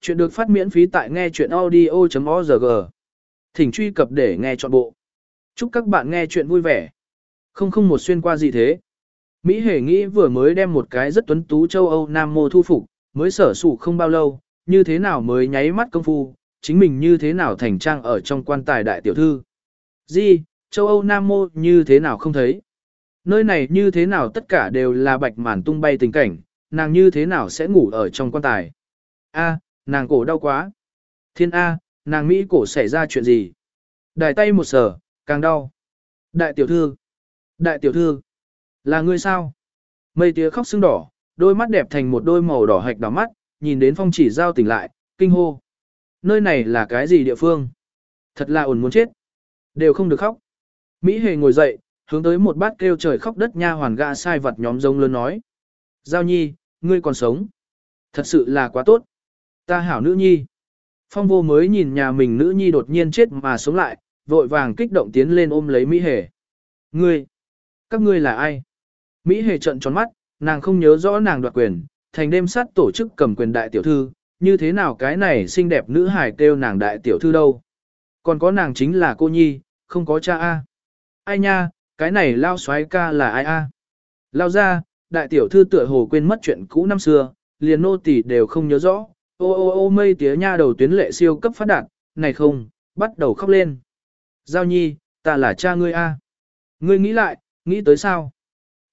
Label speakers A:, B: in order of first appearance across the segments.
A: Chuyện được phát miễn phí tại nghe chuyện audio.org. Thỉnh truy cập để nghe trọn bộ. Chúc các bạn nghe chuyện vui vẻ. Không không một xuyên qua gì thế. Mỹ Hề nghĩ vừa mới đem một cái rất tuấn tú châu Âu Nam Mô thu phục, mới sở sủ không bao lâu, như thế nào mới nháy mắt công phu, chính mình như thế nào thành trang ở trong quan tài đại tiểu thư. Gì, châu Âu Nam Mô như thế nào không thấy. Nơi này như thế nào tất cả đều là bạch màn tung bay tình cảnh, nàng như thế nào sẽ ngủ ở trong quan tài. A, nàng cổ đau quá. Thiên A, nàng Mỹ cổ xảy ra chuyện gì? đài tay một sở, càng đau. Đại tiểu thư. Đại tiểu thư. Là ngươi sao? Mây tía khóc sưng đỏ, đôi mắt đẹp thành một đôi màu đỏ hạch đỏ mắt, nhìn đến phong chỉ giao tỉnh lại, kinh hô. Nơi này là cái gì địa phương? Thật là ổn muốn chết. Đều không được khóc. Mỹ hề ngồi dậy, hướng tới một bát kêu trời khóc đất nha hoàn gã sai vật nhóm giống lớn nói. Giao nhi, ngươi còn sống. Thật sự là quá tốt. Ta hảo nữ nhi. Phong vô mới nhìn nhà mình nữ nhi đột nhiên chết mà sống lại, vội vàng kích động tiến lên ôm lấy Mỹ Hề. Ngươi, các ngươi là ai? Mỹ Hề trận tròn mắt, nàng không nhớ rõ nàng đoạt quyền, thành đêm sát tổ chức cầm quyền đại tiểu thư, như thế nào cái này xinh đẹp nữ hài kêu nàng đại tiểu thư đâu? Còn có nàng chính là cô nhi, không có cha A. Ai nha, cái này lao xoái ca là ai A? Lao ra, đại tiểu thư tựa hồ quên mất chuyện cũ năm xưa, liền nô tỳ đều không nhớ rõ, Ô ô ô mây tía nha đầu tuyến lệ siêu cấp phát đạt, này không, bắt đầu khóc lên. Giao nhi, ta là cha ngươi a. Ngươi nghĩ lại, nghĩ tới sao?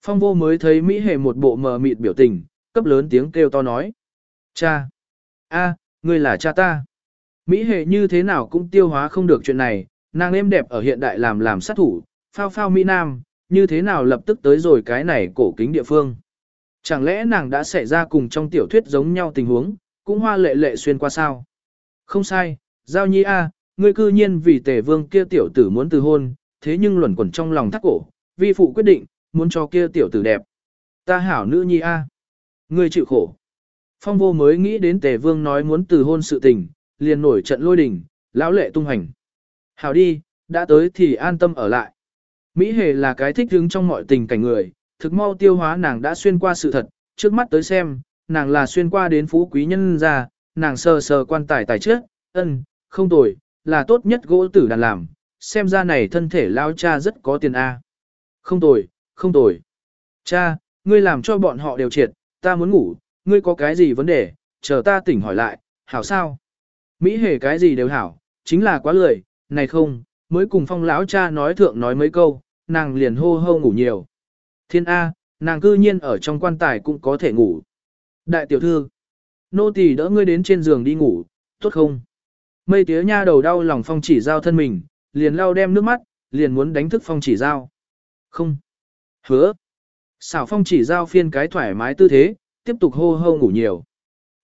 A: Phong vô mới thấy Mỹ hề một bộ mờ mịt biểu tình, cấp lớn tiếng kêu to nói. Cha! a, ngươi là cha ta. Mỹ hề như thế nào cũng tiêu hóa không được chuyện này, nàng êm đẹp ở hiện đại làm làm sát thủ, phao phao Mỹ Nam, như thế nào lập tức tới rồi cái này cổ kính địa phương. Chẳng lẽ nàng đã xảy ra cùng trong tiểu thuyết giống nhau tình huống, cũng hoa lệ lệ xuyên qua sao. Không sai, giao nhi a, ngươi cư nhiên vì tề vương kia tiểu tử muốn từ hôn, thế nhưng luẩn quẩn trong lòng thắt cổ, vi phụ quyết định, muốn cho kia tiểu tử đẹp. Ta hảo nữ nhi a, ngươi chịu khổ. Phong vô mới nghĩ đến tề vương nói muốn từ hôn sự tình, liền nổi trận lôi đình, lão lệ tung hành. Hảo đi, đã tới thì an tâm ở lại. Mỹ hề là cái thích hứng trong mọi tình cảnh người, thực mau tiêu hóa nàng đã xuyên qua sự thật, trước mắt tới xem, nàng là xuyên qua đến phú quý nhân ra, nàng sờ sờ quan tài tài trước, ân, không tồi, là tốt nhất gỗ tử đàn làm, xem ra này thân thể lao cha rất có tiền A. Không tồi, không tồi. Cha, ngươi làm cho bọn họ đều triệt, ta muốn ngủ, ngươi có cái gì vấn đề, chờ ta tỉnh hỏi lại, hảo sao? Mỹ hề cái gì đều hảo, chính là quá lười, này không, mới cùng phong lão cha nói thượng nói mấy câu, nàng liền hô hô ngủ nhiều. Thiên A, nàng cư nhiên ở trong quan tài cũng có thể ngủ. Đại tiểu thư, nô tỳ đỡ ngươi đến trên giường đi ngủ, tốt không? Mây tía nha đầu đau lòng phong chỉ giao thân mình, liền lau đem nước mắt, liền muốn đánh thức phong chỉ giao. Không. Hứa. Xảo phong chỉ giao phiên cái thoải mái tư thế, tiếp tục hô hô ngủ nhiều.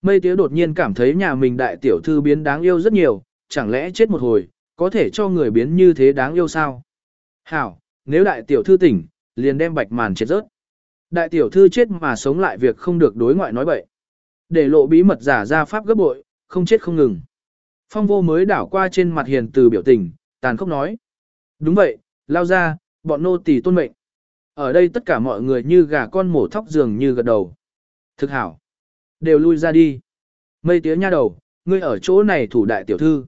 A: Mây tía đột nhiên cảm thấy nhà mình đại tiểu thư biến đáng yêu rất nhiều, chẳng lẽ chết một hồi, có thể cho người biến như thế đáng yêu sao? Hảo, nếu đại tiểu thư tỉnh, liền đem bạch màn chết rớt. Đại tiểu thư chết mà sống lại việc không được đối ngoại nói bậy. Để lộ bí mật giả ra pháp gấp bội, không chết không ngừng. Phong vô mới đảo qua trên mặt hiền từ biểu tình, tàn khốc nói. Đúng vậy, lao ra, bọn nô tỳ tôn mệnh. Ở đây tất cả mọi người như gà con mổ thóc dường như gật đầu. Thực hảo. Đều lui ra đi. Mây tía nha đầu, ngươi ở chỗ này thủ đại tiểu thư.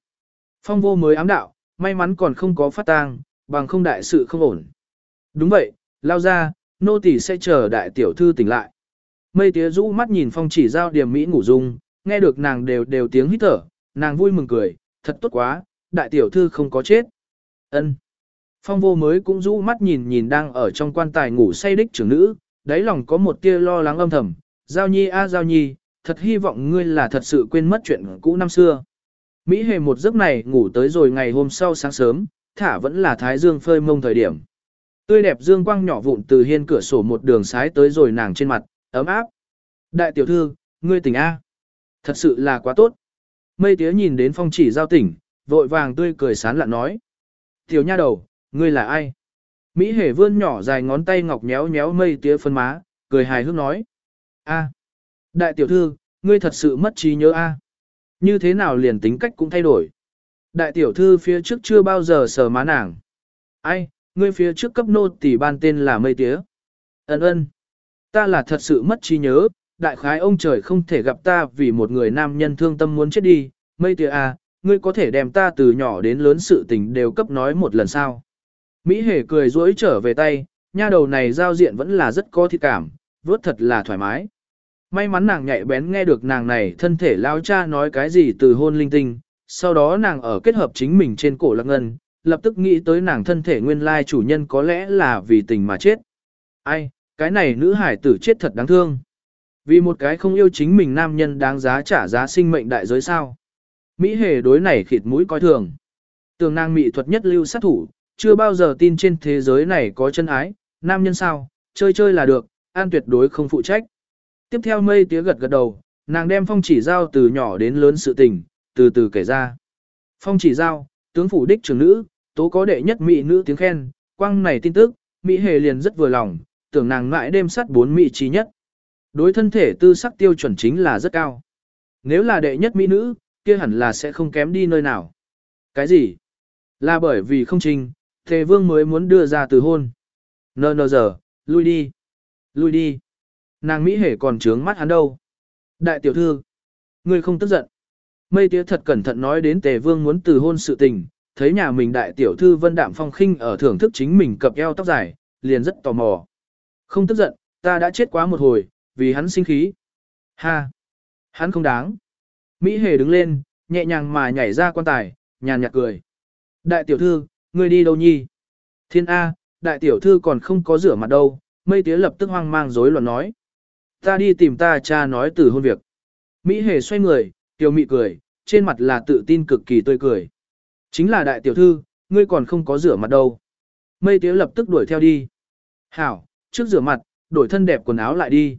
A: Phong vô mới ám đạo, may mắn còn không có phát tang, bằng không đại sự không ổn. Đúng vậy, lao ra, nô tỳ sẽ chờ đại tiểu thư tỉnh lại. Mây tía rũ mắt nhìn phong chỉ giao điểm mỹ ngủ dung, nghe được nàng đều đều tiếng hít thở, nàng vui mừng cười, thật tốt quá, đại tiểu thư không có chết. Ân. Phong vô mới cũng rũ mắt nhìn nhìn đang ở trong quan tài ngủ say đích trưởng nữ, đáy lòng có một tia lo lắng âm thầm, giao nhi a giao nhi, thật hy vọng ngươi là thật sự quên mất chuyện cũ năm xưa. Mỹ hề một giấc này ngủ tới rồi ngày hôm sau sáng sớm, thả vẫn là thái dương phơi mông thời điểm. Tươi đẹp dương quang nhỏ vụn từ hiên cửa sổ một đường sái tới rồi nàng trên mặt, ấm áp. Đại tiểu thư, ngươi tỉnh A. Thật sự là quá tốt. Mây tía nhìn đến phong chỉ giao tỉnh, vội vàng tươi cười sán lạ nói. Tiểu nha đầu, ngươi là ai? Mỹ hề vươn nhỏ dài ngón tay ngọc nhéo nhéo mây tía phân má, cười hài hước nói. A. Đại tiểu thư, ngươi thật sự mất trí nhớ A. Như thế nào liền tính cách cũng thay đổi. Đại tiểu thư phía trước chưa bao giờ sờ má nàng. Ai, Ngươi phía trước cấp nô tỷ ban tên là mây tía. Ấn ơn. Ta là thật sự mất trí nhớ, đại khái ông trời không thể gặp ta vì một người nam nhân thương tâm muốn chết đi, mây tía à, ngươi có thể đem ta từ nhỏ đến lớn sự tình đều cấp nói một lần sao. Mỹ hề cười rỗi trở về tay, nha đầu này giao diện vẫn là rất có thi cảm, vớt thật là thoải mái. May mắn nàng nhạy bén nghe được nàng này thân thể lao cha nói cái gì từ hôn linh tinh, sau đó nàng ở kết hợp chính mình trên cổ lạc ngân, lập tức nghĩ tới nàng thân thể nguyên lai chủ nhân có lẽ là vì tình mà chết. Ai, cái này nữ hải tử chết thật đáng thương. Vì một cái không yêu chính mình nam nhân đáng giá trả giá sinh mệnh đại giới sao. Mỹ hề đối này khịt mũi coi thường. Tường nàng mỹ thuật nhất lưu sát thủ, chưa bao giờ tin trên thế giới này có chân ái, nam nhân sao, chơi chơi là được, an tuyệt đối không phụ trách. Tiếp theo mây tía gật gật đầu, nàng đem phong chỉ giao từ nhỏ đến lớn sự tình, từ từ kể ra. Phong chỉ giao, tướng phủ đích trưởng nữ, tố có đệ nhất mỹ nữ tiếng khen, quang này tin tức, Mỹ hề liền rất vừa lòng, tưởng nàng mãi đêm sắt bốn mỹ trí nhất. Đối thân thể tư sắc tiêu chuẩn chính là rất cao. Nếu là đệ nhất mỹ nữ, kia hẳn là sẽ không kém đi nơi nào. Cái gì? Là bởi vì không trình, Thề Vương mới muốn đưa ra từ hôn. Nờ nờ giờ, lui đi. Lui đi. Nàng Mỹ hề còn trướng mắt hắn đâu. Đại tiểu thư. Ngươi không tức giận. Mây tía thật cẩn thận nói đến Tề Vương muốn từ hôn sự tình, thấy nhà mình đại tiểu thư Vân Đạm Phong khinh ở thưởng thức chính mình cập eo tóc dài, liền rất tò mò. Không tức giận, ta đã chết quá một hồi, vì hắn sinh khí. Ha! Hắn không đáng. Mỹ Hề đứng lên, nhẹ nhàng mà nhảy ra quan tài, nhàn nhạt cười. Đại tiểu thư, ngươi đi đâu nhi? Thiên A, đại tiểu thư còn không có rửa mặt đâu, mây tía lập tức hoang mang rối loạn nói. Ta đi tìm ta cha nói từ hôn việc. Mỹ Hề xoay người, tiểu mị cười, trên mặt là tự tin cực kỳ tươi cười. Chính là đại tiểu thư, ngươi còn không có rửa mặt đâu. Mây tía lập tức đuổi theo đi. Hảo, trước rửa mặt, đổi thân đẹp quần áo lại đi.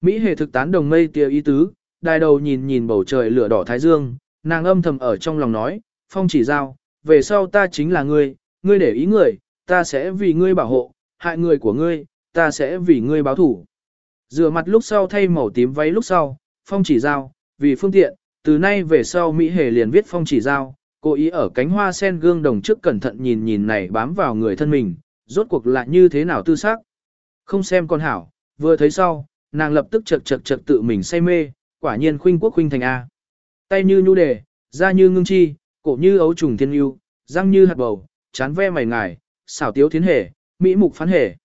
A: Mỹ hề thực tán đồng mây tía ý tứ, đài đầu nhìn nhìn bầu trời lửa đỏ thái dương, nàng âm thầm ở trong lòng nói, phong chỉ giao, về sau ta chính là ngươi, ngươi để ý người, ta sẽ vì ngươi bảo hộ, hại người của ngươi, ta sẽ vì ngươi báo thủ. Rửa mặt lúc sau thay màu tím váy lúc sau, phong chỉ giao, vì phương tiện, từ nay về sau Mỹ hề liền viết phong chỉ giao, Cố ý ở cánh hoa sen gương đồng trước cẩn thận nhìn nhìn này bám vào người thân mình, rốt cuộc lại như thế nào tư xác. Không xem con hảo, vừa thấy sau, nàng lập tức chật chật chật tự mình say mê, quả nhiên khuynh quốc khuynh thành A. Tay như nhu đề, da như ngưng chi, cổ như ấu trùng thiên yêu, răng như hạt bầu, chán ve mày ngài, xảo tiếu thiến hề, mỹ mục phán hề.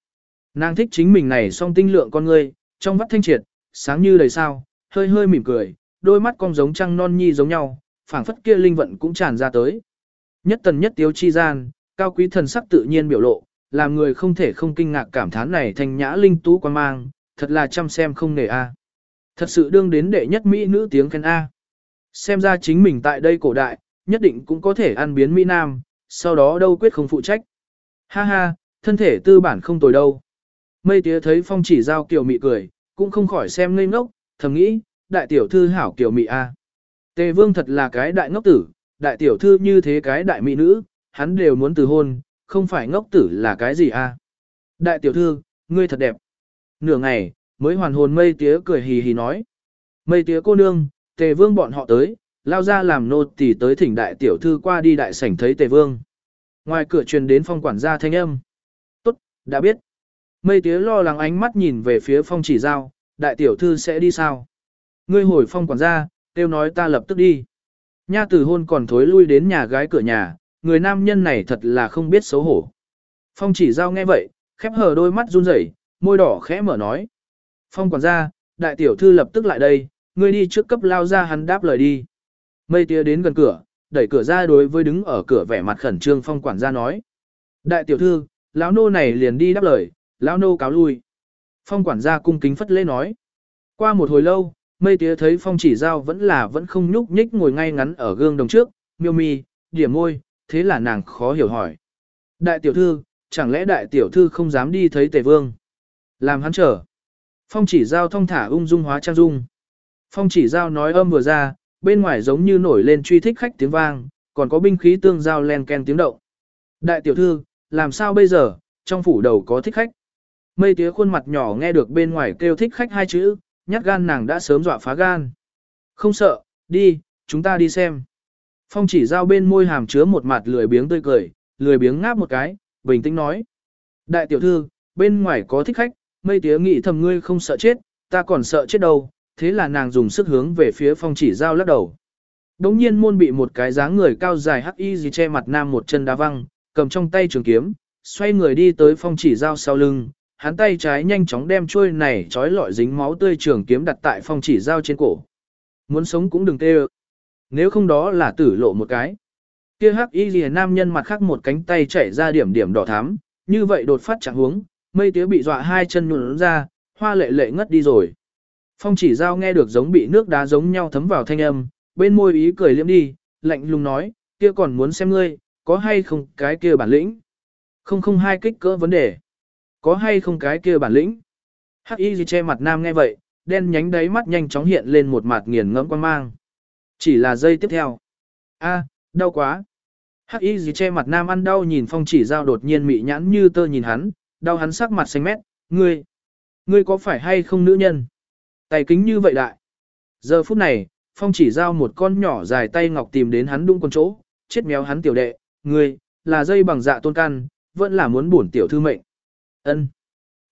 A: Nàng thích chính mình này song tinh lượng con ngươi, trong vắt thanh triệt, sáng như đầy sao, hơi hơi mỉm cười, đôi mắt cong giống trăng non nhi giống nhau, phảng phất kia linh vận cũng tràn ra tới. Nhất tần nhất tiếu chi gian, cao quý thần sắc tự nhiên biểu lộ, làm người không thể không kinh ngạc cảm thán này thanh nhã linh tú quan mang, thật là chăm xem không nể a. À. Thật sự đương đến đệ nhất mỹ nữ tiếng khen a. À. Xem ra chính mình tại đây cổ đại, nhất định cũng có thể ăn biến mỹ nam, sau đó đâu quyết không phụ trách. Ha ha, thân thể tư bản không tồi đâu. Mây tía thấy phong chỉ giao kiều mị cười, cũng không khỏi xem ngây ngốc, thầm nghĩ, đại tiểu thư hảo kiều mị a. À. Tề vương thật là cái đại ngốc tử, đại tiểu thư như thế cái đại mỹ nữ, hắn đều muốn từ hôn, không phải ngốc tử là cái gì a? À? Đại tiểu thư, ngươi thật đẹp. Nửa ngày, mới hoàn hồn mây tía cười hì hì nói. Mây tía cô nương, tề vương bọn họ tới, lao ra làm nô tỳ tới thỉnh đại tiểu thư qua đi đại sảnh thấy tề vương. Ngoài cửa truyền đến phong quản gia thanh âm. Tốt, đã biết. Mây tía lo lắng ánh mắt nhìn về phía phong chỉ giao, đại tiểu thư sẽ đi sao? Ngươi hồi phong quản gia, kêu nói ta lập tức đi. Nha tử hôn còn thối lui đến nhà gái cửa nhà, người nam nhân này thật là không biết xấu hổ. Phong chỉ giao nghe vậy, khép hờ đôi mắt run rẩy, môi đỏ khẽ mở nói. Phong quản gia, đại tiểu thư lập tức lại đây, ngươi đi trước cấp lao ra hắn đáp lời đi. Mây tía đến gần cửa, đẩy cửa ra đối với đứng ở cửa vẻ mặt khẩn trương phong quản gia nói. Đại tiểu thư, lão nô này liền đi đáp lời, lão nô cáo lui. Phong quản gia cung kính phất lễ nói. Qua một hồi lâu, Mây tía thấy phong chỉ giao vẫn là vẫn không nhúc nhích ngồi ngay ngắn ở gương đồng trước, miêu mi, điểm môi, thế là nàng khó hiểu hỏi. Đại tiểu thư, chẳng lẽ đại tiểu thư không dám đi thấy tề vương? Làm hắn trở. Phong chỉ giao thông thả ung dung hóa trang dung. Phong chỉ giao nói âm vừa ra, bên ngoài giống như nổi lên truy thích khách tiếng vang, còn có binh khí tương giao len ken tiếng động. Đại tiểu thư, làm sao bây giờ, trong phủ đầu có thích khách. Mây tía khuôn mặt nhỏ nghe được bên ngoài kêu thích khách hai chữ, nhát gan nàng đã sớm dọa phá gan. Không sợ, đi, chúng ta đi xem. Phong chỉ giao bên môi hàm chứa một mặt lười biếng tươi cười, lười biếng ngáp một cái, bình tĩnh nói. Đại tiểu thư, bên ngoài có thích khách, mây tía nghĩ thầm ngươi không sợ chết, ta còn sợ chết đâu, thế là nàng dùng sức hướng về phía phong chỉ giao lắc đầu. Đống nhiên môn bị một cái dáng người cao dài hắc y gì che mặt nam một chân đá văng, cầm trong tay trường kiếm, xoay người đi tới phong chỉ giao sau lưng, hắn tay trái nhanh chóng đem chuôi này trói lọi dính máu tươi trường kiếm đặt tại phong chỉ giao trên cổ. Muốn sống cũng đừng tê ơ. Nếu không đó là tử lộ một cái. Kia hắc y lìa nam nhân mặt khác một cánh tay chảy ra điểm điểm đỏ thắm, như vậy đột phát chẳng huống, mây tía bị dọa hai chân nhũn ra, hoa lệ lệ ngất đi rồi. Phong chỉ giao nghe được giống bị nước đá giống nhau thấm vào thanh âm, bên môi ý cười liếm đi, lạnh lùng nói, kia còn muốn xem ngươi, có hay không cái kia bản lĩnh. Không không hai kích cỡ vấn đề. Có hay không cái kia bản lĩnh? Hắc y gì che mặt nam nghe vậy, đen nhánh đáy mắt nhanh chóng hiện lên một mặt nghiền ngẫm quan mang. Chỉ là giây tiếp theo. a đau quá. Hắc y gì che mặt nam ăn đau nhìn phong chỉ giao đột nhiên mị nhãn như tơ nhìn hắn, đau hắn sắc mặt xanh mét, ngươi, ngươi có phải hay không nữ nhân? Tay kính như vậy đại. Giờ phút này, phong chỉ giao một con nhỏ dài tay ngọc tìm đến hắn đung con chỗ, chết méo hắn tiểu đệ, ngươi, là dây bằng dạ tôn can, vẫn là muốn bổn tiểu thư mệnh. Ân.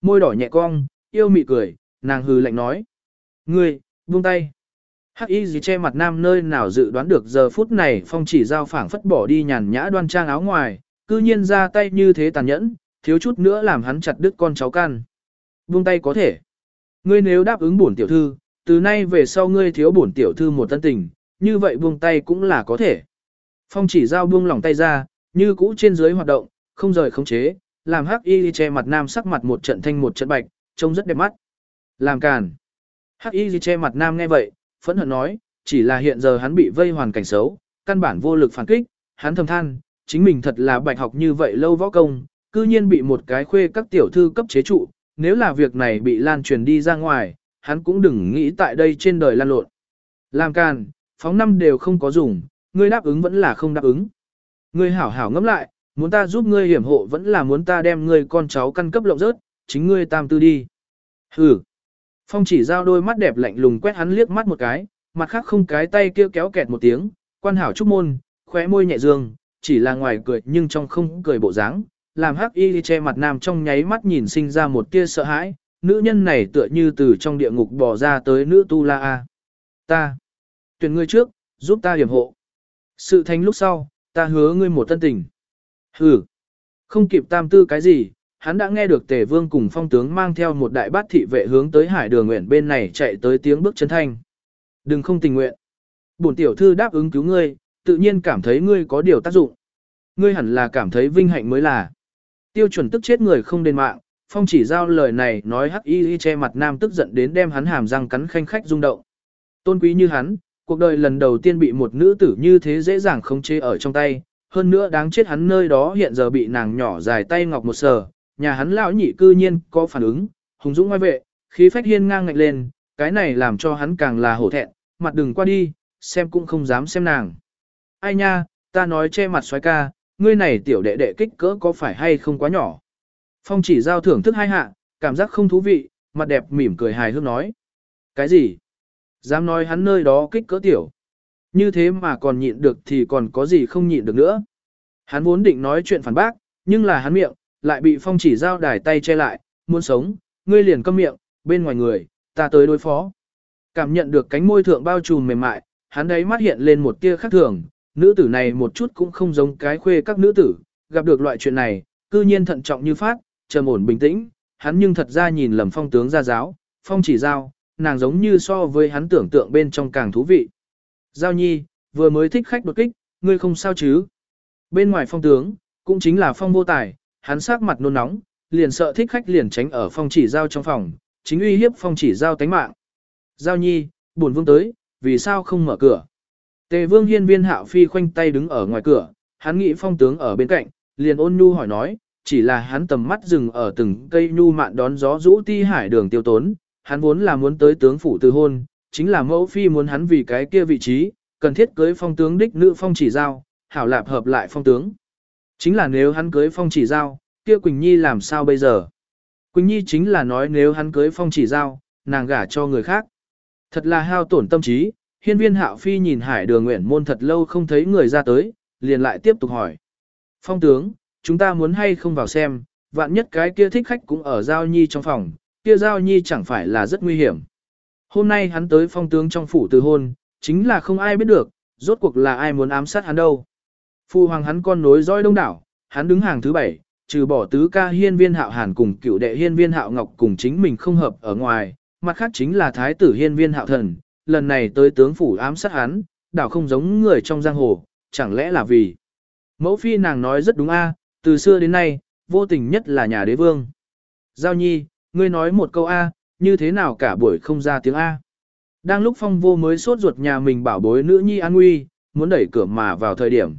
A: Môi đỏ nhẹ cong, yêu mị cười, nàng hừ lạnh nói. Ngươi, buông tay. Hắc y gì che mặt nam nơi nào dự đoán được giờ phút này phong chỉ giao phảng phất bỏ đi nhàn nhã đoan trang áo ngoài, cư nhiên ra tay như thế tàn nhẫn, thiếu chút nữa làm hắn chặt đứt con cháu can. Buông tay có thể. Ngươi nếu đáp ứng bổn tiểu thư, từ nay về sau ngươi thiếu bổn tiểu thư một tân tình, như vậy buông tay cũng là có thể. Phong chỉ giao buông lỏng tay ra, như cũ trên dưới hoạt động, không rời khống chế, làm hắc y che mặt nam sắc mặt một trận thanh một trận bạch, trông rất đẹp mắt. Làm càn. Hắc y che mặt nam nghe vậy, phẫn hận nói, chỉ là hiện giờ hắn bị vây hoàn cảnh xấu, căn bản vô lực phản kích, hắn thầm than, chính mình thật là bạch học như vậy lâu võ công, cư nhiên bị một cái khuê các tiểu thư cấp chế trụ, nếu là việc này bị lan truyền đi ra ngoài, hắn cũng đừng nghĩ tại đây trên đời lan lộn. Làm càn, phóng năm đều không có dùng, ngươi đáp ứng vẫn là không đáp ứng. Ngươi hảo hảo ngẫm lại, muốn ta giúp ngươi hiểm hộ vẫn là muốn ta đem ngươi con cháu căn cấp lộng rớt, chính ngươi tam tư đi. Hừ. Phong chỉ giao đôi mắt đẹp lạnh lùng quét hắn liếc mắt một cái, mặt khác không cái tay kia kéo kẹt một tiếng, quan hảo trúc môn, khóe môi nhẹ dương, chỉ là ngoài cười nhưng trong không cười bộ dáng, làm hắc y che mặt nam trong nháy mắt nhìn sinh ra một tia sợ hãi, nữ nhân này tựa như từ trong địa ngục bỏ ra tới nữ tu la a. Ta, tuyển ngươi trước, giúp ta hiểm hộ. Sự thành lúc sau, ta hứa ngươi một tân tình. Hừ, không kịp tam tư cái gì, hắn đã nghe được tề vương cùng phong tướng mang theo một đại bát thị vệ hướng tới hải đường nguyện bên này chạy tới tiếng bước chân thanh. Đừng không tình nguyện. Bổn tiểu thư đáp ứng cứu ngươi, tự nhiên cảm thấy ngươi có điều tác dụng. Ngươi hẳn là cảm thấy vinh hạnh mới là. Tiêu chuẩn tức chết người không đền mạng, phong chỉ giao lời này nói hắc y y che mặt nam tức giận đến đem hắn hàm răng cắn khanh khách rung động. Tôn quý như hắn, cuộc đời lần đầu tiên bị một nữ tử như thế dễ dàng không chế ở trong tay, hơn nữa đáng chết hắn nơi đó hiện giờ bị nàng nhỏ dài tay ngọc một sờ, nhà hắn lão nhị cư nhiên có phản ứng, hùng dũng ngoài vệ, khí phách hiên ngang ngạch lên, cái này làm cho hắn càng là hổ thẹn, mặt đừng qua đi, xem cũng không dám xem nàng. Ai nha, ta nói che mặt xoái ca, ngươi này tiểu đệ đệ kích cỡ có phải hay không quá nhỏ. Phong chỉ giao thưởng thức hai hạ, cảm giác không thú vị, mặt đẹp mỉm cười hài hước nói. Cái gì? Dám nói hắn nơi đó kích cỡ tiểu. Như thế mà còn nhịn được thì còn có gì không nhịn được nữa. Hắn vốn định nói chuyện phản bác, nhưng là hắn miệng, lại bị phong chỉ giao đài tay che lại, muốn sống, ngươi liền câm miệng, bên ngoài người, ta tới đối phó. Cảm nhận được cánh môi thượng bao trùm mềm mại, hắn đấy mắt hiện lên một tia khác thường, nữ tử này một chút cũng không giống cái khuê các nữ tử, gặp được loại chuyện này, cư nhiên thận trọng như phát, trầm ổn bình tĩnh, hắn nhưng thật ra nhìn lầm phong tướng ra giáo, phong chỉ giao, nàng giống như so với hắn tưởng tượng bên trong càng thú vị. Giao nhi, vừa mới thích khách đột kích, ngươi không sao chứ? Bên ngoài phong tướng, cũng chính là phong vô tài, hắn sắc mặt nôn nóng, liền sợ thích khách liền tránh ở phong chỉ giao trong phòng, chính uy hiếp phong chỉ giao tánh mạng. Giao nhi, buồn vương tới, vì sao không mở cửa? Tề vương hiên viên hạo phi khoanh tay đứng ở ngoài cửa, hắn nghĩ phong tướng ở bên cạnh, liền ôn nhu hỏi nói, chỉ là hắn tầm mắt dừng ở từng cây nhu mạn đón gió rũ ti hải đường tiêu tốn, hắn vốn là muốn tới tướng phủ từ hôn, chính là mẫu phi muốn hắn vì cái kia vị trí, cần thiết cưới phong tướng đích nữ phong chỉ giao, hảo lạp hợp lại phong tướng. Chính là nếu hắn cưới phong chỉ giao, kia Quỳnh Nhi làm sao bây giờ? Quỳnh Nhi chính là nói nếu hắn cưới phong chỉ giao, nàng gả cho người khác. Thật là hao tổn tâm trí, hiên viên hạo phi nhìn hải đường nguyện môn thật lâu không thấy người ra tới, liền lại tiếp tục hỏi. Phong tướng, chúng ta muốn hay không vào xem, vạn nhất cái kia thích khách cũng ở giao nhi trong phòng, kia giao nhi chẳng phải là rất nguy hiểm. Hôm nay hắn tới phong tướng trong phủ từ hôn, chính là không ai biết được, rốt cuộc là ai muốn ám sát hắn đâu. Phu hoàng hắn con nối dõi đông đảo, hắn đứng hàng thứ bảy, trừ bỏ tứ ca hiên viên hạo hàn cùng cựu đệ hiên viên hạo ngọc cùng chính mình không hợp ở ngoài, mặt khác chính là thái tử hiên viên hạo thần, lần này tới tướng phủ ám sát hắn, đảo không giống người trong giang hồ, chẳng lẽ là vì. Mẫu phi nàng nói rất đúng a, từ xưa đến nay, vô tình nhất là nhà đế vương. Giao nhi, ngươi nói một câu a, như thế nào cả buổi không ra tiếng a. Đang lúc phong vô mới sốt ruột nhà mình bảo bối nữ nhi an nguy, muốn đẩy cửa mà vào thời điểm.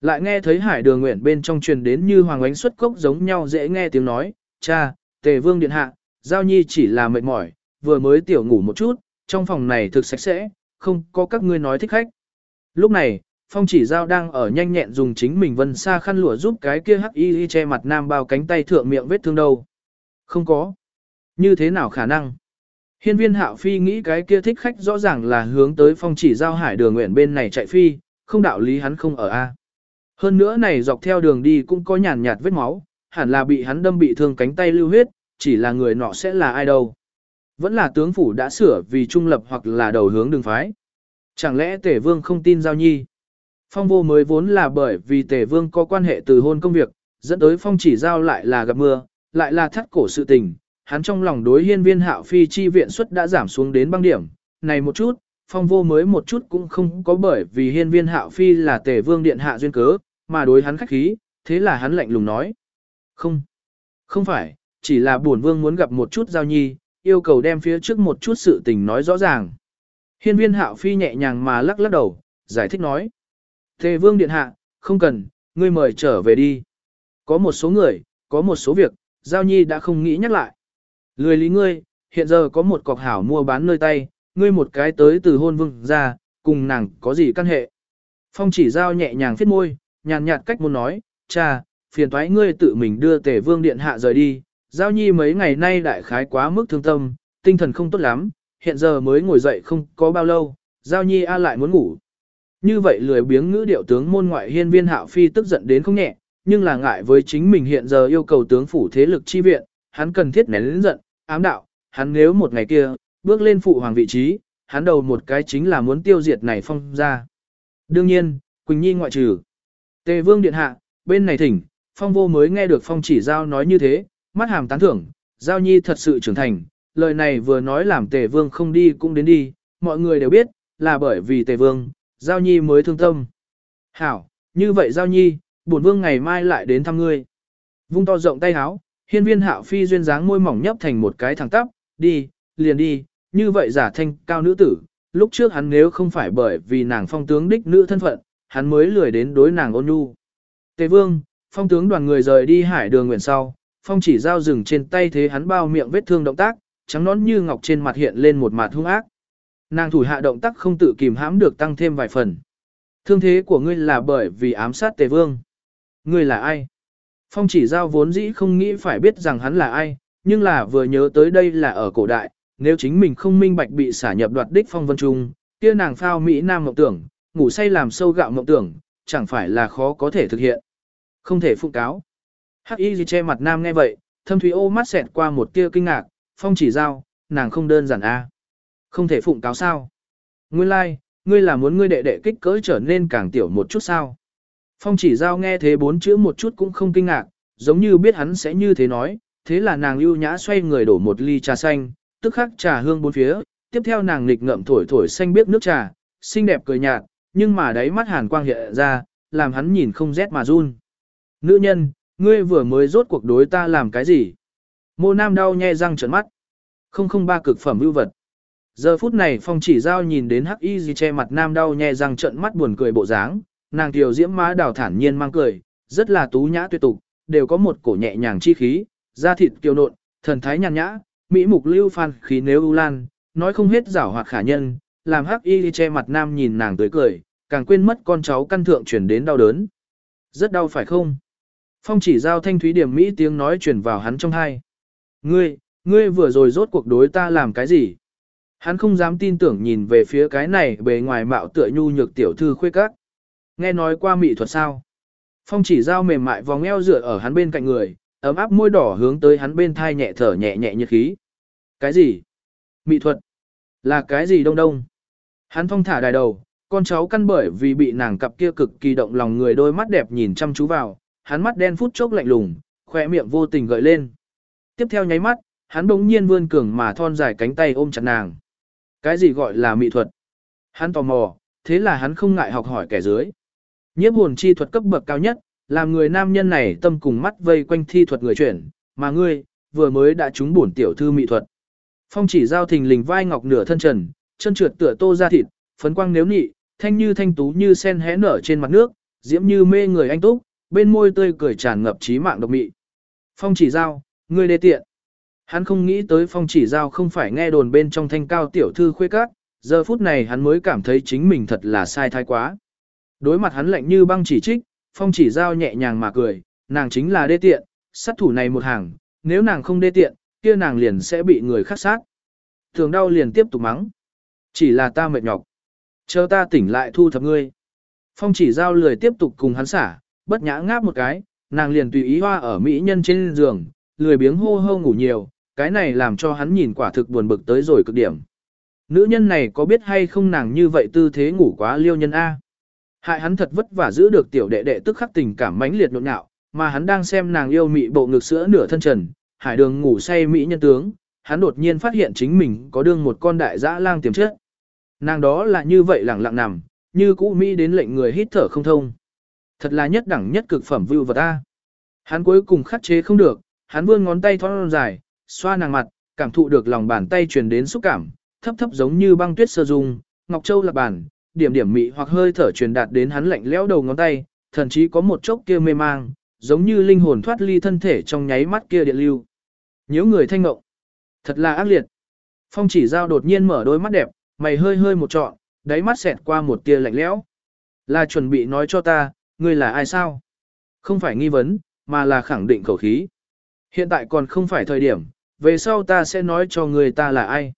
A: Lại nghe thấy hải đường nguyện bên trong truyền đến như hoàng ánh xuất cốc giống nhau dễ nghe tiếng nói, cha, tề vương điện hạ, giao nhi chỉ là mệt mỏi, vừa mới tiểu ngủ một chút, trong phòng này thực sạch sẽ, không có các ngươi nói thích khách. Lúc này, phong chỉ giao đang ở nhanh nhẹn dùng chính mình vân xa khăn lụa giúp cái kia hắc y y che mặt nam bao cánh tay thượng miệng vết thương đâu. Không có. Như thế nào khả năng? Hiên viên hạo phi nghĩ cái kia thích khách rõ ràng là hướng tới phong chỉ giao hải đường nguyện bên này chạy phi, không đạo lý hắn không ở A. Hơn nữa này dọc theo đường đi cũng có nhàn nhạt vết máu, hẳn là bị hắn đâm bị thương cánh tay lưu huyết, chỉ là người nọ sẽ là ai đâu. Vẫn là tướng phủ đã sửa vì trung lập hoặc là đầu hướng đường phái. Chẳng lẽ tể vương không tin giao nhi? Phong vô mới vốn là bởi vì tể vương có quan hệ từ hôn công việc, dẫn tới phong chỉ giao lại là gặp mưa, lại là thắt cổ sự tình. Hắn trong lòng đối hiên viên hạo phi chi viện suất đã giảm xuống đến băng điểm. Này một chút, phong vô mới một chút cũng không có bởi vì hiên viên hạo phi là Tề vương điện hạ duyên cớ, mà đối hắn khách khí, thế là hắn lạnh lùng nói. Không, không phải, chỉ là buồn vương muốn gặp một chút giao nhi, yêu cầu đem phía trước một chút sự tình nói rõ ràng. Hiên viên hạo phi nhẹ nhàng mà lắc lắc đầu, giải thích nói. Tề vương điện hạ, không cần, ngươi mời trở về đi. Có một số người, có một số việc, giao nhi đã không nghĩ nhắc lại. Lười lý ngươi, hiện giờ có một cọc hảo mua bán nơi tay, ngươi một cái tới từ hôn vương ra, cùng nàng có gì căn hệ. Phong chỉ giao nhẹ nhàng phết môi, nhàn nhạt cách muốn nói, cha, phiền thoái ngươi tự mình đưa tể vương điện hạ rời đi, giao nhi mấy ngày nay đại khái quá mức thương tâm, tinh thần không tốt lắm, hiện giờ mới ngồi dậy không có bao lâu, giao nhi a lại muốn ngủ. Như vậy lười biếng ngữ điệu tướng môn ngoại hiên viên hạo phi tức giận đến không nhẹ, nhưng là ngại với chính mình hiện giờ yêu cầu tướng phủ thế lực chi viện, hắn cần thiết nén lĩnh giận, ám đạo, hắn nếu một ngày kia, bước lên phụ hoàng vị trí, hắn đầu một cái chính là muốn tiêu diệt này phong ra. Đương nhiên, Quỳnh Nhi ngoại trừ. Tề vương điện hạ, bên này thỉnh, phong vô mới nghe được phong chỉ giao nói như thế, mắt hàm tán thưởng, giao nhi thật sự trưởng thành, lời này vừa nói làm tề vương không đi cũng đến đi, mọi người đều biết, là bởi vì tề vương, giao nhi mới thương tâm. Hảo, như vậy giao nhi, bổn vương ngày mai lại đến thăm ngươi. Vung to rộng tay áo, hiên viên hạo phi duyên dáng môi mỏng nhấp thành một cái thẳng tắp, đi, liền đi, như vậy giả thanh cao nữ tử, lúc trước hắn nếu không phải bởi vì nàng phong tướng đích nữ thân phận, hắn mới lười đến đối nàng ôn nhu. Tề vương, phong tướng đoàn người rời đi hải đường nguyện sau, phong chỉ giao rừng trên tay thế hắn bao miệng vết thương động tác, trắng nón như ngọc trên mặt hiện lên một mặt hung ác. Nàng thủ hạ động tác không tự kìm hãm được tăng thêm vài phần. Thương thế của ngươi là bởi vì ám sát tề vương. Ngươi là ai? Phong chỉ giao vốn dĩ không nghĩ phải biết rằng hắn là ai, nhưng là vừa nhớ tới đây là ở cổ đại, nếu chính mình không minh bạch bị xả nhập đoạt đích phong vân trung, kia nàng phao Mỹ Nam mộng tưởng, ngủ say làm sâu gạo mộng tưởng, chẳng phải là khó có thể thực hiện. Không thể phụ cáo. Hắc y gì che mặt nam nghe vậy, thâm thúy ô mắt xẹt qua một tia kinh ngạc, phong chỉ giao, nàng không đơn giản a, Không thể phụng cáo sao. Nguyên lai, like, ngươi là muốn ngươi đệ đệ kích cỡ trở nên càng tiểu một chút sao. Phong chỉ giao nghe thế bốn chữ một chút cũng không kinh ngạc, giống như biết hắn sẽ như thế nói, thế là nàng lưu nhã xoay người đổ một ly trà xanh, tức khắc trà hương bốn phía, tiếp theo nàng nghịch ngậm thổi thổi xanh biết nước trà, xinh đẹp cười nhạt, nhưng mà đáy mắt hàn quang hiện ra, làm hắn nhìn không rét mà run. Nữ nhân, ngươi vừa mới rốt cuộc đối ta làm cái gì? Mô nam đau nhe răng trợn mắt. Không không ba cực phẩm ưu vật. Giờ phút này phong chỉ giao nhìn đến hắc y gì che mặt nam đau nhe răng trợn mắt buồn cười bộ dáng, nàng tiểu diễm má đào thản nhiên mang cười, rất là tú nhã tuyệt tục, đều có một cổ nhẹ nhàng chi khí, da thịt kiều nộn, thần thái nhàn nhã, mỹ mục lưu phan khí nếu ưu lan, nói không hết giảo hoạt khả nhân, làm hắc y che mặt nam nhìn nàng tới cười, càng quên mất con cháu căn thượng chuyển đến đau đớn. Rất đau phải không? Phong chỉ giao thanh thúy điểm Mỹ tiếng nói chuyển vào hắn trong hai. Ngươi, ngươi vừa rồi rốt cuộc đối ta làm cái gì? Hắn không dám tin tưởng nhìn về phía cái này bề ngoài mạo tựa nhu nhược tiểu thư khuê các. Nghe nói qua mỹ thuật sao? Phong chỉ giao mềm mại vòng eo dựa ở hắn bên cạnh người, ấm áp môi đỏ hướng tới hắn bên thai nhẹ thở nhẹ nhẹ như khí. Cái gì? Mỹ thuật. Là cái gì đông đông? Hắn phong thả đài đầu, con cháu căn bởi vì bị nàng cặp kia cực kỳ động lòng người đôi mắt đẹp nhìn chăm chú vào, hắn mắt đen phút chốc lạnh lùng, khỏe miệng vô tình gợi lên. Tiếp theo nháy mắt, hắn bỗng nhiên vươn cường mà thon dài cánh tay ôm chặt nàng. Cái gì gọi là mỹ thuật? Hắn tò mò, thế là hắn không ngại học hỏi kẻ dưới. Nhiếp hồn chi thuật cấp bậc cao nhất, làm người nam nhân này tâm cùng mắt vây quanh thi thuật người chuyển, mà ngươi, vừa mới đã trúng bổn tiểu thư mỹ thuật. Phong chỉ giao thình lình vai ngọc nửa thân trần, chân trượt tựa tô ra thịt, phấn quang nếu nị, thanh như thanh tú như sen hé nở trên mặt nước, diễm như mê người anh túc, bên môi tươi cười tràn ngập trí mạng độc mị. Phong chỉ giao, ngươi đê tiện. Hắn không nghĩ tới phong chỉ giao không phải nghe đồn bên trong thanh cao tiểu thư khuê các, giờ phút này hắn mới cảm thấy chính mình thật là sai thái quá. Đối mặt hắn lạnh như băng chỉ trích, phong chỉ giao nhẹ nhàng mà cười, nàng chính là đê tiện, sát thủ này một hàng, nếu nàng không đê tiện, kia nàng liền sẽ bị người khác sát. Thường đau liền tiếp tục mắng. Chỉ là ta mệt nhọc. Chờ ta tỉnh lại thu thập ngươi. Phong chỉ giao lười tiếp tục cùng hắn xả, bất nhã ngáp một cái, nàng liền tùy ý hoa ở mỹ nhân trên giường, lười biếng hô hô ngủ nhiều, cái này làm cho hắn nhìn quả thực buồn bực tới rồi cực điểm. Nữ nhân này có biết hay không nàng như vậy tư thế ngủ quá liêu nhân A. Hại hắn thật vất vả giữ được tiểu đệ đệ tức khắc tình cảm mãnh liệt nhộn nhạo, mà hắn đang xem nàng yêu mị bộ ngực sữa nửa thân trần, hải đường ngủ say mỹ nhân tướng, hắn đột nhiên phát hiện chính mình có đương một con đại dã lang tiềm chất. Nàng đó là như vậy lẳng lặng nằm, như cũ mỹ đến lệnh người hít thở không thông. Thật là nhất đẳng nhất cực phẩm view vật ta. Hắn cuối cùng khắc chế không được, hắn vươn ngón tay thon dài, xoa nàng mặt, cảm thụ được lòng bàn tay truyền đến xúc cảm, thấp thấp giống như băng tuyết sơ dung, ngọc châu lạc bản, điểm điểm mị hoặc hơi thở truyền đạt đến hắn lạnh lẽo đầu ngón tay, thậm chí có một chốc kia mê mang, giống như linh hồn thoát ly thân thể trong nháy mắt kia điện lưu. Nhiễu người thanh ngộng, thật là ác liệt. Phong chỉ giao đột nhiên mở đôi mắt đẹp, mày hơi hơi một trọn, đáy mắt xẹt qua một tia lạnh lẽo. Là chuẩn bị nói cho ta, ngươi là ai sao? Không phải nghi vấn, mà là khẳng định khẩu khí. Hiện tại còn không phải thời điểm, về sau ta sẽ nói cho người ta là ai.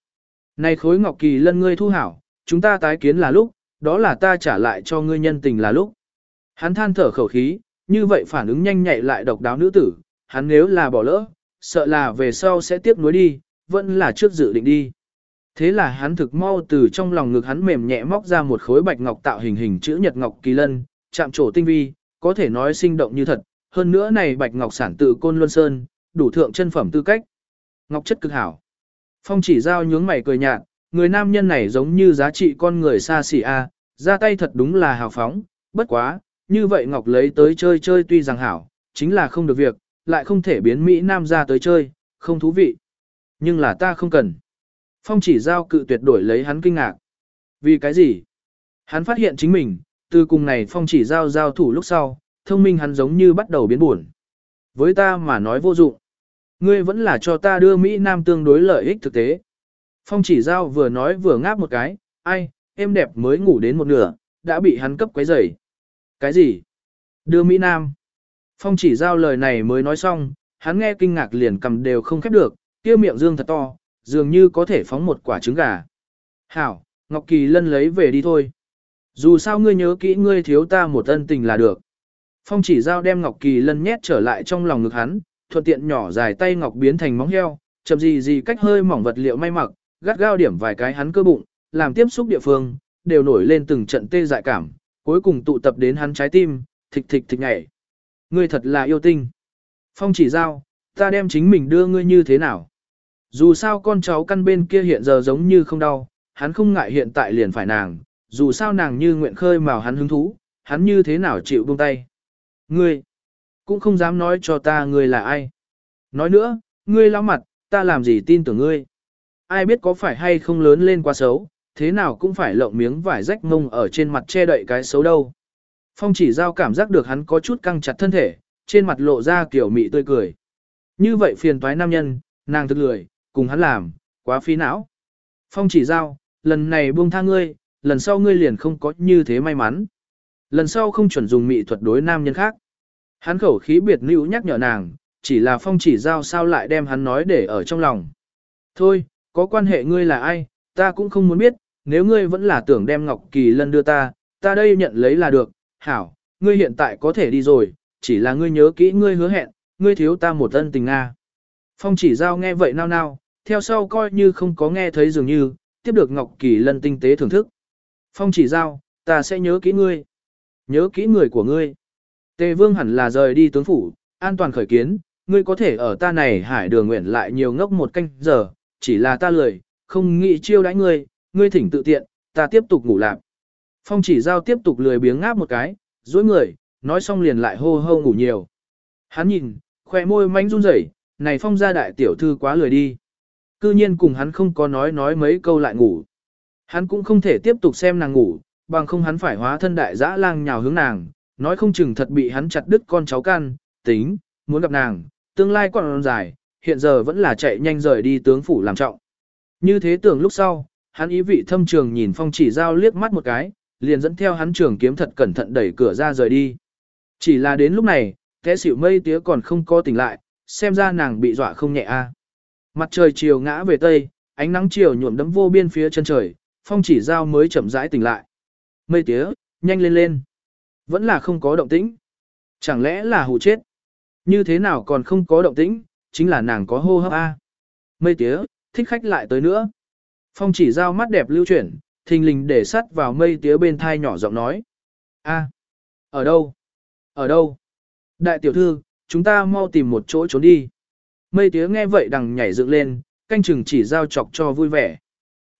A: Này khối ngọc kỳ lân ngươi thu hảo, chúng ta tái kiến là lúc, đó là ta trả lại cho ngươi nhân tình là lúc. Hắn than thở khẩu khí, như vậy phản ứng nhanh nhạy lại độc đáo nữ tử, hắn nếu là bỏ lỡ, sợ là về sau sẽ tiếp nối đi, vẫn là trước dự định đi. Thế là hắn thực mau từ trong lòng ngực hắn mềm nhẹ móc ra một khối bạch ngọc tạo hình hình chữ nhật ngọc kỳ lân, chạm trổ tinh vi, có thể nói sinh động như thật, hơn nữa này bạch ngọc sản tự côn luân sơn, đủ thượng chân phẩm tư cách. Ngọc chất cực hảo. Phong chỉ giao nhướng mày cười nhạt, người nam nhân này giống như giá trị con người xa xỉ a, ra tay thật đúng là hào phóng, bất quá, như vậy Ngọc lấy tới chơi chơi tuy rằng hảo, chính là không được việc, lại không thể biến Mỹ Nam ra tới chơi, không thú vị. Nhưng là ta không cần. Phong chỉ giao cự tuyệt đổi lấy hắn kinh ngạc. Vì cái gì? Hắn phát hiện chính mình, từ cùng này phong chỉ giao giao thủ lúc sau, thông minh hắn giống như bắt đầu biến buồn. Với ta mà nói vô dụng. Ngươi vẫn là cho ta đưa Mỹ Nam tương đối lợi ích thực tế. Phong chỉ giao vừa nói vừa ngáp một cái, ai, em đẹp mới ngủ đến một nửa, đã bị hắn cấp quấy rầy. Cái gì? Đưa Mỹ Nam. Phong chỉ giao lời này mới nói xong, hắn nghe kinh ngạc liền cầm đều không khép được, kia miệng dương thật to, dường như có thể phóng một quả trứng gà. Hảo, Ngọc Kỳ Lân lấy về đi thôi. Dù sao ngươi nhớ kỹ ngươi thiếu ta một ân tình là được. Phong chỉ giao đem Ngọc Kỳ Lân nhét trở lại trong lòng ngực hắn, thuận tiện nhỏ dài tay Ngọc biến thành móng heo, chậm gì gì cách hơi mỏng vật liệu may mặc, gắt gao điểm vài cái hắn cơ bụng, làm tiếp xúc địa phương, đều nổi lên từng trận tê dại cảm, cuối cùng tụ tập đến hắn trái tim, thịch thịch thịch nhảy. Ngươi thật là yêu tinh. Phong chỉ giao, ta đem chính mình đưa ngươi như thế nào? Dù sao con cháu căn bên kia hiện giờ giống như không đau, hắn không ngại hiện tại liền phải nàng, dù sao nàng như nguyện khơi mào hắn hứng thú, hắn như thế nào chịu buông tay. Ngươi, cũng không dám nói cho ta ngươi là ai. Nói nữa, ngươi lão mặt, ta làm gì tin tưởng ngươi. Ai biết có phải hay không lớn lên quá xấu, thế nào cũng phải lộng miếng vải rách mông ở trên mặt che đậy cái xấu đâu. Phong chỉ giao cảm giác được hắn có chút căng chặt thân thể, trên mặt lộ ra kiểu mị tươi cười. Như vậy phiền toái nam nhân, nàng thực lười, cùng hắn làm, quá phí não. Phong chỉ giao, lần này buông tha ngươi, lần sau ngươi liền không có như thế may mắn. Lần sau không chuẩn dùng mị thuật đối nam nhân khác. Hắn khẩu khí biệt lưu nhắc nhở nàng, chỉ là phong chỉ giao sao lại đem hắn nói để ở trong lòng. Thôi, có quan hệ ngươi là ai, ta cũng không muốn biết, nếu ngươi vẫn là tưởng đem Ngọc Kỳ Lân đưa ta, ta đây nhận lấy là được, hảo, ngươi hiện tại có thể đi rồi, chỉ là ngươi nhớ kỹ ngươi hứa hẹn, ngươi thiếu ta một ân tình Nga. Phong chỉ giao nghe vậy nao nao, theo sau coi như không có nghe thấy dường như, tiếp được Ngọc Kỳ Lân tinh tế thưởng thức. Phong chỉ giao, ta sẽ nhớ kỹ ngươi. Nhớ kỹ người của ngươi. Tề vương hẳn là rời đi tướng phủ, an toàn khởi kiến, ngươi có thể ở ta này hải đường nguyện lại nhiều ngốc một canh giờ, chỉ là ta lười, không nghĩ chiêu đãi ngươi, ngươi thỉnh tự tiện, ta tiếp tục ngủ lạc. Phong chỉ giao tiếp tục lười biếng ngáp một cái, dối người, nói xong liền lại hô hô ngủ nhiều. Hắn nhìn, khoe môi manh run rẩy, này phong gia đại tiểu thư quá lười đi. Cư nhiên cùng hắn không có nói nói mấy câu lại ngủ. Hắn cũng không thể tiếp tục xem nàng ngủ, bằng không hắn phải hóa thân đại dã lang nhào hướng nàng, nói không chừng thật bị hắn chặt đứt con cháu can, tính, muốn gặp nàng, tương lai còn dài, hiện giờ vẫn là chạy nhanh rời đi tướng phủ làm trọng. Như thế tưởng lúc sau, hắn ý vị thâm trường nhìn phong chỉ giao liếc mắt một cái, liền dẫn theo hắn trường kiếm thật cẩn thận đẩy cửa ra rời đi. Chỉ là đến lúc này, thế xỉu mây tía còn không có tỉnh lại, xem ra nàng bị dọa không nhẹ a. Mặt trời chiều ngã về tây, ánh nắng chiều nhuộm đấm vô biên phía chân trời, phong chỉ giao mới chậm rãi tỉnh lại. Mây tía, nhanh lên lên. Vẫn là không có động tĩnh. Chẳng lẽ là hù chết? Như thế nào còn không có động tĩnh, chính là nàng có hô hấp a. Mây tía, thích khách lại tới nữa. Phong chỉ giao mắt đẹp lưu chuyển, thình lình để sắt vào mây tía bên thai nhỏ giọng nói. a, ở đâu? Ở đâu? Đại tiểu thư, chúng ta mau tìm một chỗ trốn đi. Mây tía nghe vậy đằng nhảy dựng lên, canh chừng chỉ giao chọc cho vui vẻ.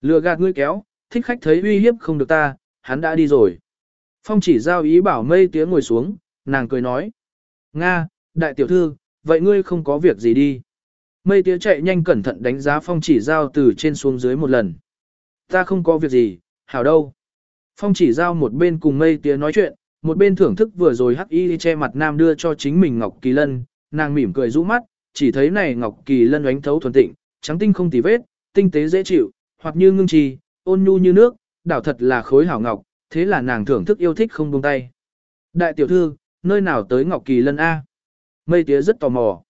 A: Lừa gạt ngươi kéo, thích khách thấy uy hiếp không được ta, hắn đã đi rồi. Phong chỉ giao ý bảo mây tía ngồi xuống, nàng cười nói. Nga, đại tiểu thư, vậy ngươi không có việc gì đi. Mây tía chạy nhanh cẩn thận đánh giá phong chỉ giao từ trên xuống dưới một lần. Ta không có việc gì, hảo đâu. Phong chỉ giao một bên cùng mây tía nói chuyện, một bên thưởng thức vừa rồi hắc y che mặt nam đưa cho chính mình Ngọc Kỳ Lân, nàng mỉm cười rũ mắt, chỉ thấy này Ngọc Kỳ Lân ánh thấu thuần tịnh, trắng tinh không tì vết, tinh tế dễ chịu, hoặc như ngưng trì, ôn nhu như nước, đảo thật là khối hảo ngọc, thế là nàng thưởng thức yêu thích không buông tay. Đại tiểu thư, nơi nào tới Ngọc Kỳ Lân A? Mây tía rất tò mò.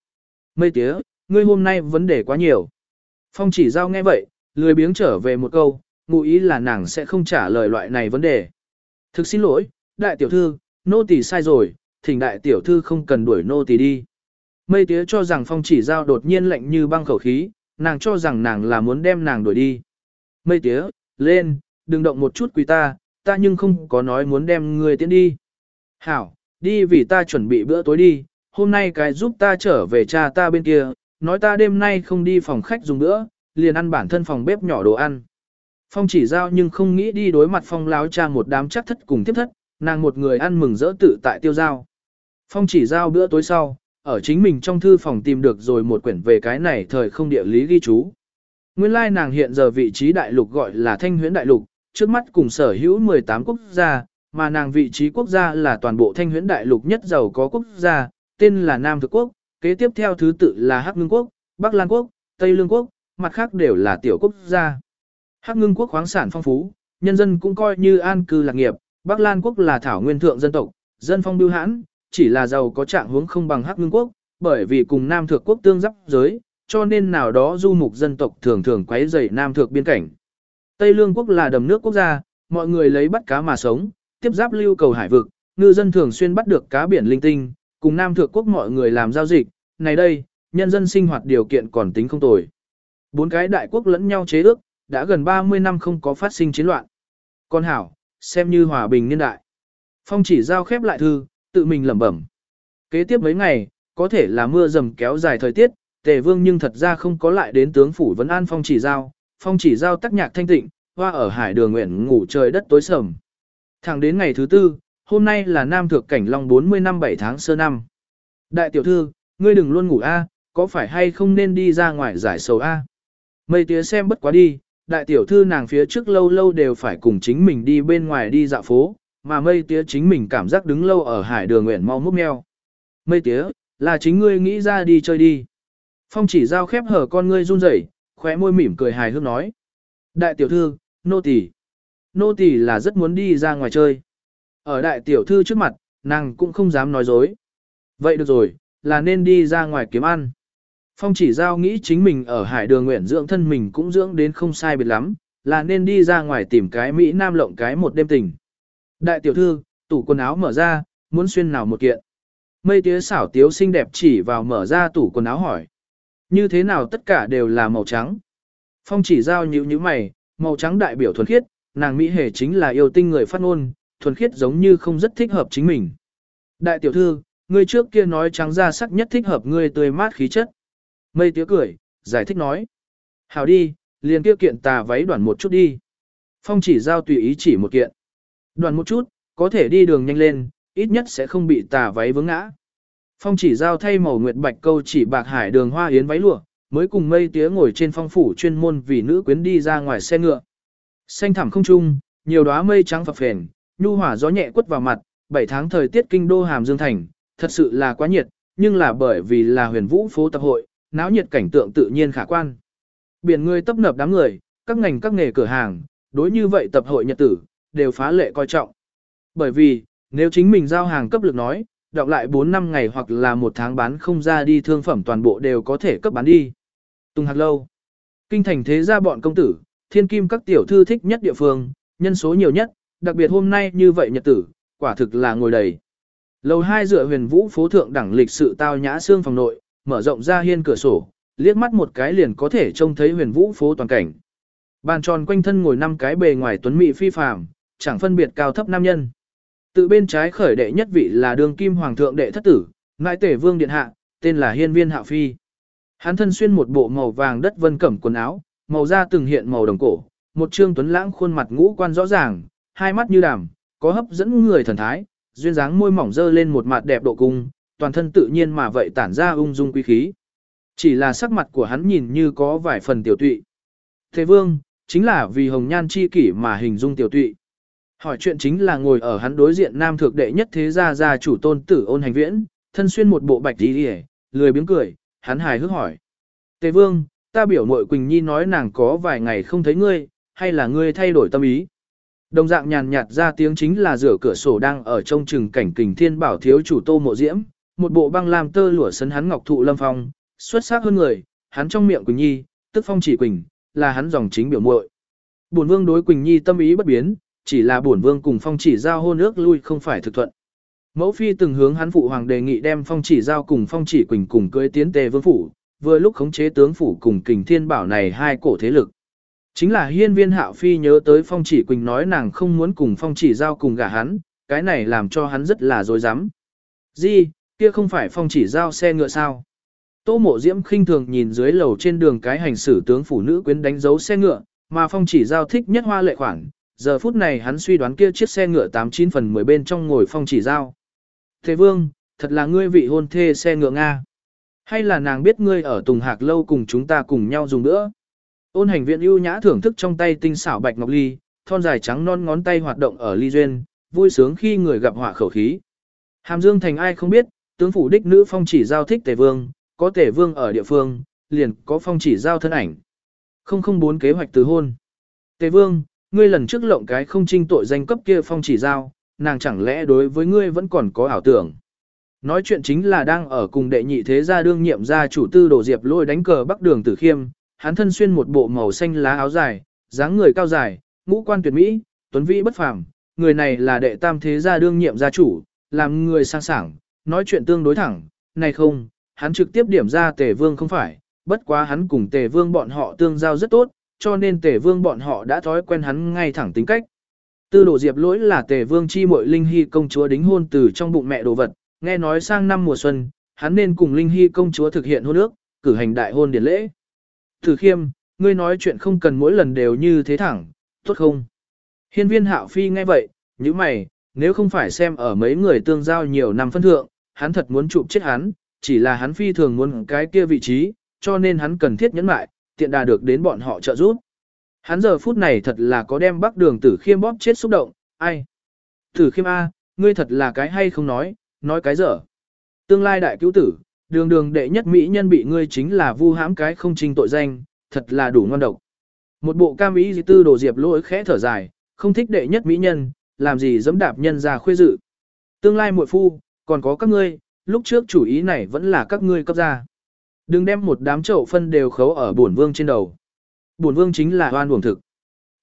A: Mây tía, ngươi hôm nay vấn đề quá nhiều. Phong chỉ giao nghe vậy, lười biếng trở về một câu, ngụ ý là nàng sẽ không trả lời loại này vấn đề. Thực xin lỗi, đại tiểu thư, nô tỳ sai rồi, thỉnh đại tiểu thư không cần đuổi nô tỳ đi. Mây tía cho rằng phong chỉ giao đột nhiên lạnh như băng khẩu khí, nàng cho rằng nàng là muốn đem nàng đuổi đi. Mây tía, lên, đừng động một chút quý ta, ta nhưng không có nói muốn đem người tiến đi. Hảo, đi vì ta chuẩn bị bữa tối đi, hôm nay cái giúp ta trở về cha ta bên kia, nói ta đêm nay không đi phòng khách dùng nữa, liền ăn bản thân phòng bếp nhỏ đồ ăn. Phong chỉ giao nhưng không nghĩ đi đối mặt phong láo cha một đám chắc thất cùng tiếp thất, nàng một người ăn mừng rỡ tự tại tiêu giao. Phong chỉ giao bữa tối sau, ở chính mình trong thư phòng tìm được rồi một quyển về cái này thời không địa lý ghi chú. Nguyên lai nàng hiện giờ vị trí đại lục gọi là Thanh Huyễn Đại Lục, trước mắt cùng sở hữu 18 quốc gia, mà nàng vị trí quốc gia là toàn bộ Thanh Huyễn Đại Lục nhất giàu có quốc gia, tên là Nam Thực Quốc, kế tiếp theo thứ tự là Hắc Ngưng Quốc, Bắc Lan Quốc, Tây Lương Quốc, mặt khác đều là tiểu quốc gia. Hắc Ngưng Quốc khoáng sản phong phú, nhân dân cũng coi như an cư lạc nghiệp, Bắc Lan Quốc là thảo nguyên thượng dân tộc, dân phong biêu hãn, chỉ là giàu có trạng hướng không bằng Hắc Ngưng Quốc, bởi vì cùng Nam Thượng Quốc tương giáp giới, cho nên nào đó du mục dân tộc thường thường quấy rầy Nam Thượng biên cảnh. Tây Lương Quốc là đầm nước quốc gia, mọi người lấy bắt cá mà sống, tiếp giáp lưu cầu hải vực, ngư dân thường xuyên bắt được cá biển linh tinh, cùng Nam Thượng Quốc mọi người làm giao dịch, này đây, nhân dân sinh hoạt điều kiện còn tính không tồi. Bốn cái đại quốc lẫn nhau chế ước, đã gần 30 năm không có phát sinh chiến loạn. Con hảo, xem như hòa bình niên đại. Phong chỉ giao khép lại thư, tự mình lẩm bẩm. Kế tiếp mấy ngày, có thể là mưa dầm kéo dài thời tiết, tề vương nhưng thật ra không có lại đến tướng phủ vấn an phong chỉ giao, phong chỉ giao tắc nhạc thanh tịnh, hoa ở hải đường nguyện ngủ trời đất tối sầm. Thẳng đến ngày thứ tư, hôm nay là nam thượng cảnh long 40 năm 7 tháng sơ năm. Đại tiểu thư, ngươi đừng luôn ngủ a, có phải hay không nên đi ra ngoài giải sầu a? Mây tía xem bất quá đi, đại tiểu thư nàng phía trước lâu lâu đều phải cùng chính mình đi bên ngoài đi dạo phố, mà mây tía chính mình cảm giác đứng lâu ở hải đường nguyện mau múc meo. Mây tía, là chính ngươi nghĩ ra đi chơi đi. Phong chỉ giao khép hở con ngươi run rẩy, khóe môi mỉm cười hài hước nói. Đại tiểu thư, nô tỳ, Nô tỳ là rất muốn đi ra ngoài chơi. Ở đại tiểu thư trước mặt, nàng cũng không dám nói dối. Vậy được rồi, là nên đi ra ngoài kiếm ăn. Phong chỉ giao nghĩ chính mình ở hải đường nguyện dưỡng thân mình cũng dưỡng đến không sai biệt lắm, là nên đi ra ngoài tìm cái Mỹ Nam lộng cái một đêm tình. Đại tiểu thư, tủ quần áo mở ra, muốn xuyên nào một kiện. Mây tía xảo tiếu xinh đẹp chỉ vào mở ra tủ quần áo hỏi. Như thế nào tất cả đều là màu trắng. Phong chỉ giao nhíu như mày, màu trắng đại biểu thuần khiết, nàng Mỹ hề chính là yêu tinh người phát ngôn, thuần khiết giống như không rất thích hợp chính mình. Đại tiểu thư, ngươi trước kia nói trắng ra sắc nhất thích hợp ngươi tươi mát khí chất. Mây tía cười, giải thích nói. Hảo đi, liền kia kiện tà váy đoàn một chút đi. Phong chỉ giao tùy ý chỉ một kiện. Đoàn một chút, có thể đi đường nhanh lên, ít nhất sẽ không bị tà váy vướng ngã. Phong chỉ giao thay màu nguyệt bạch câu chỉ bạc hải đường hoa yến váy lụa, mới cùng mây tía ngồi trên phong phủ chuyên môn vì nữ quyến đi ra ngoài xe ngựa. Xanh thẳm không trung, nhiều đóa mây trắng phập phền, nhu hỏa gió nhẹ quất vào mặt, 7 tháng thời tiết kinh đô hàm dương thành, thật sự là quá nhiệt, nhưng là bởi vì là huyền vũ phố tập hội, náo nhiệt cảnh tượng tự nhiên khả quan. Biển người tấp nập đám người, các ngành các nghề cửa hàng, đối như vậy tập hội nhật tử, đều phá lệ coi trọng. Bởi vì, nếu chính mình giao hàng cấp lực nói, đọc lại 4 năm ngày hoặc là một tháng bán không ra đi thương phẩm toàn bộ đều có thể cấp bán đi. Tùng hạt lâu. Kinh thành thế gia bọn công tử, thiên kim các tiểu thư thích nhất địa phương, nhân số nhiều nhất, đặc biệt hôm nay như vậy nhật tử, quả thực là ngồi đầy. Lầu hai dựa huyền vũ phố thượng đẳng lịch sự tao nhã xương phòng nội, mở rộng ra hiên cửa sổ, liếc mắt một cái liền có thể trông thấy huyền vũ phố toàn cảnh. Bàn tròn quanh thân ngồi năm cái bề ngoài tuấn mỹ phi phàm, chẳng phân biệt cao thấp nam nhân. Tự bên trái khởi đệ nhất vị là đường kim hoàng thượng đệ thất tử, ngại tể vương điện hạ, tên là hiên viên hạ phi. Hắn thân xuyên một bộ màu vàng đất vân cẩm quần áo, màu da từng hiện màu đồng cổ, một trương tuấn lãng khuôn mặt ngũ quan rõ ràng, hai mắt như đàm, có hấp dẫn người thần thái, duyên dáng môi mỏng dơ lên một mặt đẹp độ cung, toàn thân tự nhiên mà vậy tản ra ung dung quý khí. Chỉ là sắc mặt của hắn nhìn như có vài phần tiểu tụy. Thế vương, chính là vì hồng nhan chi kỷ mà hình dung tiểu tụy. Hỏi chuyện chính là ngồi ở hắn đối diện nam thượng đệ nhất thế gia gia chủ tôn tử ôn hành viễn, thân xuyên một bộ bạch đi hề, lười biếng cười, hắn hài hước hỏi. Tề vương, ta biểu mội Quỳnh Nhi nói nàng có vài ngày không thấy ngươi, hay là ngươi thay đổi tâm ý. Đồng dạng nhàn nhạt ra tiếng chính là rửa cửa sổ đang ở trong trừng cảnh kình thiên bảo thiếu chủ tô mộ diễm, một bộ băng lam tơ lụa sấn hắn ngọc thụ lâm phong, xuất sắc hơn người, hắn trong miệng Quỳnh Nhi, tức phong chỉ Quỳnh, là hắn dòng chính biểu muội. Bổn vương đối Quỳnh Nhi tâm ý bất biến, chỉ là bổn vương cùng phong chỉ giao hôn ước lui không phải thực thuận. Mẫu phi từng hướng hắn phụ hoàng đề nghị đem phong chỉ giao cùng phong chỉ Quỳnh cùng cưới tiến tề vương phủ, vừa lúc khống chế tướng phủ cùng kình thiên bảo này hai cổ thế lực. Chính là hiên viên hạo phi nhớ tới phong chỉ Quỳnh nói nàng không muốn cùng phong chỉ giao cùng gả hắn, cái này làm cho hắn rất là dối rắm gì kia không phải phong chỉ giao xe ngựa sao? Tô mộ diễm khinh thường nhìn dưới lầu trên đường cái hành xử tướng phủ nữ quyến đánh dấu xe ngựa, mà phong chỉ giao thích nhất hoa lệ khoản. Giờ phút này hắn suy đoán kia chiếc xe ngựa 89 phần 10 bên trong ngồi phong chỉ giao. Thế vương, thật là ngươi vị hôn thê xe ngựa Nga. Hay là nàng biết ngươi ở Tùng Hạc lâu cùng chúng ta cùng nhau dùng nữa? Ôn hành viện ưu nhã thưởng thức trong tay tinh xảo bạch ngọc ly, thon dài trắng non ngón tay hoạt động ở ly duyên, vui sướng khi người gặp họa khẩu khí. Hàm Dương thành ai không biết, tướng phủ đích nữ phong chỉ giao thích tề vương, có tề vương ở địa phương, liền có phong chỉ giao thân ảnh. Không không bốn kế hoạch từ hôn. Tề vương, ngươi lần trước lộng cái không trinh tội danh cấp kia phong chỉ giao, nàng chẳng lẽ đối với ngươi vẫn còn có ảo tưởng. Nói chuyện chính là đang ở cùng đệ nhị thế gia đương nhiệm gia chủ tư đồ diệp lôi đánh cờ bắc đường tử khiêm, hắn thân xuyên một bộ màu xanh lá áo dài, dáng người cao dài, ngũ quan tuyệt mỹ, tuấn vĩ bất phàm, người này là đệ tam thế gia đương nhiệm gia chủ, làm người sang sảng, nói chuyện tương đối thẳng, này không, hắn trực tiếp điểm ra tề vương không phải, bất quá hắn cùng tề vương bọn họ tương giao rất tốt, cho nên tề vương bọn họ đã thói quen hắn ngay thẳng tính cách. Tư đồ diệp lỗi là tề vương chi mội linh hy công chúa đính hôn từ trong bụng mẹ đồ vật, nghe nói sang năm mùa xuân, hắn nên cùng linh hy công chúa thực hiện hôn ước, cử hành đại hôn điển lễ. Thử khiêm, ngươi nói chuyện không cần mỗi lần đều như thế thẳng, tốt không? Hiên viên hạo phi nghe vậy, như mày, nếu không phải xem ở mấy người tương giao nhiều năm phân thượng, hắn thật muốn chụp chết hắn, chỉ là hắn phi thường muốn cái kia vị trí, cho nên hắn cần thiết nhẫn mại, tiện đà được đến bọn họ trợ giúp. Hắn giờ phút này thật là có đem bắc đường tử khiêm bóp chết xúc động, ai? Tử khiêm A, ngươi thật là cái hay không nói, nói cái dở. Tương lai đại cứu tử, đường đường đệ nhất mỹ nhân bị ngươi chính là vu hãm cái không trình tội danh, thật là đủ ngon độc. Một bộ cam ý dị tư đồ diệp lỗi khẽ thở dài, không thích đệ nhất mỹ nhân, làm gì dẫm đạp nhân ra khuê dự. Tương lai muội phu, còn có các ngươi, lúc trước chủ ý này vẫn là các ngươi cấp ra. Đừng đem một đám chậu phân đều khấu ở bổn vương trên đầu. Bổn vương chính là oan uổng thực.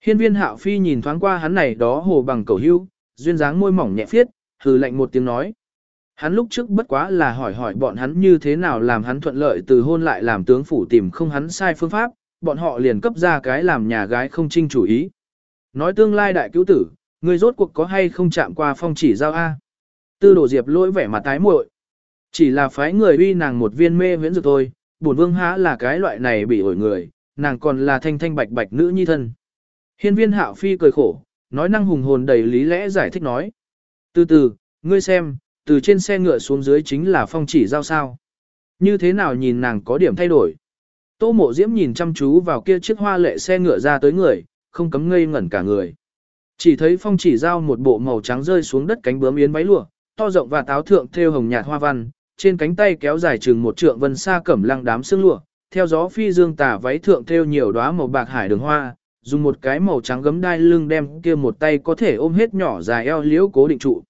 A: Hiên viên hạo phi nhìn thoáng qua hắn này đó hồ bằng cầu hưu, duyên dáng môi mỏng nhẹ phiết, hừ lạnh một tiếng nói. Hắn lúc trước bất quá là hỏi hỏi bọn hắn như thế nào làm hắn thuận lợi từ hôn lại làm tướng phủ tìm không hắn sai phương pháp, bọn họ liền cấp ra cái làm nhà gái không trinh chủ ý. Nói tương lai đại cứu tử, người rốt cuộc có hay không chạm qua phong chỉ giao A. Tư đồ diệp lỗi vẻ mặt tái muội Chỉ là phái người uy nàng một viên mê huyễn dược thôi, bổn vương há là cái loại này bị ổi người, nàng còn là thanh thanh bạch bạch nữ nhi thân. Hiên viên hạo phi cười khổ, nói năng hùng hồn đầy lý lẽ giải thích nói. Từ từ, ngươi xem, từ trên xe ngựa xuống dưới chính là phong chỉ giao sao. Như thế nào nhìn nàng có điểm thay đổi. Tô mộ diễm nhìn chăm chú vào kia chiếc hoa lệ xe ngựa ra tới người, không cấm ngây ngẩn cả người. Chỉ thấy phong chỉ giao một bộ màu trắng rơi xuống đất cánh bướm yến váy lụa, to rộng và táo thượng thêu hồng nhạt hoa văn, trên cánh tay kéo dài chừng một trượng vân xa cẩm lăng đám xương lụa, theo gió phi dương tả váy thượng thêu nhiều đóa màu bạc hải đường hoa, dùng một cái màu trắng gấm đai lưng đem kia một tay có thể ôm hết nhỏ dài eo liễu cố định trụ.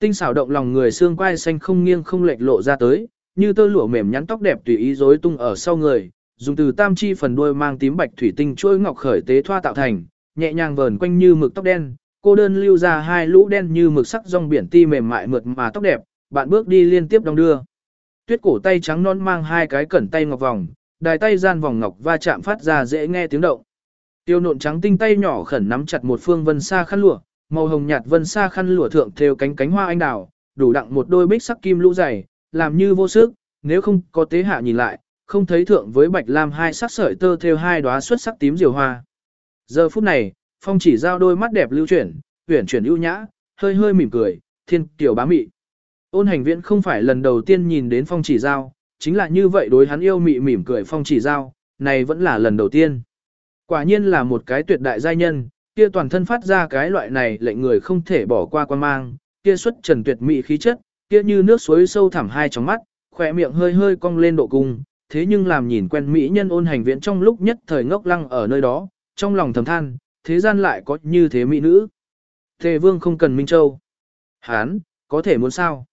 A: Tinh xảo động lòng người xương quai xanh không nghiêng không lệch lộ ra tới, như tơ lụa mềm nhắn tóc đẹp tùy ý rối tung ở sau người, dùng từ tam chi phần đuôi mang tím bạch thủy tinh chuỗi ngọc khởi tế thoa tạo thành, nhẹ nhàng vờn quanh như mực tóc đen, cô đơn lưu ra hai lũ đen như mực sắc rong biển ti mềm mại mượt mà tóc đẹp, bạn bước đi liên tiếp đong đưa. Tuyết cổ tay trắng non mang hai cái cẩn tay ngọc vòng, đài tay gian vòng ngọc va chạm phát ra dễ nghe tiếng động. Tiêu nộn trắng tinh tay nhỏ khẩn nắm chặt một phương vân xa khăn lụa, màu hồng nhạt vân xa khăn lụa thượng thêu cánh cánh hoa anh đào, đủ đặng một đôi bích sắc kim lũ dày, làm như vô sức, nếu không có tế hạ nhìn lại, không thấy thượng với bạch lam hai sắc sợi tơ thêu hai đóa xuất sắc tím diều hoa. Giờ phút này, phong chỉ giao đôi mắt đẹp lưu chuyển, uyển chuyển ưu nhã, hơi hơi mỉm cười, thiên tiểu bá mị. Ôn hành viễn không phải lần đầu tiên nhìn đến phong chỉ giao, chính là như vậy đối hắn yêu mị mỉm cười phong chỉ giao, này vẫn là lần đầu tiên. Quả nhiên là một cái tuyệt đại giai nhân, kia toàn thân phát ra cái loại này lệnh người không thể bỏ qua quan mang, kia xuất trần tuyệt mỹ khí chất, kia như nước suối sâu thẳm hai trong mắt, khỏe miệng hơi hơi cong lên độ cung, thế nhưng làm nhìn quen mỹ nhân ôn hành viễn trong lúc nhất thời ngốc lăng ở nơi đó, trong lòng thầm than, thế gian lại có như thế mỹ nữ. thế vương không cần Minh Châu. Hán, có thể muốn sao?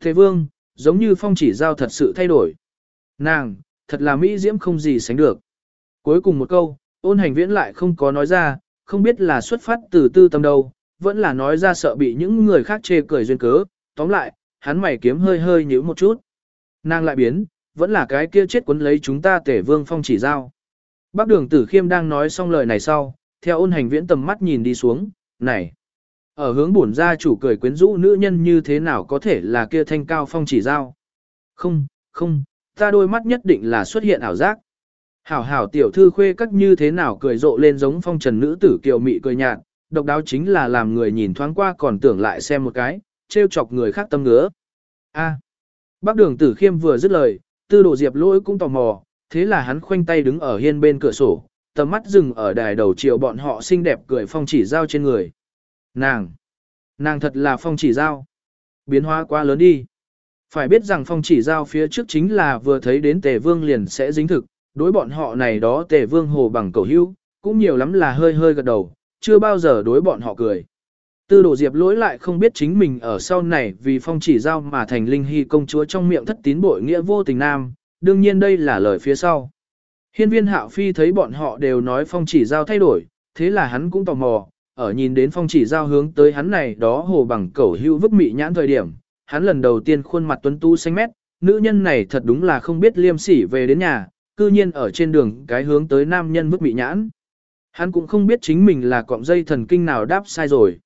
A: thế vương, giống như phong chỉ giao thật sự thay đổi. Nàng, thật là mỹ diễm không gì sánh được. Cuối cùng một câu, ôn hành viễn lại không có nói ra, không biết là xuất phát từ tư tâm đâu, vẫn là nói ra sợ bị những người khác chê cười duyên cớ. Tóm lại, hắn mày kiếm hơi hơi nhíu một chút. Nàng lại biến, vẫn là cái kia chết cuốn lấy chúng ta tể vương phong chỉ giao. Bác đường tử khiêm đang nói xong lời này sau, theo ôn hành viễn tầm mắt nhìn đi xuống, này. Ở hướng bổn gia chủ cười quyến rũ nữ nhân như thế nào có thể là kia thanh cao phong chỉ giao. Không, không, ta đôi mắt nhất định là xuất hiện ảo giác. Hảo hảo tiểu thư khuê các như thế nào cười rộ lên giống phong trần nữ tử kiều mị cười nhạt, độc đáo chính là làm người nhìn thoáng qua còn tưởng lại xem một cái, trêu chọc người khác tâm ngứa. A. À. Bác đường tử khiêm vừa dứt lời, tư đồ diệp lỗi cũng tò mò, thế là hắn khoanh tay đứng ở hiên bên cửa sổ, tầm mắt dừng ở đài đầu chiều bọn họ xinh đẹp cười phong chỉ giao trên người. Nàng! Nàng thật là phong chỉ giao. Biến hóa quá lớn đi. Phải biết rằng phong chỉ giao phía trước chính là vừa thấy đến tề vương liền sẽ dính thực, đối bọn họ này đó tề vương hồ bằng cầu hữu, cũng nhiều lắm là hơi hơi gật đầu, chưa bao giờ đối bọn họ cười. Tư đồ diệp lỗi lại không biết chính mình ở sau này vì phong chỉ giao mà thành linh hy công chúa trong miệng thất tín bội nghĩa vô tình nam, đương nhiên đây là lời phía sau. Hiên viên hạo phi thấy bọn họ đều nói phong chỉ giao thay đổi, thế là hắn cũng tò mò, ở nhìn đến phong chỉ giao hướng tới hắn này đó hồ bằng cẩu hưu vức mị nhãn thời điểm, hắn lần đầu tiên khuôn mặt tuấn tu xanh mét, nữ nhân này thật đúng là không biết liêm sỉ về đến nhà, cư nhiên ở trên đường cái hướng tới nam nhân vứt bị nhãn. Hắn cũng không biết chính mình là cọng dây thần kinh nào đáp sai rồi.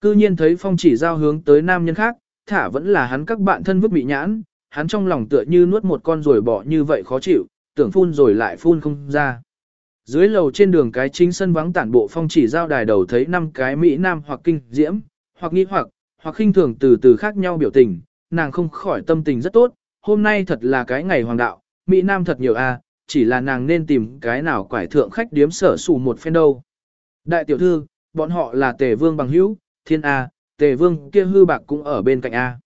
A: Cư nhiên thấy phong chỉ giao hướng tới nam nhân khác, thả vẫn là hắn các bạn thân vứt bị nhãn, hắn trong lòng tựa như nuốt một con rồi bỏ như vậy khó chịu, tưởng phun rồi lại phun không ra. Dưới lầu trên đường cái chính sân vắng tản bộ phong chỉ giao đài đầu thấy năm cái Mỹ Nam hoặc kinh diễm, hoặc nghi hoặc, hoặc khinh thường từ từ khác nhau biểu tình, nàng không khỏi tâm tình rất tốt, hôm nay thật là cái ngày hoàng đạo, Mỹ Nam thật nhiều a, à, chỉ là nàng nên tìm cái nào quải thượng khách điếm sở sủ một phen đâu. Đại tiểu thư, bọn họ là tề vương bằng hữu, thiên A, tề vương kia hư bạc cũng ở bên cạnh A.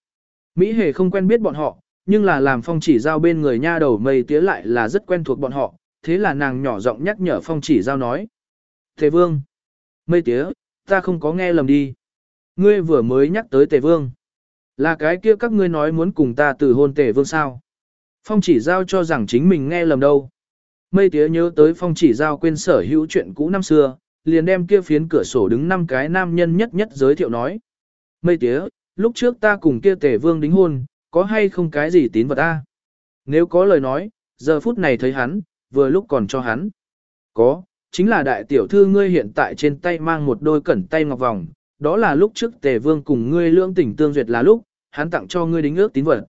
A: Mỹ hề không quen biết bọn họ, nhưng là làm phong chỉ giao bên người nha đầu mây tía lại là rất quen thuộc bọn họ, thế là nàng nhỏ giọng nhắc nhở phong chỉ giao nói. Tề vương, mây tía, ta không có nghe lầm đi. Ngươi vừa mới nhắc tới tề vương. Là cái kia các ngươi nói muốn cùng ta từ hôn tề vương sao? Phong chỉ giao cho rằng chính mình nghe lầm đâu. Mây tía nhớ tới phong chỉ giao quên sở hữu chuyện cũ năm xưa, liền đem kia phiến cửa sổ đứng năm cái nam nhân nhất nhất giới thiệu nói. Mây tía, lúc trước ta cùng kia tề vương đính hôn, có hay không cái gì tín vật ta? Nếu có lời nói, giờ phút này thấy hắn, vừa lúc còn cho hắn. Có, chính là đại tiểu thư ngươi hiện tại trên tay mang một đôi cẩn tay ngọc vòng, đó là lúc trước tề vương cùng ngươi lương tình tương duyệt là lúc, hắn tặng cho ngươi đính ước tín vật.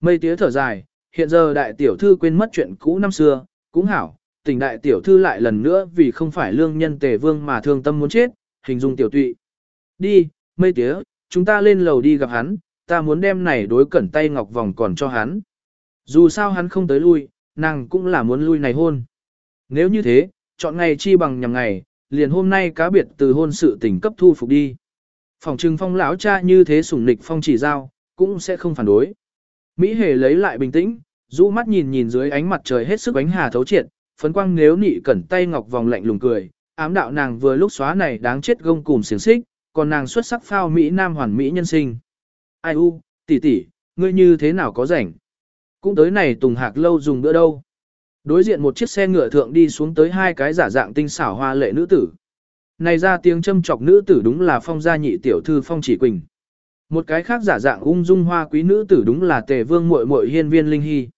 A: Mây tía thở dài, hiện giờ đại tiểu thư quên mất chuyện cũ năm xưa, cũng hảo, tình đại tiểu thư lại lần nữa vì không phải lương nhân tề vương mà thương tâm muốn chết, hình dung tiểu tụy. Đi, mây tía, chúng ta lên lầu đi gặp hắn, ta muốn đem này đối cẩn tay ngọc vòng còn cho hắn. Dù sao hắn không tới lui, nàng cũng là muốn lui này hôn. Nếu như thế, chọn ngày chi bằng nhằm ngày, liền hôm nay cá biệt từ hôn sự tình cấp thu phục đi. Phòng trừng phong lão cha như thế sủng nịch phong chỉ giao, cũng sẽ không phản đối. Mỹ hề lấy lại bình tĩnh, rũ mắt nhìn nhìn dưới ánh mặt trời hết sức ánh hà thấu triệt, phấn quang nếu nị cẩn tay ngọc vòng lạnh lùng cười, ám đạo nàng vừa lúc xóa này đáng chết gông cùm xiềng xích, còn nàng xuất sắc phao Mỹ Nam hoàn Mỹ nhân sinh. Ai u, tỷ tỷ, ngươi như thế nào có rảnh? Cũng tới này Tùng Hạc lâu dùng bữa đâu. Đối diện một chiếc xe ngựa thượng đi xuống tới hai cái giả dạng tinh xảo hoa lệ nữ tử. Này ra tiếng châm chọc nữ tử đúng là phong gia nhị tiểu thư phong chỉ quỳnh. Một cái khác giả dạng ung dung hoa quý nữ tử đúng là tề vương muội muội hiên viên linh hy.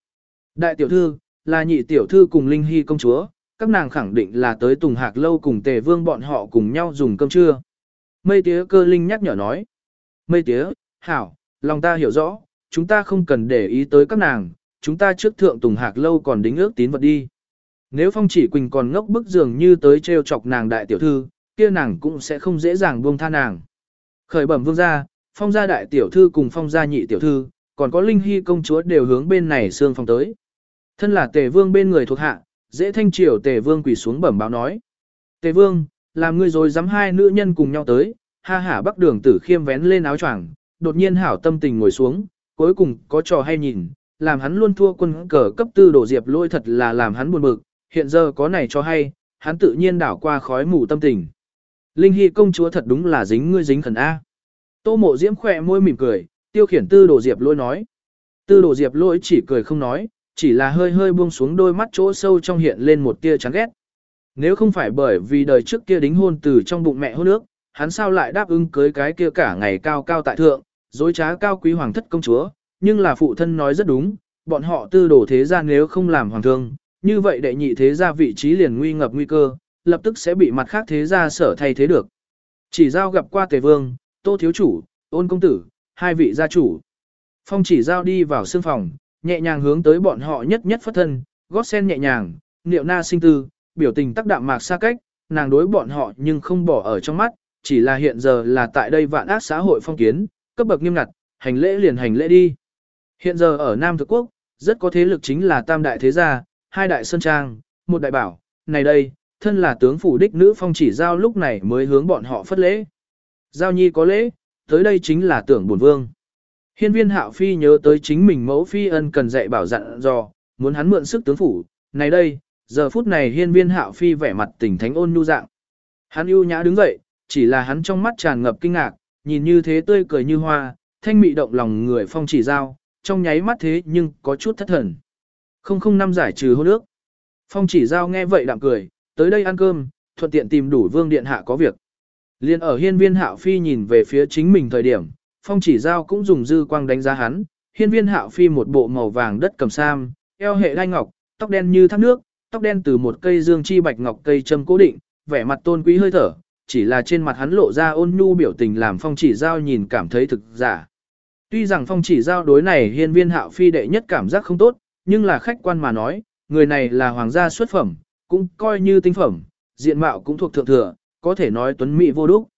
A: Đại tiểu thư, là nhị tiểu thư cùng linh hy công chúa, các nàng khẳng định là tới Tùng Hạc lâu cùng tề vương bọn họ cùng nhau dùng cơm trưa. Mây tía cơ linh nhắc nhở nói. Mây tía, hảo, lòng ta hiểu rõ, chúng ta không cần để ý tới các nàng, chúng ta trước thượng Tùng Hạc lâu còn đính ước tín vật đi. Nếu Phong Chỉ Quỳnh còn ngốc bức dường như tới trêu chọc nàng đại tiểu thư, kia nàng cũng sẽ không dễ dàng buông tha nàng. Khởi bẩm vương gia, Phong gia đại tiểu thư cùng Phong gia nhị tiểu thư, còn có Linh Hy công chúa đều hướng bên này xương phong tới. Thân là Tề Vương bên người thuộc hạ, dễ thanh triều Tề Vương quỳ xuống bẩm báo nói: "Tề Vương, làm ngươi rồi dám hai nữ nhân cùng nhau tới." Ha hả Bắc Đường Tử Khiêm vén lên áo choàng, đột nhiên hảo tâm tình ngồi xuống, cuối cùng có trò hay nhìn, làm hắn luôn thua quân cờ cấp tư đổ diệp lôi thật là làm hắn buồn bực, hiện giờ có này cho hay, hắn tự nhiên đảo qua khói mù tâm tình. Linh Hy công chúa thật đúng là dính ngươi dính khẩn A. Tô mộ diễm khỏe môi mỉm cười, tiêu khiển tư đổ diệp lôi nói. Tư đổ diệp lôi chỉ cười không nói, chỉ là hơi hơi buông xuống đôi mắt chỗ sâu trong hiện lên một tia chán ghét. Nếu không phải bởi vì đời trước kia đính hôn từ trong bụng mẹ hôn nước, hắn sao lại đáp ứng cưới cái kia cả ngày cao cao tại thượng, dối trá cao quý hoàng thất công chúa, nhưng là phụ thân nói rất đúng, bọn họ tư đồ thế gia nếu không làm hoàng thương, như vậy đệ nhị thế gia vị trí liền nguy ngập nguy cơ, lập tức sẽ bị mặt khác thế gia sở thay thế được. Chỉ giao gặp qua tề vương, tô thiếu chủ, ôn công tử, hai vị gia chủ. Phong chỉ giao đi vào sương phòng, nhẹ nhàng hướng tới bọn họ nhất nhất phất thân, gót sen nhẹ nhàng, niệu na sinh tư, biểu tình tác đạm mạc xa cách, nàng đối bọn họ nhưng không bỏ ở trong mắt, chỉ là hiện giờ là tại đây vạn ác xã hội phong kiến, cấp bậc nghiêm ngặt, hành lễ liền hành lễ đi. Hiện giờ ở Nam Thực Quốc, rất có thế lực chính là tam đại thế gia, hai đại sơn trang, một đại bảo, này đây, thân là tướng phủ đích nữ phong chỉ giao lúc này mới hướng bọn họ phất lễ. Giao nhi có lễ, tới đây chính là tưởng bổn vương. Hiên viên hạo phi nhớ tới chính mình mẫu phi ân cần dạy bảo dặn dò, muốn hắn mượn sức tướng phủ, này đây, giờ phút này hiên viên hạo phi vẻ mặt tỉnh thánh ôn nhu dạng. Hắn ưu nhã đứng dậy, chỉ là hắn trong mắt tràn ngập kinh ngạc, nhìn như thế tươi cười như hoa, thanh mị động lòng người phong chỉ giao, trong nháy mắt thế nhưng có chút thất thần. Không không năm giải trừ hôn ước. Phong chỉ giao nghe vậy đạm cười, tới đây ăn cơm, thuận tiện tìm đủ vương điện hạ có việc. Liên ở hiên viên hạo phi nhìn về phía chính mình thời điểm, phong chỉ giao cũng dùng dư quang đánh giá hắn, hiên viên hạo phi một bộ màu vàng đất cầm sam, eo hệ đai ngọc, tóc đen như thác nước, tóc đen từ một cây dương chi bạch ngọc cây châm cố định, vẻ mặt tôn quý hơi thở, chỉ là trên mặt hắn lộ ra ôn nhu biểu tình làm phong chỉ giao nhìn cảm thấy thực giả. Tuy rằng phong chỉ giao đối này hiên viên hạo phi đệ nhất cảm giác không tốt, nhưng là khách quan mà nói, người này là hoàng gia xuất phẩm, cũng coi như tinh phẩm, diện mạo cũng thuộc thượng thừa, có thể nói tuấn mỹ vô đúc.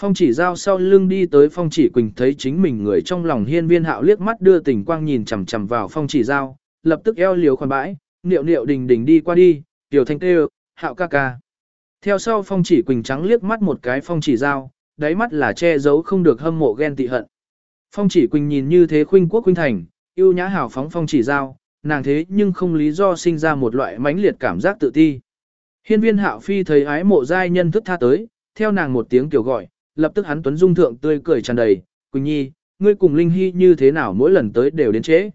A: Phong chỉ giao sau lưng đi tới phong chỉ quỳnh thấy chính mình người trong lòng hiên viên hạo liếc mắt đưa tình quang nhìn chằm chằm vào phong chỉ giao, lập tức eo liều khoan bãi, niệu niệu đình đình đi qua đi, tiểu thanh tê hạo ca ca. Theo sau phong chỉ quỳnh trắng liếc mắt một cái phong chỉ giao, đáy mắt là che giấu không được hâm mộ ghen tị hận. Phong chỉ quỳnh nhìn như thế khuynh quốc khuynh thành, yêu nhã hào phóng phong chỉ giao, nàng thế nhưng không lý do sinh ra một loại mãnh liệt cảm giác tự ti. Hiên viên hạo phi thấy ái mộ giai nhân thức tha tới, theo nàng một tiếng kiểu gọi, lập tức hắn tuấn dung thượng tươi cười tràn đầy, Quỳnh Nhi, ngươi cùng Linh Hy như thế nào mỗi lần tới đều đến trễ.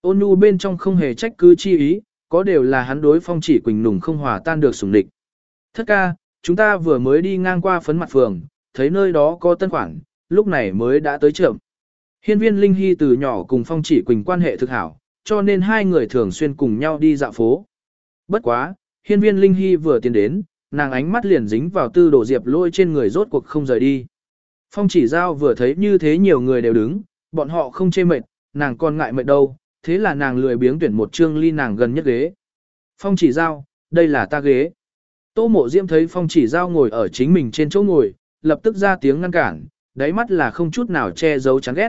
A: Ôn nhu bên trong không hề trách cứ chi ý, có đều là hắn đối phong chỉ Quỳnh nùng không hòa tan được sủng địch. Thất ca, chúng ta vừa mới đi ngang qua phấn mặt phường, thấy nơi đó có tân khoản, lúc này mới đã tới trưởng. Hiên viên Linh Hy từ nhỏ cùng Phong Chỉ Quỳnh quan hệ thực hảo, cho nên hai người thường xuyên cùng nhau đi dạo phố. Bất quá, hiên viên Linh Hy vừa tiến đến, nàng ánh mắt liền dính vào tư đồ diệp lôi trên người rốt cuộc không rời đi. Phong chỉ giao vừa thấy như thế nhiều người đều đứng, bọn họ không chê mệt, nàng còn ngại mệt đâu, thế là nàng lười biếng tuyển một chương ly nàng gần nhất ghế. Phong chỉ giao, đây là ta ghế. Tô mộ diễm thấy phong chỉ giao ngồi ở chính mình trên chỗ ngồi, lập tức ra tiếng ngăn cản, đáy mắt là không chút nào che giấu chán ghét.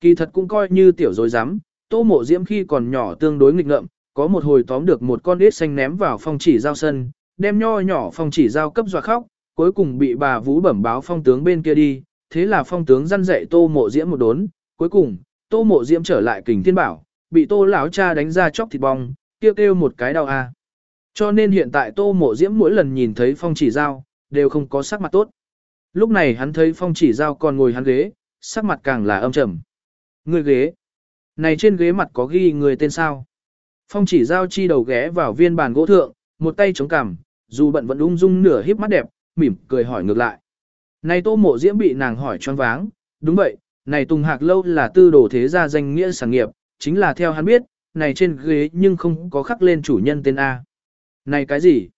A: Kỳ thật cũng coi như tiểu dối rắm tô mộ diễm khi còn nhỏ tương đối nghịch ngợm, có một hồi tóm được một con ếch xanh ném vào phong chỉ giao sân, đem nho nhỏ phong chỉ giao cấp dọa khóc, cuối cùng bị bà vũ bẩm báo phong tướng bên kia đi, thế là phong tướng răn dạy tô mộ diễm một đốn, cuối cùng, tô mộ diễm trở lại kình thiên bảo, bị tô lão cha đánh ra chóc thịt bong, kêu kêu một cái đau a. Cho nên hiện tại tô mộ diễm mỗi lần nhìn thấy phong chỉ giao, đều không có sắc mặt tốt. Lúc này hắn thấy phong chỉ giao còn ngồi hắn ghế, sắc mặt càng là âm trầm. Người ghế. Này trên ghế mặt có ghi người tên sao. Phong chỉ giao chi đầu ghé vào viên bàn gỗ thượng, một tay chống cằm, dù bận vẫn ung dung nửa híp mắt đẹp, mỉm cười hỏi ngược lại. Này tô mộ diễm bị nàng hỏi choáng váng, đúng vậy, này Tùng Hạc Lâu là tư đồ thế gia danh nghĩa sản nghiệp, chính là theo hắn biết, này trên ghế nhưng không có khắc lên chủ nhân tên A. Này cái gì?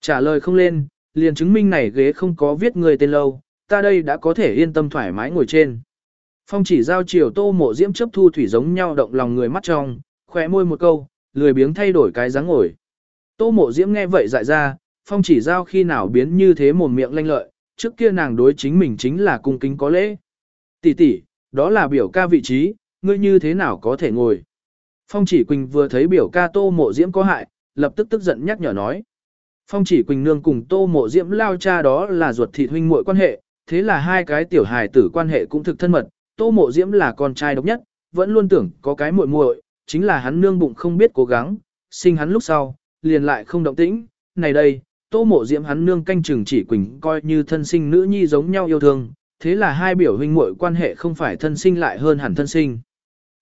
A: Trả lời không lên, liền chứng minh này ghế không có viết người tên lâu, ta đây đã có thể yên tâm thoải mái ngồi trên. Phong chỉ giao chiều tô mộ diễm chấp thu thủy giống nhau động lòng người mắt trong, khỏe môi một câu, lười biếng thay đổi cái dáng ngồi. Tô mộ diễm nghe vậy dại ra, phong chỉ giao khi nào biến như thế mồm miệng lanh lợi, trước kia nàng đối chính mình chính là cung kính có lễ. Tỷ tỷ, đó là biểu ca vị trí, ngươi như thế nào có thể ngồi. Phong chỉ Quỳnh vừa thấy biểu ca tô mộ diễm có hại, lập tức tức giận nhắc nhở nói. Phong chỉ Quỳnh nương cùng tô mộ diễm lao cha đó là ruột thịt huynh muội quan hệ, thế là hai cái tiểu hài tử quan hệ cũng thực thân mật, tô mộ diễm là con trai độc nhất, vẫn luôn tưởng có cái muội muội, chính là hắn nương bụng không biết cố gắng, sinh hắn lúc sau, liền lại không động tĩnh, này đây, tô mộ diễm hắn nương canh chừng chỉ Quỳnh coi như thân sinh nữ nhi giống nhau yêu thương, thế là hai biểu huynh muội quan hệ không phải thân sinh lại hơn hẳn thân sinh.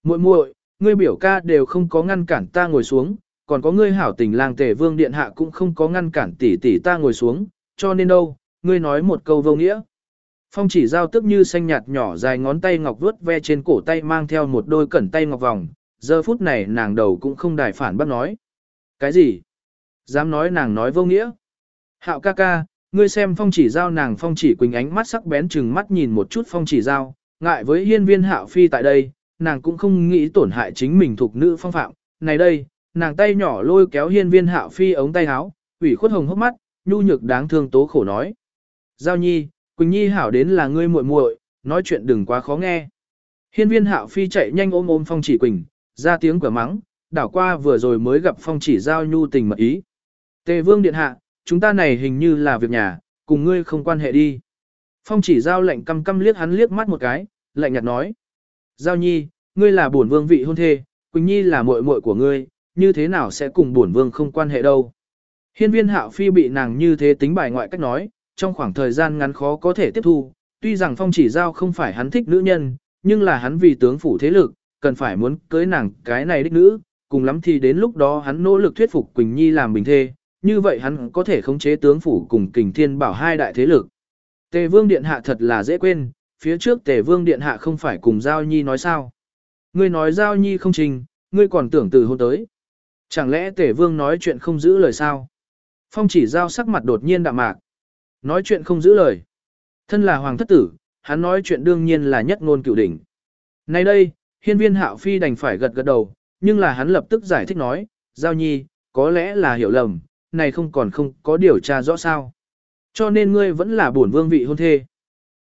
A: Muội muội, ngươi biểu ca đều không có ngăn cản ta ngồi xuống, còn có ngươi hảo tình lang tề vương điện hạ cũng không có ngăn cản tỷ tỷ ta ngồi xuống, cho nên đâu, ngươi nói một câu vô nghĩa. Phong chỉ giao tức như xanh nhạt nhỏ dài ngón tay ngọc vuốt ve trên cổ tay mang theo một đôi cẩn tay ngọc vòng, giờ phút này nàng đầu cũng không đài phản bác nói. Cái gì? Dám nói nàng nói vô nghĩa? Hạo ca ca, ngươi xem phong chỉ giao nàng phong chỉ quỳnh ánh mắt sắc bén chừng mắt nhìn một chút phong chỉ giao, ngại với hiên viên hạo phi tại đây, nàng cũng không nghĩ tổn hại chính mình thuộc nữ phong phạm. Này đây, nàng tay nhỏ lôi kéo hiên viên hạo phi ống tay áo, ủy khuất hồng hốc mắt, nhu nhược đáng thương tố khổ nói. Giao nhi, Quỳnh nhi hảo đến là ngươi muội muội, nói chuyện đừng quá khó nghe. Hiên viên hạo phi chạy nhanh ôm ôm phong chỉ Quỳnh, ra tiếng cửa mắng, đảo qua vừa rồi mới gặp phong chỉ giao nhu tình mật ý. Tề vương điện hạ, chúng ta này hình như là việc nhà, cùng ngươi không quan hệ đi. Phong chỉ giao lệnh căm căm liếc hắn liếc mắt một cái, lạnh nhạt nói. Giao nhi, ngươi là bổn vương vị hôn thê, Quỳnh nhi là muội muội của ngươi, như thế nào sẽ cùng bổn vương không quan hệ đâu. Hiên viên hạo phi bị nàng như thế tính bài ngoại cách nói, trong khoảng thời gian ngắn khó có thể tiếp thu, tuy rằng phong chỉ giao không phải hắn thích nữ nhân, nhưng là hắn vì tướng phủ thế lực, cần phải muốn cưới nàng cái này đích nữ, cùng lắm thì đến lúc đó hắn nỗ lực thuyết phục Quỳnh Nhi làm bình thê, như vậy hắn có thể khống chế tướng phủ cùng kình thiên bảo hai đại thế lực. Tề vương điện hạ thật là dễ quên, phía trước tề vương điện hạ không phải cùng Giao Nhi nói sao. Ngươi nói Giao Nhi không trình, ngươi còn tưởng từ hôn tới. Chẳng lẽ tề vương nói chuyện không giữ lời sao? Phong chỉ giao sắc mặt đột nhiên đạm mạc. Nói chuyện không giữ lời. Thân là hoàng thất tử, hắn nói chuyện đương nhiên là nhất ngôn cựu đỉnh. Nay đây, hiên viên hạo phi đành phải gật gật đầu, nhưng là hắn lập tức giải thích nói, Giao Nhi, có lẽ là hiểu lầm, này không còn không có điều tra rõ sao. Cho nên ngươi vẫn là bổn vương vị hôn thê.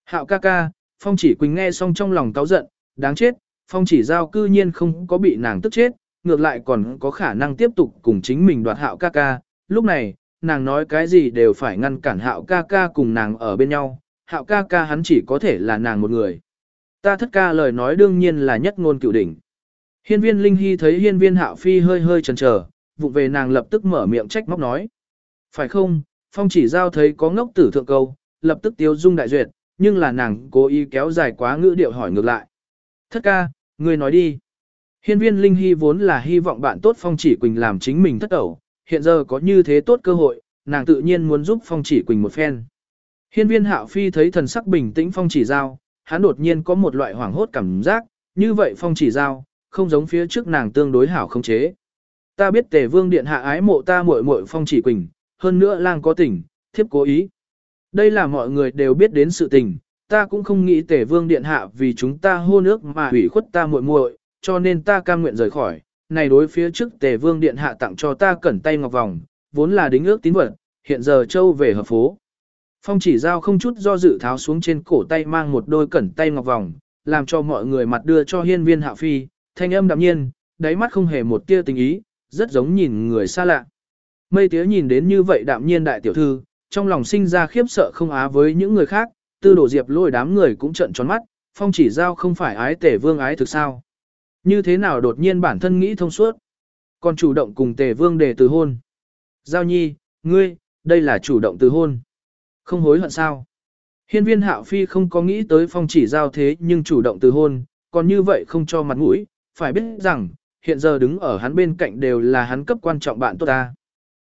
A: Hạo ca ca, phong chỉ quỳnh nghe xong trong lòng cáu giận, đáng chết, phong chỉ giao cư nhiên không có bị nàng tức chết, ngược lại còn có khả năng tiếp tục cùng chính mình đoạt hạo ca ca. Lúc này, nàng nói cái gì đều phải ngăn cản hạo ca ca cùng nàng ở bên nhau, hạo ca ca hắn chỉ có thể là nàng một người. Ta thất ca lời nói đương nhiên là nhất ngôn cựu đỉnh. Hiên viên Linh Hy thấy hiên viên hạo phi hơi hơi chần chờ, vụ về nàng lập tức mở miệng trách móc nói. Phải không, phong chỉ giao thấy có ngốc tử thượng câu, lập tức tiêu dung đại duyệt, nhưng là nàng cố ý kéo dài quá ngữ điệu hỏi ngược lại. Thất ca, ngươi nói đi. Hiên viên Linh Hy vốn là hy vọng bạn tốt phong chỉ quỳnh làm chính mình thất ẩu, hiện giờ có như thế tốt cơ hội, nàng tự nhiên muốn giúp phong chỉ quỳnh một phen. Hiên viên hạo phi thấy thần sắc bình tĩnh phong chỉ giao, hắn đột nhiên có một loại hoảng hốt cảm giác, như vậy phong chỉ giao, không giống phía trước nàng tương đối hảo không chế. Ta biết tề vương điện hạ ái mộ ta muội muội phong chỉ quỳnh, hơn nữa lang có tình, thiếp cố ý. Đây là mọi người đều biết đến sự tình, ta cũng không nghĩ tề vương điện hạ vì chúng ta hô nước mà hủy khuất ta muội muội, cho nên ta cam nguyện rời khỏi. Này đối phía trước tề vương điện hạ tặng cho ta cẩn tay ngọc vòng, vốn là đính ước tín vật, hiện giờ châu về hợp phố. Phong chỉ giao không chút do dự tháo xuống trên cổ tay mang một đôi cẩn tay ngọc vòng, làm cho mọi người mặt đưa cho hiên viên hạ phi, thanh âm đạm nhiên, đáy mắt không hề một tia tình ý, rất giống nhìn người xa lạ. Mây tía nhìn đến như vậy đạm nhiên đại tiểu thư, trong lòng sinh ra khiếp sợ không á với những người khác, tư đổ diệp lôi đám người cũng trận tròn mắt, phong chỉ giao không phải ái tể vương ái thực sao. Như thế nào đột nhiên bản thân nghĩ thông suốt, còn chủ động cùng tề vương để từ hôn. Giao nhi, ngươi, đây là chủ động từ hôn. Không hối hận sao? Hiên viên hạo phi không có nghĩ tới phong chỉ giao thế nhưng chủ động từ hôn, còn như vậy không cho mặt mũi, phải biết rằng, hiện giờ đứng ở hắn bên cạnh đều là hắn cấp quan trọng bạn tốt ta.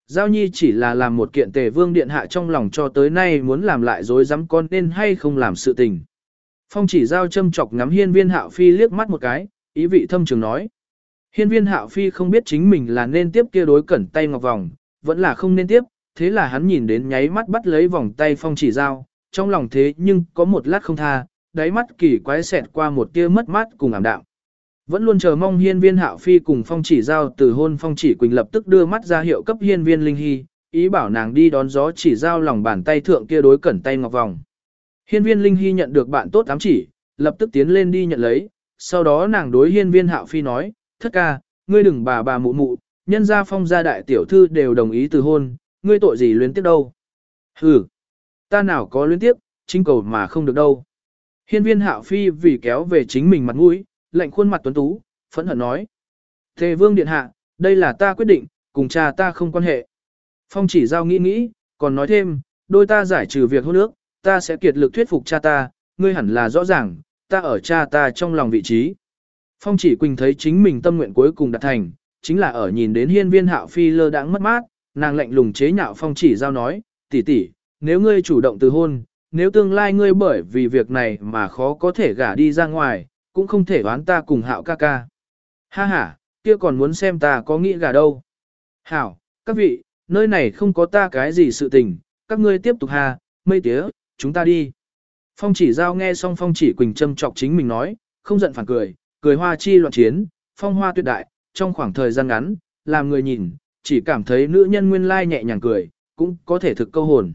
A: Giao nhi chỉ là làm một kiện tề vương điện hạ trong lòng cho tới nay muốn làm lại dối dám con nên hay không làm sự tình. Phong chỉ giao châm chọc ngắm hiên viên hạo phi liếc mắt một cái, ý vị thâm trường nói. Hiên viên hạo phi không biết chính mình là nên tiếp kia đối cẩn tay ngọc vòng, vẫn là không nên tiếp, thế là hắn nhìn đến nháy mắt bắt lấy vòng tay phong chỉ giao, trong lòng thế nhưng có một lát không tha, đáy mắt kỳ quái xẹt qua một tia mất mát cùng ảm đạm. Vẫn luôn chờ mong hiên viên hạo phi cùng phong chỉ giao từ hôn phong chỉ quỳnh lập tức đưa mắt ra hiệu cấp hiên viên linh hy, ý bảo nàng đi đón gió chỉ giao lòng bàn tay thượng kia đối cẩn tay ngọc vòng. Hiên viên linh hy nhận được bạn tốt ám chỉ, lập tức tiến lên đi nhận lấy, sau đó nàng đối hiên viên hạo phi nói, thất ca, ngươi đừng bà bà mụ mụ, nhân gia phong gia đại tiểu thư đều đồng ý từ hôn, ngươi tội gì luyến tiếp đâu. Hừ, ta nào có luyến tiếp, chính cầu mà không được đâu. Hiên viên hạo phi vì kéo về chính mình mặt mũi, lạnh khuôn mặt tuấn tú, phẫn hận nói. Thề vương điện hạ, đây là ta quyết định, cùng cha ta không quan hệ. Phong chỉ giao nghĩ nghĩ, còn nói thêm, đôi ta giải trừ việc hôn nước, ta sẽ kiệt lực thuyết phục cha ta, ngươi hẳn là rõ ràng, ta ở cha ta trong lòng vị trí. Phong chỉ quỳnh thấy chính mình tâm nguyện cuối cùng đạt thành, chính là ở nhìn đến hiên viên hạo phi lơ đãng mất mát, nàng lạnh lùng chế nhạo phong chỉ giao nói, tỷ tỷ, nếu ngươi chủ động từ hôn, nếu tương lai ngươi bởi vì việc này mà khó có thể gả đi ra ngoài, cũng không thể đoán ta cùng hạo ca ca. Ha ha, kia còn muốn xem ta có nghĩ gà đâu. Hảo, các vị, nơi này không có ta cái gì sự tình, các ngươi tiếp tục ha, mây tía, chúng ta đi. Phong chỉ giao nghe xong phong chỉ quỳnh châm chọc chính mình nói, không giận phản cười, cười hoa chi loạn chiến, phong hoa tuyệt đại, trong khoảng thời gian ngắn, làm người nhìn, chỉ cảm thấy nữ nhân nguyên lai nhẹ nhàng cười, cũng có thể thực câu hồn.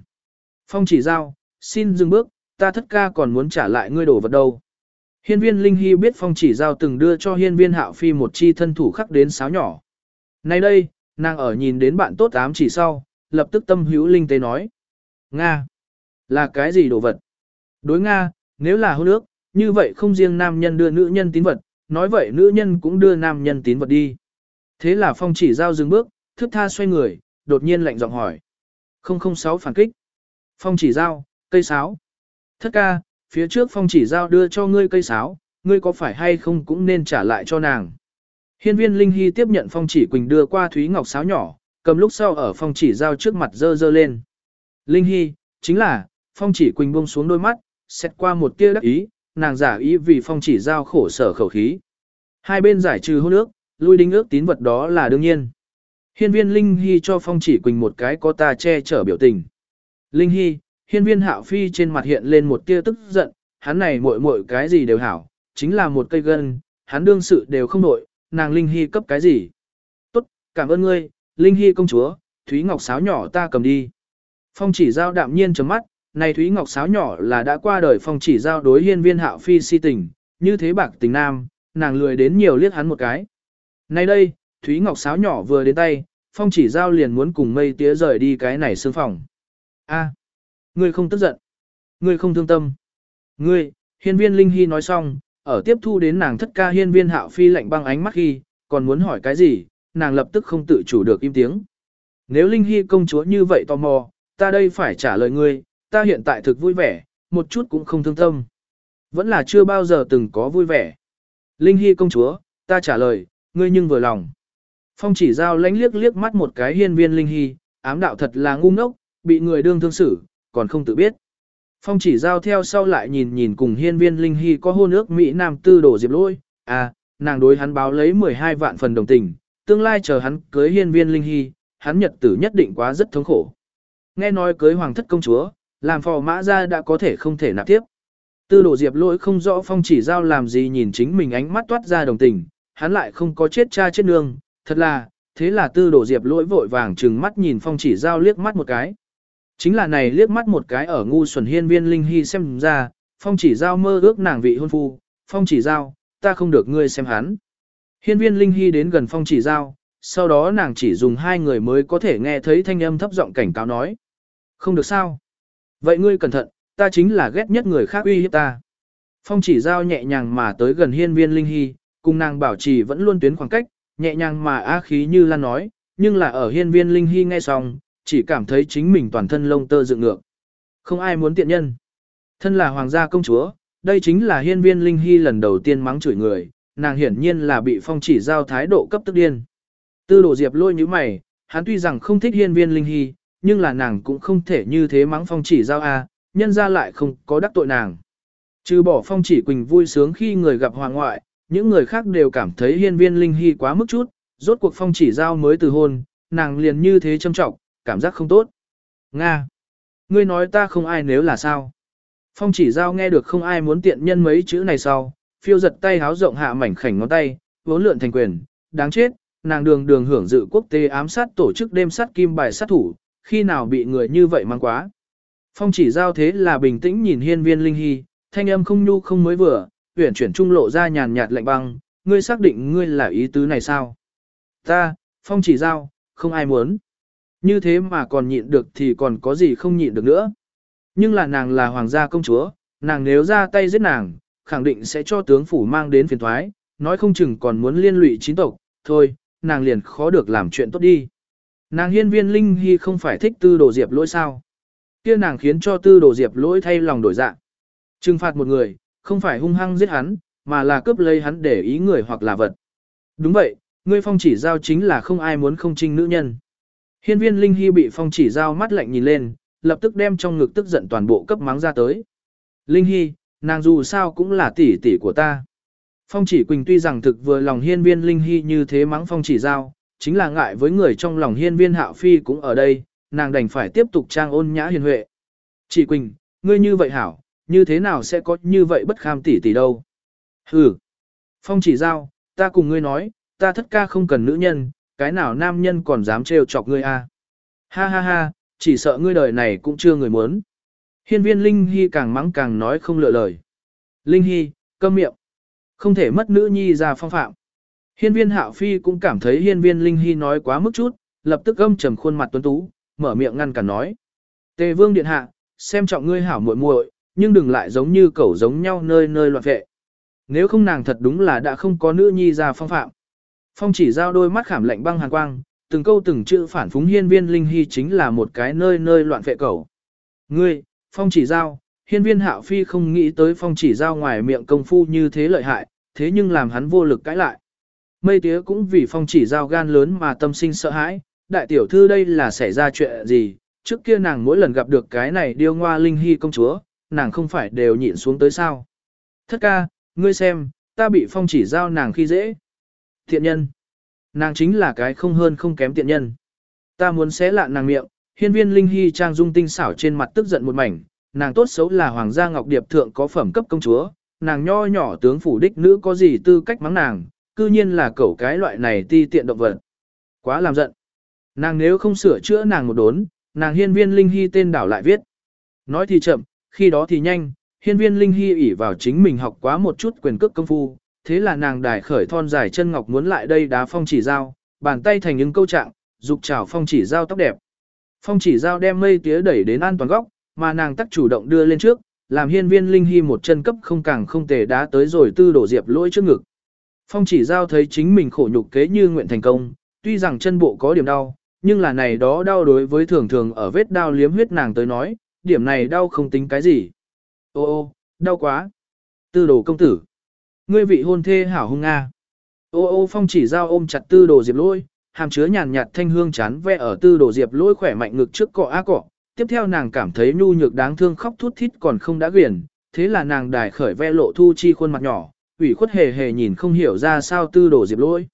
A: Phong chỉ giao, xin dừng bước, ta thất ca còn muốn trả lại ngươi đổ vật đâu. Hiên viên Linh Hy biết phong chỉ giao từng đưa cho hiên viên hạo phi một chi thân thủ khắc đến sáo nhỏ. Nay đây, nàng ở nhìn đến bạn tốt ám chỉ sau, lập tức tâm hữu linh tế nói. Nga! Là cái gì đồ vật? Đối Nga, nếu là hôn ước, như vậy không riêng nam nhân đưa nữ nhân tín vật, nói vậy nữ nhân cũng đưa nam nhân tín vật đi. Thế là phong chỉ giao dừng bước, thức tha xoay người, đột nhiên lạnh giọng hỏi. 006 phản kích. Phong chỉ giao, cây sáo. Thất ca, phía trước phong chỉ giao đưa cho ngươi cây sáo, ngươi có phải hay không cũng nên trả lại cho nàng. Hiên viên Linh Hy tiếp nhận phong chỉ quỳnh đưa qua Thúy Ngọc sáo nhỏ, cầm lúc sau ở phong chỉ giao trước mặt dơ dơ lên. Linh Hy, chính là, phong chỉ quỳnh buông xuống đôi mắt, xét qua một tia đắc ý, nàng giả ý vì phong chỉ giao khổ sở khẩu khí. Hai bên giải trừ hôn ước, lui đính ước tín vật đó là đương nhiên. Hiên viên Linh Hy cho phong chỉ quỳnh một cái có ta che chở biểu tình. Linh Hy, hiên viên hạo phi trên mặt hiện lên một tia tức giận, hắn này muội muội cái gì đều hảo, chính là một cây gân, hắn đương sự đều không nội, nàng Linh Hy cấp cái gì. Tốt, cảm ơn ngươi, Linh Hy công chúa, Thúy Ngọc sáo nhỏ ta cầm đi. Phong chỉ giao đạm nhiên chấm mắt, này Thúy Ngọc sáo nhỏ là đã qua đời phong chỉ giao đối hiên viên hạo phi si tình, như thế bạc tình nam, nàng lười đến nhiều liếc hắn một cái. Nay đây, Thúy Ngọc sáo nhỏ vừa đến tay, phong chỉ giao liền muốn cùng mây tía rời đi cái này xương phòng. A, ngươi không tức giận, ngươi không thương tâm. Ngươi, hiên viên Linh Hy nói xong, ở tiếp thu đến nàng thất ca hiên viên hạo phi lạnh băng ánh mắt khi, còn muốn hỏi cái gì, nàng lập tức không tự chủ được im tiếng. Nếu Linh Hy công chúa như vậy tò mò, ta đây phải trả lời ngươi, ta hiện tại thực vui vẻ, một chút cũng không thương tâm. Vẫn là chưa bao giờ từng có vui vẻ. Linh Hy công chúa, ta trả lời, ngươi nhưng vừa lòng. Phong chỉ giao lánh liếc liếc mắt một cái hiên viên Linh Hy, ám đạo thật là ngu ngốc, bị người đương thương xử, còn không tự biết. Phong chỉ giao theo sau lại nhìn nhìn cùng hiên viên Linh Hy có hôn ước Mỹ Nam tư đổ diệp lôi, à, nàng đối hắn báo lấy 12 vạn phần đồng tình, tương lai chờ hắn cưới hiên viên linh hy, hắn nhật tử nhất định quá rất thống khổ. Nghe nói cưới hoàng thất công chúa, làm phò mã ra đã có thể không thể nạp tiếp. Tư đổ diệp lỗi không rõ phong chỉ giao làm gì nhìn chính mình ánh mắt toát ra đồng tình, hắn lại không có chết cha chết nương, thật là, thế là tư đổ diệp lỗi vội vàng trừng mắt nhìn phong chỉ giao liếc mắt một cái. Chính là này liếc mắt một cái ở ngu xuẩn hiên viên linh hy xem ra, phong chỉ giao mơ ước nàng vị hôn phu, phong chỉ giao, ta không được ngươi xem hắn. Hiên viên linh hy đến gần phong chỉ giao, sau đó nàng chỉ dùng hai người mới có thể nghe thấy thanh âm thấp giọng cảnh cáo nói. Không được sao. Vậy ngươi cẩn thận, ta chính là ghét nhất người khác uy hiếp ta. Phong chỉ giao nhẹ nhàng mà tới gần hiên viên linh hy, cùng nàng bảo trì vẫn luôn tuyến khoảng cách, nhẹ nhàng mà á khí như lan nói, nhưng là ở hiên viên linh hy nghe xong, chỉ cảm thấy chính mình toàn thân lông tơ dựng ngược. Không ai muốn tiện nhân. Thân là hoàng gia công chúa, đây chính là hiên viên linh hy lần đầu tiên mắng chửi người, nàng hiển nhiên là bị phong chỉ giao thái độ cấp tức điên. Tư đồ diệp lôi như mày, hắn tuy rằng không thích hiên viên linh hy, nhưng là nàng cũng không thể như thế mắng phong chỉ giao a, nhân ra lại không có đắc tội nàng. Trừ bỏ phong chỉ quỳnh vui sướng khi người gặp hoàng ngoại, những người khác đều cảm thấy hiên viên linh hy quá mức chút, rốt cuộc phong chỉ giao mới từ hôn, nàng liền như thế châm trọng, cảm giác không tốt. Nga! Ngươi nói ta không ai nếu là sao? Phong chỉ giao nghe được không ai muốn tiện nhân mấy chữ này sau, phiêu giật tay háo rộng hạ mảnh khảnh ngón tay, vốn lượn thành quyền, đáng chết, nàng đường đường hưởng dự quốc tế ám sát tổ chức đêm sát kim bài sát thủ, khi nào bị người như vậy mang quá. Phong chỉ giao thế là bình tĩnh nhìn hiên viên linh hy, thanh âm không nhu không mới vừa, tuyển chuyển trung lộ ra nhàn nhạt lạnh băng, ngươi xác định ngươi là ý tứ này sao? Ta, phong chỉ giao, không ai muốn. Như thế mà còn nhịn được thì còn có gì không nhịn được nữa. Nhưng là nàng là hoàng gia công chúa, nàng nếu ra tay giết nàng, khẳng định sẽ cho tướng phủ mang đến phiền thoái, nói không chừng còn muốn liên lụy chính tộc, thôi, nàng liền khó được làm chuyện tốt đi. Nàng hiên viên linh hy không phải thích tư đồ diệp lỗi sao. kia nàng khiến cho tư đồ diệp lỗi thay lòng đổi dạng. Trừng phạt một người, không phải hung hăng giết hắn, mà là cướp lấy hắn để ý người hoặc là vật. Đúng vậy, ngươi phong chỉ giao chính là không ai muốn không trinh nữ nhân. Hiên viên linh hy bị phong chỉ giao mắt lạnh nhìn lên, lập tức đem trong ngực tức giận toàn bộ cấp mắng ra tới. Linh hy, nàng dù sao cũng là tỷ tỷ của ta. Phong chỉ quỳnh tuy rằng thực vừa lòng hiên viên linh hy như thế mắng phong chỉ giao, chính là ngại với người trong lòng hiên viên hạo phi cũng ở đây, nàng đành phải tiếp tục trang ôn nhã hiền huệ. Chỉ quỳnh, ngươi như vậy hảo, như thế nào sẽ có như vậy bất kham tỷ tỷ đâu. Hừ. Phong chỉ giao, ta cùng ngươi nói, ta thất ca không cần nữ nhân, cái nào nam nhân còn dám trêu chọc ngươi a? Ha ha ha, chỉ sợ ngươi đời này cũng chưa người muốn. Hiên viên Linh Hy càng mắng càng nói không lựa lời. Linh Hy, câm miệng. Không thể mất nữ nhi ra phong phạm. Hiên viên Hạo Phi cũng cảm thấy hiên viên Linh Hy nói quá mức chút, lập tức âm trầm khuôn mặt tuấn tú, mở miệng ngăn cản nói. Tề vương điện hạ, xem trọng ngươi hảo muội muội, nhưng đừng lại giống như cẩu giống nhau nơi nơi loạn vệ. Nếu không nàng thật đúng là đã không có nữ nhi ra phong phạm. Phong chỉ giao đôi mắt khảm lạnh băng hàn quang, từng câu từng chữ phản phúng hiên viên linh hy chính là một cái nơi nơi loạn vệ cầu. Ngươi, phong chỉ giao, hiên viên hạo phi không nghĩ tới phong chỉ giao ngoài miệng công phu như thế lợi hại, thế nhưng làm hắn vô lực cãi lại. Mây tía cũng vì phong chỉ giao gan lớn mà tâm sinh sợ hãi, đại tiểu thư đây là xảy ra chuyện gì, trước kia nàng mỗi lần gặp được cái này điêu ngoa linh hy công chúa, nàng không phải đều nhịn xuống tới sao. Thất ca, ngươi xem, ta bị phong chỉ giao nàng khi dễ. Thiện nhân. Nàng chính là cái không hơn không kém tiện nhân. Ta muốn xé lạ nàng miệng, hiên viên linh hy trang dung tinh xảo trên mặt tức giận một mảnh, nàng tốt xấu là hoàng gia ngọc điệp thượng có phẩm cấp công chúa, nàng nho nhỏ tướng phủ đích nữ có gì tư cách mắng nàng, cư nhiên là cẩu cái loại này ti tiện động vật. Quá làm giận. Nàng nếu không sửa chữa nàng một đốn, nàng hiên viên linh hy tên đảo lại viết. Nói thì chậm, khi đó thì nhanh, hiên viên linh hy ỉ vào chính mình học quá một chút quyền cước công phu, thế là nàng đài khởi thon dài chân ngọc muốn lại đây đá phong chỉ dao, bàn tay thành những câu trạng, dục chảo phong chỉ dao tóc đẹp. Phong chỉ dao đem mây tía đẩy đến an toàn góc, mà nàng tắc chủ động đưa lên trước, làm hiên viên linh hy một chân cấp không càng không tề đá tới rồi tư đổ diệp lỗi trước ngực. Phong chỉ giao thấy chính mình khổ nhục kế như nguyện thành công, tuy rằng chân bộ có điểm đau, nhưng là này đó đau đối với thường thường ở vết đau liếm huyết nàng tới nói, điểm này đau không tính cái gì. Ô ô, đau quá. Tư đồ công tử. Ngươi vị hôn thê hảo hung nga. Ô ô phong chỉ giao ôm chặt tư đồ diệp lôi, hàm chứa nhàn nhạt thanh hương chán ve ở tư đồ diệp lôi khỏe mạnh ngực trước cọ á cọ. Tiếp theo nàng cảm thấy nhu nhược đáng thương khóc thút thít còn không đã quyển, thế là nàng đài khởi ve lộ thu chi khuôn mặt nhỏ, ủy khuất hề hề nhìn không hiểu ra sao tư đồ diệp lôi.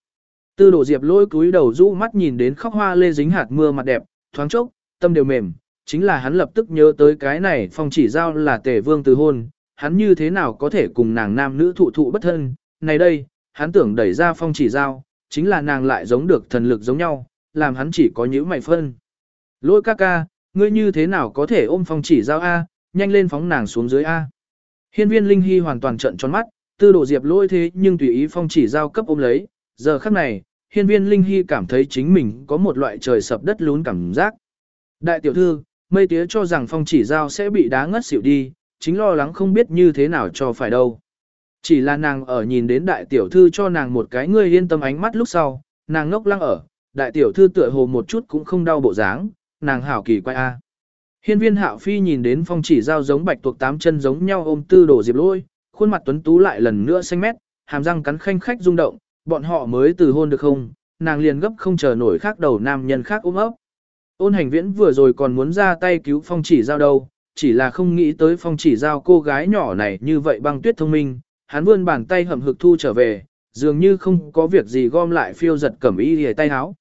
A: Tư đồ diệp lôi cúi đầu rũ mắt nhìn đến khóc hoa lê dính hạt mưa mặt đẹp, thoáng chốc, tâm đều mềm, chính là hắn lập tức nhớ tới cái này phong chỉ giao là tề vương từ hôn, hắn như thế nào có thể cùng nàng nam nữ thụ thụ bất thân, này đây, hắn tưởng đẩy ra phong chỉ giao, chính là nàng lại giống được thần lực giống nhau, làm hắn chỉ có nhữ mày phân. Lôi ca ca, ngươi như thế nào có thể ôm phong chỉ giao A, nhanh lên phóng nàng xuống dưới A. Hiên viên Linh Hy hoàn toàn trận tròn mắt, tư đồ diệp lôi thế nhưng tùy ý phong chỉ giao cấp ôm lấy, giờ khắc này, hiên viên Linh Hy cảm thấy chính mình có một loại trời sập đất lún cảm giác. Đại tiểu thư, mây tía cho rằng phong chỉ giao sẽ bị đá ngất xỉu đi, chính lo lắng không biết như thế nào cho phải đâu. Chỉ là nàng ở nhìn đến đại tiểu thư cho nàng một cái người yên tâm ánh mắt lúc sau, nàng ngốc lăng ở, đại tiểu thư tựa hồ một chút cũng không đau bộ dáng, nàng hảo kỳ quay a. Hiên viên hạo phi nhìn đến phong chỉ giao giống bạch tuộc tám chân giống nhau ôm tư đổ diệp lôi, khuôn mặt tuấn tú lại lần nữa xanh mét, hàm răng cắn khanh khách rung động, bọn họ mới từ hôn được không, nàng liền gấp không chờ nổi khác đầu nam nhân khác ôm ấp. Ôn hành viễn vừa rồi còn muốn ra tay cứu phong chỉ giao đâu, chỉ là không nghĩ tới phong chỉ giao cô gái nhỏ này như vậy băng tuyết thông minh, hắn vươn bàn tay hầm hực thu trở về, dường như không có việc gì gom lại phiêu giật cẩm y hề tay háo.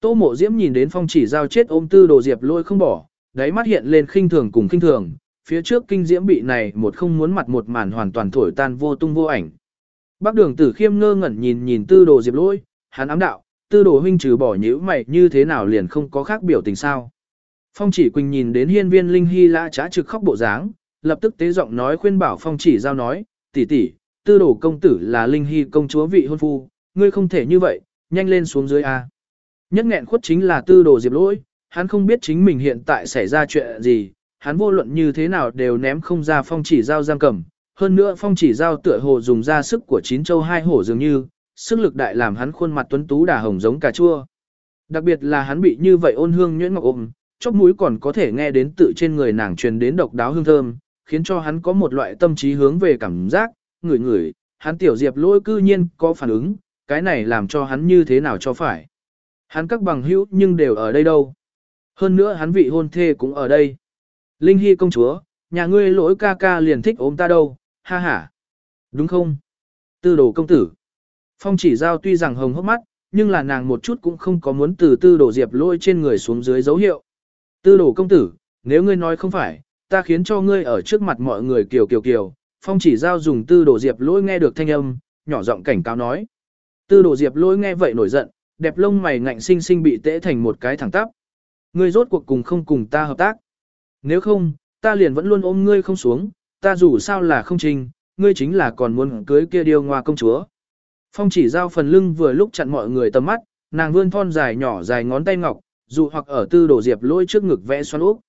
A: Tô mộ diễm nhìn đến phong chỉ giao chết ôm tư đồ diệp lôi không bỏ, đáy mắt hiện lên khinh thường cùng khinh thường, phía trước kinh diễm bị này một không muốn mặt một màn hoàn toàn thổi tan vô tung vô ảnh. Bác đường tử khiêm ngơ ngẩn nhìn nhìn tư đồ diệp lôi, hắn ám đạo, tư đồ huynh trừ bỏ nhữ mày như thế nào liền không có khác biểu tình sao. Phong chỉ quỳnh nhìn đến hiên viên linh hy lã trá trực khóc bộ dáng, lập tức tế giọng nói khuyên bảo phong chỉ giao nói, tỷ tỷ, tư đồ công tử là linh hy công chúa vị hôn phu, ngươi không thể như vậy, nhanh lên xuống dưới a. Nhất nghẹn khuất chính là tư đồ diệp lỗi, hắn không biết chính mình hiện tại xảy ra chuyện gì, hắn vô luận như thế nào đều ném không ra phong chỉ giao giam cầm. Hơn nữa phong chỉ giao tựa hồ dùng ra sức của chín châu hai hổ dường như, sức lực đại làm hắn khuôn mặt tuấn tú đà hồng giống cà chua. Đặc biệt là hắn bị như vậy ôn hương nhuyễn ngọc ôm, chóp mũi còn có thể nghe đến tự trên người nàng truyền đến độc đáo hương thơm, khiến cho hắn có một loại tâm trí hướng về cảm giác, ngửi ngửi, hắn tiểu diệp lôi cư nhiên có phản ứng, cái này làm cho hắn như thế nào cho phải. Hắn các bằng hữu nhưng đều ở đây đâu. Hơn nữa hắn vị hôn thê cũng ở đây. Linh Hy công chúa, nhà ngươi lỗi ca ca liền thích ôm ta đâu, ha ha. Đúng không? Tư đồ công tử. Phong chỉ giao tuy rằng hồng hốc mắt, nhưng là nàng một chút cũng không có muốn từ tư đồ diệp lôi trên người xuống dưới dấu hiệu. Tư đồ công tử, nếu ngươi nói không phải, ta khiến cho ngươi ở trước mặt mọi người kiều kiều kiều. Phong chỉ giao dùng tư đồ diệp lôi nghe được thanh âm, nhỏ giọng cảnh cáo nói. Tư đồ diệp lôi nghe vậy nổi giận, đẹp lông mày ngạnh sinh sinh bị tễ thành một cái thẳng tắp. Ngươi rốt cuộc cùng không cùng ta hợp tác. Nếu không, ta liền vẫn luôn ôm ngươi không xuống, ta dù sao là không trình, ngươi chính là còn muốn cưới kia điêu ngoa công chúa. Phong chỉ giao phần lưng vừa lúc chặn mọi người tầm mắt, nàng vươn thon dài nhỏ dài ngón tay ngọc, dù hoặc ở tư đồ diệp lôi trước ngực vẽ xoắn úp.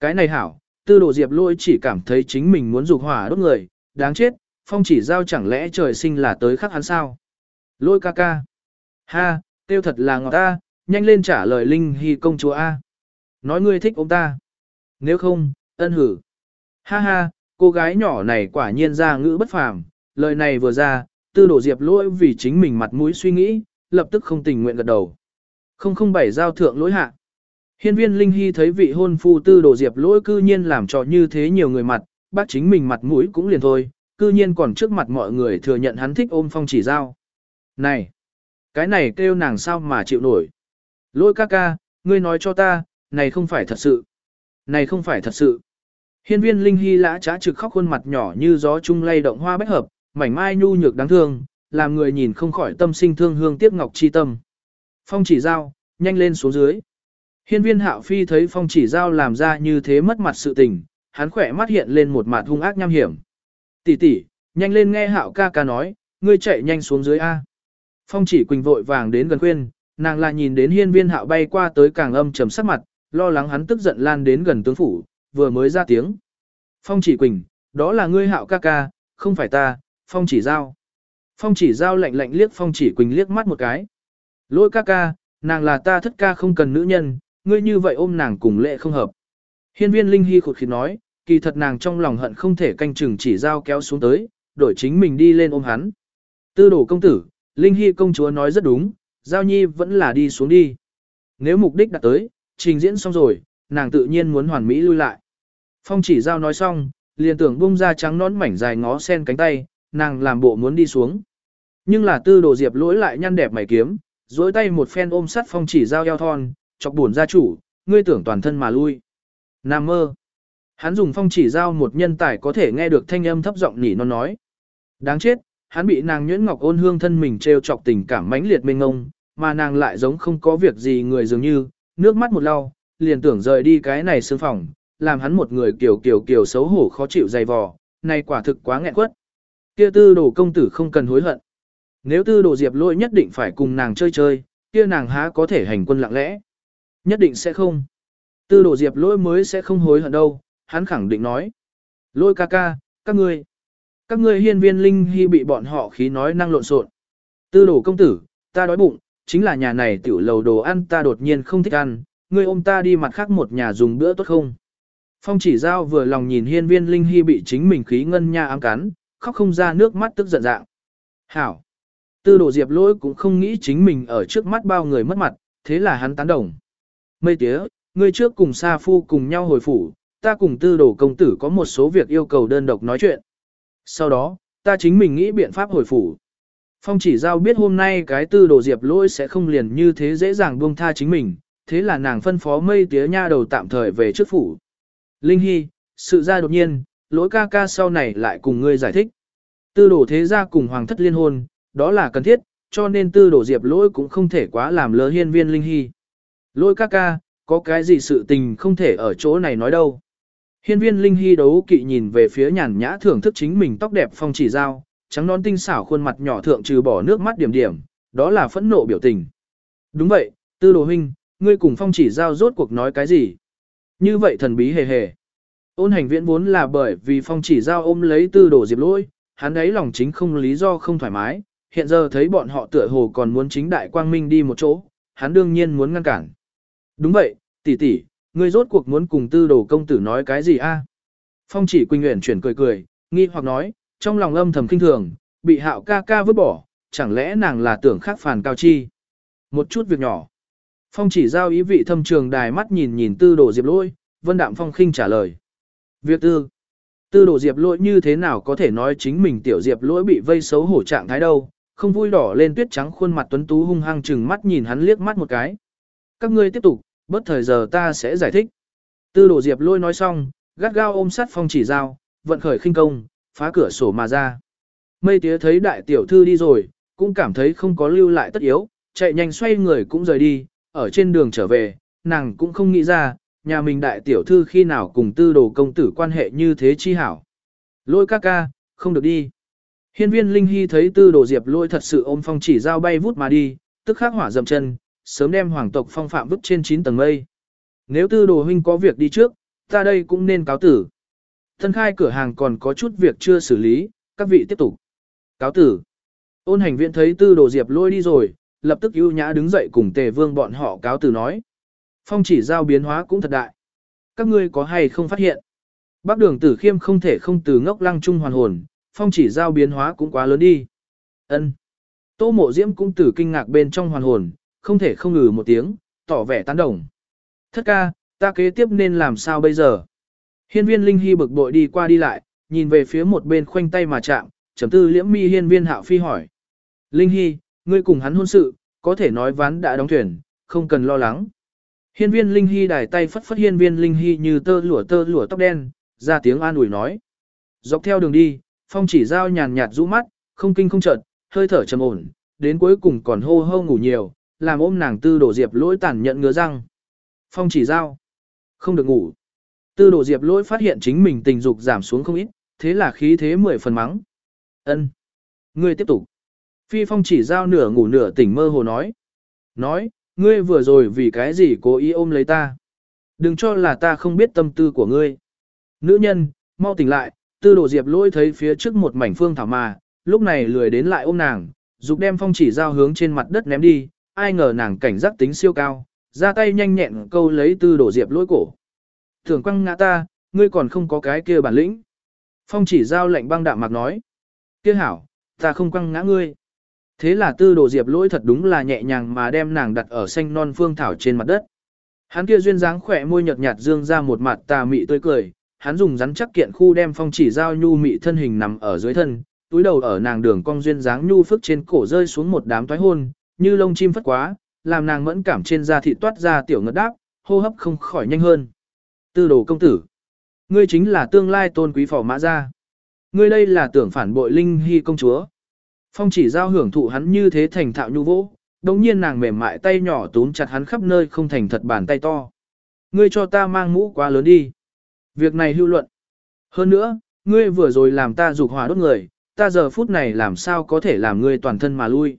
A: Cái này hảo, tư đồ diệp lôi chỉ cảm thấy chính mình muốn dục hỏa đốt người, đáng chết, phong chỉ giao chẳng lẽ trời sinh là tới khắc hắn sao. Lôi ca ca. Ha, tiêu thật là ngọt ta, nhanh lên trả lời Linh Hy công chúa A. Nói ngươi thích ông ta. Nếu không, ân hử. Ha ha, cô gái nhỏ này quả nhiên ra ngữ bất phàm, lời này vừa ra, tư đổ diệp lỗi vì chính mình mặt mũi suy nghĩ, lập tức không tình nguyện gật đầu. Không không bảy giao thượng lỗi hạ. Hiên viên Linh Hy thấy vị hôn phu tư Đồ diệp lỗi cư nhiên làm trò như thế nhiều người mặt, bác chính mình mặt mũi cũng liền thôi, cư nhiên còn trước mặt mọi người thừa nhận hắn thích ôm phong chỉ giao. Này! Cái này kêu nàng sao mà chịu nổi. Lỗi ca ca, ngươi nói cho ta, này không phải thật sự. Này không phải thật sự. Hiên viên Linh Hy lã trá trực khóc khuôn mặt nhỏ như gió trung lay động hoa bách hợp, mảnh mai nhu nhược đáng thương, làm người nhìn không khỏi tâm sinh thương hương tiếc ngọc chi tâm. Phong chỉ giao, nhanh lên xuống dưới. Hiên viên hạo phi thấy phong chỉ giao làm ra như thế mất mặt sự tình, hắn khỏe mắt hiện lên một mặt hung ác nham hiểm. Tỷ tỷ, nhanh lên nghe hạo ca ca nói, ngươi chạy nhanh xuống dưới A. Phong chỉ quỳnh vội vàng đến gần khuyên, nàng lại nhìn đến hiên viên hạo bay qua tới càng âm trầm sắc mặt, lo lắng hắn tức giận lan đến gần tướng phủ, vừa mới ra tiếng. Phong chỉ quỳnh, đó là ngươi hạo ca ca, không phải ta, phong chỉ giao. Phong chỉ giao lạnh lạnh liếc phong chỉ quỳnh liếc mắt một cái. Lỗi ca ca, nàng là ta thất ca không cần nữ nhân, ngươi như vậy ôm nàng cùng lệ không hợp. Hiên viên linh hy khụt khịt nói, kỳ thật nàng trong lòng hận không thể canh chừng chỉ giao kéo xuống tới, đổi chính mình đi lên ôm hắn. Tư đồ công tử, Linh Hy công chúa nói rất đúng, Giao Nhi vẫn là đi xuống đi. Nếu mục đích đã tới, trình diễn xong rồi, nàng tự nhiên muốn hoàn mỹ lui lại. Phong chỉ Giao nói xong, liền tưởng bung ra trắng nón mảnh dài ngó sen cánh tay, nàng làm bộ muốn đi xuống. Nhưng là tư đồ diệp lỗi lại nhăn đẹp mày kiếm, duỗi tay một phen ôm sát phong chỉ giao eo thon, chọc buồn gia chủ, ngươi tưởng toàn thân mà lui. Nam mơ. Hắn dùng phong chỉ giao một nhân tài có thể nghe được thanh âm thấp giọng nỉ non nói. Đáng chết, hắn bị nàng nhuyễn ngọc ôn hương thân mình trêu chọc tình cảm mãnh liệt mênh ngông, mà nàng lại giống không có việc gì người dường như, nước mắt một lau, liền tưởng rời đi cái này sương phòng, làm hắn một người kiểu kiểu kiểu xấu hổ khó chịu dày vò, này quả thực quá nghẹn quất. Kia tư đồ công tử không cần hối hận. Nếu tư đồ diệp lôi nhất định phải cùng nàng chơi chơi, kia nàng há có thể hành quân lặng lẽ. Nhất định sẽ không. Tư đồ diệp lôi mới sẽ không hối hận đâu, hắn khẳng định nói. Lôi ca ca, các ngươi. Các ngươi hiên viên linh hy bị bọn họ khí nói năng lộn xộn. Tư đồ công tử, ta đói bụng, chính là nhà này tiểu lầu đồ ăn ta đột nhiên không thích ăn, ngươi ôm ta đi mặt khác một nhà dùng bữa tốt không? Phong chỉ giao vừa lòng nhìn hiên viên linh hy bị chính mình khí ngân nha ám cắn, khóc không ra nước mắt tức giận dạng. Hảo! Tư đồ diệp lỗi cũng không nghĩ chính mình ở trước mắt bao người mất mặt, thế là hắn tán đồng. Mây tía, ngươi trước cùng Sa Phu cùng nhau hồi phủ, ta cùng tư đồ công tử có một số việc yêu cầu đơn độc nói chuyện. Sau đó, ta chính mình nghĩ biện pháp hồi phủ. Phong chỉ giao biết hôm nay cái tư đồ diệp lỗi sẽ không liền như thế dễ dàng buông tha chính mình, thế là nàng phân phó mây tía nha đầu tạm thời về trước phủ. Linh Hy, sự ra đột nhiên, lỗi ca ca sau này lại cùng ngươi giải thích. Tư đồ thế gia cùng hoàng thất liên hôn, đó là cần thiết, cho nên tư đồ diệp lỗi cũng không thể quá làm lỡ hiên viên Linh Hy. Lỗi ca ca, có cái gì sự tình không thể ở chỗ này nói đâu. Hiên viên Linh Hy đấu kỵ nhìn về phía nhàn nhã thưởng thức chính mình tóc đẹp phong chỉ dao, trắng non tinh xảo khuôn mặt nhỏ thượng trừ bỏ nước mắt điểm điểm, đó là phẫn nộ biểu tình. Đúng vậy, tư đồ huynh, ngươi cùng phong chỉ giao rốt cuộc nói cái gì? Như vậy thần bí hề hề. Ôn hành viễn vốn là bởi vì phong chỉ giao ôm lấy tư đồ diệp Lỗi, hắn ấy lòng chính không lý do không thoải mái, hiện giờ thấy bọn họ tựa hồ còn muốn chính đại quang minh đi một chỗ, hắn đương nhiên muốn ngăn cản. Đúng vậy, tỷ tỷ, ngươi rốt cuộc muốn cùng tư đồ công tử nói cái gì a? Phong chỉ quỳnh Nguyễn chuyển cười cười, nghi hoặc nói, trong lòng âm thầm kinh thường, bị hạo ca ca vứt bỏ, chẳng lẽ nàng là tưởng khác phản cao chi. Một chút việc nhỏ. Phong chỉ giao ý vị thâm trường đài mắt nhìn nhìn tư đồ diệp lôi, vân đạm phong khinh trả lời. Việc tư. Tư đồ diệp lỗi như thế nào có thể nói chính mình tiểu diệp lỗi bị vây xấu hổ trạng thái đâu, không vui đỏ lên tuyết trắng khuôn mặt tuấn tú hung hăng chừng mắt nhìn hắn liếc mắt một cái. Các ngươi tiếp tục, bất thời giờ ta sẽ giải thích. Tư đồ diệp lôi nói xong, gắt gao ôm sát phong chỉ dao, vận khởi khinh công, phá cửa sổ mà ra. Mây tía thấy đại tiểu thư đi rồi, cũng cảm thấy không có lưu lại tất yếu, chạy nhanh xoay người cũng rời đi, ở trên đường trở về, nàng cũng không nghĩ ra, nhà mình đại tiểu thư khi nào cùng tư đồ công tử quan hệ như thế chi hảo. Lôi ca ca, không được đi. Hiên viên Linh Hy thấy tư đồ diệp lôi thật sự ôm phong chỉ giao bay vút mà đi, tức khắc hỏa dầm chân, sớm đem hoàng tộc phong phạm vứt trên 9 tầng mây. Nếu tư đồ huynh có việc đi trước, ta đây cũng nên cáo tử. Thân khai cửa hàng còn có chút việc chưa xử lý, các vị tiếp tục. Cáo tử. Ôn hành viện thấy tư đồ diệp lôi đi rồi, lập tức ưu nhã đứng dậy cùng tề vương bọn họ cáo tử nói. Phong chỉ giao biến hóa cũng thật đại. Các ngươi có hay không phát hiện? Bác đường tử khiêm không thể không từ ngốc lăng trung hoàn hồn, phong chỉ giao biến hóa cũng quá lớn đi. ân Tô mộ diễm cũng từ kinh ngạc bên trong hoàn hồn, không thể không ngừ một tiếng, tỏ vẻ tán đồng. Thất ca, ta kế tiếp nên làm sao bây giờ? Hiên viên Linh Hy bực bội đi qua đi lại, nhìn về phía một bên khoanh tay mà chạm, chấm tư liễm mi hiên viên hạo phi hỏi. Linh Hy, ngươi cùng hắn hôn sự, có thể nói ván đã đóng thuyền, không cần lo lắng. Hiên viên Linh Hy đài tay phất phất hiên viên Linh Hy như tơ lụa tơ lụa tóc đen, ra tiếng an ủi nói. Dọc theo đường đi, phong chỉ giao nhàn nhạt rũ mắt, không kinh không chợt, hơi thở trầm ổn, đến cuối cùng còn hô hô ngủ nhiều, làm ôm nàng tư đổ diệp lỗi tàn nhận ngứa răng. Phong chỉ giao, không được ngủ. Tư đổ diệp lỗi phát hiện chính mình tình dục giảm xuống không ít, thế là khí thế mười phần mắng. ân Ngươi tiếp tục. Phi phong chỉ giao nửa ngủ nửa tỉnh mơ hồ nói. Nói, ngươi vừa rồi vì cái gì cố ý ôm lấy ta. Đừng cho là ta không biết tâm tư của ngươi. Nữ nhân, mau tỉnh lại, tư đồ diệp lôi thấy phía trước một mảnh phương thảo mà, lúc này lười đến lại ôm nàng, dục đem phong chỉ giao hướng trên mặt đất ném đi, ai ngờ nàng cảnh giác tính siêu cao, ra tay nhanh nhẹn câu lấy tư đồ diệp lôi cổ. Thường quăng ngã ta, ngươi còn không có cái kia bản lĩnh. Phong chỉ giao lệnh băng đạm mạc nói. Kia hảo, ta không quăng ngã ngươi. Thế là tư đồ diệp lỗi thật đúng là nhẹ nhàng mà đem nàng đặt ở xanh non phương thảo trên mặt đất. Hắn kia duyên dáng khỏe môi nhợt nhạt dương ra một mặt tà mị tươi cười, hắn dùng rắn chắc kiện khu đem phong chỉ giao nhu mị thân hình nằm ở dưới thân, túi đầu ở nàng đường cong duyên dáng nhu phức trên cổ rơi xuống một đám toái hôn, như lông chim phất quá, làm nàng mẫn cảm trên da thịt toát ra tiểu ngất đáp, hô hấp không khỏi nhanh hơn. Tư đồ công tử. Ngươi chính là tương lai tôn quý phò mã gia. Ngươi đây là tưởng phản bội linh hy công chúa. Phong chỉ giao hưởng thụ hắn như thế thành thạo nhu vỗ, đồng nhiên nàng mềm mại tay nhỏ túm chặt hắn khắp nơi không thành thật bàn tay to. Ngươi cho ta mang mũ quá lớn đi. Việc này hưu luận. Hơn nữa, ngươi vừa rồi làm ta dục hỏa đốt người, ta giờ phút này làm sao có thể làm ngươi toàn thân mà lui.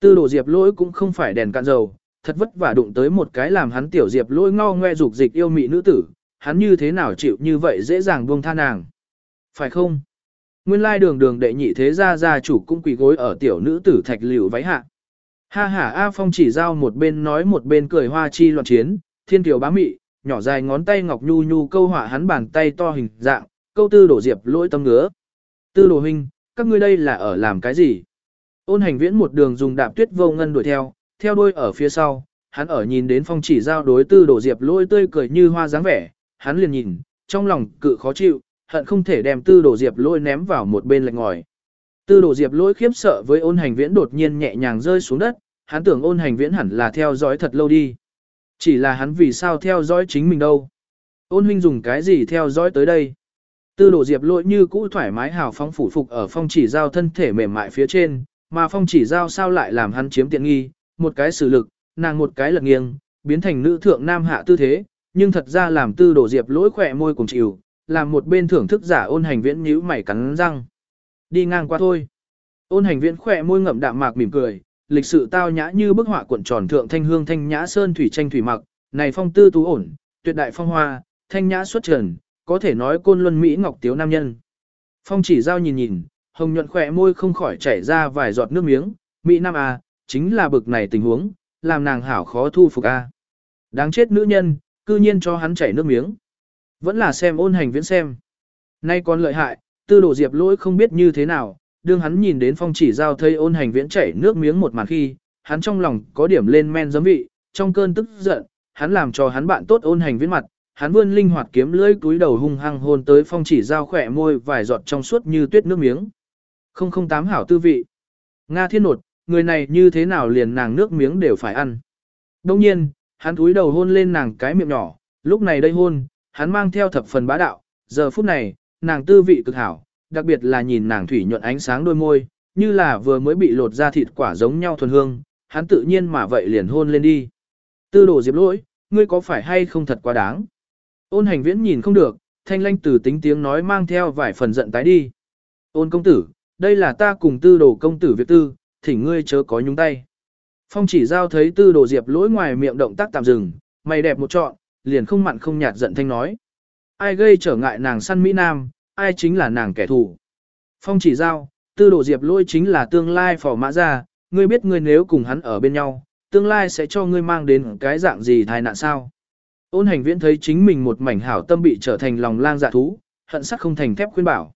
A: Tư đồ diệp lỗi cũng không phải đèn cạn dầu, thật vất vả đụng tới một cái làm hắn tiểu diệp lỗi ngao ngoe dục dịch yêu mị nữ tử, hắn như thế nào chịu như vậy dễ dàng buông tha nàng. Phải không? Nguyên lai đường đường đệ nhị thế gia gia chủ cũng quỳ gối ở tiểu nữ tử thạch liễu váy hạ. Ha ha A Phong chỉ giao một bên nói một bên cười hoa chi loạn chiến, thiên tiểu bá mị, nhỏ dài ngón tay ngọc nhu nhu câu họa hắn bàn tay to hình dạng, câu tư đổ diệp lỗi tâm ngứa. Tư đồ huynh, các ngươi đây là ở làm cái gì? Ôn hành viễn một đường dùng đạp tuyết vô ngân đuổi theo, theo đuôi ở phía sau, hắn ở nhìn đến phong chỉ giao đối tư đổ diệp lỗi tươi cười như hoa dáng vẻ, hắn liền nhìn, trong lòng cự khó chịu, hận không thể đem tư đổ diệp lỗi ném vào một bên lạnh ngòi. Tư đổ diệp lỗi khiếp sợ với ôn hành viễn đột nhiên nhẹ nhàng rơi xuống đất, hắn tưởng ôn hành viễn hẳn là theo dõi thật lâu đi. Chỉ là hắn vì sao theo dõi chính mình đâu. Ôn huynh dùng cái gì theo dõi tới đây. Tư đồ diệp lỗi như cũ thoải mái hào phóng phủ phục ở phong chỉ giao thân thể mềm mại phía trên, mà phong chỉ giao sao lại làm hắn chiếm tiện nghi, một cái xử lực, nàng một cái lật nghiêng, biến thành nữ thượng nam hạ tư thế, nhưng thật ra làm tư đồ diệp lỗi khỏe môi cùng chịu, làm một bên thưởng thức giả ôn hành viễn nhíu mày cắn răng. Đi ngang qua thôi. Ôn hành viễn khỏe môi ngậm đạm mạc mỉm cười, lịch sự tao nhã như bức họa cuộn tròn thượng thanh hương thanh nhã sơn thủy tranh thủy mặc, này phong tư tú ổn, tuyệt đại phong hoa, thanh nhã xuất trần, có thể nói côn luân mỹ ngọc tiếu nam nhân. Phong chỉ giao nhìn nhìn, hồng nhuận khỏe môi không khỏi chảy ra vài giọt nước miếng, mỹ nam a, chính là bực này tình huống, làm nàng hảo khó thu phục a. Đáng chết nữ nhân, cư nhiên cho hắn chảy nước miếng. Vẫn là xem ôn hành viễn xem. Nay còn lợi hại, tư đồ diệp lỗi không biết như thế nào, đương hắn nhìn đến phong chỉ giao thấy ôn hành viễn chảy nước miếng một màn khi, hắn trong lòng có điểm lên men giấm vị, trong cơn tức giận, hắn làm cho hắn bạn tốt ôn hành viễn mặt, hắn vươn linh hoạt kiếm lưỡi túi đầu hung hăng hôn tới phong chỉ giao khỏe môi vài giọt trong suốt như tuyết nước miếng. Không không tám hảo tư vị. Nga thiên nột, người này như thế nào liền nàng nước miếng đều phải ăn. Đông nhiên, hắn túi đầu hôn lên nàng cái miệng nhỏ, lúc này đây hôn, hắn mang theo thập phần bá đạo, giờ phút này, nàng tư vị cực hảo, đặc biệt là nhìn nàng thủy nhuận ánh sáng đôi môi, như là vừa mới bị lột ra thịt quả giống nhau thuần hương, hắn tự nhiên mà vậy liền hôn lên đi. Tư đồ diệp lỗi, ngươi có phải hay không thật quá đáng? Ôn hành viễn nhìn không được, thanh lanh từ tính tiếng nói mang theo vài phần giận tái đi. Ôn công tử, đây là ta cùng tư đồ công tử việc tư, thỉnh ngươi chớ có nhúng tay. Phong chỉ giao thấy tư đồ diệp lỗi ngoài miệng động tác tạm dừng, mày đẹp một trọn, liền không mặn không nhạt giận thanh nói. Ai gây trở ngại nàng săn Mỹ Nam, ai chính là nàng kẻ thù. Phong chỉ giao, tư đồ diệp lỗi chính là tương lai phò mã ra, ngươi biết ngươi nếu cùng hắn ở bên nhau, tương lai sẽ cho ngươi mang đến cái dạng gì thai nạn sao. Ôn hành viễn thấy chính mình một mảnh hảo tâm bị trở thành lòng lang dạ thú, hận sắc không thành thép khuyên bảo.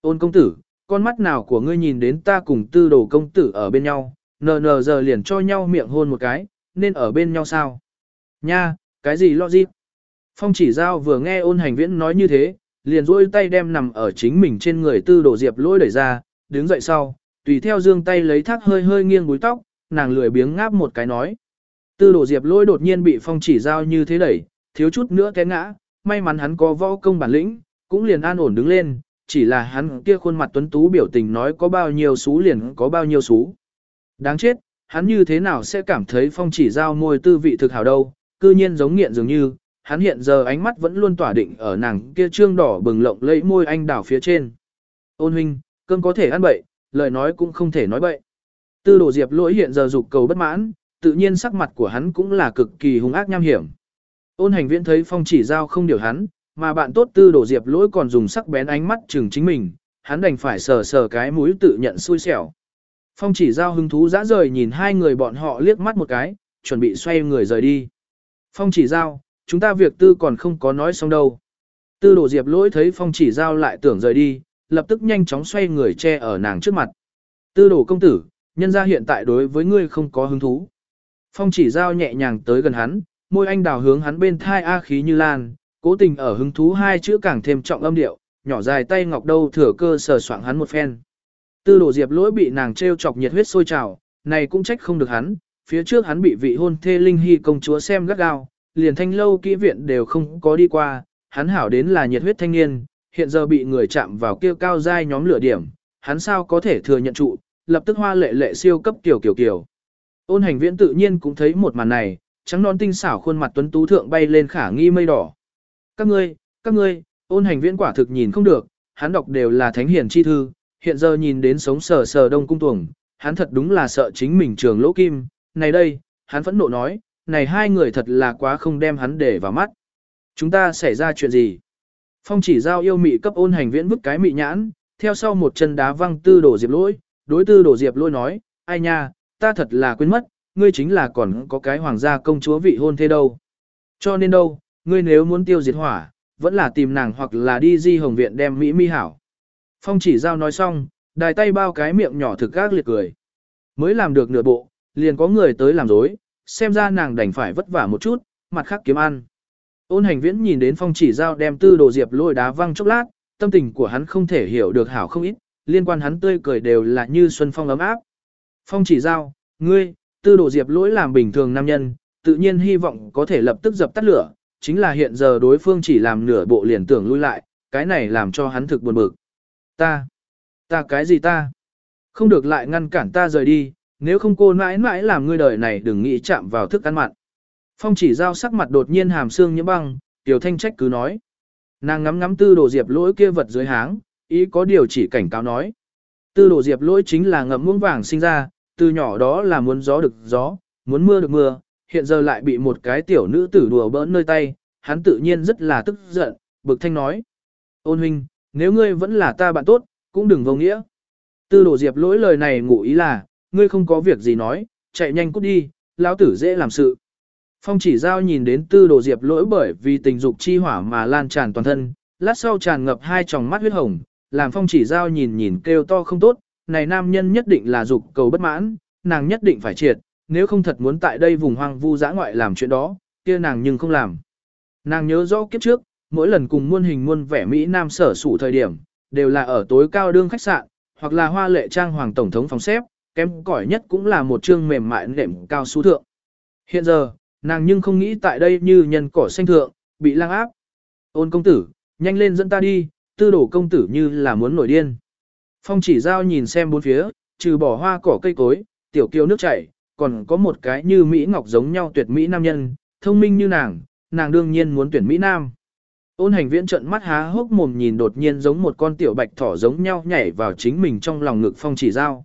A: Ôn công tử, con mắt nào của ngươi nhìn đến ta cùng tư đồ công tử ở bên nhau, nờ nờ giờ liền cho nhau miệng hôn một cái, nên ở bên nhau sao? Nha, cái gì lo gì? Phong chỉ giao vừa nghe ôn hành viễn nói như thế, liền duỗi tay đem nằm ở chính mình trên người tư đồ diệp lôi đẩy ra, đứng dậy sau, tùy theo dương tay lấy thác hơi hơi nghiêng búi tóc, nàng lười biếng ngáp một cái nói. Tư đồ diệp lôi đột nhiên bị phong chỉ giao như thế đẩy, thiếu chút nữa té ngã, may mắn hắn có võ công bản lĩnh, cũng liền an ổn đứng lên, chỉ là hắn kia khuôn mặt tuấn tú biểu tình nói có bao nhiêu xú liền có bao nhiêu xú. Đáng chết, hắn như thế nào sẽ cảm thấy phong chỉ giao môi tư vị thực hảo đâu, cư nhiên giống nghiện dường như, hắn hiện giờ ánh mắt vẫn luôn tỏa định ở nàng kia trương đỏ bừng lộng lẫy môi anh đảo phía trên. Ôn huynh, cơm có thể ăn bậy, lời nói cũng không thể nói bậy. Tư đồ diệp lỗi hiện giờ dục cầu bất mãn, tự nhiên sắc mặt của hắn cũng là cực kỳ hung ác nham hiểm. Ôn hành viễn thấy phong chỉ giao không điều hắn, mà bạn tốt tư đồ diệp lỗi còn dùng sắc bén ánh mắt chừng chính mình, hắn đành phải sờ sờ cái mũi tự nhận xui xẻo. Phong chỉ giao hứng thú dã rời nhìn hai người bọn họ liếc mắt một cái, chuẩn bị xoay người rời đi. Phong chỉ giao, chúng ta việc tư còn không có nói xong đâu. Tư đồ diệp lỗi thấy phong chỉ giao lại tưởng rời đi, lập tức nhanh chóng xoay người che ở nàng trước mặt. Tư đồ công tử, nhân ra hiện tại đối với ngươi không có hứng thú. Phong chỉ giao nhẹ nhàng tới gần hắn, môi anh đào hướng hắn bên thai A khí như lan, cố tình ở hứng thú hai chữ càng thêm trọng âm điệu, nhỏ dài tay ngọc đâu thừa cơ sờ soạng hắn một phen. Tư đồ diệp lỗi bị nàng trêu chọc nhiệt huyết sôi trào, này cũng trách không được hắn, phía trước hắn bị vị hôn thê Linh Hy công chúa xem gắt gao, liền thanh lâu kỹ viện đều không có đi qua, hắn hảo đến là nhiệt huyết thanh niên, hiện giờ bị người chạm vào kia cao dai nhóm lửa điểm, hắn sao có thể thừa nhận trụ, lập tức hoa lệ lệ siêu cấp kiểu kiểu kiểu. Ôn hành viễn tự nhiên cũng thấy một màn này, trắng non tinh xảo khuôn mặt tuấn tú thượng bay lên khả nghi mây đỏ. Các ngươi, các ngươi, ôn hành viễn quả thực nhìn không được, hắn đọc đều là thánh hiền chi thư, hiện giờ nhìn đến sống sờ sờ đông cung tuồng, hắn thật đúng là sợ chính mình trường lỗ kim, này đây, hắn phẫn nộ nói, này hai người thật là quá không đem hắn để vào mắt. Chúng ta xảy ra chuyện gì? Phong chỉ giao yêu mị cấp ôn hành viễn vứt cái mị nhãn, theo sau một chân đá văng tư đổ diệp lỗi, đối tư đổ diệp lỗi nói, ai nha, ta thật là quên mất, ngươi chính là còn có cái hoàng gia công chúa vị hôn thế đâu. Cho nên đâu, ngươi nếu muốn tiêu diệt hỏa, vẫn là tìm nàng hoặc là đi di hồng viện đem Mỹ mi hảo. Phong chỉ giao nói xong, đài tay bao cái miệng nhỏ thực gác liệt cười. Mới làm được nửa bộ, liền có người tới làm dối, xem ra nàng đành phải vất vả một chút, mặt khác kiếm ăn. Ôn hành viễn nhìn đến phong chỉ giao đem tư đồ diệp lôi đá văng chốc lát, tâm tình của hắn không thể hiểu được hảo không ít, liên quan hắn tươi cười đều là như xuân phong ấm áp. Phong chỉ giao, ngươi, tư đồ diệp lỗi làm bình thường nam nhân, tự nhiên hy vọng có thể lập tức dập tắt lửa, chính là hiện giờ đối phương chỉ làm nửa bộ liền tưởng lui lại, cái này làm cho hắn thực buồn bực. Ta, ta cái gì ta? Không được lại ngăn cản ta rời đi, nếu không cô mãi mãi làm ngươi đời này đừng nghĩ chạm vào thức ăn mặn. Phong chỉ giao sắc mặt đột nhiên hàm xương nhiễm băng, tiểu thanh trách cứ nói. Nàng ngắm ngắm tư đồ diệp lỗi kia vật dưới háng, ý có điều chỉ cảnh cáo nói. Tư đồ diệp lỗi chính là ngậm muỗng vàng sinh ra, từ nhỏ đó là muốn gió được gió, muốn mưa được mưa, hiện giờ lại bị một cái tiểu nữ tử đùa bỡn nơi tay, hắn tự nhiên rất là tức giận, bực thanh nói. Ôn huynh, nếu ngươi vẫn là ta bạn tốt, cũng đừng vô nghĩa. Tư đồ diệp lỗi lời này ngụ ý là, ngươi không có việc gì nói, chạy nhanh cút đi, lão tử dễ làm sự. Phong chỉ giao nhìn đến tư đồ diệp lỗi bởi vì tình dục chi hỏa mà lan tràn toàn thân, lát sau tràn ngập hai tròng mắt huyết hồng, làm phong chỉ giao nhìn nhìn kêu to không tốt, này nam nhân nhất định là dục cầu bất mãn, nàng nhất định phải triệt, nếu không thật muốn tại đây vùng hoang vu dã ngoại làm chuyện đó, kia nàng nhưng không làm. Nàng nhớ rõ kiếp trước, mỗi lần cùng muôn hình muôn vẻ Mỹ Nam sở sủ thời điểm, đều là ở tối cao đương khách sạn, hoặc là hoa lệ trang hoàng tổng thống phòng xếp, kém cỏi nhất cũng là một chương mềm mại nệm cao su thượng. Hiện giờ, nàng nhưng không nghĩ tại đây như nhân cỏ xanh thượng, bị lang áp. Ôn công tử, nhanh lên dẫn ta đi, tư đổ công tử như là muốn nổi điên. Phong chỉ giao nhìn xem bốn phía, trừ bỏ hoa cỏ cây cối, tiểu kiều nước chảy, còn có một cái như Mỹ Ngọc giống nhau tuyệt Mỹ nam nhân, thông minh như nàng, nàng đương nhiên muốn tuyển Mỹ Nam. Ôn hành viễn trận mắt há hốc mồm nhìn đột nhiên giống một con tiểu bạch thỏ giống nhau nhảy vào chính mình trong lòng ngực phong chỉ giao.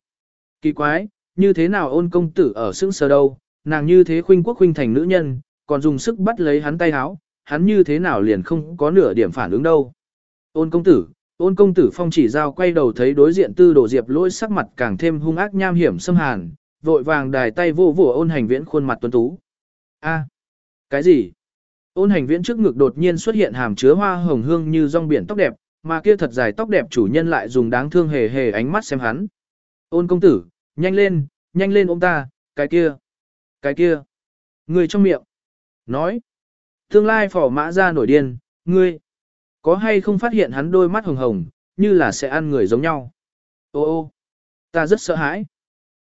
A: Kỳ quái, như thế nào ôn công tử ở sững sờ đâu, nàng như thế khuynh quốc khuynh thành nữ nhân, còn dùng sức bắt lấy hắn tay háo, hắn như thế nào liền không có nửa điểm phản ứng đâu. Ôn công tử, ôn công tử phong chỉ giao quay đầu thấy đối diện tư đồ diệp lỗi sắc mặt càng thêm hung ác nham hiểm xâm hàn, vội vàng đài tay vô vỗ ôn hành viễn khuôn mặt tuấn tú. A, cái gì? Ôn hành viễn trước ngực đột nhiên xuất hiện hàm chứa hoa hồng hương như rong biển tóc đẹp, mà kia thật dài tóc đẹp chủ nhân lại dùng đáng thương hề hề ánh mắt xem hắn. Ôn công tử, nhanh lên, nhanh lên ôm ta, cái kia, cái kia. Người trong miệng. Nói. Tương lai phỏ mã ra nổi điên, ngươi. Có hay không phát hiện hắn đôi mắt hồng hồng, như là sẽ ăn người giống nhau. Ô ô, ta rất sợ hãi.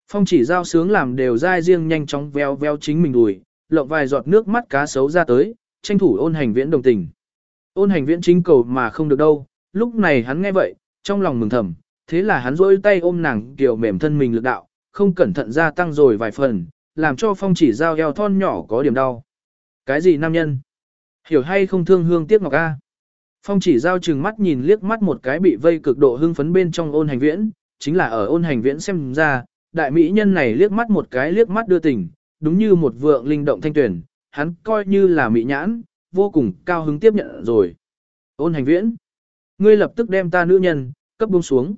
A: Phong chỉ giao sướng làm đều dai riêng nhanh chóng veo veo chính mình đùi, lộng vài giọt nước mắt cá sấu ra tới, tranh thủ ôn hành viễn đồng tình. Ôn hành viễn chính cầu mà không được đâu, lúc này hắn nghe vậy, trong lòng mừng thầm, thế là hắn rỗi tay ôm nàng kiểu mềm thân mình lực đạo, không cẩn thận gia tăng rồi vài phần, làm cho phong chỉ giao eo thon nhỏ có điểm đau. Cái gì nam nhân? Hiểu hay không thương hương tiếc ngọc a? Phong chỉ giao chừng mắt nhìn liếc mắt một cái bị vây cực độ hưng phấn bên trong ôn hành viễn, chính là ở ôn hành viễn xem ra, đại mỹ nhân này liếc mắt một cái liếc mắt đưa tình, đúng như một vượng linh động thanh tuyển, hắn coi như là mỹ nhãn, vô cùng cao hứng tiếp nhận rồi. Ôn hành viễn, ngươi lập tức đem ta nữ nhân, cấp buông xuống.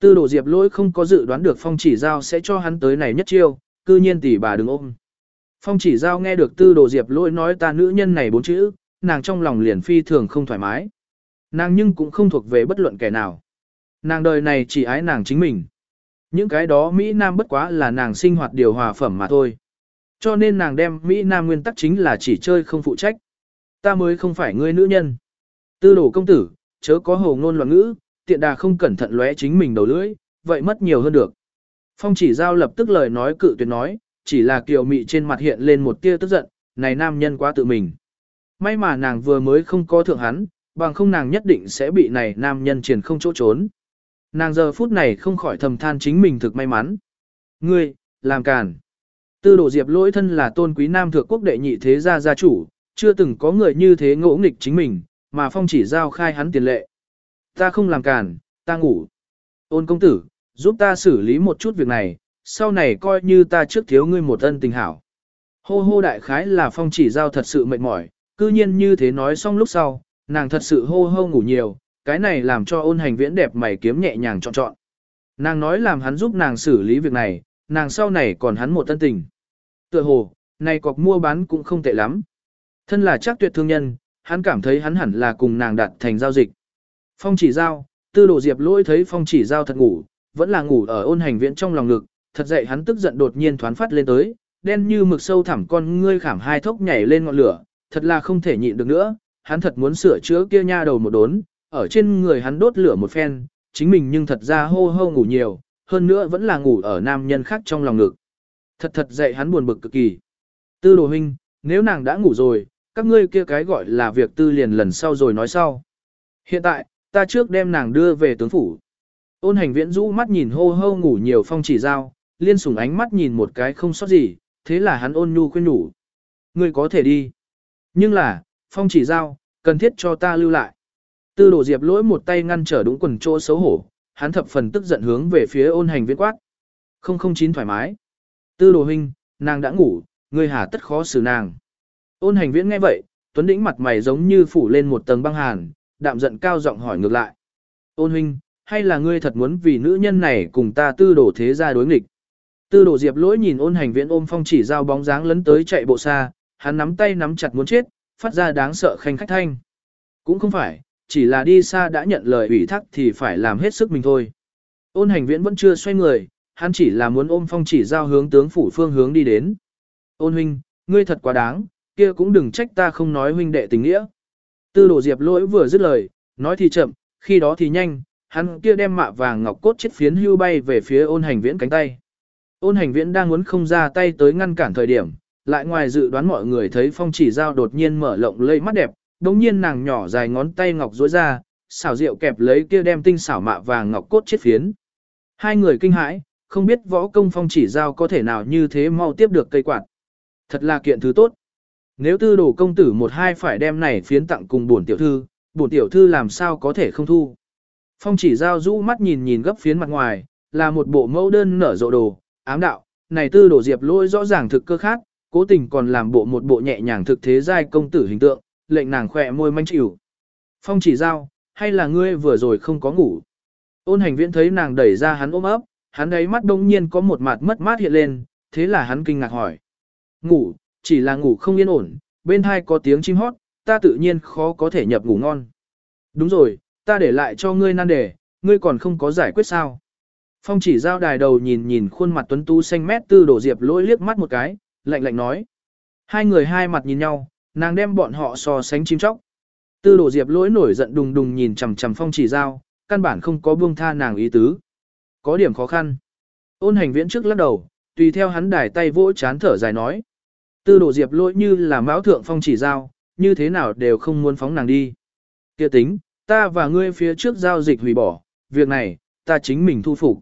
A: Tư đồ diệp lỗi không có dự đoán được phong chỉ giao sẽ cho hắn tới này nhất chiêu, cư nhiên tỷ bà đừng ôm. Phong chỉ giao nghe được tư đồ diệp lỗi nói ta nữ nhân này bốn chữ, nàng trong lòng liền phi thường không thoải mái. Nàng nhưng cũng không thuộc về bất luận kẻ nào. Nàng đời này chỉ ái nàng chính mình. Những cái đó Mỹ Nam bất quá là nàng sinh hoạt điều hòa phẩm mà thôi. Cho nên nàng đem Mỹ Nam nguyên tắc chính là chỉ chơi không phụ trách. Ta mới không phải ngươi nữ nhân. Tư đồ công tử, chớ có hồ ngôn loạn ngữ, tiện đà không cẩn thận lóe chính mình đầu lưỡi, vậy mất nhiều hơn được. Phong chỉ giao lập tức lời nói cự tuyệt nói, chỉ là kiều mị trên mặt hiện lên một tia tức giận, này nam nhân quá tự mình. May mà nàng vừa mới không có thượng hắn, bằng không nàng nhất định sẽ bị này nam nhân triển không chỗ trốn. Nàng giờ phút này không khỏi thầm than chính mình thực may mắn. Ngươi, làm càn. Tư đồ diệp lỗi thân là tôn quý nam thượng quốc đệ nhị thế gia gia chủ, chưa từng có người như thế ngỗ nghịch chính mình, mà phong chỉ giao khai hắn tiền lệ. Ta không làm càn, ta ngủ. Ôn công tử, giúp ta xử lý một chút việc này, sau này coi như ta trước thiếu ngươi một ân tình hảo. Hô hô đại khái là phong chỉ giao thật sự mệt mỏi, cư nhiên như thế nói xong lúc sau, nàng thật sự hô hô ngủ nhiều, cái này làm cho ôn hành viễn đẹp mày kiếm nhẹ nhàng trọn trọn. Nàng nói làm hắn giúp nàng xử lý việc này, nàng sau này còn hắn một tân tình. Tựa hồ, này cọc mua bán cũng không tệ lắm. Thân là chắc tuyệt thương nhân, hắn cảm thấy hắn hẳn là cùng nàng đặt thành giao dịch. Phong chỉ giao, tư đồ diệp lỗi thấy phong chỉ giao thật ngủ, vẫn là ngủ ở ôn hành viễn trong lòng ngực, thật dậy hắn tức giận đột nhiên thoán phát lên tới, đen như mực sâu thẳm con ngươi khảm hai thốc nhảy lên ngọn lửa, thật là không thể nhịn được nữa, hắn thật muốn sửa chữa kia nha đầu một đốn, ở trên người hắn đốt lửa một phen, chính mình nhưng thật ra hô hô ngủ nhiều, hơn nữa vẫn là ngủ ở nam nhân khác trong lòng ngực. Thật thật dậy hắn buồn bực cực kỳ. Tư đồ huynh, nếu nàng đã ngủ rồi, các ngươi kia cái gọi là việc tư liền lần sau rồi nói sau. Hiện tại, ta trước đem nàng đưa về tướng phủ. Ôn hành viễn rũ mắt nhìn hô hô ngủ nhiều phong chỉ giao, liên sủng ánh mắt nhìn một cái không sót gì, thế là hắn ôn nhu khuyên nhủ. Ngươi có thể đi. Nhưng là, phong chỉ giao, cần thiết cho ta lưu lại. Tư đồ diệp lỗi một tay ngăn trở đúng quần chỗ xấu hổ, hắn thập phần tức giận hướng về phía ôn hành viễn quát. Không không chín thoải mái. Tư đồ huynh, nàng đã ngủ, ngươi hà tất khó xử nàng. Ôn hành viễn nghe vậy, tuấn đĩnh mặt mày giống như phủ lên một tầng băng hàn, đạm giận cao giọng hỏi ngược lại. Ôn huynh, hay là ngươi thật muốn vì nữ nhân này cùng ta tư đồ thế gia đối nghịch? Tư đồ diệp lỗi nhìn ôn hành viễn ôm phong chỉ dao bóng dáng lấn tới chạy bộ xa, hắn nắm tay nắm chặt muốn chết, phát ra đáng sợ khanh khách thanh. Cũng không phải, chỉ là đi xa đã nhận lời ủy thác thì phải làm hết sức mình thôi. Ôn hành viễn vẫn chưa xoay người, hắn chỉ là muốn ôm phong chỉ giao hướng tướng phủ phương hướng đi đến. Ôn huynh, ngươi thật quá đáng, kia cũng đừng trách ta không nói huynh đệ tình nghĩa. Tư đồ diệp lỗi vừa dứt lời, nói thì chậm, khi đó thì nhanh, hắn kia đem mạ vàng ngọc cốt chết phiến hưu bay về phía ôn hành viễn cánh tay. Ôn hành viễn đang muốn không ra tay tới ngăn cản thời điểm, lại ngoài dự đoán mọi người thấy phong chỉ giao đột nhiên mở lộng lây mắt đẹp, đồng nhiên nàng nhỏ dài ngón tay ngọc rối ra, xảo rượu kẹp lấy kia đem tinh xảo mạ vàng ngọc cốt chết phiến. Hai người kinh hãi, không biết võ công phong chỉ giao có thể nào như thế mau tiếp được cây quạt. Thật là kiện thứ tốt. Nếu tư đồ công tử một hai phải đem này phiến tặng cùng bổn tiểu thư, bổn tiểu thư làm sao có thể không thu. Phong chỉ giao rũ mắt nhìn nhìn gấp phiến mặt ngoài, là một bộ mẫu đơn nở rộ đồ, ám đạo, này tư đồ diệp lôi rõ ràng thực cơ khác, cố tình còn làm bộ một bộ nhẹ nhàng thực thế giai công tử hình tượng, lệnh nàng khỏe môi manh chịu. Phong chỉ giao, hay là ngươi vừa rồi không có ngủ? Ôn hành viễn thấy nàng đẩy ra hắn ôm ấp, hắn ấy mắt đông nhiên có một mặt mất mát hiện lên, thế là hắn kinh ngạc hỏi. Ngủ, chỉ là ngủ không yên ổn, bên hai có tiếng chim hót, ta tự nhiên khó có thể nhập ngủ ngon. Đúng rồi, ta để lại cho ngươi nan đề, ngươi còn không có giải quyết sao. Phong chỉ giao đài đầu nhìn nhìn khuôn mặt tuấn tú xanh mét tư đổ diệp lỗi liếc mắt một cái, lạnh lạnh nói. Hai người hai mặt nhìn nhau, nàng đem bọn họ so sánh chim chóc. Tư đổ diệp lỗi nổi giận đùng đùng nhìn chằm chằm phong chỉ giao, căn bản không có buông tha nàng ý tứ. Có điểm khó khăn. Ôn hành viễn trước lắc đầu, tùy theo hắn đài tay vỗ chán thở dài nói. Tư đồ diệp lỗi như là mão thượng phong chỉ giao, như thế nào đều không muốn phóng nàng đi. Kia tính, ta và ngươi phía trước giao dịch hủy bỏ, việc này, ta chính mình thu phục.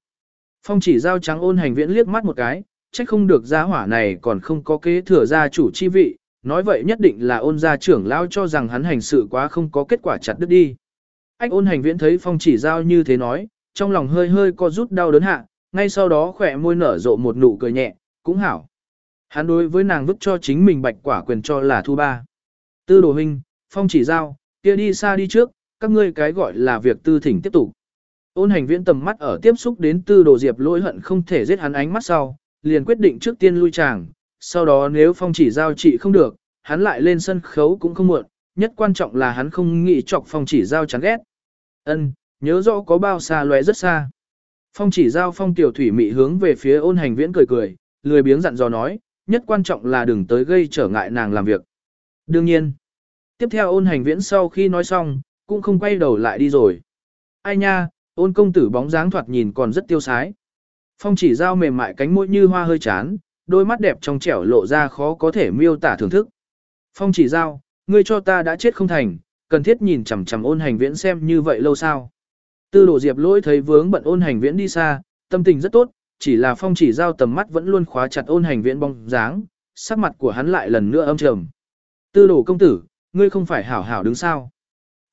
A: Phong chỉ giao trắng ôn hành viễn liếc mắt một cái, trách không được gia hỏa này còn không có kế thừa gia chủ chi vị, nói vậy nhất định là ôn gia trưởng lao cho rằng hắn hành sự quá không có kết quả chặt đứt đi. Anh ôn hành viễn thấy phong chỉ giao như thế nói, trong lòng hơi hơi co rút đau đớn hạ, ngay sau đó khỏe môi nở rộ một nụ cười nhẹ, cũng hảo. Hắn đối với nàng vứt cho chính mình bạch quả quyền cho là thu ba. Tư đồ huynh, phong chỉ giao, kia đi xa đi trước, các ngươi cái gọi là việc tư thỉnh tiếp tục. Ôn hành viễn tầm mắt ở tiếp xúc đến tư đồ diệp lỗi hận không thể giết hắn ánh mắt sau, liền quyết định trước tiên lui chàng, sau đó nếu phong chỉ giao trị không được, hắn lại lên sân khấu cũng không muộn, nhất quan trọng là hắn không nghĩ chọc phong chỉ giao chán ghét. Ân, nhớ rõ có bao xa lóe rất xa. Phong chỉ giao phong tiểu thủy mị hướng về phía ôn hành viễn cười cười, lười biếng dặn dò nói, nhất quan trọng là đừng tới gây trở ngại nàng làm việc. Đương nhiên, tiếp theo ôn hành viễn sau khi nói xong, cũng không quay đầu lại đi rồi. Ai nha, ôn công tử bóng dáng thoạt nhìn còn rất tiêu sái. Phong chỉ giao mềm mại cánh mũi như hoa hơi chán, đôi mắt đẹp trong trẻo lộ ra khó có thể miêu tả thưởng thức. Phong chỉ giao, ngươi cho ta đã chết không thành, cần thiết nhìn chằm chằm ôn hành viễn xem như vậy lâu sao. Tư đồ diệp lỗi thấy vướng bận ôn hành viễn đi xa, tâm tình rất tốt, chỉ là phong chỉ giao tầm mắt vẫn luôn khóa chặt ôn hành viễn bóng dáng, sắc mặt của hắn lại lần nữa âm trầm. Tư đổ công tử, ngươi không phải hảo hảo đứng sao.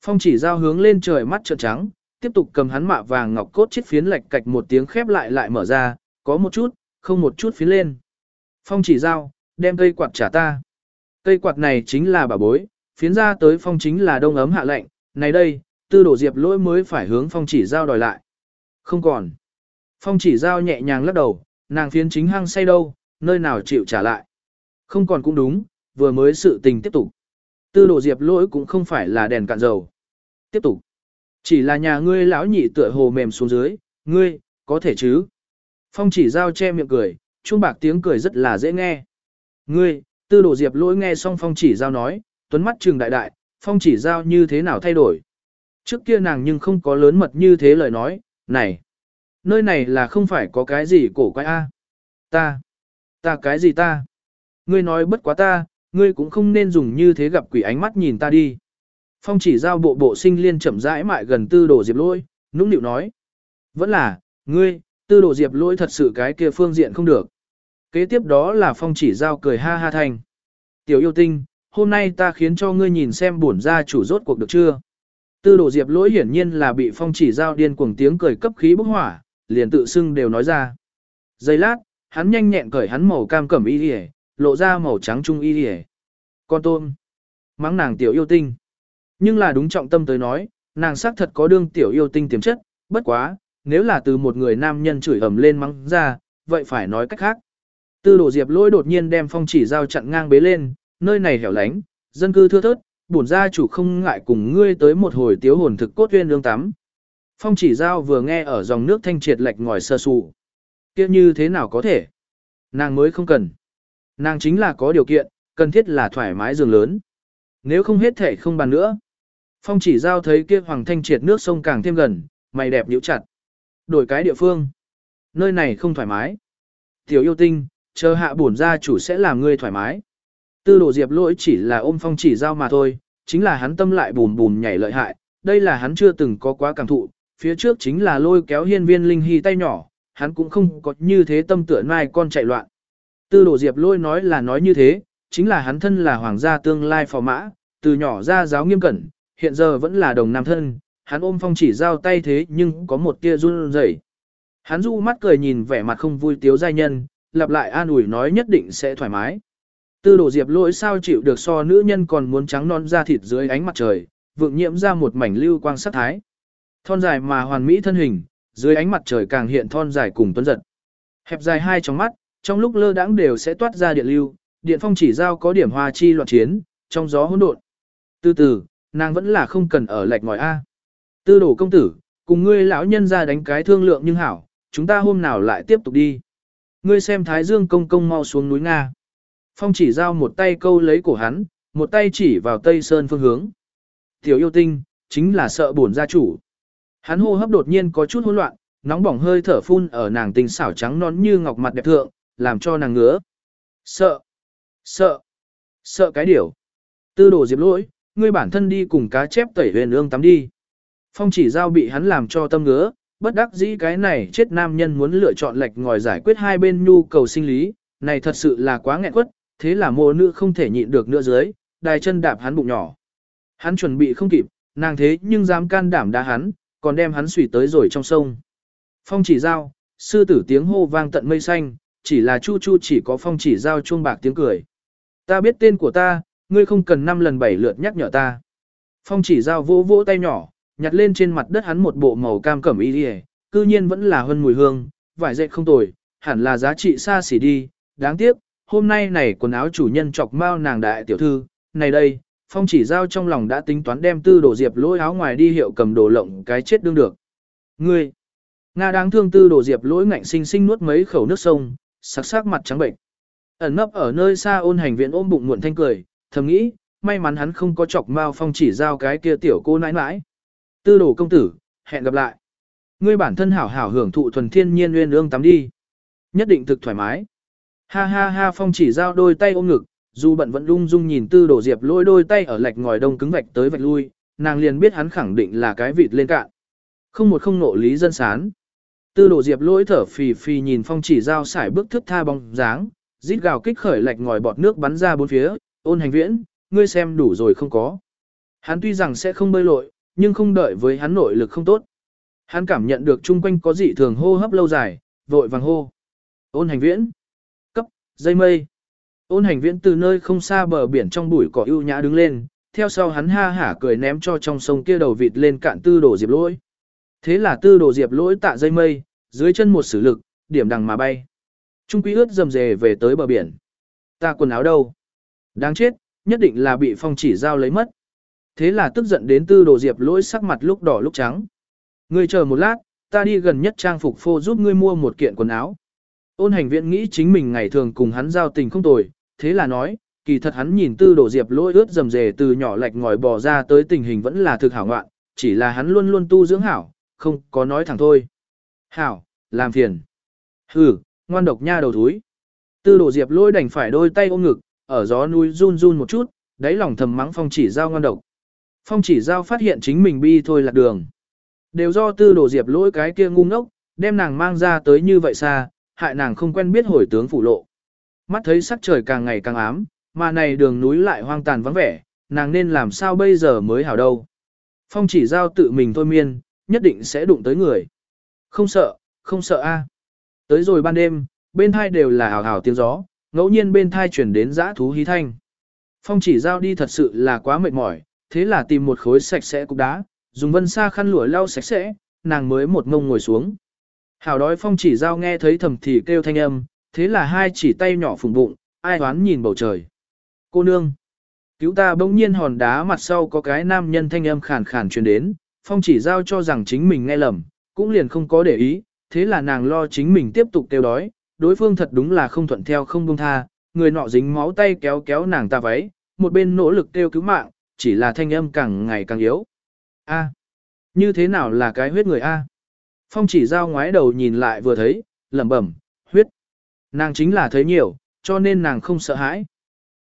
A: Phong chỉ giao hướng lên trời mắt trợn trắng, tiếp tục cầm hắn mạ vàng ngọc cốt chiếc phiến lệch cạch một tiếng khép lại lại mở ra, có một chút, không một chút phiến lên. Phong chỉ giao, đem cây quạt trả ta. Cây quạt này chính là bà bối, phiến ra tới phong chính là đông ấm hạ lệnh, này đây, tư đổ diệp lỗi mới phải hướng phong chỉ giao đòi lại. Không còn. Phong chỉ giao nhẹ nhàng lắc đầu, nàng phiến chính hăng say đâu, nơi nào chịu trả lại. Không còn cũng đúng, vừa mới sự tình tiếp tục. Tư Đồ diệp lỗi cũng không phải là đèn cạn dầu. Tiếp tục. Chỉ là nhà ngươi lão nhị tựa hồ mềm xuống dưới, ngươi, có thể chứ. Phong chỉ giao che miệng cười, chuông bạc tiếng cười rất là dễ nghe. Ngươi, tư Đồ diệp lỗi nghe xong phong chỉ giao nói, tuấn mắt trừng đại đại, phong chỉ giao như thế nào thay đổi. Trước kia nàng nhưng không có lớn mật như thế lời nói, này, nơi này là không phải có cái gì cổ quái a Ta, ta cái gì ta? Ngươi nói bất quá ta, ngươi cũng không nên dùng như thế gặp quỷ ánh mắt nhìn ta đi. Phong chỉ giao bộ bộ sinh liên chậm rãi mại gần tư đồ diệp lôi, nũng nịu nói. Vẫn là, ngươi, tư đồ diệp lôi thật sự cái kia phương diện không được. Kế tiếp đó là phong chỉ giao cười ha ha thành. Tiểu yêu tinh, hôm nay ta khiến cho ngươi nhìn xem bổn gia chủ rốt cuộc được chưa. Tư đồ diệp lỗi hiển nhiên là bị phong chỉ giao điên cuồng tiếng cười cấp khí bốc hỏa, liền tự xưng đều nói ra. Giây lát, hắn nhanh nhẹn cởi hắn màu cam cẩm y hề, lộ ra màu trắng trung y hề. Con tôm. Mắng nàng tiểu yêu tinh. Nhưng là đúng trọng tâm tới nói, nàng xác thật có đương tiểu yêu tinh tiềm chất, bất quá, nếu là từ một người nam nhân chửi ầm lên mắng ra, vậy phải nói cách khác. Tư đổ diệp lỗi đột nhiên đem phong chỉ giao chặn ngang bế lên, nơi này hẻo lánh, dân cư thưa thớt, bổn gia chủ không ngại cùng ngươi tới một hồi tiếu hồn thực cốt uyên lương tắm. Phong chỉ giao vừa nghe ở dòng nước thanh triệt lệch ngòi sơ sụ. kia như thế nào có thể? Nàng mới không cần. Nàng chính là có điều kiện, cần thiết là thoải mái giường lớn. Nếu không hết thể không bàn nữa. Phong chỉ giao thấy kia hoàng thanh triệt nước sông càng thêm gần, mày đẹp nhíu chặt. Đổi cái địa phương. Nơi này không thoải mái. Tiểu yêu tinh, chờ hạ bổn gia chủ sẽ làm ngươi thoải mái. Tư đồ diệp lỗi chỉ là ôm phong chỉ giao mà thôi, chính là hắn tâm lại bùm bùm nhảy lợi hại, đây là hắn chưa từng có quá cảm thụ, phía trước chính là lôi kéo hiên viên linh hy tay nhỏ, hắn cũng không có như thế tâm tựa mai con chạy loạn. Tư đồ diệp lôi nói là nói như thế, chính là hắn thân là hoàng gia tương lai phò mã, từ nhỏ ra giáo nghiêm cẩn, hiện giờ vẫn là đồng nam thân, hắn ôm phong chỉ giao tay thế nhưng có một tia run rẩy. Hắn du mắt cười nhìn vẻ mặt không vui tiếu giai nhân, lặp lại an ủi nói nhất định sẽ thoải mái. Tư đồ diệp lỗi sao chịu được so nữ nhân còn muốn trắng non da thịt dưới ánh mặt trời, vượng nhiễm ra một mảnh lưu quang sắc thái. Thon dài mà hoàn mỹ thân hình, dưới ánh mặt trời càng hiện thon dài cùng tuấn giật. Hẹp dài hai trong mắt, trong lúc lơ đãng đều sẽ toát ra điện lưu, điện phong chỉ giao có điểm hoa chi loạn chiến, trong gió hỗn độn. Từ từ, nàng vẫn là không cần ở lệch ngòi A. Tư đổ công tử, cùng ngươi lão nhân ra đánh cái thương lượng nhưng hảo, chúng ta hôm nào lại tiếp tục đi. Ngươi xem Thái Dương công công mau xuống núi Nga. Phong chỉ giao một tay câu lấy cổ hắn, một tay chỉ vào Tây Sơn phương hướng. Tiểu yêu tinh, chính là sợ buồn gia chủ. Hắn hô hấp đột nhiên có chút hỗn loạn, nóng bỏng hơi thở phun ở nàng tình xảo trắng non như ngọc mặt đẹp thượng, làm cho nàng ngứa. Sợ, sợ, sợ cái điều, Tư đồ diệp lỗi, ngươi bản thân đi cùng cá chép tẩy huyền ương tắm đi. Phong chỉ giao bị hắn làm cho tâm ngứa, bất đắc dĩ cái này chết nam nhân muốn lựa chọn lệch ngòi giải quyết hai bên nhu cầu sinh lý, này thật sự là quá nghẹn quất, thế là mô nữ không thể nhịn được nữa dưới, đài chân đạp hắn bụng nhỏ. Hắn chuẩn bị không kịp, nàng thế nhưng dám can đảm đá hắn, còn đem hắn xủy tới rồi trong sông. Phong chỉ giao, sư tử tiếng hô vang tận mây xanh, chỉ là chu chu chỉ có phong chỉ giao chuông bạc tiếng cười. Ta biết tên của ta, ngươi không cần năm lần bảy lượt nhắc nhở ta. Phong chỉ giao vỗ vỗ tay nhỏ, nhặt lên trên mặt đất hắn một bộ màu cam cẩm y đi cư nhiên vẫn là hơn mùi hương, vải dệt không tồi, hẳn là giá trị xa xỉ đi, đáng tiếc, hôm nay này quần áo chủ nhân chọc mau nàng đại tiểu thư, này đây, phong chỉ giao trong lòng đã tính toán đem tư đồ diệp lỗi áo ngoài đi hiệu cầm đồ lộng cái chết đương được. Ngươi, Nga đáng thương tư đồ diệp lỗi ngạnh sinh sinh nuốt mấy khẩu nước sông, sắc sắc mặt trắng bệnh. Ẩn nấp ở nơi xa ôn hành viện ôm bụng muộn thanh cười, thầm nghĩ, may mắn hắn không có chọc mao phong chỉ giao cái kia tiểu cô nãi nãi. Tư đồ công tử, hẹn gặp lại. Ngươi bản thân hảo hảo hưởng thụ thuần thiên nhiên nguyên ương tắm đi. Nhất định thực thoải mái. Ha ha ha phong chỉ giao đôi tay ôm ngực, dù bận vẫn lung dung nhìn tư Đồ diệp lôi đôi tay ở lạch ngòi đông cứng vạch tới vạch lui, nàng liền biết hắn khẳng định là cái vịt lên cạn. Không một không nộ lý dân sán. Tư Đồ diệp lôi thở phì phì nhìn phong chỉ giao sải bước thức tha bóng dáng, rít gào kích khởi lạch ngòi bọt nước bắn ra bốn phía, ôn hành viễn, ngươi xem đủ rồi không có. Hắn tuy rằng sẽ không bơi lội, nhưng không đợi với hắn nội lực không tốt. Hắn cảm nhận được chung quanh có dị thường hô hấp lâu dài, vội vàng hô. Ôn hành viễn. Cấp, dây mây. Ôn hành viễn từ nơi không xa bờ biển trong bụi cỏ ưu nhã đứng lên, theo sau hắn ha hả cười ném cho trong sông kia đầu vịt lên cạn tư đồ diệp lỗi. Thế là tư đồ diệp lỗi tạ dây mây, dưới chân một sử lực, điểm đằng mà bay. Trung quý ướt dầm dề về tới bờ biển. Ta quần áo đâu? Đáng chết, nhất định là bị phong chỉ giao lấy mất. Thế là tức giận đến tư đồ diệp lỗi sắc mặt lúc đỏ lúc trắng. Ngươi chờ một lát, ta đi gần nhất trang phục phô giúp ngươi mua một kiện quần áo. Ôn hành viện nghĩ chính mình ngày thường cùng hắn giao tình không tồi, thế là nói, kỳ thật hắn nhìn tư đồ diệp lỗi ướt dầm dề từ nhỏ lạch ngòi bò ra tới tình hình vẫn là thực hảo ngoạn, chỉ là hắn luôn luôn tu dưỡng hảo, không có nói thẳng thôi. Hảo, làm phiền. Hừ, ngoan độc nha đầu thúi. Tư đồ diệp lỗi đành phải đôi tay ôm ngực, ở gió núi run run một chút, đáy lòng thầm mắng phong chỉ giao ngoan độc. Phong chỉ giao phát hiện chính mình bi thôi lạc đường. Đều do tư đồ diệp lỗi cái kia ngu ngốc, đem nàng mang ra tới như vậy xa, hại nàng không quen biết hồi tướng phủ lộ. Mắt thấy sắc trời càng ngày càng ám, mà này đường núi lại hoang tàn vắng vẻ, nàng nên làm sao bây giờ mới hảo đâu. Phong chỉ giao tự mình thôi miên, nhất định sẽ đụng tới người. Không sợ, không sợ a. À. Tới rồi ban đêm, bên thai đều là hào hào tiếng gió, ngẫu nhiên bên thai chuyển đến giã thú hí thanh. Phong chỉ giao đi thật sự là quá mệt mỏi, thế là tìm một khối sạch sẽ cục đá, dùng vân sa khăn lụa lau sạch sẽ, nàng mới một ngông ngồi xuống. Hảo đói phong chỉ giao nghe thấy thầm thì kêu thanh âm, thế là hai chỉ tay nhỏ phùng bụng, ai hoán nhìn bầu trời. Cô nương, cứu ta bỗng nhiên hòn đá mặt sau có cái nam nhân thanh âm khàn khàn truyền đến, phong chỉ giao cho rằng chính mình nghe lầm, cũng liền không có để ý, thế là nàng lo chính mình tiếp tục kêu đói, đối phương thật đúng là không thuận theo không buông tha, người nọ dính máu tay kéo kéo nàng ta váy, một bên nỗ lực kêu cứu mạng, chỉ là thanh âm càng ngày càng yếu. A, như thế nào là cái huyết người A? Phong chỉ giao ngoái đầu nhìn lại vừa thấy, lẩm bẩm. Nàng chính là thấy nhiều, cho nên nàng không sợ hãi.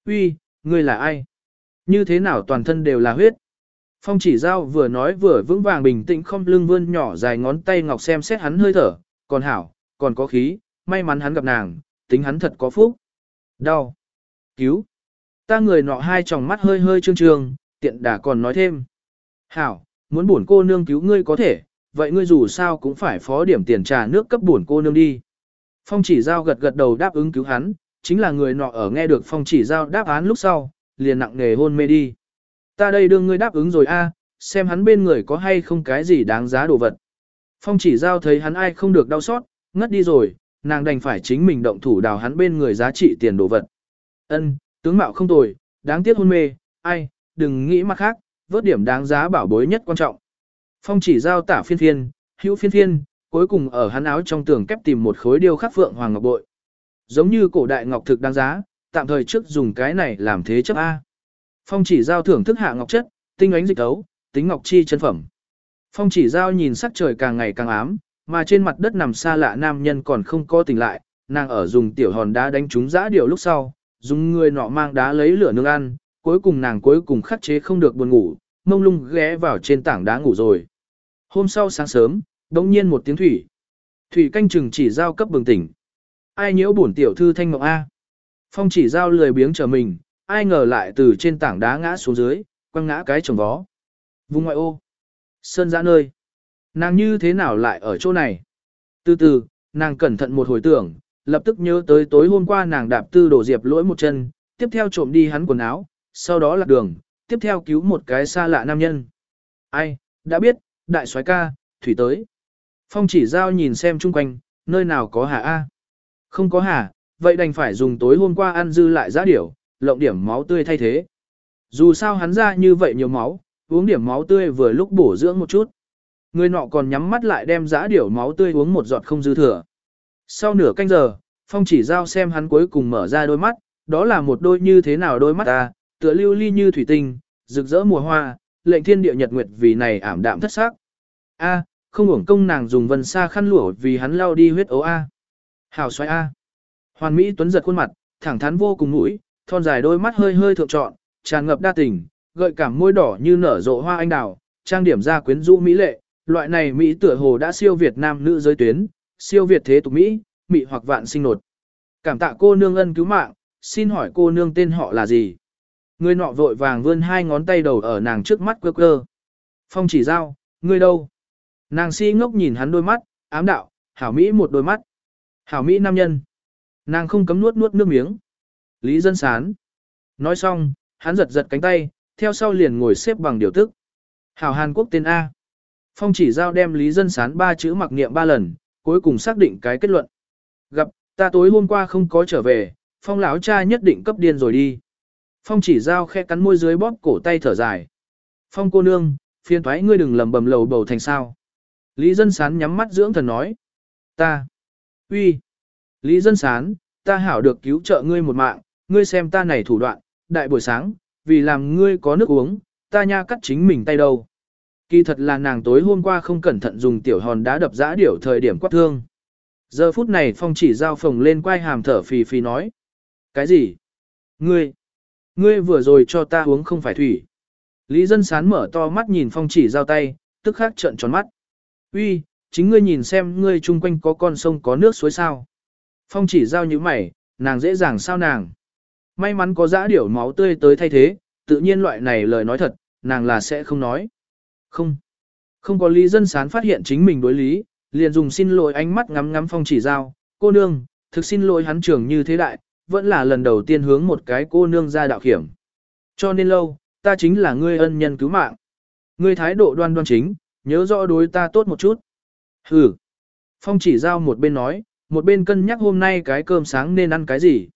A: Uy, ngươi là ai? Như thế nào toàn thân đều là huyết? Phong chỉ giao vừa nói vừa vững vàng bình tĩnh không lưng vươn nhỏ dài ngón tay ngọc xem xét hắn hơi thở, còn hảo, còn có khí, may mắn hắn gặp nàng, tính hắn thật có phúc. Đau. Cứu. Ta người nọ hai tròng mắt hơi hơi trương trương, tiện đà còn nói thêm. Hảo, muốn bổn cô nương cứu ngươi có thể, vậy ngươi dù sao cũng phải phó điểm tiền trà nước cấp bổn cô nương đi. Phong chỉ giao gật gật đầu đáp ứng cứu hắn, chính là người nọ ở nghe được phong chỉ giao đáp án lúc sau, liền nặng nề hôn mê đi. Ta đây đưa ngươi đáp ứng rồi a, xem hắn bên người có hay không cái gì đáng giá đồ vật. Phong chỉ giao thấy hắn ai không được đau xót, ngất đi rồi, nàng đành phải chính mình động thủ đào hắn bên người giá trị tiền đồ vật. Ân, tướng mạo không tồi, đáng tiếc hôn mê, ai, đừng nghĩ mặt khác, vớt điểm đáng giá bảo bối nhất quan trọng. Phong chỉ giao tả phiên phiên, hữu phiên phiên, cuối cùng ở hắn áo trong tường kép tìm một khối điêu khắc phượng hoàng ngọc bội. Giống như cổ đại ngọc thực đáng giá, tạm thời trước dùng cái này làm thế chấp A. Phong chỉ giao thưởng thức hạ ngọc chất, tinh ánh dịch tấu, tính ngọc chi chân phẩm. Phong chỉ giao nhìn sắc trời càng ngày càng ám, mà trên mặt đất nằm xa lạ nam nhân còn không có tỉnh lại, nàng ở dùng tiểu hòn đá đánh trúng giã điều lúc sau, dùng người nọ mang đá lấy lửa nướng ăn, cuối cùng nàng cuối cùng khắc chế không được buồn ngủ, mông lung ghé vào trên tảng đá ngủ rồi. Hôm sau sáng sớm, đống nhiên một tiếng thủy. Thủy canh chừng chỉ giao cấp bừng tỉnh. Ai nhiễu bổn tiểu thư thanh mộng A. Phong chỉ giao lười biếng chờ mình, ai ngờ lại từ trên tảng đá ngã xuống dưới, quăng ngã cái chồng vó. Vùng ngoại ô. Sơn giã nơi. Nàng như thế nào lại ở chỗ này? Từ từ, nàng cẩn thận một hồi tưởng, lập tức nhớ tới tối hôm qua nàng đạp tư đổ diệp lỗi một chân, tiếp theo trộm đi hắn quần áo, sau đó lạc đường, tiếp theo cứu một cái xa lạ nam nhân. Ai, đã biết, đại soái ca, thủy tới. Phong chỉ giao nhìn xem chung quanh, nơi nào có hà A. Không có hà, vậy đành phải dùng tối hôm qua ăn dư lại giá điểu, lộng điểm máu tươi thay thế. Dù sao hắn ra như vậy nhiều máu, uống điểm máu tươi vừa lúc bổ dưỡng một chút. Người nọ còn nhắm mắt lại đem giá điểu máu tươi uống một giọt không dư thừa. Sau nửa canh giờ, Phong chỉ giao xem hắn cuối cùng mở ra đôi mắt, đó là một đôi như thế nào đôi mắt ta, tựa lưu ly như thủy tinh, rực rỡ mùa hoa, lệnh thiên địa nhật nguyệt vì này ảm đạm thất sắc. A, không uổng công nàng dùng vân sa khăn lụa vì hắn lao đi huyết ấu A. Hào xoay A. Hoàn Mỹ Tuấn giật khuôn mặt, thẳng thắn vô cùng mũi, thon dài đôi mắt hơi hơi thượng trọn, tràn ngập đa tình, gợi cảm môi đỏ như nở rộ hoa anh đào, trang điểm ra quyến rũ mỹ lệ, loại này Mỹ tựa hồ đã siêu Việt Nam nữ giới tuyến, siêu Việt thế tục Mỹ, Mỹ hoặc vạn sinh nột. Cảm tạ cô nương ân cứu mạng, xin hỏi cô nương tên họ là gì? Người nọ vội vàng vươn hai ngón tay đầu ở nàng trước mắt quơ quơ. Phong chỉ giao, ngươi đâu? Nàng si ngốc nhìn hắn đôi mắt, ám đạo, hảo Mỹ một đôi mắt. Hảo Mỹ nam nhân. Nàng không cấm nuốt nuốt nước miếng. Lý dân sán. Nói xong, hắn giật giật cánh tay, theo sau liền ngồi xếp bằng điều tức. Hảo Hàn Quốc tên A. Phong chỉ giao đem Lý dân sán ba chữ mặc niệm ba lần, cuối cùng xác định cái kết luận. Gặp, ta tối hôm qua không có trở về, phong lão cha nhất định cấp điên rồi đi. Phong chỉ giao khe cắn môi dưới bóp cổ tay thở dài. Phong cô nương, phiền thoái ngươi đừng lầm bầm lầu bầu thành sao. Lý dân sán nhắm mắt dưỡng thần nói. Ta. uy, Lý dân sán, ta hảo được cứu trợ ngươi một mạng, ngươi xem ta này thủ đoạn, đại buổi sáng, vì làm ngươi có nước uống, ta nha cắt chính mình tay đâu. Kỳ thật là nàng tối hôm qua không cẩn thận dùng tiểu hòn đá đập giã điểu thời điểm quát thương. Giờ phút này phong chỉ giao phồng lên quay hàm thở phì phì nói. Cái gì? Ngươi? Ngươi vừa rồi cho ta uống không phải thủy. Lý dân sán mở to mắt nhìn phong chỉ giao tay, tức khắc trợn tròn mắt. Uy, chính ngươi nhìn xem ngươi chung quanh có con sông có nước suối sao. Phong chỉ giao như mày, nàng dễ dàng sao nàng. May mắn có dã điểu máu tươi tới thay thế, tự nhiên loại này lời nói thật, nàng là sẽ không nói. Không. Không có lý dân sán phát hiện chính mình đối lý, liền dùng xin lỗi ánh mắt ngắm ngắm phong chỉ giao. Cô nương, thực xin lỗi hắn trưởng như thế đại, vẫn là lần đầu tiên hướng một cái cô nương ra đạo hiểm, Cho nên lâu, ta chính là ngươi ân nhân cứu mạng. Ngươi thái độ đoan đoan chính, nhớ rõ đối ta tốt một chút. Hừ. Phong chỉ giao một bên nói, một bên cân nhắc hôm nay cái cơm sáng nên ăn cái gì.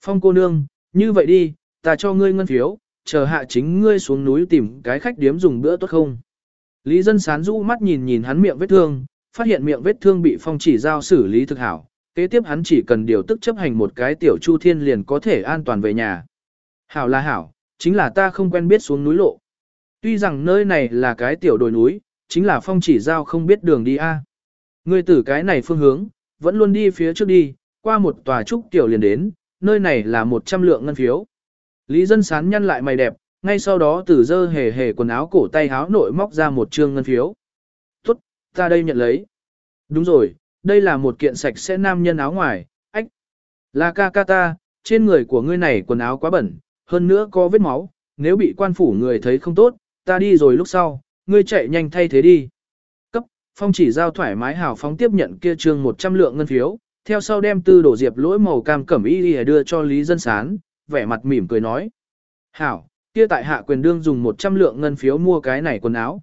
A: Phong cô nương, như vậy đi, ta cho ngươi ngân phiếu, chờ hạ chính ngươi xuống núi tìm cái khách điếm dùng bữa tốt không. Lý dân sán rũ mắt nhìn nhìn hắn miệng vết thương, phát hiện miệng vết thương bị phong chỉ giao xử lý thực hảo. Kế tiếp hắn chỉ cần điều tức chấp hành một cái tiểu chu thiên liền có thể an toàn về nhà. Hảo là hảo, chính là ta không quen biết xuống núi lộ. Tuy rằng nơi này là cái tiểu đồi núi, chính là phong chỉ giao không biết đường đi a. Ngươi tử cái này phương hướng, vẫn luôn đi phía trước đi, qua một tòa trúc tiểu liền đến, nơi này là 100 lượng ngân phiếu. Lý dân sán nhăn lại mày đẹp, ngay sau đó từ dơ hề hề quần áo cổ tay áo nội móc ra một trương ngân phiếu. Tốt, ta đây nhận lấy. Đúng rồi, đây là một kiện sạch sẽ nam nhân áo ngoài, ách. Là ca ca ta, trên người của ngươi này quần áo quá bẩn, hơn nữa có vết máu, nếu bị quan phủ người thấy không tốt, ta đi rồi lúc sau, ngươi chạy nhanh thay thế đi. Cấp, phong chỉ giao thoải mái hào phóng tiếp nhận kia trương 100 lượng ngân phiếu, theo sau đem tư đổ diệp lỗi màu cam cẩm y đưa cho Lý Dân Sán, vẻ mặt mỉm cười nói. Hảo, kia tại hạ quyền đương dùng 100 lượng ngân phiếu mua cái này quần áo.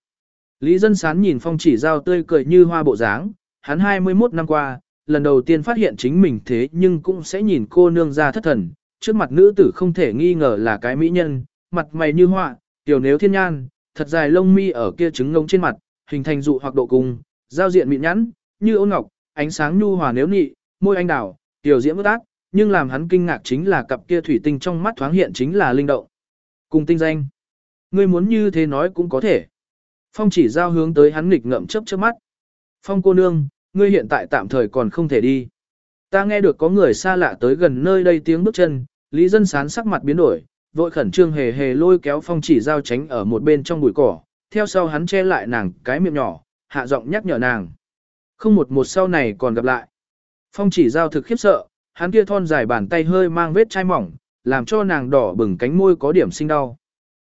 A: Lý Dân Sán nhìn phong chỉ giao tươi cười như hoa bộ dáng, hắn 21 năm qua, lần đầu tiên phát hiện chính mình thế nhưng cũng sẽ nhìn cô nương ra thất thần, trước mặt nữ tử không thể nghi ngờ là cái mỹ nhân, mặt mày như họa, tiểu nếu thiên nhan, thật dài lông mi ở kia trứng ngông trên mặt, hình thành dụ hoặc độ cung, giao diện mịn nhẵn, như ôn ngọc, ánh sáng nhu hòa nếu nị, môi anh đào, tiểu diễm ước ác, nhưng làm hắn kinh ngạc chính là cặp kia thủy tinh trong mắt thoáng hiện chính là linh động. Cùng tinh danh. Ngươi muốn như thế nói cũng có thể. Phong chỉ giao hướng tới hắn nghịch ngậm chớp chớp mắt. Phong cô nương, ngươi hiện tại tạm thời còn không thể đi. Ta nghe được có người xa lạ tới gần nơi đây tiếng bước chân, Lý Dân Sán sắc mặt biến đổi, vội khẩn trương hề hề lôi kéo phong chỉ giao tránh ở một bên trong bụi cỏ, theo sau hắn che lại nàng cái miệng nhỏ, hạ giọng nhắc nhở nàng. Không một một sau này còn gặp lại. Phong chỉ giao thực khiếp sợ, hắn kia thon dài bàn tay hơi mang vết chai mỏng, làm cho nàng đỏ bừng cánh môi có điểm sinh đau.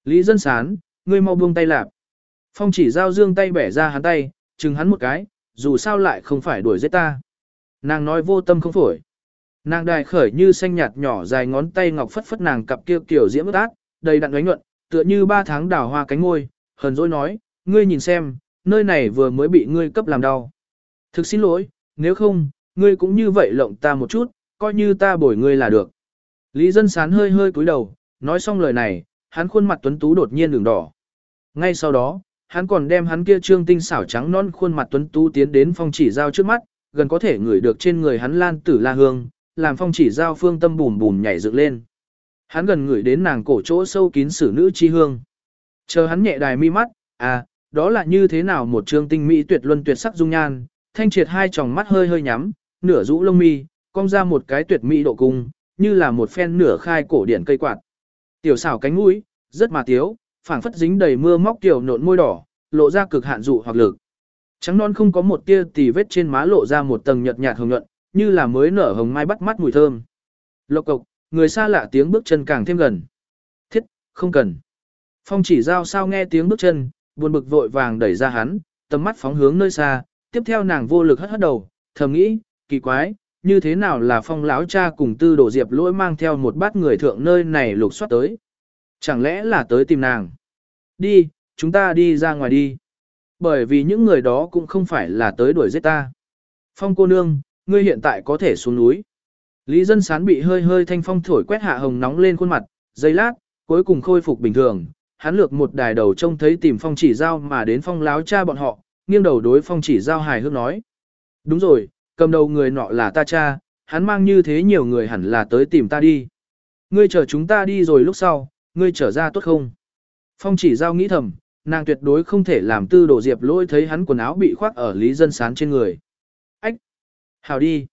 A: Lý dân sán, ngươi mau buông tay lạp. Phong chỉ giao dương tay bẻ ra hắn tay, chừng hắn một cái, dù sao lại không phải đuổi giết ta. Nàng nói vô tâm không phổi. Nàng đài khởi như xanh nhạt nhỏ dài ngón tay ngọc phất phất nàng cặp kia kiểu diễm ướt át, đầy đặn đánh nhuận, tựa như ba tháng đào hoa cánh môi, hờn dỗi nói, ngươi nhìn xem, nơi này vừa mới bị ngươi cấp làm đau. Thực xin lỗi, nếu không, ngươi cũng như vậy lộng ta một chút, coi như ta bồi ngươi là được. Lý dân sán hơi hơi cúi đầu, nói xong lời này, hắn khuôn mặt tuấn tú đột nhiên đường đỏ. Ngay sau đó, hắn còn đem hắn kia trương tinh xảo trắng non khuôn mặt tuấn tú tiến đến phong chỉ giao trước mắt, gần có thể ngửi được trên người hắn lan tử la hương, làm phong chỉ giao phương tâm bùn bùn nhảy dựng lên. Hắn gần ngửi đến nàng cổ chỗ sâu kín sử nữ chi hương. Chờ hắn nhẹ đài mi mắt, à, đó là như thế nào một trương tinh mỹ tuyệt luân tuyệt sắc dung nhan, thanh triệt hai tròng mắt hơi hơi nhắm, nửa rũ lông mi, cong ra một cái tuyệt mỹ độ cung, như là một phen nửa khai cổ điển cây quạt. Tiểu xảo cánh mũi, rất mà tiếu, phảng phất dính đầy mưa móc tiểu nộn môi đỏ, lộ ra cực hạn dụ hoặc lực. Trắng non không có một tia tì vết trên má lộ ra một tầng nhợt nhạt hồng nhuận, như là mới nở hồng mai bắt mắt mùi thơm. Lộc cộc, người xa lạ tiếng bước chân càng thêm gần. Thiết, không cần. Phong chỉ giao sao nghe tiếng bước chân, buồn bực vội vàng đẩy ra hắn, tầm mắt phóng hướng nơi xa, tiếp theo nàng vô lực hất hất đầu, thầm nghĩ, kỳ quái, như thế nào là phong lão cha cùng tư đổ diệp lỗi mang theo một bát người thượng nơi này lục soát tới. Chẳng lẽ là tới tìm nàng? Đi, chúng ta đi ra ngoài đi. Bởi vì những người đó cũng không phải là tới đuổi giết ta. Phong cô nương, ngươi hiện tại có thể xuống núi. Lý dân sán bị hơi hơi thanh phong thổi quét hạ hồng nóng lên khuôn mặt, giây lát, cuối cùng khôi phục bình thường. Hắn lược một đài đầu trông thấy tìm phong chỉ giao mà đến phong láo cha bọn họ, nghiêng đầu đối phong chỉ giao hài hước nói. Đúng rồi, cầm đầu người nọ là ta cha, hắn mang như thế nhiều người hẳn là tới tìm ta đi. Ngươi chờ chúng ta đi rồi lúc sau, ngươi trở ra tốt không? Phong chỉ giao nghĩ thầm, nàng tuyệt đối không thể làm tư đồ diệp lôi thấy hắn quần áo bị khoác ở lý dân sán trên người. Ách! Hảo đi!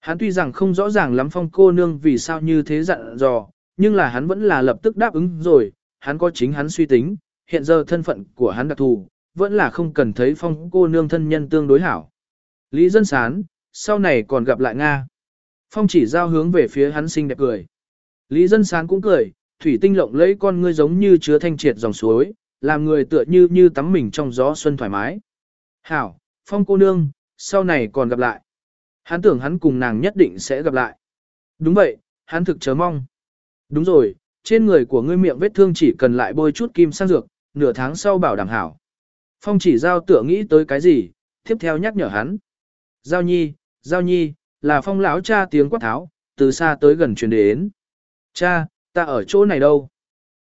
A: Hắn tuy rằng không rõ ràng lắm phong cô nương vì sao như thế dặn dò, nhưng là hắn vẫn là lập tức đáp ứng rồi, hắn có chính hắn suy tính, hiện giờ thân phận của hắn đặc thù, vẫn là không cần thấy phong cô nương thân nhân tương đối hảo. Lý dân sán, sau này còn gặp lại Nga. Phong chỉ giao hướng về phía hắn xinh đẹp cười. Lý dân sán cũng cười, thủy tinh lộng lấy con ngươi giống như chứa thanh triệt dòng suối, làm người tựa như như tắm mình trong gió xuân thoải mái. Hảo, phong cô nương, sau này còn gặp lại. Hắn tưởng hắn cùng nàng nhất định sẽ gặp lại. Đúng vậy, hắn thực chớ mong. Đúng rồi, trên người của ngươi miệng vết thương chỉ cần lại bôi chút kim sang dược, nửa tháng sau bảo đảm hảo. Phong chỉ giao tựa nghĩ tới cái gì, tiếp theo nhắc nhở hắn. Giao nhi, giao nhi, là phong lão cha tiếng quát tháo, từ xa tới gần truyền đến. Cha, ta ở chỗ này đâu?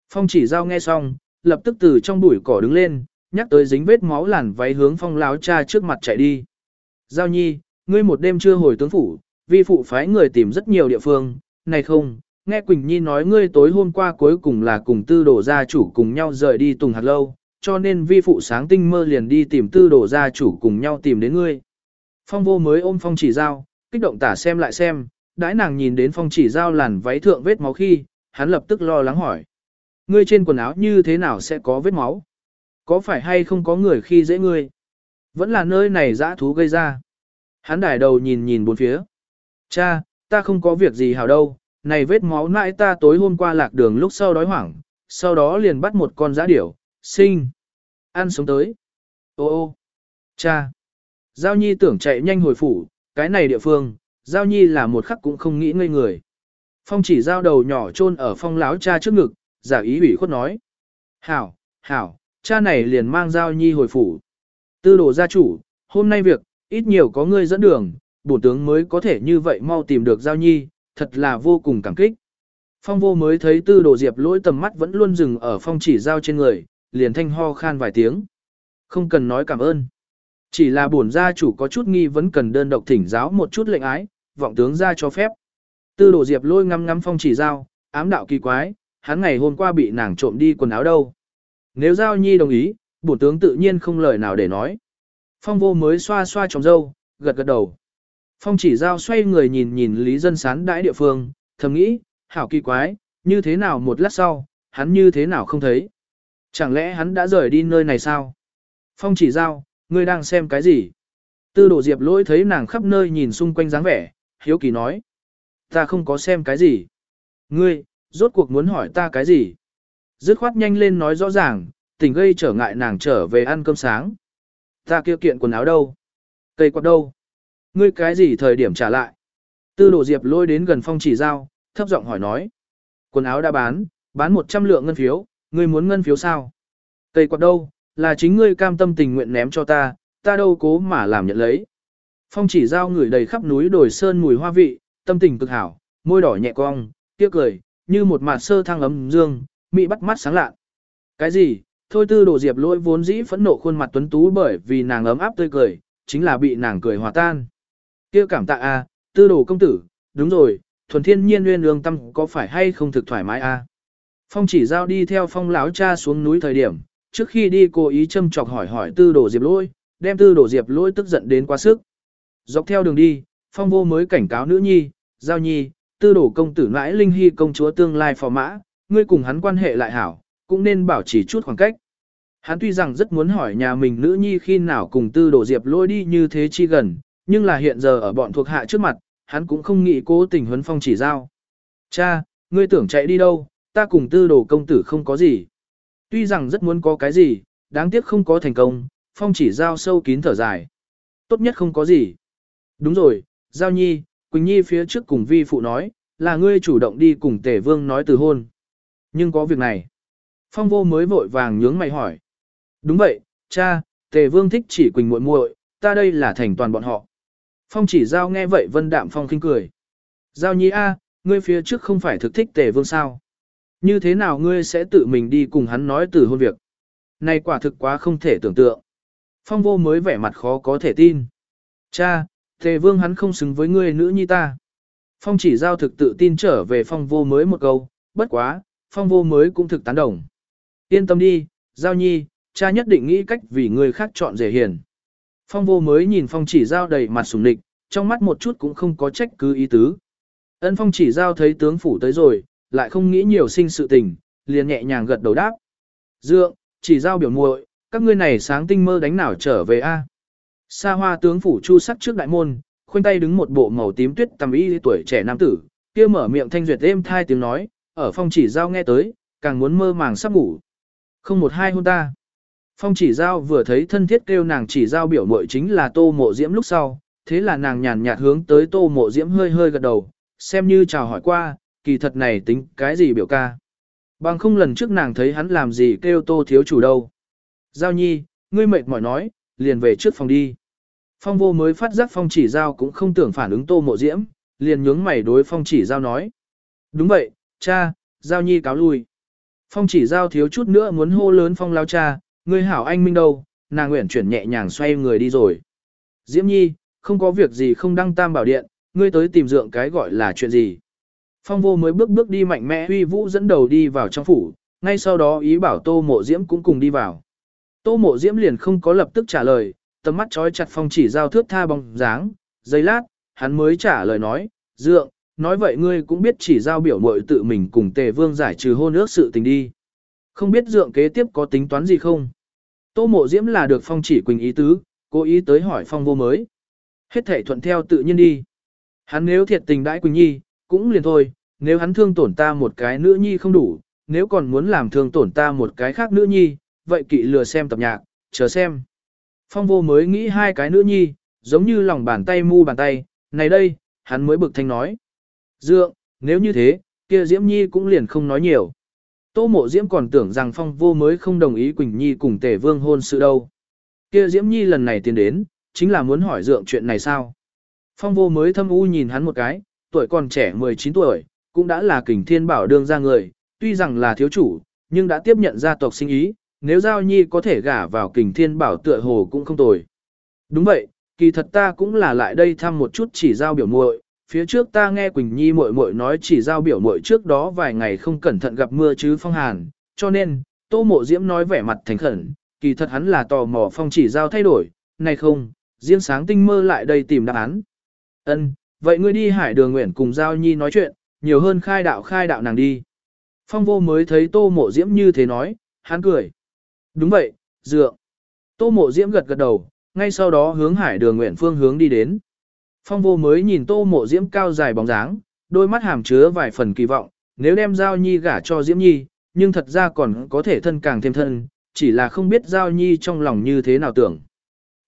A: Phong chỉ giao nghe xong, lập tức từ trong bụi cỏ đứng lên, nhắc tới dính vết máu làn váy hướng phong lão cha trước mặt chạy đi. Giao nhi, ngươi một đêm chưa hồi tướng phủ, vi phụ phái người tìm rất nhiều địa phương, này không, nghe Quỳnh Nhi nói ngươi tối hôm qua cuối cùng là cùng tư đổ gia chủ cùng nhau rời đi Tùng Hạt Lâu, cho nên vi phụ sáng tinh mơ liền đi tìm tư đổ gia chủ cùng nhau tìm đến ngươi. Phong vô mới ôm phong chỉ giao, kích động tả xem lại xem, đãi nàng nhìn đến phong chỉ giao làn váy thượng vết máu khi, hắn lập tức lo lắng hỏi. Ngươi trên quần áo như thế nào sẽ có vết máu? Có phải hay không có người khi dễ ngươi? Vẫn là nơi này dã thú gây ra. Hắn đài đầu nhìn nhìn bốn phía. Cha, ta không có việc gì hảo đâu, này vết máu nãi ta tối hôm qua lạc đường lúc sau đói hoảng, sau đó liền bắt một con giã điểu, sinh. Ăn sống tới. Ô ô. Cha. Giao Nhi tưởng chạy nhanh hồi phủ, cái này địa phương, Giao Nhi là một khắc cũng không nghĩ ngây người. Phong chỉ giao đầu nhỏ chôn ở phong láo cha trước ngực, giả ý ủy khuất nói. Hảo, hảo, cha này liền mang Giao Nhi hồi phủ. Tư đồ gia chủ, hôm nay việc, ít nhiều có ngươi dẫn đường, bổ tướng mới có thể như vậy mau tìm được Giao Nhi, thật là vô cùng cảm kích. Phong vô mới thấy tư đồ diệp lỗi tầm mắt vẫn luôn dừng ở phong chỉ giao trên người, liền thanh ho khan vài tiếng. Không cần nói cảm ơn. Chỉ là bổn gia chủ có chút nghi vẫn cần đơn độc thỉnh giáo một chút lệnh ái, vọng tướng ra cho phép. Tư đồ diệp lôi ngắm ngắm phong chỉ giao, ám đạo kỳ quái, hắn ngày hôm qua bị nàng trộm đi quần áo đâu. Nếu giao nhi đồng ý, bổn tướng tự nhiên không lời nào để nói. Phong vô mới xoa xoa trong dâu, gật gật đầu. Phong chỉ giao xoay người nhìn nhìn lý dân sán đãi địa phương, thầm nghĩ, hảo kỳ quái, như thế nào một lát sau, hắn như thế nào không thấy. Chẳng lẽ hắn đã rời đi nơi này sao? Phong chỉ giao, ngươi đang xem cái gì? Tư đồ diệp lỗi thấy nàng khắp nơi nhìn xung quanh dáng vẻ, hiếu kỳ nói. Ta không có xem cái gì. Ngươi, rốt cuộc muốn hỏi ta cái gì? Dứt khoát nhanh lên nói rõ ràng, tình gây trở ngại nàng trở về ăn cơm sáng. Ta kia kiện quần áo đâu? Cây quạt đâu? Ngươi cái gì thời điểm trả lại? Tư đồ diệp lôi đến gần phong chỉ giao, thấp giọng hỏi nói. Quần áo đã bán, bán 100 lượng ngân phiếu, ngươi muốn ngân phiếu sao? Cây quạt đâu? Là chính ngươi cam tâm tình nguyện ném cho ta, ta đâu cố mà làm nhận lấy. Phong chỉ giao người đầy khắp núi đồi sơn mùi hoa vị, tâm tình cực hảo, môi đỏ nhẹ cong, tiếc cười, như một mạt sơ thăng ấm dương, mị bắt mắt sáng lạ. Cái gì? Thôi tư đồ diệp lỗi vốn dĩ phẫn nộ khuôn mặt tuấn tú bởi vì nàng ấm áp tươi cười, chính là bị nàng cười hòa tan. kia cảm tạ a, tư đồ công tử, đúng rồi, thuần thiên nhiên nguyên lương tâm có phải hay không thực thoải mái a? Phong chỉ giao đi theo phong lão cha xuống núi thời điểm, Trước khi đi cô ý châm chọc hỏi hỏi tư đồ diệp Lỗi, đem tư đồ diệp Lỗi tức giận đến quá sức. Dọc theo đường đi, phong vô mới cảnh cáo nữ nhi, giao nhi, tư đồ công tử mãi linh hy công chúa tương lai phò mã, ngươi cùng hắn quan hệ lại hảo, cũng nên bảo trì chút khoảng cách. Hắn tuy rằng rất muốn hỏi nhà mình nữ nhi khi nào cùng tư đồ diệp lôi đi như thế chi gần, nhưng là hiện giờ ở bọn thuộc hạ trước mặt, hắn cũng không nghĩ cố tình huấn phong chỉ giao. Cha, ngươi tưởng chạy đi đâu, ta cùng tư đồ công tử không có gì. Tuy rằng rất muốn có cái gì, đáng tiếc không có thành công, phong chỉ giao sâu kín thở dài. Tốt nhất không có gì. Đúng rồi, giao nhi, Quỳnh Nhi phía trước cùng vi phụ nói, là ngươi chủ động đi cùng tể vương nói từ hôn. Nhưng có việc này. Phong vô mới vội vàng nhướng mày hỏi. Đúng vậy, cha, tề vương thích chỉ Quỳnh muội muội, ta đây là thành toàn bọn họ. Phong chỉ giao nghe vậy vân đạm phong khinh cười. Giao nhi a, ngươi phía trước không phải thực thích tề vương sao. Như thế nào ngươi sẽ tự mình đi cùng hắn nói từ hôn việc? Này quả thực quá không thể tưởng tượng. Phong vô mới vẻ mặt khó có thể tin. Cha, tề vương hắn không xứng với ngươi nữ nhi ta. Phong chỉ giao thực tự tin trở về phong vô mới một câu, bất quá, phong vô mới cũng thực tán đồng. Yên tâm đi, giao nhi, cha nhất định nghĩ cách vì người khác chọn rể hiền. Phong vô mới nhìn phong chỉ giao đầy mặt sùng địch, trong mắt một chút cũng không có trách cứ ý tứ. Ân phong chỉ giao thấy tướng phủ tới rồi, lại không nghĩ nhiều sinh sự tình, liền nhẹ nhàng gật đầu đáp. Dượng, chỉ giao biểu muội, các ngươi này sáng tinh mơ đánh nào trở về a? Sa hoa tướng phủ chu sắc trước đại môn, khoanh tay đứng một bộ màu tím tuyết tầm y tuổi trẻ nam tử, kia mở miệng thanh duyệt êm thai tiếng nói, ở phong chỉ giao nghe tới, càng muốn mơ màng sắp ngủ. Không một hai hôn ta. Phong chỉ giao vừa thấy thân thiết kêu nàng chỉ giao biểu mội chính là tô mộ diễm lúc sau, thế là nàng nhàn nhạt hướng tới tô mộ diễm hơi hơi gật đầu, xem như chào hỏi qua, kỳ thật này tính cái gì biểu ca. Bằng không lần trước nàng thấy hắn làm gì kêu tô thiếu chủ đâu. Giao nhi, ngươi mệt mỏi nói, liền về trước phòng đi. Phong vô mới phát giác phong chỉ giao cũng không tưởng phản ứng tô mộ diễm, liền nhướng mày đối phong chỉ giao nói. Đúng vậy, cha, giao nhi cáo lui. Phong chỉ giao thiếu chút nữa muốn hô lớn phong lao cha, ngươi hảo anh minh đâu, nàng nguyện chuyển nhẹ nhàng xoay người đi rồi. Diễm nhi, không có việc gì không đăng tam bảo điện, ngươi tới tìm dượng cái gọi là chuyện gì. Phong vô mới bước bước đi mạnh mẽ huy vũ dẫn đầu đi vào trong phủ, ngay sau đó ý bảo tô mộ diễm cũng cùng đi vào. Tô mộ diễm liền không có lập tức trả lời, tầm mắt trói chặt phong chỉ giao thước tha bóng dáng, giây lát, hắn mới trả lời nói, dượng, nói vậy ngươi cũng biết chỉ giao biểu mội tự mình cùng tề vương giải trừ hôn ước sự tình đi. Không biết dượng kế tiếp có tính toán gì không? Tô mộ diễm là được phong chỉ quỳnh ý tứ, cố ý tới hỏi phong vô mới. Hết thể thuận theo tự nhiên đi. Hắn nếu thiệt tình đãi quỳnh nhi, cũng liền thôi, nếu hắn thương tổn ta một cái nữ nhi không đủ, nếu còn muốn làm thương tổn ta một cái khác nữ nhi, vậy kỵ lừa xem tập nhạc, chờ xem. Phong vô mới nghĩ hai cái nữ nhi, giống như lòng bàn tay mu bàn tay, này đây, hắn mới bực thanh nói. Dượng, nếu như thế, kia Diễm Nhi cũng liền không nói nhiều. Tô mộ Diễm còn tưởng rằng Phong vô mới không đồng ý Quỳnh Nhi cùng tề vương hôn sự đâu. Kia Diễm Nhi lần này tiến đến, chính là muốn hỏi dượng chuyện này sao. Phong vô mới thâm u nhìn hắn một cái, tuổi còn trẻ 19 tuổi, cũng đã là kình thiên bảo đương ra người, tuy rằng là thiếu chủ, nhưng đã tiếp nhận gia tộc sinh ý, nếu Giao Nhi có thể gả vào kình thiên bảo tựa hồ cũng không tồi. Đúng vậy, kỳ thật ta cũng là lại đây thăm một chút chỉ giao biểu muội. Phía trước ta nghe Quỳnh Nhi muội muội nói chỉ giao biểu muội trước đó vài ngày không cẩn thận gặp mưa chứ phong hàn, cho nên, Tô Mộ Diễm nói vẻ mặt thành khẩn, kỳ thật hắn là tò mò phong chỉ giao thay đổi, này không, diễm sáng tinh mơ lại đây tìm đáp án. Ân, vậy ngươi đi hải đường nguyện cùng Giao Nhi nói chuyện, nhiều hơn khai đạo khai đạo nàng đi. Phong vô mới thấy Tô Mộ Diễm như thế nói, hắn cười. Đúng vậy, dựa. Tô Mộ Diễm gật gật đầu, ngay sau đó hướng hải đường nguyện phương hướng đi đến. Phong vô mới nhìn Tô Mộ Diễm cao dài bóng dáng, đôi mắt hàm chứa vài phần kỳ vọng, nếu đem Giao Nhi gả cho Diễm Nhi, nhưng thật ra còn có thể thân càng thêm thân, chỉ là không biết Giao Nhi trong lòng như thế nào tưởng.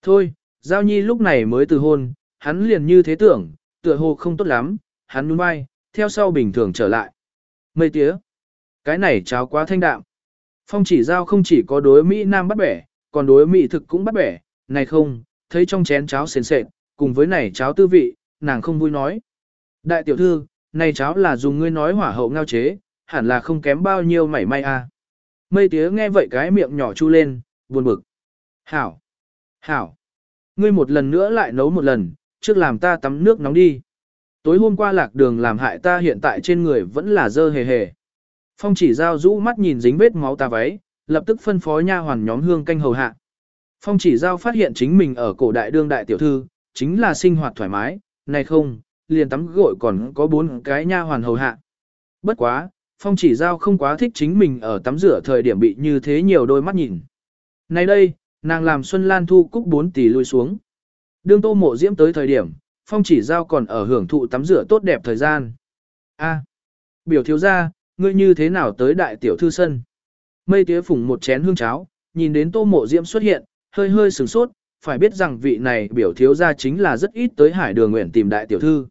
A: Thôi, Giao Nhi lúc này mới từ hôn, hắn liền như thế tưởng, tựa hồ không tốt lắm, hắn nhún vai, theo sau bình thường trở lại. Mây tía. Cái này cháo quá thanh đạm. Phong chỉ giao không chỉ có đối Mỹ Nam bắt bẻ, còn đối Mỹ thực cũng bắt bẻ, này không, thấy trong chén cháo sền sệt, cùng với này cháo tư vị, nàng không vui nói. Đại tiểu thư, này cháo là dùng ngươi nói hỏa hậu ngao chế, hẳn là không kém bao nhiêu mảy may a. À. Mây tía nghe vậy cái miệng nhỏ chu lên, buồn bực. Hảo! Hảo! Ngươi một lần nữa lại nấu một lần, trước làm ta tắm nước nóng đi. Tối hôm qua lạc đường làm hại ta hiện tại trên người vẫn là dơ hề hề. Phong chỉ giao rũ mắt nhìn dính vết máu ta váy, lập tức phân phó nha hoàn nhóm hương canh hầu hạ. Phong chỉ giao phát hiện chính mình ở cổ đại đương đại tiểu thư, chính là sinh hoạt thoải mái, này không, liền tắm gội còn có bốn cái nha hoàn hầu hạ. Bất quá, Phong chỉ giao không quá thích chính mình ở tắm rửa thời điểm bị như thế nhiều đôi mắt nhìn. Này đây, nàng làm Xuân Lan thu cúc bốn tỷ lui xuống. Đương tô mộ diễm tới thời điểm, Phong chỉ giao còn ở hưởng thụ tắm rửa tốt đẹp thời gian. A, biểu thiếu gia, ngươi như thế nào tới đại tiểu thư sân? Mây tía phủng một chén hương cháo, nhìn đến tô mộ diễm xuất hiện, hơi hơi sửng sốt, phải biết rằng vị này biểu thiếu gia chính là rất ít tới hải đường nguyện tìm đại tiểu thư.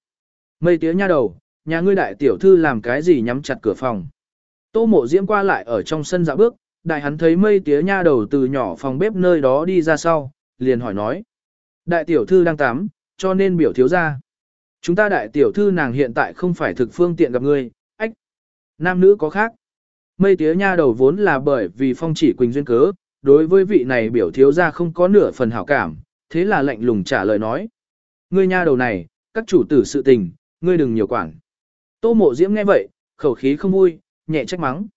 A: Mây tía nha đầu, nhà ngươi đại tiểu thư làm cái gì nhắm chặt cửa phòng. Tô mộ diễm qua lại ở trong sân dạo bước, đại hắn thấy mây tía nha đầu từ nhỏ phòng bếp nơi đó đi ra sau, liền hỏi nói. Đại tiểu thư đang tắm, cho nên biểu thiếu gia. Chúng ta đại tiểu thư nàng hiện tại không phải thực phương tiện gặp ngươi, ách. Nam nữ có khác. Mây tía nha đầu vốn là bởi vì phong chỉ quỳnh duyên cớ, đối với vị này biểu thiếu gia không có nửa phần hảo cảm, thế là lạnh lùng trả lời nói. Ngươi nha đầu này, các chủ tử sự tình, ngươi đừng nhiều quản. Tô mộ diễm nghe vậy, khẩu khí không vui, nhẹ trách mắng.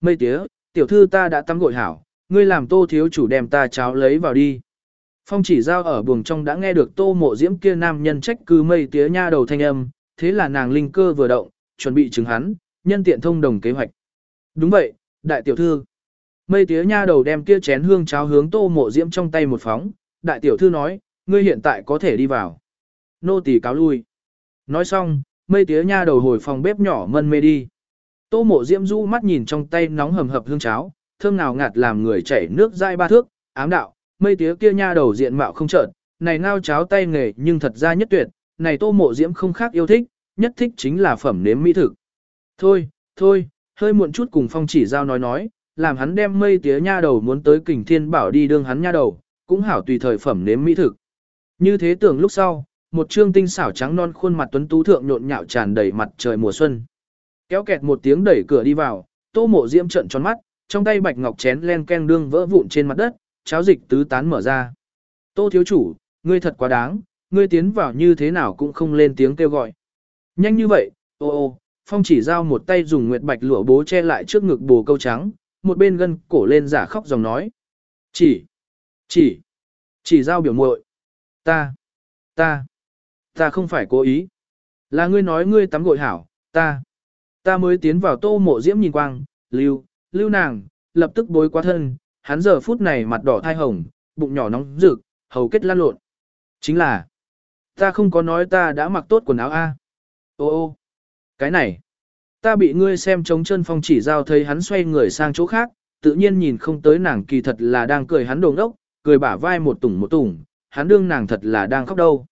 A: Mây tía, tiểu thư ta đã tắm gội hảo, ngươi làm tô thiếu chủ đem ta cháo lấy vào đi. Phong chỉ giao ở buồng trong đã nghe được tô mộ diễm kia nam nhân trách cứ mây tía nha đầu thanh âm, thế là nàng linh cơ vừa động, chuẩn bị chứng hắn, nhân tiện thông đồng kế hoạch. Đúng vậy, đại tiểu thư. Mây tía nha đầu đem kia chén hương cháo hướng tô mộ diễm trong tay một phóng, đại tiểu thư nói, ngươi hiện tại có thể đi vào. Nô tỳ cáo lui. Nói xong, mây tía nha đầu hồi phòng bếp nhỏ mân mê đi. Tô mộ diễm du mắt nhìn trong tay nóng hầm hập hương cháo, thơm nào ngạt làm người chảy nước dai ba thước, ám đạo, mây tía kia nha đầu diện mạo không trợn, này ngao cháo tay nghề nhưng thật ra nhất tuyệt, này tô mộ diễm không khác yêu thích, nhất thích chính là phẩm nếm mỹ thực. Thôi, thôi, hơi muộn chút cùng phong chỉ giao nói nói, làm hắn đem mây tía nha đầu muốn tới kình thiên bảo đi đương hắn nha đầu, cũng hảo tùy thời phẩm nếm mỹ thực. Như thế tưởng lúc sau, một trương tinh xảo trắng non khuôn mặt tuấn tú thượng nhộn nhạo tràn đầy mặt trời mùa xuân. Kéo kẹt một tiếng đẩy cửa đi vào, tô mộ diễm trận tròn mắt, trong tay bạch ngọc chén len ken đương vỡ vụn trên mặt đất, cháo dịch tứ tán mở ra. Tô thiếu chủ, ngươi thật quá đáng, ngươi tiến vào như thế nào cũng không lên tiếng kêu gọi. Nhanh như vậy, ô ô, phong chỉ giao một tay dùng nguyệt bạch lụa bố che lại trước ngực bồ câu trắng, một bên gân cổ lên giả khóc dòng nói. Chỉ, chỉ, chỉ giao biểu muội ta, ta, ta không phải cố ý. Là ngươi nói ngươi tắm gội hảo, ta, ta mới tiến vào tô mộ diễm nhìn quang, lưu, lưu nàng, lập tức bối quá thân, hắn giờ phút này mặt đỏ thai hồng, bụng nhỏ nóng rực, hầu kết lan lộn. Chính là, ta không có nói ta đã mặc tốt quần áo A. Ô ô, cái này, ta bị ngươi xem trống chân phong chỉ giao thấy hắn xoay người sang chỗ khác, tự nhiên nhìn không tới nàng kỳ thật là đang cười hắn đồ ngốc, cười bả vai một tủng một tủng, hắn đương nàng thật là đang khóc đâu.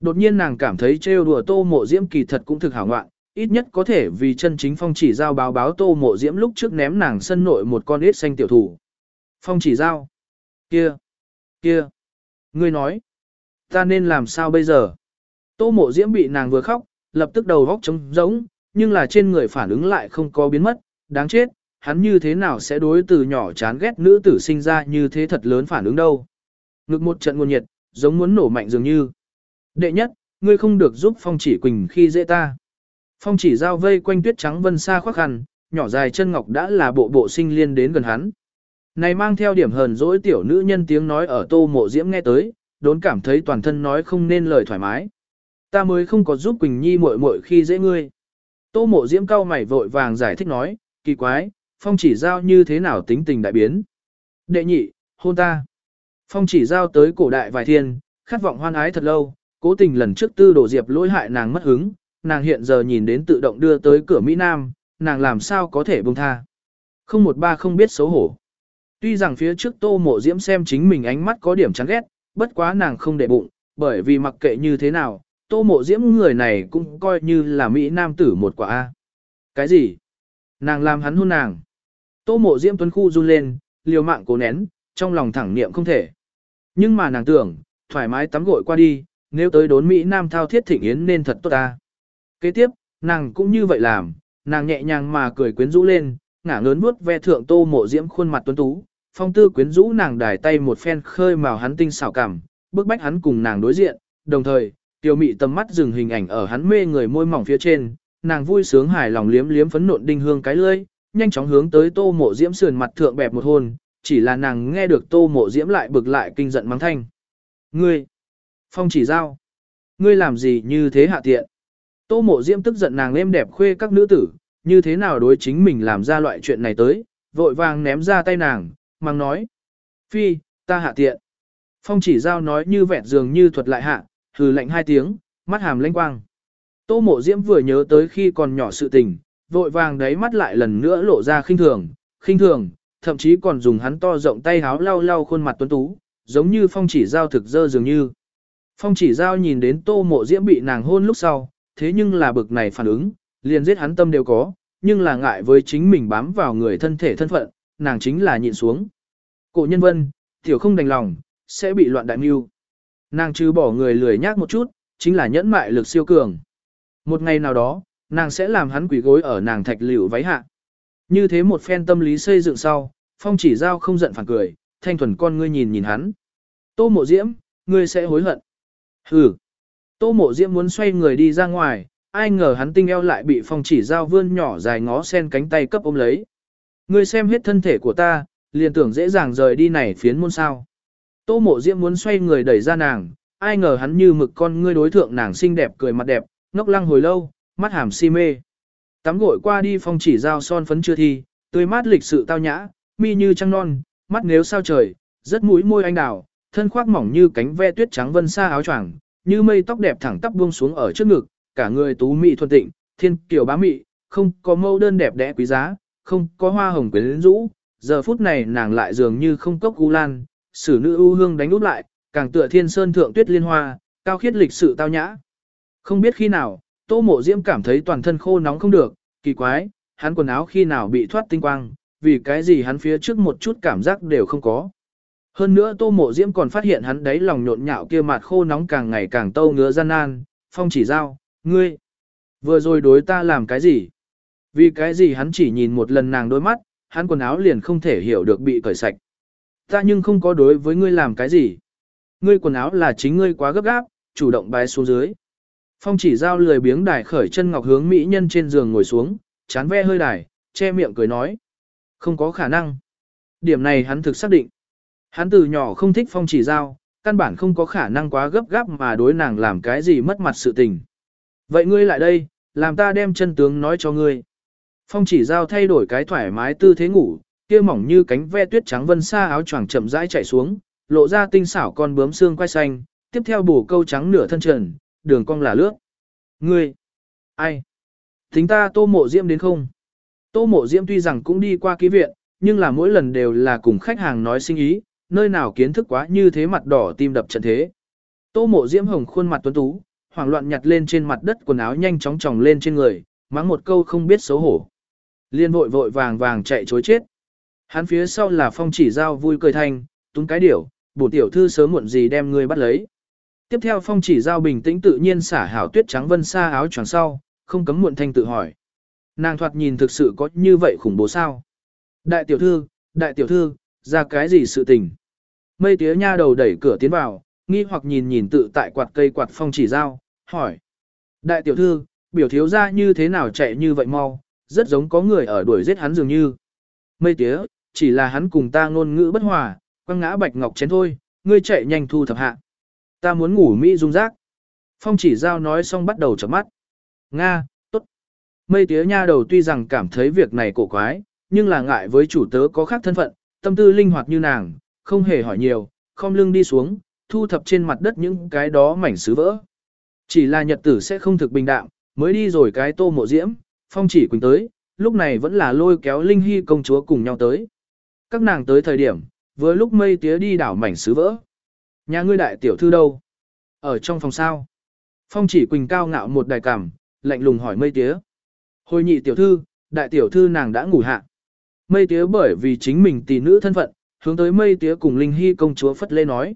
A: Đột nhiên nàng cảm thấy trêu đùa tô mộ diễm kỳ thật cũng thực hảo ngoạn, ít nhất có thể vì chân chính phong chỉ giao báo báo tô mộ diễm lúc trước ném nàng sân nội một con ít xanh tiểu thủ. Phong chỉ giao. Kia. Kia. Ngươi nói. Ta nên làm sao bây giờ? Tô mộ diễm bị nàng vừa khóc, lập tức đầu góc trống rỗng, nhưng là trên người phản ứng lại không có biến mất, đáng chết, hắn như thế nào sẽ đối từ nhỏ chán ghét nữ tử sinh ra như thế thật lớn phản ứng đâu. Ngực một trận nguồn nhiệt, giống muốn nổ mạnh dường như. Đệ nhất, ngươi không được giúp phong chỉ quỳnh khi dễ ta. Phong chỉ giao vây quanh tuyết trắng vân xa khoác khăn, nhỏ dài chân ngọc đã là bộ bộ sinh liên đến gần hắn. Này mang theo điểm hờn dỗi tiểu nữ nhân tiếng nói ở tô mộ diễm nghe tới, đốn cảm thấy toàn thân nói không nên lời thoải mái. Ta mới không có giúp Quỳnh Nhi muội muội khi dễ ngươi. Tô mộ diễm cao mày vội vàng giải thích nói, kỳ quái, phong chỉ giao như thế nào tính tình đại biến. Đệ nhị, hôn ta. Phong chỉ giao tới cổ đại vài thiên, khát vọng hoan ái thật lâu, cố tình lần trước tư đổ diệp lỗi hại nàng mất hứng, nàng hiện giờ nhìn đến tự động đưa tới cửa Mỹ Nam, nàng làm sao có thể buông tha. Không một ba không biết xấu hổ. Tuy rằng phía trước tô mộ diễm xem chính mình ánh mắt có điểm chán ghét, bất quá nàng không để bụng, bởi vì mặc kệ như thế nào, tô mộ diễm người này cũng coi như là Mỹ Nam tử một quả A. Cái gì? Nàng làm hắn hôn nàng. Tô mộ diễm tuấn khu run lên, liều mạng cố nén, trong lòng thẳng niệm không thể. Nhưng mà nàng tưởng, thoải mái tắm gội qua đi, nếu tới đốn Mỹ Nam thao thiết thịnh yến nên thật tốt ta. Kế tiếp, nàng cũng như vậy làm, nàng nhẹ nhàng mà cười quyến rũ lên, ngả ngớn vuốt ve thượng tô mộ diễm khuôn mặt tuấn tú, phong tư quyến rũ nàng đài tay một phen khơi màu hắn tinh xảo cảm, bức bách hắn cùng nàng đối diện, đồng thời, tiểu mị tầm mắt dừng hình ảnh ở hắn mê người môi mỏng phía trên, nàng vui sướng hài lòng liếm liếm phấn nộn đinh hương cái lưỡi, nhanh chóng hướng tới tô mộ diễm sườn mặt thượng bẹp một hôn, chỉ là nàng nghe được tô mộ diễm lại bực lại kinh giận mắng thanh. Ngươi! Phong chỉ giao! Ngươi làm gì như thế hạ tiện? Tô mộ diễm tức giận nàng êm đẹp khuê các nữ tử, như thế nào đối chính mình làm ra loại chuyện này tới, vội vàng ném ra tay nàng, mang nói. Phi, ta hạ tiện. Phong chỉ giao nói như vẹn dường như thuật lại hạ, hừ lạnh hai tiếng, mắt hàm lanh quang. Tô mộ diễm vừa nhớ tới khi còn nhỏ sự tình, vội vàng đáy mắt lại lần nữa lộ ra khinh thường, khinh thường, thậm chí còn dùng hắn to rộng tay háo lau lau khuôn mặt tuấn tú, giống như phong chỉ giao thực dơ dường như. Phong chỉ giao nhìn đến tô mộ diễm bị nàng hôn lúc sau, thế nhưng là bực này phản ứng, liền giết hắn tâm đều có, nhưng là ngại với chính mình bám vào người thân thể thân phận, nàng chính là nhịn xuống. Cổ nhân vân, tiểu không đành lòng, sẽ bị loạn đại mưu. Nàng trừ bỏ người lười nhác một chút, chính là nhẫn mại lực siêu cường. Một ngày nào đó, nàng sẽ làm hắn quỷ gối ở nàng thạch liễu váy hạ. Như thế một phen tâm lý xây dựng sau, phong chỉ giao không giận phản cười, thanh thuần con ngươi nhìn nhìn hắn. Tô mộ diễm, ngươi sẽ hối hận. Hừ. Tô mộ diễm muốn xoay người đi ra ngoài, ai ngờ hắn tinh eo lại bị phong chỉ giao vươn nhỏ dài ngó sen cánh tay cấp ôm lấy. Ngươi xem hết thân thể của ta, liền tưởng dễ dàng rời đi này phiến môn sao. Tô mộ diễm muốn xoay người đẩy ra nàng, ai ngờ hắn như mực con ngươi đối thượng nàng xinh đẹp cười mặt đẹp, ngốc lăng hồi lâu, mắt hàm si mê. Tắm gội qua đi phong chỉ giao son phấn chưa thi, tươi mát lịch sự tao nhã, mi như trăng non, mắt nếu sao trời, rất mũi môi anh đào, thân khoác mỏng như cánh ve tuyết trắng vân xa áo choàng, như mây tóc đẹp thẳng tắp buông xuống ở trước ngực, cả người tú mị thuần tịnh, thiên kiều bá mị, không có mâu đơn đẹp đẽ quý giá, không có hoa hồng quyến rũ, giờ phút này nàng lại dường như không cốc gu lan, sử nữ ưu hương đánh úp lại, càng tựa thiên sơn thượng tuyết liên hoa, cao khiết lịch sự tao nhã. Không biết khi nào, Tô Mộ Diễm cảm thấy toàn thân khô nóng không được, kỳ quái, hắn quần áo khi nào bị thoát tinh quang, vì cái gì hắn phía trước một chút cảm giác đều không có. Hơn nữa Tô Mộ Diễm còn phát hiện hắn đấy lòng nhộn nhạo kia mặt khô nóng càng ngày càng tâu ngứa gian nan, phong chỉ giao, ngươi, vừa rồi đối ta làm cái gì? Vì cái gì hắn chỉ nhìn một lần nàng đôi mắt, hắn quần áo liền không thể hiểu được bị cởi sạch. Ta nhưng không có đối với ngươi làm cái gì. Ngươi quần áo là chính ngươi quá gấp gáp, chủ động bái xuống dưới. Phong chỉ giao lười biếng đài khởi chân ngọc hướng mỹ nhân trên giường ngồi xuống, chán ve hơi đài, che miệng cười nói. Không có khả năng. Điểm này hắn thực xác định. Hắn từ nhỏ không thích phong chỉ giao, căn bản không có khả năng quá gấp gáp mà đối nàng làm cái gì mất mặt sự tình. Vậy ngươi lại đây, làm ta đem chân tướng nói cho ngươi. Phong chỉ giao thay đổi cái thoải mái tư thế ngủ, kia mỏng như cánh ve tuyết trắng vân xa áo choàng chậm rãi chạy xuống, lộ ra tinh xảo con bướm xương quai xanh, tiếp theo bổ câu trắng nửa thân trần, đường cong là lướt. Ngươi, ai? thính ta tô mộ diễm đến không? Tô mộ diễm tuy rằng cũng đi qua ký viện, nhưng là mỗi lần đều là cùng khách hàng nói sinh ý, nơi nào kiến thức quá như thế mặt đỏ tim đập trận thế. Tô mộ diễm hồng khuôn mặt tuấn tú, hoảng loạn nhặt lên trên mặt đất quần áo nhanh chóng tròng lên trên người, mắng một câu không biết xấu hổ. Liên vội vội vàng vàng chạy chối chết. Hắn phía sau là phong chỉ giao vui cười thanh, túng cái điểu, bổ tiểu thư sớm muộn gì đem ngươi bắt lấy. Tiếp theo phong chỉ giao bình tĩnh tự nhiên xả hảo tuyết trắng vân xa áo choàng sau, không cấm muộn thanh tự hỏi. Nàng thoạt nhìn thực sự có như vậy khủng bố sao? Đại tiểu thư, đại tiểu thư, ra cái gì sự tình? Mây tía nha đầu đẩy cửa tiến vào, nghi hoặc nhìn nhìn tự tại quạt cây quạt phong chỉ giao, hỏi. Đại tiểu thư, biểu thiếu ra như thế nào chạy như vậy mau, rất giống có người ở đuổi giết hắn dường như. Mây tía, chỉ là hắn cùng ta ngôn ngữ bất hòa, quăng ngã bạch ngọc chén thôi, ngươi chạy nhanh thu thập hạ. Ta muốn ngủ Mỹ dung rác. Phong chỉ giao nói xong bắt đầu chấm mắt. Nga, tốt. Mây tía nha đầu tuy rằng cảm thấy việc này cổ quái, nhưng là ngại với chủ tớ có khác thân phận, tâm tư linh hoạt như nàng, không hề hỏi nhiều, không lưng đi xuống, thu thập trên mặt đất những cái đó mảnh sứ vỡ. Chỉ là nhật tử sẽ không thực bình đạm, mới đi rồi cái tô mộ diễm, phong chỉ quỳnh tới, lúc này vẫn là lôi kéo Linh Hy công chúa cùng nhau tới. Các nàng tới thời điểm, vừa lúc mây tía đi đảo mảnh sứ vỡ. Nhà ngươi đại tiểu thư đâu? Ở trong phòng sao? Phong chỉ quỳnh cao ngạo một đài cằm, lạnh lùng hỏi mây tía. Hồi nhị tiểu thư, đại tiểu thư nàng đã ngủ hạ. Mây tía bởi vì chính mình tỷ nữ thân phận, hướng tới mây tía cùng Linh Hy công chúa phất lê nói.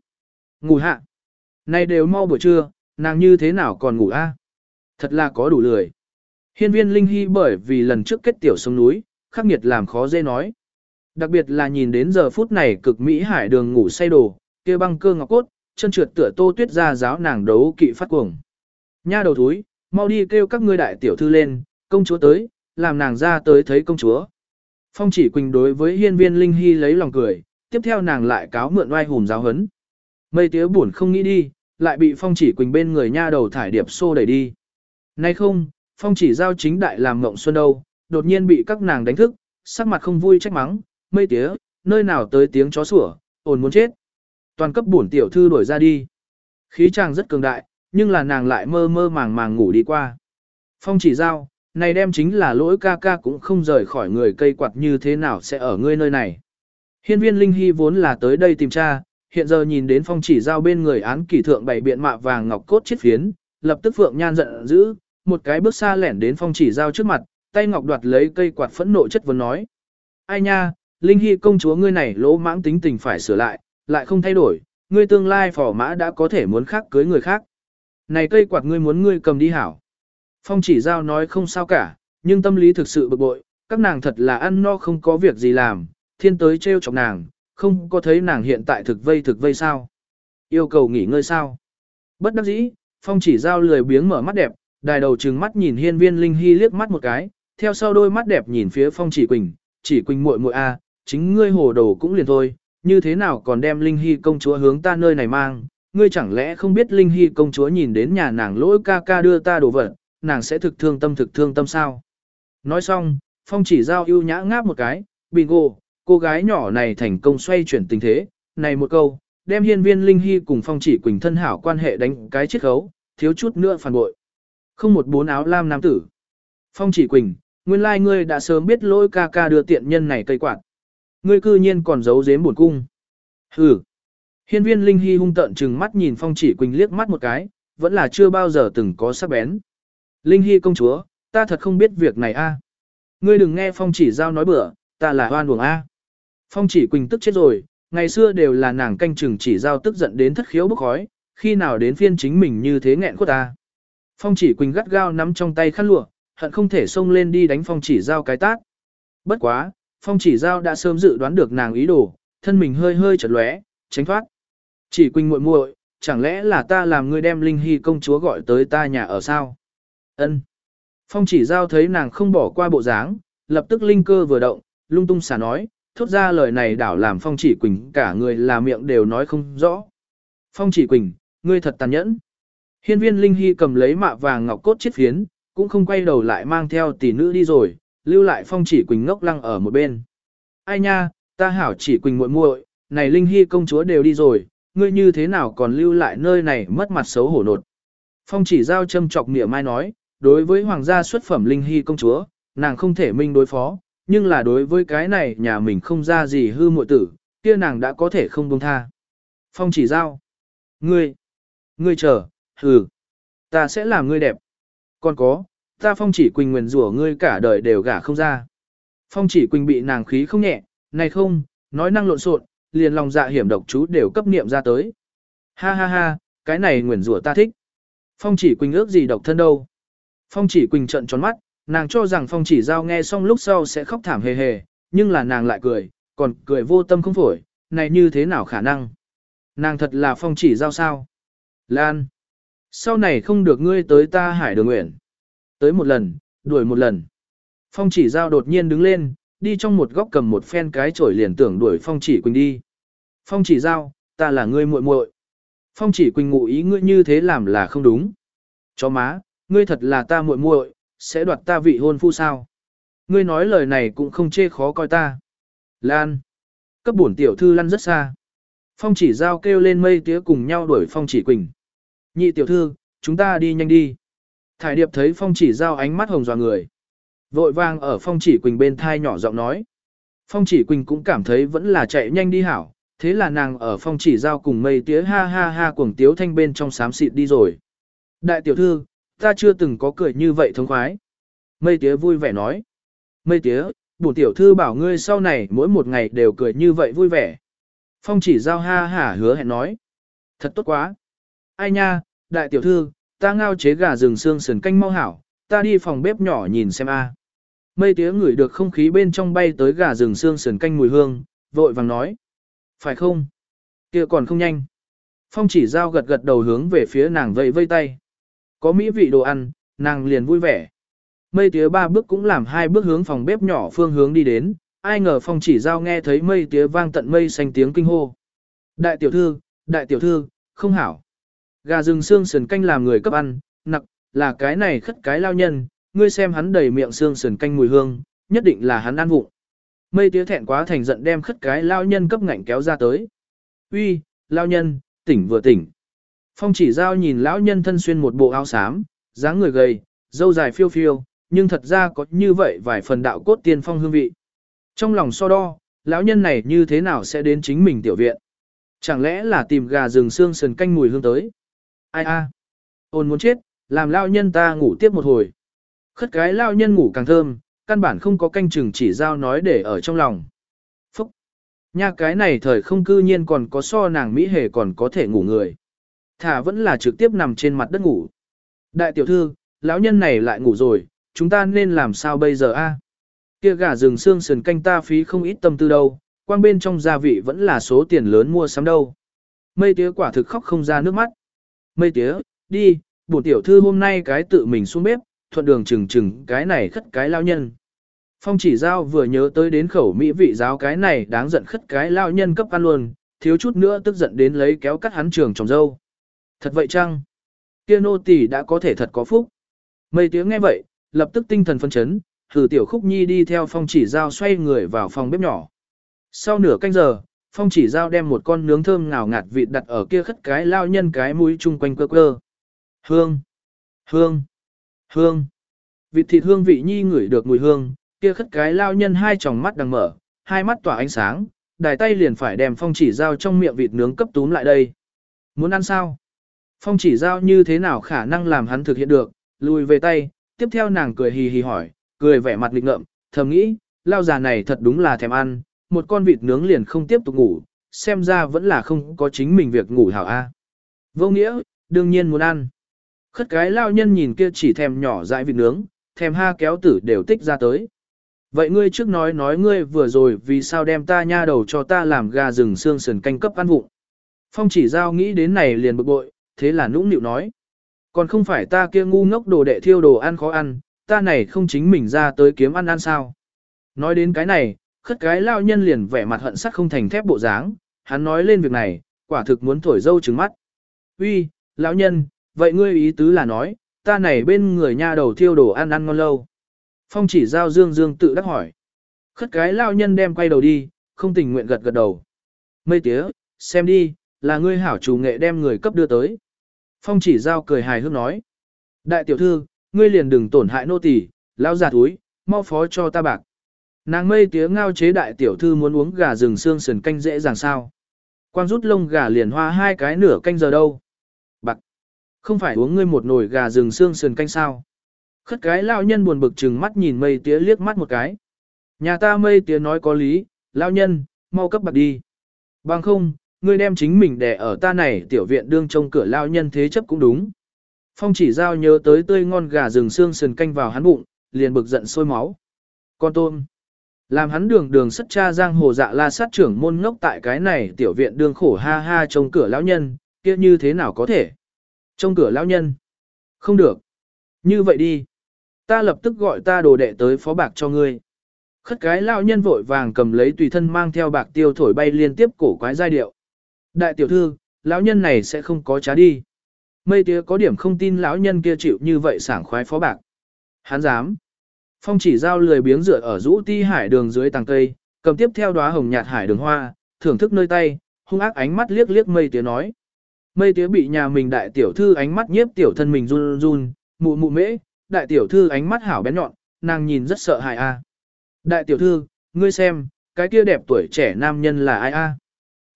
A: Ngủ hạ. Này đều mau buổi trưa, nàng như thế nào còn ngủ a? Thật là có đủ lười. Hiên viên Linh Hy bởi vì lần trước kết tiểu sông núi, khắc nghiệt làm khó dễ nói. Đặc biệt là nhìn đến giờ phút này cực Mỹ hải đường ngủ say đồ, kia băng cơ ngọc cốt, chân trượt tựa tô tuyết ra giáo nàng đấu kỵ phát cuồng. Nha đầu thúi, mau đi kêu các ngươi đại tiểu thư lên, công chúa tới, làm nàng ra tới thấy công chúa. Phong chỉ quỳnh đối với hiên viên Linh Hy lấy lòng cười, tiếp theo nàng lại cáo mượn oai hùm giáo hấn. Mây tía buồn không nghĩ đi, lại bị phong chỉ quỳnh bên người nha đầu thải điệp xô đẩy đi. Nay không, phong chỉ giao chính đại làm mộng xuân đâu, đột nhiên bị các nàng đánh thức, sắc mặt không vui trách mắng, mây tía, nơi nào tới tiếng chó sủa, ồn muốn chết. Toàn cấp bổn tiểu thư đuổi ra đi. Khí chàng rất cường đại, nhưng là nàng lại mơ mơ màng màng ngủ đi qua. Phong chỉ giao, này đem chính là lỗi ca ca cũng không rời khỏi người cây quạt như thế nào sẽ ở ngươi nơi này. Hiên viên Linh Hy vốn là tới đây tìm cha, hiện giờ nhìn đến phong chỉ giao bên người án kỷ thượng bày biện mạ vàng ngọc cốt chiết phiến, lập tức phượng nhan giận dữ, một cái bước xa lẻn đến phong chỉ giao trước mặt, tay ngọc đoạt lấy cây quạt phẫn nộ chất vấn nói. Ai nha, Linh Hy công chúa ngươi này lỗ mãng tính tình phải sửa lại, lại không thay đổi, ngươi tương lai phỏ mã đã có thể muốn khác cưới người khác. Này cây quạt ngươi muốn ngươi cầm đi hảo. Phong chỉ giao nói không sao cả, nhưng tâm lý thực sự bực bội, các nàng thật là ăn no không có việc gì làm, thiên tới trêu chọc nàng, không có thấy nàng hiện tại thực vây thực vây sao. Yêu cầu nghỉ ngơi sao. Bất đắc dĩ, phong chỉ giao lười biếng mở mắt đẹp, đài đầu trừng mắt nhìn hiên viên linh hy liếc mắt một cái, theo sau đôi mắt đẹp nhìn phía phong chỉ quỳnh, chỉ quỳnh muội muội a, chính ngươi hồ đồ cũng liền thôi, như thế nào còn đem linh hy công chúa hướng ta nơi này mang, ngươi chẳng lẽ không biết linh hy công chúa nhìn đến nhà nàng lỗi ca ca đưa ta đồ vật, nàng sẽ thực thương tâm thực thương tâm sao. Nói xong, phong chỉ giao ưu nhã ngáp một cái, bingo, cô gái nhỏ này thành công xoay chuyển tình thế, này một câu, đem hiên viên linh hy cùng phong chỉ quỳnh thân hảo quan hệ đánh cái chiết khấu, thiếu chút nữa phản bội. Không một bốn áo lam nam tử. Phong chỉ quỳnh, nguyên lai like ngươi đã sớm biết lỗi ca ca đưa tiện nhân này cây quạt. Ngươi cư nhiên còn giấu giếm buồn cung. Hừ. Hiên viên linh hy hung tận trừng mắt nhìn phong chỉ quỳnh liếc mắt một cái, vẫn là chưa bao giờ từng có sắc bén. Linh hy công chúa, ta thật không biết việc này a. À. Ngươi đừng nghe phong chỉ giao nói bừa, ta là hoan buồng a. À. Phong chỉ quỳnh tức chết rồi, ngày xưa đều là nàng canh chừng chỉ giao tức giận đến thất khiếu bốc khói, khi nào đến phiên chính mình như thế nghẹn khuất ta. Phong chỉ quỳnh gắt gao nắm trong tay khăn lụa, hận không thể xông lên đi đánh phong chỉ giao cái tát. Bất quá, phong chỉ giao đã sớm dự đoán được nàng ý đồ, thân mình hơi hơi chật lóe, tránh thoát. Chỉ quỳnh muội muội, chẳng lẽ là ta làm ngươi đem linh hy công chúa gọi tới ta nhà ở sao? Ân. Phong chỉ giao thấy nàng không bỏ qua bộ dáng, lập tức linh cơ vừa động, lung tung xả nói, thốt ra lời này đảo làm phong chỉ quỳnh cả người là miệng đều nói không rõ. Phong chỉ quỳnh, ngươi thật tàn nhẫn. Hiên viên linh hy cầm lấy mạ vàng ngọc cốt chiết phiến, cũng không quay đầu lại mang theo tỷ nữ đi rồi, lưu lại phong chỉ quỳnh ngốc lăng ở một bên. Ai nha, ta hảo chỉ quỳnh muội muội, này linh hy công chúa đều đi rồi, ngươi như thế nào còn lưu lại nơi này mất mặt xấu hổ nột. Phong chỉ giao châm chọc mỉa mai nói, đối với hoàng gia xuất phẩm linh hy công chúa, nàng không thể minh đối phó, nhưng là đối với cái này nhà mình không ra gì hư muội tử, kia nàng đã có thể không buông tha. Phong chỉ giao. Ngươi. Ngươi chờ, hừ. Ta sẽ làm ngươi đẹp. Còn có, ta phong chỉ quỳnh nguyền rủa ngươi cả đời đều gả không ra. Phong chỉ quỳnh bị nàng khí không nhẹ, này không, nói năng lộn xộn, liền lòng dạ hiểm độc chú đều cấp niệm ra tới. Ha ha ha, cái này nguyền rủa ta thích. Phong chỉ quỳnh ước gì độc thân đâu. Phong chỉ quỳnh trận tròn mắt, nàng cho rằng phong chỉ giao nghe xong lúc sau sẽ khóc thảm hề hề, nhưng là nàng lại cười, còn cười vô tâm không phổi, này như thế nào khả năng. Nàng thật là phong chỉ giao sao. Lan. Sau này không được ngươi tới ta hải đường nguyện. Tới một lần, đuổi một lần. Phong chỉ giao đột nhiên đứng lên, đi trong một góc cầm một phen cái chổi liền tưởng đuổi phong chỉ quỳnh đi. Phong chỉ giao, ta là ngươi muội muội. Phong chỉ quỳnh ngụ ý ngươi như thế làm là không đúng. Chó má, ngươi thật là ta muội muội, sẽ đoạt ta vị hôn phu sao? Ngươi nói lời này cũng không chê khó coi ta. Lan. Cấp bổn tiểu thư lăn rất xa. Phong chỉ giao kêu lên mây tía cùng nhau đuổi phong chỉ quỳnh. Nhị tiểu thư, chúng ta đi nhanh đi. Thải điệp thấy phong chỉ giao ánh mắt hồng dò người. Vội vang ở phong chỉ quỳnh bên thai nhỏ giọng nói. Phong chỉ quỳnh cũng cảm thấy vẫn là chạy nhanh đi hảo, thế là nàng ở phong chỉ giao cùng mây tía ha ha ha cuồng tiếu thanh bên trong xám xịt đi rồi. Đại tiểu thư, ta chưa từng có cười như vậy thông khoái. Mây tía vui vẻ nói. Mây tía, bổn tiểu thư bảo ngươi sau này mỗi một ngày đều cười như vậy vui vẻ. Phong chỉ giao ha hả hứa hẹn nói. Thật tốt quá. Ai nha, đại tiểu thư, ta ngao chế gà rừng xương sườn canh mau hảo, ta đi phòng bếp nhỏ nhìn xem a. Mây tía ngửi được không khí bên trong bay tới gà rừng xương sườn canh mùi hương, vội vàng nói. Phải không? kia còn không nhanh. Phong chỉ giao gật gật đầu hướng về phía nàng vẫy vây tay. Có mỹ vị đồ ăn, nàng liền vui vẻ. Mây tía ba bước cũng làm hai bước hướng phòng bếp nhỏ phương hướng đi đến, ai ngờ phong chỉ giao nghe thấy mây tía vang tận mây xanh tiếng kinh hô. Đại tiểu thư, đại tiểu thư, không hảo. Gà rừng xương sườn canh làm người cấp ăn, nặc, là cái này khất cái lao nhân, ngươi xem hắn đầy miệng xương sườn canh mùi hương, nhất định là hắn ăn vụng. Mây tía thẹn quá thành giận đem khất cái lao nhân cấp ngạnh kéo ra tới. Uy, lao nhân, tỉnh vừa tỉnh. Phong chỉ giao nhìn lão nhân thân xuyên một bộ áo xám, dáng người gầy, dâu dài phiêu phiêu, nhưng thật ra có như vậy vài phần đạo cốt tiên phong hương vị. Trong lòng so đo, lão nhân này như thế nào sẽ đến chính mình tiểu viện? Chẳng lẽ là tìm gà rừng xương sườn canh mùi hương tới? Ai a? Ôn muốn chết, làm lao nhân ta ngủ tiếp một hồi. Khất cái lao nhân ngủ càng thơm, căn bản không có canh chừng chỉ giao nói để ở trong lòng. Phúc! Nha cái này thời không cư nhiên còn có so nàng Mỹ hề còn có thể ngủ người. Thả vẫn là trực tiếp nằm trên mặt đất ngủ. Đại tiểu thư, lão nhân này lại ngủ rồi, chúng ta nên làm sao bây giờ a? Kia gà rừng xương sườn canh ta phí không ít tâm tư đâu, quang bên trong gia vị vẫn là số tiền lớn mua sắm đâu. Mây tía quả thực khóc không ra nước mắt. Mây tía, đi, bổn tiểu thư hôm nay cái tự mình xuống bếp, thuận đường chừng chừng cái này khất cái lao nhân. Phong chỉ giao vừa nhớ tới đến khẩu mỹ vị giáo cái này đáng giận khất cái lao nhân cấp ăn luôn, thiếu chút nữa tức giận đến lấy kéo cắt hắn trường trồng dâu. Thật vậy chăng? Kia nô tỳ đã có thể thật có phúc. Mây tiếng nghe vậy, lập tức tinh thần phấn chấn, thử tiểu khúc nhi đi theo phong chỉ giao xoay người vào phòng bếp nhỏ. Sau nửa canh giờ, phong chỉ giao đem một con nướng thơm ngào ngạt vịt đặt ở kia khất cái lao nhân cái mũi chung quanh cơ cơ. Hương! Hương! Hương! Vịt thịt hương vị nhi ngửi được mùi hương, kia khất cái lao nhân hai tròng mắt đang mở, hai mắt tỏa ánh sáng, đài tay liền phải đem phong chỉ giao trong miệng vịt nướng cấp túm lại đây. Muốn ăn sao? Phong chỉ giao như thế nào khả năng làm hắn thực hiện được, lùi về tay, tiếp theo nàng cười hì hì hỏi, cười vẻ mặt lịch ngợm, thầm nghĩ, lao già này thật đúng là thèm ăn, một con vịt nướng liền không tiếp tục ngủ, xem ra vẫn là không có chính mình việc ngủ hảo a. Vô nghĩa, đương nhiên muốn ăn. Khất cái lao nhân nhìn kia chỉ thèm nhỏ dại vịt nướng, thèm ha kéo tử đều tích ra tới. Vậy ngươi trước nói nói ngươi vừa rồi vì sao đem ta nha đầu cho ta làm gà rừng xương sườn canh cấp ăn vụng. Phong chỉ giao nghĩ đến này liền bực bội, thế là nũng nịu nói. Còn không phải ta kia ngu ngốc đồ đệ thiêu đồ ăn khó ăn, ta này không chính mình ra tới kiếm ăn ăn sao. Nói đến cái này, khất cái lao nhân liền vẻ mặt hận sắt không thành thép bộ dáng, hắn nói lên việc này, quả thực muốn thổi dâu trứng mắt. Uy, lão nhân, vậy ngươi ý tứ là nói, ta này bên người nha đầu thiêu đồ ăn ăn ngon lâu. Phong chỉ giao dương dương tự đắc hỏi. Khất cái lao nhân đem quay đầu đi, không tình nguyện gật gật đầu. Mây tía, xem đi, là ngươi hảo chủ nghệ đem người cấp đưa tới. Phong chỉ giao cười hài hước nói. Đại tiểu thư, ngươi liền đừng tổn hại nô tỳ, lão già túi, mau phó cho ta bạc. Nàng mây tía ngao chế đại tiểu thư muốn uống gà rừng xương sườn canh dễ dàng sao. Quang rút lông gà liền hoa hai cái nửa canh giờ đâu. Bạc. Không phải uống ngươi một nồi gà rừng xương sườn canh sao. Khất cái lao nhân buồn bực chừng mắt nhìn mây tía liếc mắt một cái. Nhà ta mây tía nói có lý, lao nhân, mau cấp bạc đi. Bằng không, ngươi đem chính mình để ở ta này tiểu viện đương trông cửa lao nhân thế chấp cũng đúng. Phong chỉ giao nhớ tới tươi ngon gà rừng xương sườn canh vào hắn bụng, liền bực giận sôi máu. Con tôm. Làm hắn đường đường sắt cha giang hồ dạ la sát trưởng môn ngốc tại cái này tiểu viện đương khổ ha ha trông cửa lão nhân, kia như thế nào có thể? Trông cửa lão nhân. Không được. Như vậy đi. Ta lập tức gọi ta đồ đệ tới phó bạc cho ngươi. Khất cái lão nhân vội vàng cầm lấy tùy thân mang theo bạc tiêu thổi bay liên tiếp cổ quái giai điệu. Đại tiểu thư, lão nhân này sẽ không có trá đi. Mây tía có điểm không tin lão nhân kia chịu như vậy sảng khoái phó bạc. Hắn dám. Phong chỉ giao lười biếng dựa ở rũ ti hải đường dưới tàng cây, cầm tiếp theo đóa hồng nhạt hải đường hoa, thưởng thức nơi tay, hung ác ánh mắt liếc liếc mây tía nói. Mây tía bị nhà mình đại tiểu thư ánh mắt nhiếp tiểu thân mình run run, mụ mụ mễ, đại tiểu thư ánh mắt hảo bén nhọn, nàng nhìn rất sợ hãi a. Đại tiểu thư, ngươi xem, cái kia đẹp tuổi trẻ nam nhân là ai a?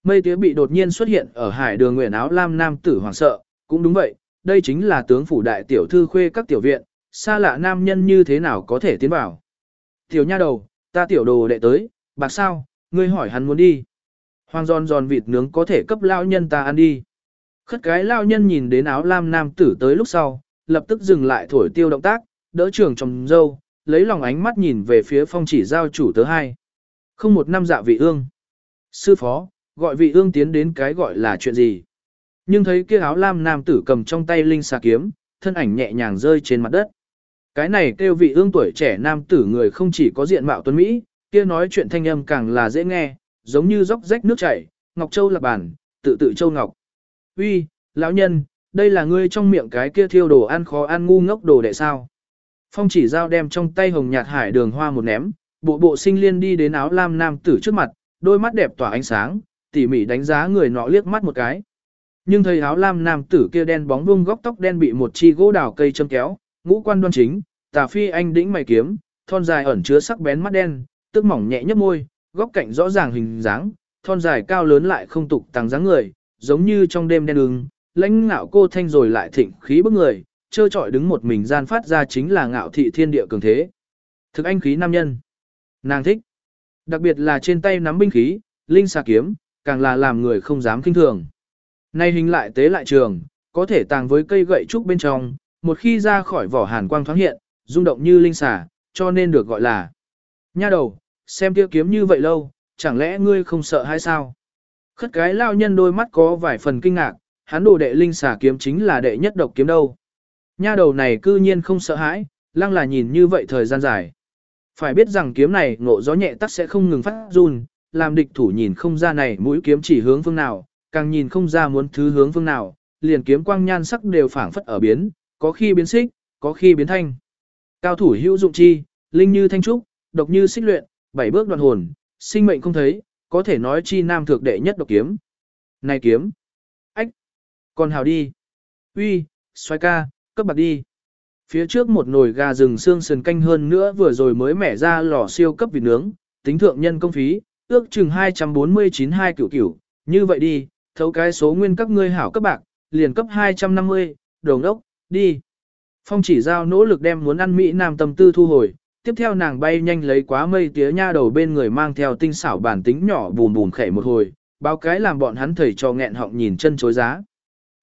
A: Mây tía bị đột nhiên xuất hiện ở hải đường nguyện áo lam nam tử hoàng sợ, cũng đúng vậy, đây chính là tướng phủ đại tiểu thư khuê các tiểu viện, xa lạ nam nhân như thế nào có thể tiến vào. Tiểu nha đầu, ta tiểu đồ đệ tới, bạc sao, ngươi hỏi hắn muốn đi. Hoàng giòn giòn vịt nướng có thể cấp lao nhân ta ăn đi. Khất cái lao nhân nhìn đến áo lam nam tử tới lúc sau, lập tức dừng lại thổi tiêu động tác, đỡ trường trong dâu, lấy lòng ánh mắt nhìn về phía phong chỉ giao chủ tớ hai. Không một năm dạ vị ương. Sư phó, gọi vị ương tiến đến cái gọi là chuyện gì. Nhưng thấy kia áo lam nam tử cầm trong tay linh xà kiếm, thân ảnh nhẹ nhàng rơi trên mặt đất. Cái này kêu vị ương tuổi trẻ nam tử người không chỉ có diện mạo tuấn Mỹ, kia nói chuyện thanh âm càng là dễ nghe, giống như róc rách nước chảy, ngọc châu là bản, tự tự châu ngọc. Uy, lão nhân, đây là ngươi trong miệng cái kia thiêu đồ ăn khó ăn ngu ngốc đồ đệ sao? Phong chỉ giao đem trong tay hồng nhạt hải đường hoa một ném, bộ bộ sinh liên đi đến áo lam nam tử trước mặt, đôi mắt đẹp tỏa ánh sáng, tỉ mỉ đánh giá người nọ liếc mắt một cái. Nhưng thấy áo lam nam tử kia đen bóng vuông góc tóc đen bị một chi gỗ đào cây châm kéo, ngũ quan đoan chính, tà phi anh đĩnh mày kiếm, thon dài ẩn chứa sắc bén mắt đen, tức mỏng nhẹ nhấp môi, góc cạnh rõ ràng hình dáng, thon dài cao lớn lại không tục tăng dáng người, giống như trong đêm đen đường, lãnh ngạo cô thanh rồi lại thịnh khí bức người, trơ trọi đứng một mình gian phát ra chính là ngạo thị thiên địa cường thế. Thực anh khí nam nhân. Nàng thích. Đặc biệt là trên tay nắm binh khí, linh xà kiếm, càng là làm người không dám kinh thường. Nay hình lại tế lại trường, có thể tàng với cây gậy trúc bên trong, một khi ra khỏi vỏ hàn quang thoáng hiện, rung động như linh xà, cho nên được gọi là Nha đầu, xem tiêu kiếm như vậy lâu, chẳng lẽ ngươi không sợ hay sao? Khất cái lao nhân đôi mắt có vài phần kinh ngạc, hắn đồ đệ linh xà kiếm chính là đệ nhất độc kiếm đâu. Nha đầu này cư nhiên không sợ hãi, lăng là nhìn như vậy thời gian dài. Phải biết rằng kiếm này ngộ gió nhẹ tắt sẽ không ngừng phát run, làm địch thủ nhìn không ra này mũi kiếm chỉ hướng phương nào, càng nhìn không ra muốn thứ hướng phương nào, liền kiếm quang nhan sắc đều phảng phất ở biến, có khi biến xích, có khi biến thanh. Cao thủ hữu dụng chi, linh như thanh trúc, độc như xích luyện, bảy bước đoàn hồn, sinh mệnh không thấy, có thể nói chi nam thượng đệ nhất độc kiếm. Này kiếm! Ách! Còn hào đi! Uy, xoay ca, cấp bạc đi! Phía trước một nồi gà rừng xương sườn canh hơn nữa vừa rồi mới mẻ ra lò siêu cấp vịt nướng, tính thượng nhân công phí, ước chừng 249 hai cửu cửu, như vậy đi, thấu cái số nguyên các ngươi hảo cấp bạc, liền cấp 250, đồng ốc đi. Phong chỉ giao nỗ lực đem muốn ăn Mỹ Nam tâm tư thu hồi, tiếp theo nàng bay nhanh lấy quá mây tía nha đầu bên người mang theo tinh xảo bản tính nhỏ bùm bùm khẽ một hồi, báo cái làm bọn hắn thầy cho nghẹn họng nhìn chân chối giá.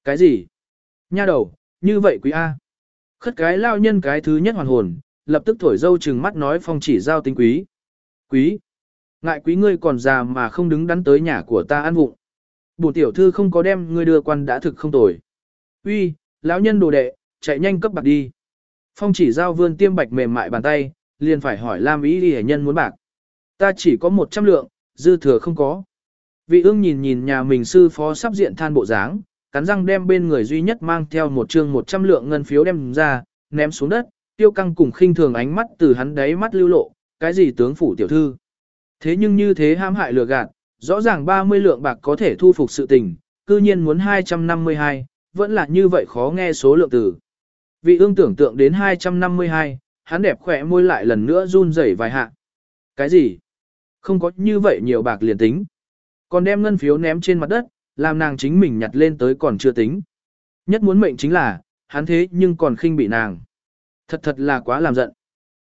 A: Cái gì? Nha đầu, như vậy quý A. Khất cái lao nhân cái thứ nhất hoàn hồn, lập tức thổi dâu trừng mắt nói phong chỉ giao tính quý. Quý? Ngại quý ngươi còn già mà không đứng đắn tới nhà của ta ăn vụng. Bổ tiểu thư không có đem ngươi đưa quan đã thực không tồi. Uy, lão nhân đồ đệ, chạy nhanh cấp bạc đi. Phong chỉ giao vươn tiêm bạch mềm mại bàn tay, liền phải hỏi Lam ý đi nhân muốn bạc. Ta chỉ có 100 lượng, dư thừa không có. Vị ương nhìn nhìn nhà mình sư phó sắp diện than bộ dáng, cắn răng đem bên người duy nhất mang theo một chương 100 lượng ngân phiếu đem ra, ném xuống đất, tiêu căng cùng khinh thường ánh mắt từ hắn đáy mắt lưu lộ, cái gì tướng phủ tiểu thư. Thế nhưng như thế ham hại lừa gạt, rõ ràng 30 lượng bạc có thể thu phục sự tình, cư nhiên muốn 252, vẫn là như vậy khó nghe số lượng từ. Vị ương tưởng tượng đến 252, hắn đẹp khỏe môi lại lần nữa run rẩy vài hạ. Cái gì? Không có như vậy nhiều bạc liền tính. Còn đem ngân phiếu ném trên mặt đất, làm nàng chính mình nhặt lên tới còn chưa tính. Nhất muốn mệnh chính là, hắn thế nhưng còn khinh bị nàng. Thật thật là quá làm giận.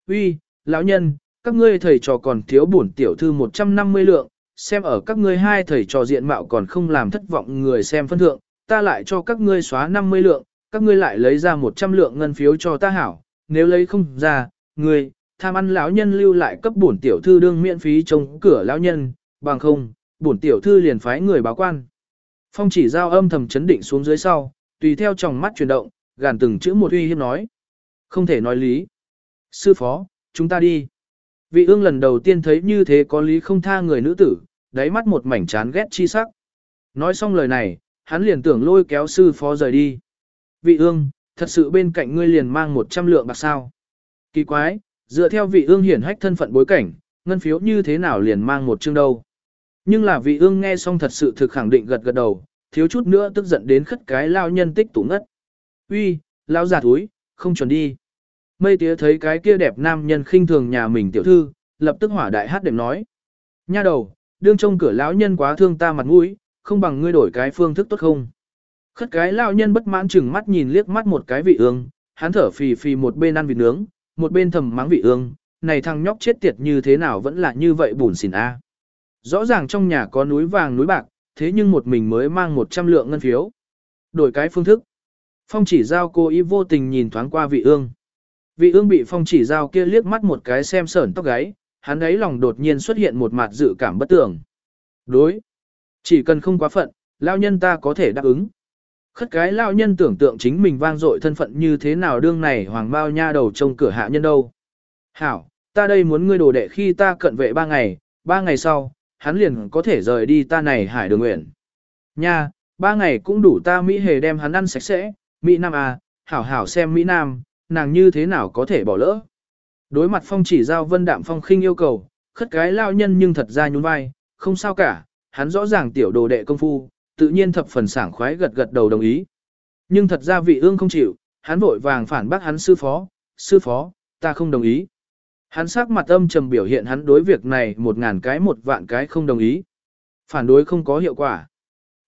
A: Uy, lão nhân, các ngươi thầy trò còn thiếu bổn tiểu thư 150 lượng, xem ở các ngươi hai thầy trò diện mạo còn không làm thất vọng người xem phân thượng, ta lại cho các ngươi xóa 50 lượng, các ngươi lại lấy ra 100 lượng ngân phiếu cho ta hảo, nếu lấy không ra, ngươi, tham ăn lão nhân lưu lại cấp bổn tiểu thư đương miễn phí trông cửa lão nhân, bằng không, bổn tiểu thư liền phái người báo quan. Phong chỉ giao âm thầm chấn định xuống dưới sau, tùy theo tròng mắt chuyển động, gàn từng chữ một uy hiếp nói. Không thể nói lý. Sư phó, chúng ta đi. Vị ương lần đầu tiên thấy như thế có lý không tha người nữ tử, đáy mắt một mảnh chán ghét chi sắc. Nói xong lời này, hắn liền tưởng lôi kéo sư phó rời đi. Vị ương, thật sự bên cạnh ngươi liền mang 100 lượng bạc sao. Kỳ quái, dựa theo vị ương hiển hách thân phận bối cảnh, ngân phiếu như thế nào liền mang một chương đâu. Nhưng là vị ương nghe xong thật sự thực khẳng định gật gật đầu, thiếu chút nữa tức giận đến khất cái lao nhân tích tủ ngất. Uy, lao giả túi, không chuẩn đi. Mây tía thấy cái kia đẹp nam nhân khinh thường nhà mình tiểu thư, lập tức hỏa đại hát đệm nói. Nha đầu, đương trông cửa lão nhân quá thương ta mặt mũi, không bằng ngươi đổi cái phương thức tốt không. Khất cái lão nhân bất mãn chừng mắt nhìn liếc mắt một cái vị ương, hắn thở phì phì một bên ăn vịt nướng, một bên thầm mắng vị ương, này thằng nhóc chết tiệt như thế nào vẫn là như vậy bùn xỉn a. Rõ ràng trong nhà có núi vàng núi bạc, thế nhưng một mình mới mang 100 lượng ngân phiếu. Đổi cái phương thức. Phong chỉ giao cô ý vô tình nhìn thoáng qua vị ương. Vị ương bị phong chỉ giao kia liếc mắt một cái xem sởn tóc gáy, hắn ấy lòng đột nhiên xuất hiện một mặt dự cảm bất tưởng. Đối. Chỉ cần không quá phận, lao nhân ta có thể đáp ứng. Khất cái lao nhân tưởng tượng chính mình vang dội thân phận như thế nào đương này hoàng bao nha đầu trong cửa hạ nhân đâu. Hảo, ta đây muốn ngươi đồ đệ khi ta cận vệ ba ngày, ba ngày sau, hắn liền có thể rời đi ta này hải đường nguyện. Nha, ba ngày cũng đủ ta Mỹ hề đem hắn ăn sạch sẽ, Mỹ Nam à, hảo hảo xem Mỹ Nam, nàng như thế nào có thể bỏ lỡ. Đối mặt phong chỉ giao vân đạm phong khinh yêu cầu, khất cái lao nhân nhưng thật ra nhún vai, không sao cả, hắn rõ ràng tiểu đồ đệ công phu, tự nhiên thập phần sảng khoái gật gật đầu đồng ý. Nhưng thật ra vị ương không chịu, hắn vội vàng phản bác hắn sư phó, sư phó, ta không đồng ý. Hắn sắc mặt âm trầm biểu hiện hắn đối việc này một ngàn cái một vạn cái không đồng ý. Phản đối không có hiệu quả.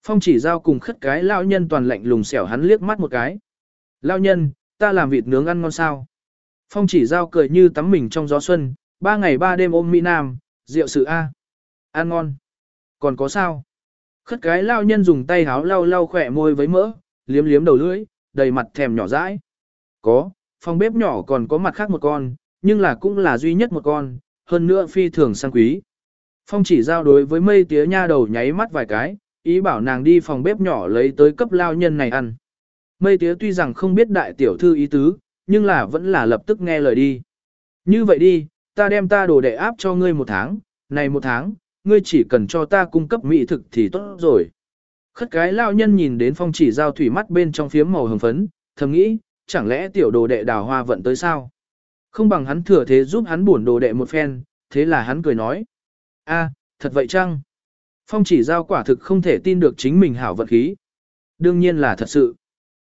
A: Phong chỉ giao cùng khất cái lao nhân toàn lạnh lùng xẻo hắn liếc mắt một cái. Lao nhân, ta làm vịt nướng ăn ngon sao. Phong chỉ giao cười như tắm mình trong gió xuân, ba ngày ba đêm ôm Mỹ Nam, rượu sự A. Ăn ngon. Còn có sao? Khất cái lao nhân dùng tay háo lau lau khỏe môi với mỡ, liếm liếm đầu lưỡi, đầy mặt thèm nhỏ dãi. Có, phòng bếp nhỏ còn có mặt khác một con, nhưng là cũng là duy nhất một con, hơn nữa phi thường sang quý. Phong chỉ giao đối với mây tía nha đầu nháy mắt vài cái, ý bảo nàng đi phòng bếp nhỏ lấy tới cấp lao nhân này ăn. Mây tía tuy rằng không biết đại tiểu thư ý tứ, nhưng là vẫn là lập tức nghe lời đi. Như vậy đi, ta đem ta đồ đệ áp cho ngươi một tháng, này một tháng, ngươi chỉ cần cho ta cung cấp mỹ thực thì tốt rồi. Khất cái lao nhân nhìn đến phong chỉ giao thủy mắt bên trong phiếm màu hồng phấn, thầm nghĩ, chẳng lẽ tiểu đồ đệ đào hoa vận tới sao? Không bằng hắn thừa thế giúp hắn buồn đồ đệ một phen, thế là hắn cười nói. a thật vậy chăng? Phong chỉ giao quả thực không thể tin được chính mình hảo vận khí. Đương nhiên là thật sự.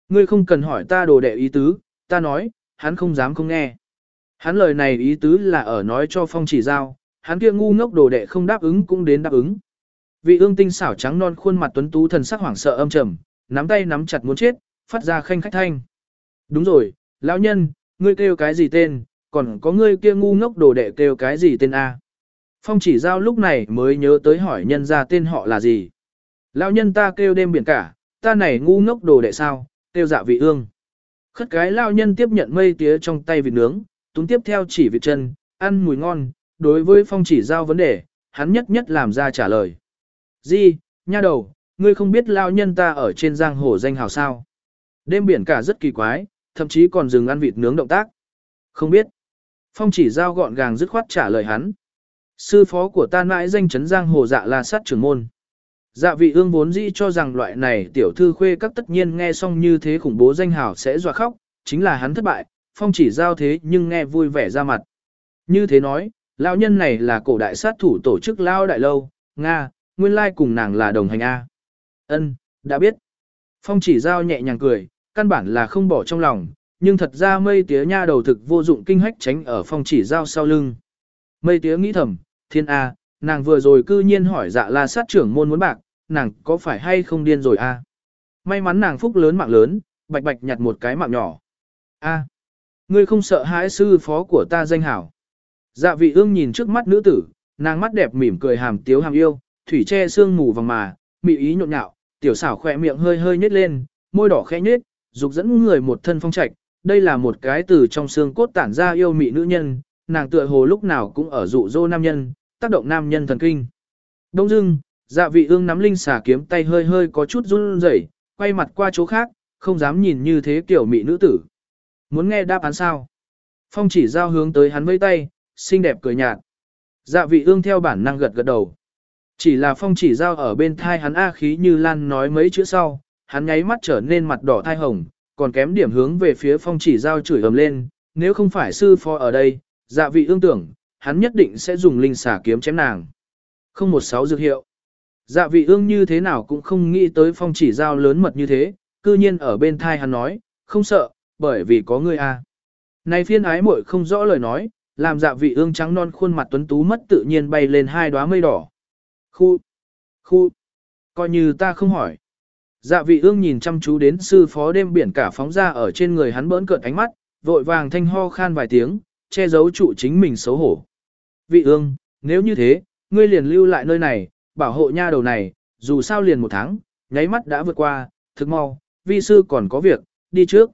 A: Ngươi không cần hỏi ta đồ đệ ý tứ, ta nói, hắn không dám không nghe. Hắn lời này ý tứ là ở nói cho phong chỉ giao, hắn kia ngu ngốc đồ đệ không đáp ứng cũng đến đáp ứng. Vị ương tinh xảo trắng non khuôn mặt tuấn tú thần sắc hoảng sợ âm trầm, nắm tay nắm chặt muốn chết, phát ra khanh khách thanh. Đúng rồi, lão nhân, ngươi kêu cái gì tên, còn có ngươi kia ngu ngốc đồ đệ kêu cái gì tên A. Phong chỉ giao lúc này mới nhớ tới hỏi nhân ra tên họ là gì. Lão nhân ta kêu đêm biển cả, ta này ngu ngốc đồ đệ sao, kêu dạ vị ương. Khất cái lão nhân tiếp nhận mây tía trong tay vịt nướng, túng tiếp theo chỉ vịt chân, ăn mùi ngon, đối với phong chỉ giao vấn đề, hắn nhất nhất làm ra trả lời. Di, nha đầu, ngươi không biết lao nhân ta ở trên giang hồ danh hào sao. Đêm biển cả rất kỳ quái, thậm chí còn dừng ăn vịt nướng động tác. Không biết. Phong chỉ giao gọn gàng dứt khoát trả lời hắn. Sư phó của ta mãi danh chấn giang hồ dạ là sát trưởng môn. Dạ vị ương vốn dĩ cho rằng loại này tiểu thư khuê các tất nhiên nghe xong như thế khủng bố danh hào sẽ dọa khóc, chính là hắn thất bại, phong chỉ giao thế nhưng nghe vui vẻ ra mặt. Như thế nói, lão nhân này là cổ đại sát thủ tổ chức lao đại lâu, Nga, nguyên lai cùng nàng là đồng hành A. Ân, đã biết. Phong chỉ giao nhẹ nhàng cười, căn bản là không bỏ trong lòng, nhưng thật ra mây tía nha đầu thực vô dụng kinh hách tránh ở phong chỉ giao sau lưng. Mây tía nghĩ thầm, thiên A, nàng vừa rồi cư nhiên hỏi dạ la sát trưởng môn muốn bạc, nàng có phải hay không điên rồi A. May mắn nàng phúc lớn mạng lớn, bạch bạch nhặt một cái mạng nhỏ. A, ngươi không sợ hãi sư phó của ta danh hảo. Dạ vị ương nhìn trước mắt nữ tử, nàng mắt đẹp mỉm cười hàm tiếu hàm yêu, thủy che sương mù vàng mà, mị ý nhộn nhạo, tiểu xảo khỏe miệng hơi hơi nhếch lên, môi đỏ khẽ nhếch, dục dẫn người một thân phong trạch. Đây là một cái từ trong xương cốt tản ra yêu mị nữ nhân, nàng tựa hồ lúc nào cũng ở dụ dỗ nam nhân, tác động nam nhân thần kinh. Đông dưng, dạ vị ương nắm linh xà kiếm tay hơi hơi có chút run rẩy, quay mặt qua chỗ khác, không dám nhìn như thế kiểu mị nữ tử. Muốn nghe đáp án sao? Phong chỉ giao hướng tới hắn vây tay, xinh đẹp cười nhạt. Dạ vị ương theo bản năng gật gật đầu. Chỉ là phong chỉ giao ở bên thai hắn A khí như lan nói mấy chữ sau, hắn nháy mắt trở nên mặt đỏ thai hồng, còn kém điểm hướng về phía phong chỉ giao chửi ầm lên, nếu không phải sư phó ở đây, dạ vị ương tưởng, hắn nhất định sẽ dùng linh xả kiếm chém nàng. Không một sáu dược hiệu. Dạ vị ương như thế nào cũng không nghĩ tới phong chỉ giao lớn mật như thế, cư nhiên ở bên thai hắn nói, không sợ, bởi vì có ngươi a. Này phiên ái muội không rõ lời nói, làm dạ vị ương trắng non khuôn mặt tuấn tú mất tự nhiên bay lên hai đóa mây đỏ. Khu, khu, coi như ta không hỏi. Dạ vị ương nhìn chăm chú đến sư phó đêm biển cả phóng ra ở trên người hắn bỡn cợt ánh mắt, vội vàng thanh ho khan vài tiếng, che giấu trụ chính mình xấu hổ. Vị ương, nếu như thế, ngươi liền lưu lại nơi này, bảo hộ nha đầu này, dù sao liền một tháng, nháy mắt đã vượt qua, thực mau, vi sư còn có việc, đi trước.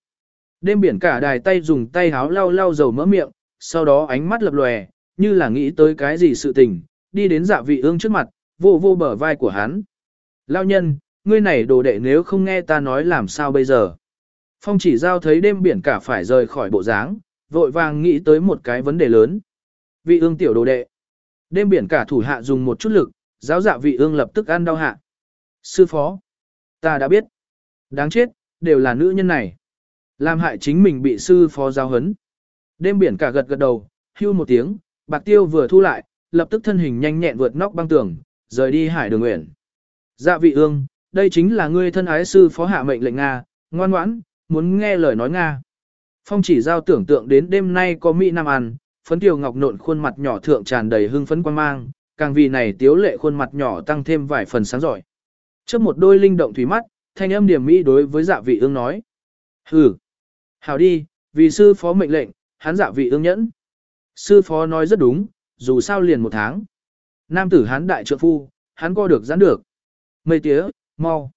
A: Đêm biển cả đài tay dùng tay háo lau lau dầu mỡ miệng, sau đó ánh mắt lập lòe, như là nghĩ tới cái gì sự tình, đi đến dạ vị ương trước mặt, vô vô bờ vai của hắn. Lao nhân, ngươi này đồ đệ nếu không nghe ta nói làm sao bây giờ. Phong chỉ giao thấy đêm biển cả phải rời khỏi bộ dáng, vội vàng nghĩ tới một cái vấn đề lớn. Vị ương tiểu đồ đệ. Đêm biển cả thủ hạ dùng một chút lực, giáo dạ vị ương lập tức ăn đau hạ. Sư phó. Ta đã biết. Đáng chết, đều là nữ nhân này. Làm hại chính mình bị sư phó giao hấn. Đêm biển cả gật gật đầu, hưu một tiếng, bạc tiêu vừa thu lại, lập tức thân hình nhanh nhẹn vượt nóc băng tường, rời đi hải đường nguyện. Dạ vị ương, đây chính là ngươi thân ái sư phó hạ mệnh lệnh Nga, ngoan ngoãn, muốn nghe lời nói Nga. Phong chỉ giao tưởng tượng đến đêm nay có Mỹ Nam ăn, phấn tiểu ngọc nộn khuôn mặt nhỏ thượng tràn đầy hưng phấn quan mang, càng vì này tiếu lệ khuôn mặt nhỏ tăng thêm vài phần sáng giỏi. Trước một đôi linh động thủy mắt, thanh âm điểm Mỹ đối với dạ vị ương nói. Hừ, hảo đi, vì sư phó mệnh lệnh, hắn dạ vị ương nhẫn. Sư phó nói rất đúng, dù sao liền một tháng. Nam tử hắn đại trượng phu, hắn co được giãn được. Mây tía, mau.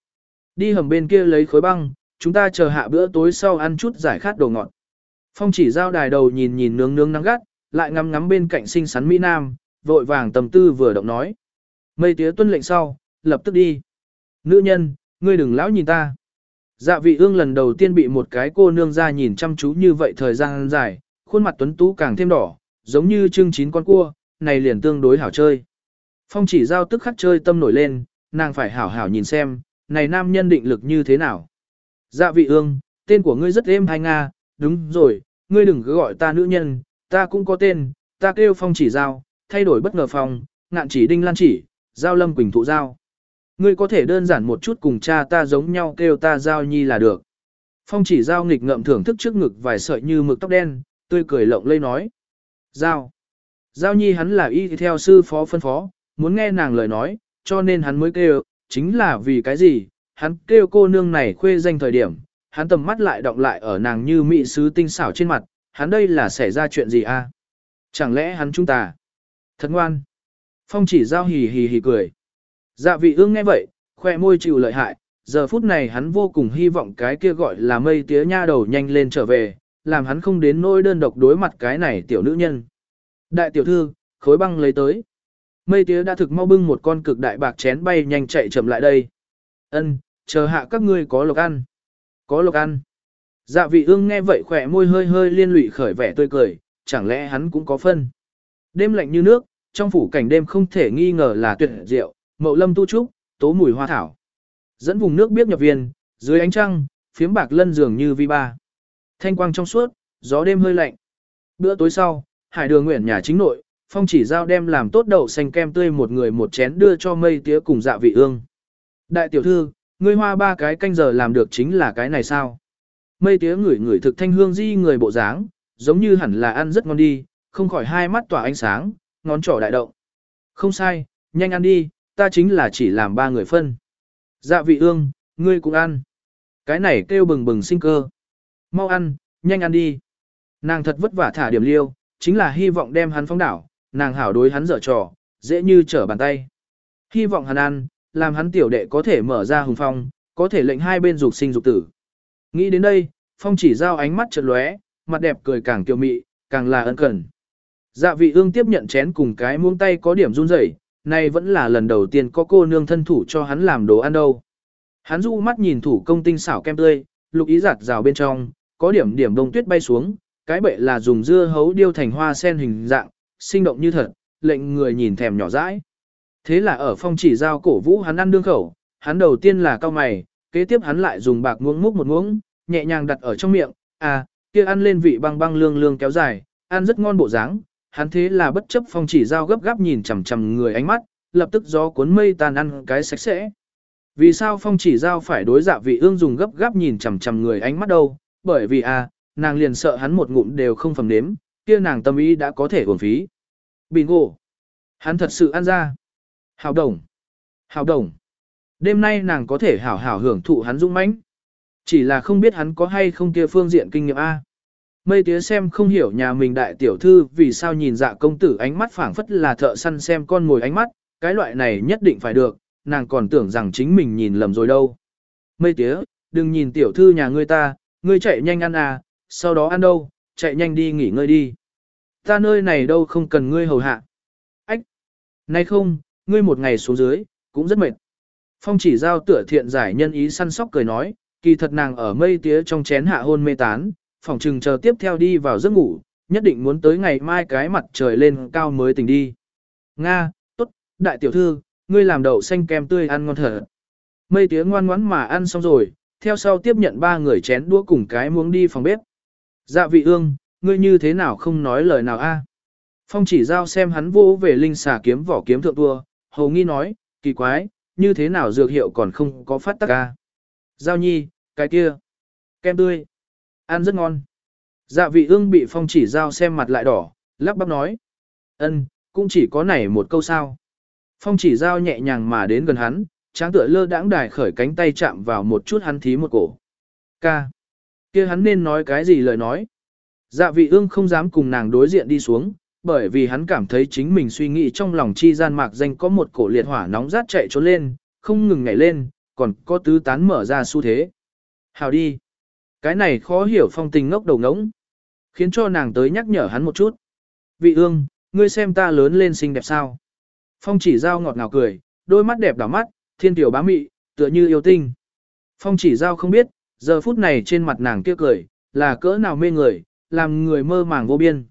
A: Đi hầm bên kia lấy khối băng, chúng ta chờ hạ bữa tối sau ăn chút giải khát đồ ngọt. Phong chỉ giao đài đầu nhìn nhìn nướng nướng nắng gắt, lại ngắm ngắm bên cạnh xinh xắn Mỹ Nam, vội vàng tầm tư vừa động nói. Mây tía tuân lệnh sau, lập tức đi. Nữ nhân, ngươi đừng lão nhìn ta. Dạ vị ương lần đầu tiên bị một cái cô nương ra nhìn chăm chú như vậy thời gian dài, khuôn mặt tuấn tú càng thêm đỏ, giống như trưng chín con cua, này liền tương đối hảo chơi. Phong chỉ giao tức khắc chơi tâm nổi lên, nàng phải hảo hảo nhìn xem, này nam nhân định lực như thế nào. Dạ vị ương, tên của ngươi rất êm hay nga, đúng rồi, ngươi đừng cứ gọi ta nữ nhân, ta cũng có tên, ta kêu phong chỉ giao, thay đổi bất ngờ phong, ngạn chỉ đinh lan chỉ, giao lâm quỳnh thụ giao. Ngươi có thể đơn giản một chút cùng cha ta giống nhau kêu ta giao nhi là được. Phong chỉ giao nghịch ngậm thưởng thức trước ngực vài sợi như mực tóc đen, tươi cười lộng lây nói. Giao. Giao nhi hắn là y theo sư phó phân phó, muốn nghe nàng lời nói, cho nên hắn mới kêu, chính là vì cái gì, hắn kêu cô nương này khuê danh thời điểm, hắn tầm mắt lại động lại ở nàng như mị sứ tinh xảo trên mặt, hắn đây là xảy ra chuyện gì a? Chẳng lẽ hắn chúng ta? Thật ngoan. Phong chỉ giao hì hì hì cười. Dạ vị ương nghe vậy, khoe môi chịu lợi hại, giờ phút này hắn vô cùng hy vọng cái kia gọi là mây tía nha đầu nhanh lên trở về, làm hắn không đến nỗi đơn độc đối mặt cái này tiểu nữ nhân. Đại tiểu thư, khối băng lấy tới. Mây tía đã thực mau bưng một con cực đại bạc chén bay nhanh chạy chậm lại đây. Ân, chờ hạ các ngươi có lộc ăn. Có lộc ăn. Dạ vị ương nghe vậy khỏe môi hơi hơi liên lụy khởi vẻ tươi cười, chẳng lẽ hắn cũng có phân. Đêm lạnh như nước, trong phủ cảnh đêm không thể nghi ngờ là tuyệt diệu, mậu lâm tu trúc, tố mùi hoa thảo. Dẫn vùng nước biết nhập viên, dưới ánh trăng, phiếm bạc lân dường như vi ba. Thanh quang trong suốt, gió đêm hơi lạnh. Bữa tối sau, hải đường nguyện nhà chính nội, phong chỉ giao đem làm tốt đậu xanh kem tươi một người một chén đưa cho mây tía cùng dạ vị ương. Đại tiểu thư, ngươi hoa ba cái canh giờ làm được chính là cái này sao? Mây tía ngửi ngửi thực thanh hương di người bộ dáng, giống như hẳn là ăn rất ngon đi, không khỏi hai mắt tỏa ánh sáng, ngón trỏ đại động. Không sai, nhanh ăn đi, ta chính là chỉ làm ba người phân. Dạ vị ương, ngươi cũng ăn. Cái này kêu bừng bừng sinh cơ. Mau ăn, nhanh ăn đi. Nàng thật vất vả thả điểm liêu, chính là hy vọng đem hắn phóng đảo, nàng hảo đối hắn dở trò, dễ như trở bàn tay. Hy vọng hắn ăn, làm hắn tiểu đệ có thể mở ra hùng phong, có thể lệnh hai bên dục sinh dục tử. Nghĩ đến đây, phong chỉ giao ánh mắt chợt lóe, mặt đẹp cười càng kiều mị, càng là ân cần. Dạ vị ương tiếp nhận chén cùng cái muông tay có điểm run rẩy, nay vẫn là lần đầu tiên có cô nương thân thủ cho hắn làm đồ ăn đâu. Hắn du mắt nhìn thủ công tinh xảo kem tươi, lục ý giặt rào bên trong, có điểm điểm đông tuyết bay xuống, cái bệ là dùng dưa hấu điêu thành hoa sen hình dạng, sinh động như thật, lệnh người nhìn thèm nhỏ dãi. Thế là ở phong chỉ giao cổ vũ hắn ăn đương khẩu, hắn đầu tiên là cao mày, kế tiếp hắn lại dùng bạc muỗng múc một muỗng, nhẹ nhàng đặt ở trong miệng, à, kia ăn lên vị băng băng lương lương kéo dài, ăn rất ngon bộ dáng. Hắn thế là bất chấp phong chỉ giao gấp gáp nhìn chằm chằm người ánh mắt, lập tức gió cuốn mây tàn ăn cái sạch sẽ. Vì sao phong chỉ giao phải đối dạ vị ương dùng gấp gáp nhìn chằm chằm người ánh mắt đâu? Bởi vì à, nàng liền sợ hắn một ngụm đều không phẩm nếm, kia nàng tâm ý đã có thể uổng phí. Bingo! Hắn thật sự ăn ra. Hào đồng! Hào đồng! Đêm nay nàng có thể hảo hảo hưởng thụ hắn dũng mãnh. Chỉ là không biết hắn có hay không kia phương diện kinh nghiệm A. Mây tía xem không hiểu nhà mình đại tiểu thư vì sao nhìn dạ công tử ánh mắt phảng phất là thợ săn xem con ngồi ánh mắt, cái loại này nhất định phải được, nàng còn tưởng rằng chính mình nhìn lầm rồi đâu. Mây tía, đừng nhìn tiểu thư nhà ngươi ta, ngươi chạy nhanh ăn à, sau đó ăn đâu, chạy nhanh đi nghỉ ngơi đi. Ta nơi này đâu không cần ngươi hầu hạ. Ách! Nay không, ngươi một ngày xuống dưới, cũng rất mệt. Phong chỉ giao tựa thiện giải nhân ý săn sóc cười nói, kỳ thật nàng ở mây tía trong chén hạ hôn mê tán, phòng trừng chờ tiếp theo đi vào giấc ngủ, nhất định muốn tới ngày mai cái mặt trời lên cao mới tỉnh đi. Nga, tốt, đại tiểu thư, ngươi làm đậu xanh kem tươi ăn ngon thở. Mây tía ngoan ngoãn mà ăn xong rồi, theo sau tiếp nhận ba người chén đũa cùng cái muỗng đi phòng bếp. Dạ vị ương, ngươi như thế nào không nói lời nào a? Phong chỉ giao xem hắn vô về linh xà kiếm vỏ kiếm thượng tua, hầu nghi nói, kỳ quái, như thế nào dược hiệu còn không có phát tác a? Giao nhi, cái kia, kem tươi, ăn rất ngon. Dạ vị ương bị phong chỉ giao xem mặt lại đỏ, lắp bắp nói. ân, cũng chỉ có này một câu sao. Phong chỉ giao nhẹ nhàng mà đến gần hắn, tráng tựa lơ đãng đài khởi cánh tay chạm vào một chút hắn thí một cổ. Ca. kia hắn nên nói cái gì lời nói. Dạ vị ương không dám cùng nàng đối diện đi xuống, bởi vì hắn cảm thấy chính mình suy nghĩ trong lòng chi gian mạc danh có một cổ liệt hỏa nóng rát chạy trốn lên, không ngừng nhảy lên, còn có tứ tán mở ra xu thế. Hào đi. Cái này khó hiểu phong tình ngốc đầu ngỗng. Khiến cho nàng tới nhắc nhở hắn một chút. Vị ương, ngươi xem ta lớn lên xinh đẹp sao. Phong chỉ giao ngọt ngào cười, đôi mắt đẹp đỏ mắt, thiên tiểu bá mị, tựa như yêu tinh. Phong chỉ giao không biết, giờ phút này trên mặt nàng kia cười, là cỡ nào mê người, làm người mơ màng vô biên.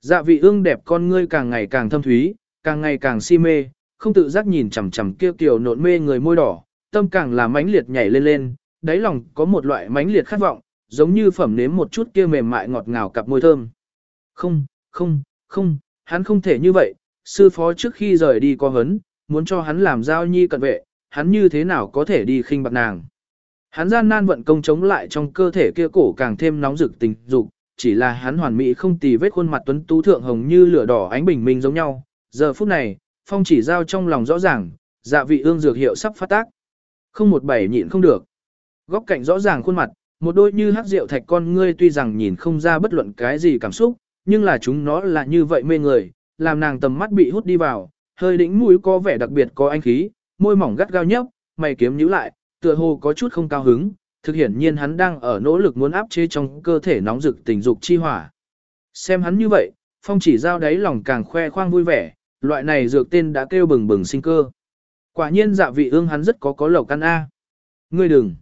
A: Dạ vị ương đẹp con ngươi càng ngày càng thâm thúy, càng ngày càng si mê, không tự giác nhìn chằm chằm kia kiểu nộn mê người môi đỏ, tâm càng là mãnh liệt nhảy lên lên, đáy lòng có một loại mãnh liệt khát vọng, giống như phẩm nếm một chút kia mềm mại ngọt ngào cặp môi thơm. Không, không, không, hắn không thể như vậy, sư phó trước khi rời đi có hấn, muốn cho hắn làm giao nhi cận vệ, hắn như thế nào có thể đi khinh bạc nàng. Hắn gian nan vận công chống lại trong cơ thể kia cổ càng thêm nóng rực tình dục, chỉ là hắn hoàn mỹ không tì vết khuôn mặt tuấn tú thượng hồng như lửa đỏ ánh bình minh giống nhau. Giờ phút này, phong chỉ giao trong lòng rõ ràng, dạ vị ương dược hiệu sắp phát tác. Không một bảy nhịn không được. Góc cạnh rõ ràng khuôn mặt, một đôi như hắc rượu thạch con ngươi tuy rằng nhìn không ra bất luận cái gì cảm xúc, nhưng là chúng nó là như vậy mê người, làm nàng tầm mắt bị hút đi vào, hơi đỉnh mũi có vẻ đặc biệt có anh khí, môi mỏng gắt gao nhấp, mày kiếm nhíu lại, tựa hồ có chút không cao hứng, thực hiển nhiên hắn đang ở nỗ lực muốn áp chế trong cơ thể nóng rực tình dục chi hỏa. Xem hắn như vậy, phong chỉ giao đáy lòng càng khoe khoang vui vẻ, loại này dược tên đã kêu bừng bừng sinh cơ. Quả nhiên dạ vị ương hắn rất có có lẩu căn A. Ngươi đừng,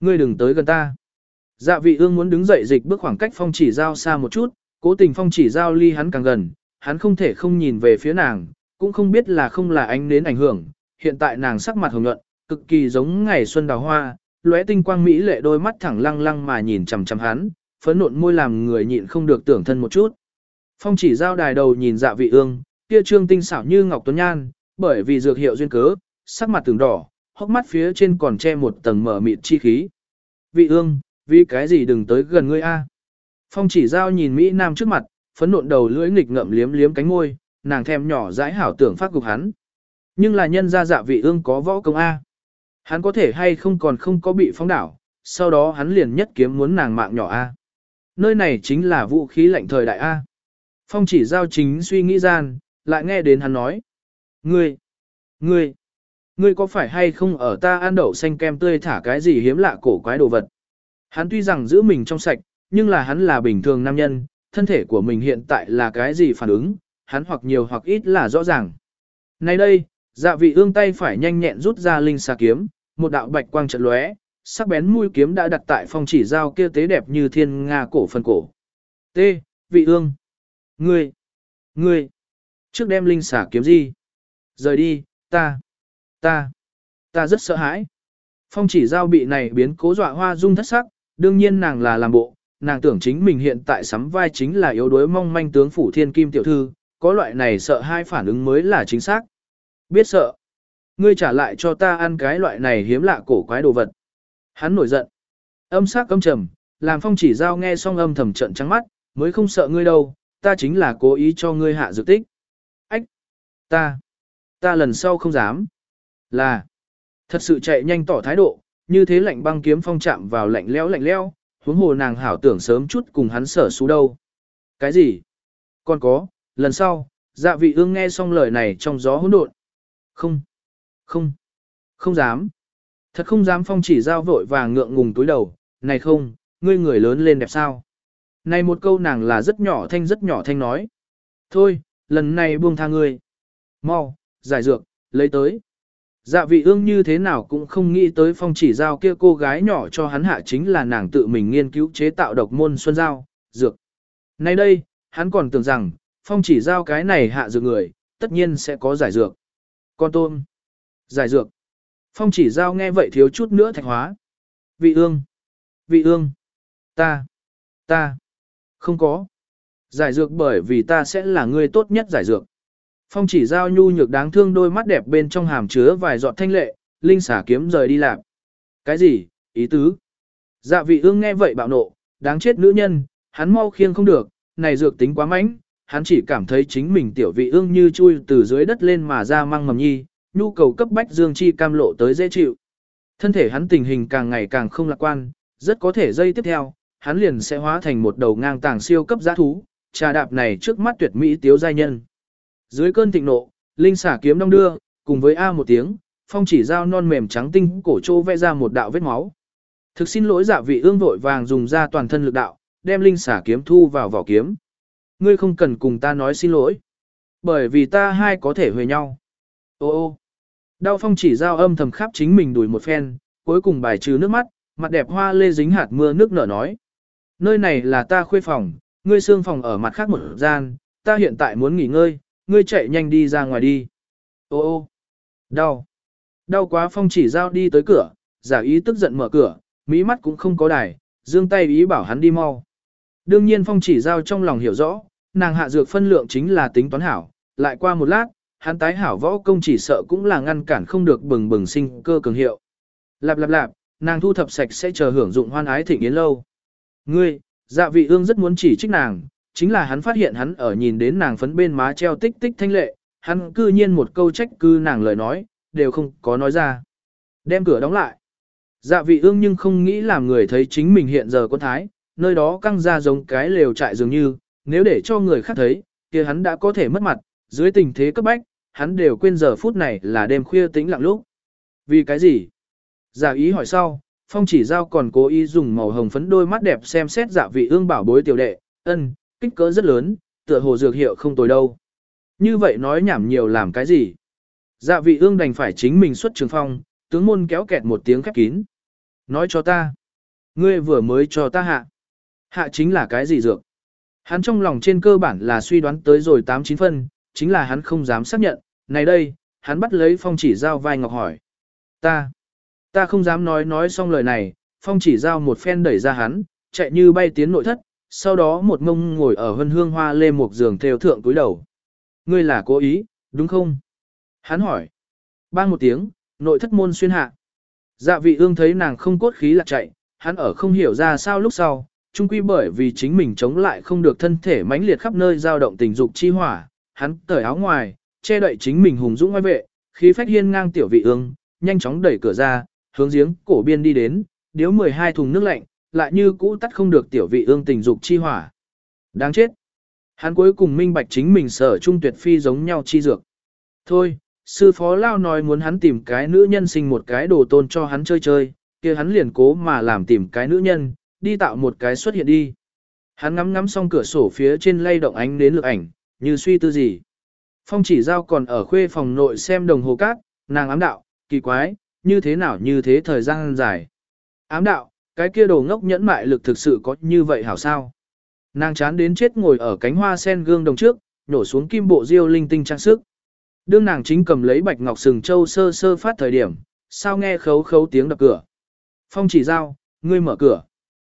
A: ngươi đừng tới gần ta. Dạ vị ương muốn đứng dậy dịch bước khoảng cách phong chỉ giao xa một chút, cố tình phong chỉ giao ly hắn càng gần, hắn không thể không nhìn về phía nàng, cũng không biết là không là ánh đến ảnh hưởng, hiện tại nàng sắc mặt hồng nhuận, cực kỳ giống ngày xuân đào hoa, lóe tinh quang mỹ lệ đôi mắt thẳng lăng lăng mà nhìn chằm chằm hắn, phấn nộn môi làm người nhịn không được tưởng thân một chút. Phong chỉ giao đài đầu nhìn dạ vị ương, kia trương tinh xảo như ngọc tuấn nhan, bởi vì dược hiệu duyên cớ, sắc mặt từng đỏ, hốc mắt phía trên còn che một tầng mở mịt chi khí. Vị ương, vì cái gì đừng tới gần ngươi a? Phong chỉ giao nhìn Mỹ Nam trước mặt, phấn nộn đầu lưỡi nghịch ngậm liếm liếm cánh môi, nàng thèm nhỏ dãi hảo tưởng phát cục hắn. Nhưng là nhân gia dạ vị ương có võ công A. Hắn có thể hay không còn không có bị phóng đảo, sau đó hắn liền nhất kiếm muốn nàng mạng nhỏ A. Nơi này chính là vũ khí lạnh thời đại A. Phong chỉ giao chính suy nghĩ gian, lại nghe đến hắn nói. Ngươi, ngươi, ngươi có phải hay không ở ta ăn đậu xanh kem tươi thả cái gì hiếm lạ cổ quái đồ vật? Hắn tuy rằng giữ mình trong sạch, nhưng là hắn là bình thường nam nhân, thân thể của mình hiện tại là cái gì phản ứng, hắn hoặc nhiều hoặc ít là rõ ràng. Nay đây, dạ vị ương tay phải nhanh nhẹn rút ra linh xà kiếm, một đạo bạch quang chợt lóe, sắc bén mũi kiếm đã đặt tại phong chỉ dao kia tế đẹp như thiên nga cổ phần cổ. T. Vị ương. Ngươi. Ngươi. Trước đem linh xà kiếm gì? Rời đi, ta. Ta. Ta rất sợ hãi. Phong chỉ giao bị này biến cố dọa hoa dung thất sắc, đương nhiên nàng là làm bộ, nàng tưởng chính mình hiện tại sắm vai chính là yếu đuối mong manh tướng phủ thiên kim tiểu thư, có loại này sợ hai phản ứng mới là chính xác. Biết sợ. Ngươi trả lại cho ta ăn cái loại này hiếm lạ cổ quái đồ vật. Hắn nổi giận. Âm sắc âm trầm, làm phong chỉ giao nghe xong âm thầm trận trắng mắt, mới không sợ ngươi đâu, ta chính là cố ý cho ngươi hạ dược tích. Ách! Ta! Ta lần sau không dám. Là! Thật sự chạy nhanh tỏ thái độ, như thế lạnh băng kiếm phong chạm vào lạnh lẽo lạnh lẽo, huống hồ nàng hảo tưởng sớm chút cùng hắn sở xú đâu. Cái gì? Còn có, lần sau, dạ vị ương nghe xong lời này trong gió hỗn độn. Không, không, không dám. Thật không dám phong chỉ giao vội vàng ngượng ngùng túi đầu, này không, ngươi người lớn lên đẹp sao. Này một câu nàng là rất nhỏ thanh rất nhỏ thanh nói. Thôi, lần này buông tha ngươi. Mau, giải dược, lấy tới. Dạ vị ương như thế nào cũng không nghĩ tới phong chỉ giao kia cô gái nhỏ cho hắn hạ chính là nàng tự mình nghiên cứu chế tạo độc môn xuân giao, dược. Nay đây, hắn còn tưởng rằng, phong chỉ giao cái này hạ dược người, tất nhiên sẽ có giải dược. Con tôm. Giải dược. Phong chỉ giao nghe vậy thiếu chút nữa thạch hóa. Vị ương. Vị ương. Ta. Ta. Không có. Giải dược bởi vì ta sẽ là người tốt nhất giải dược. Phong chỉ giao nhu nhược đáng thương đôi mắt đẹp bên trong hàm chứa vài giọt thanh lệ, linh xả kiếm rời đi làm. Cái gì, ý tứ? Dạ vị ương nghe vậy bạo nộ, đáng chết nữ nhân, hắn mau khiêng không được, này dược tính quá mánh, hắn chỉ cảm thấy chính mình tiểu vị ương như chui từ dưới đất lên mà ra mang mầm nhi, nhu cầu cấp bách dương chi cam lộ tới dễ chịu. Thân thể hắn tình hình càng ngày càng không lạc quan, rất có thể dây tiếp theo, hắn liền sẽ hóa thành một đầu ngang tàng siêu cấp giá thú, trà đạp này trước mắt tuyệt mỹ tiếu giai nhân. Dưới cơn thịnh nộ, linh xả kiếm đong đưa, cùng với A một tiếng, phong chỉ dao non mềm trắng tinh cổ trô vẽ ra một đạo vết máu. Thực xin lỗi dạ vị ương vội vàng dùng ra toàn thân lực đạo, đem linh xả kiếm thu vào vỏ kiếm. Ngươi không cần cùng ta nói xin lỗi. Bởi vì ta hai có thể huề nhau. Ô ô. Đau phong chỉ giao âm thầm khắp chính mình đuổi một phen, cuối cùng bài trừ nước mắt, mặt đẹp hoa lê dính hạt mưa nước nở nói. Nơi này là ta khuê phòng, ngươi xương phòng ở mặt khác một gian, ta hiện tại muốn nghỉ ngơi, ngươi chạy nhanh đi ra ngoài đi. Ô ô. Đau. Đau quá phong chỉ giao đi tới cửa, giả ý tức giận mở cửa, mỹ mắt cũng không có đài, dương tay ý bảo hắn đi mau. Đương nhiên phong chỉ giao trong lòng hiểu rõ, nàng hạ dược phân lượng chính là tính toán hảo, lại qua một lát, hắn tái hảo võ công chỉ sợ cũng là ngăn cản không được bừng bừng sinh cơ cường hiệu. Lạp lạp lạp, nàng thu thập sạch sẽ chờ hưởng dụng hoan ái thịnh yến lâu. Ngươi, dạ vị ương rất muốn chỉ trích nàng, chính là hắn phát hiện hắn ở nhìn đến nàng phấn bên má treo tích tích thanh lệ, hắn cư nhiên một câu trách cư nàng lời nói, đều không có nói ra. Đem cửa đóng lại. Dạ vị ương nhưng không nghĩ làm người thấy chính mình hiện giờ có thái, nơi đó căng ra giống cái lều trại dường như, nếu để cho người khác thấy, kia hắn đã có thể mất mặt, dưới tình thế cấp bách, hắn đều quên giờ phút này là đêm khuya tĩnh lặng lúc. Vì cái gì? Giả ý hỏi sau, phong chỉ giao còn cố ý dùng màu hồng phấn đôi mắt đẹp xem xét dạ vị ương bảo bối tiểu đệ, ân, kích cỡ rất lớn, tựa hồ dược hiệu không tồi đâu. Như vậy nói nhảm nhiều làm cái gì? Dạ vị ương đành phải chính mình xuất trường phong, tướng môn kéo kẹt một tiếng khép kín. Nói cho ta. Ngươi vừa mới cho ta hạ. Hạ chính là cái gì dược? Hắn trong lòng trên cơ bản là suy đoán tới rồi 8-9 phân, chính là hắn không dám xác nhận. Này đây, hắn bắt lấy phong chỉ giao vai ngọc hỏi. Ta, ta không dám nói nói xong lời này, phong chỉ giao một phen đẩy ra hắn, chạy như bay tiến nội thất, sau đó một ngông ngồi ở hân hương hoa lê một giường theo thượng túi đầu. Ngươi là cố ý, đúng không? Hắn hỏi. Bang một tiếng, nội thất môn xuyên hạ. Dạ vị ương thấy nàng không cốt khí lạc chạy, hắn ở không hiểu ra sao lúc sau, chung quy bởi vì chính mình chống lại không được thân thể mãnh liệt khắp nơi dao động tình dục chi hỏa, hắn cởi áo ngoài, che đậy chính mình hùng dũng ngoài vệ, khí phách hiên ngang tiểu vị ương, nhanh chóng đẩy cửa ra, hướng giếng cổ biên đi đến, điếu 12 thùng nước lạnh, lại như cũ tắt không được tiểu vị ương tình dục chi hỏa. Đáng chết. Hắn cuối cùng minh bạch chính mình sở trung tuyệt phi giống nhau chi dược. Thôi, sư phó lao nói muốn hắn tìm cái nữ nhân sinh một cái đồ tôn cho hắn chơi chơi, kia hắn liền cố mà làm tìm cái nữ nhân, đi tạo một cái xuất hiện đi. Hắn ngắm ngắm xong cửa sổ phía trên lay động ánh đến lực ảnh, như suy tư gì. Phong chỉ giao còn ở khuê phòng nội xem đồng hồ cát, nàng ám đạo, kỳ quái, như thế nào như thế thời gian dài. Ám đạo, cái kia đồ ngốc nhẫn mại lực thực sự có như vậy hảo sao. Nàng chán đến chết ngồi ở cánh hoa sen gương đồng trước, nhổ xuống kim bộ diêu linh tinh trang sức. Đương nàng chính cầm lấy bạch ngọc sừng châu sơ sơ phát thời điểm, sao nghe khấu khấu tiếng đập cửa. Phong chỉ giao, ngươi mở cửa.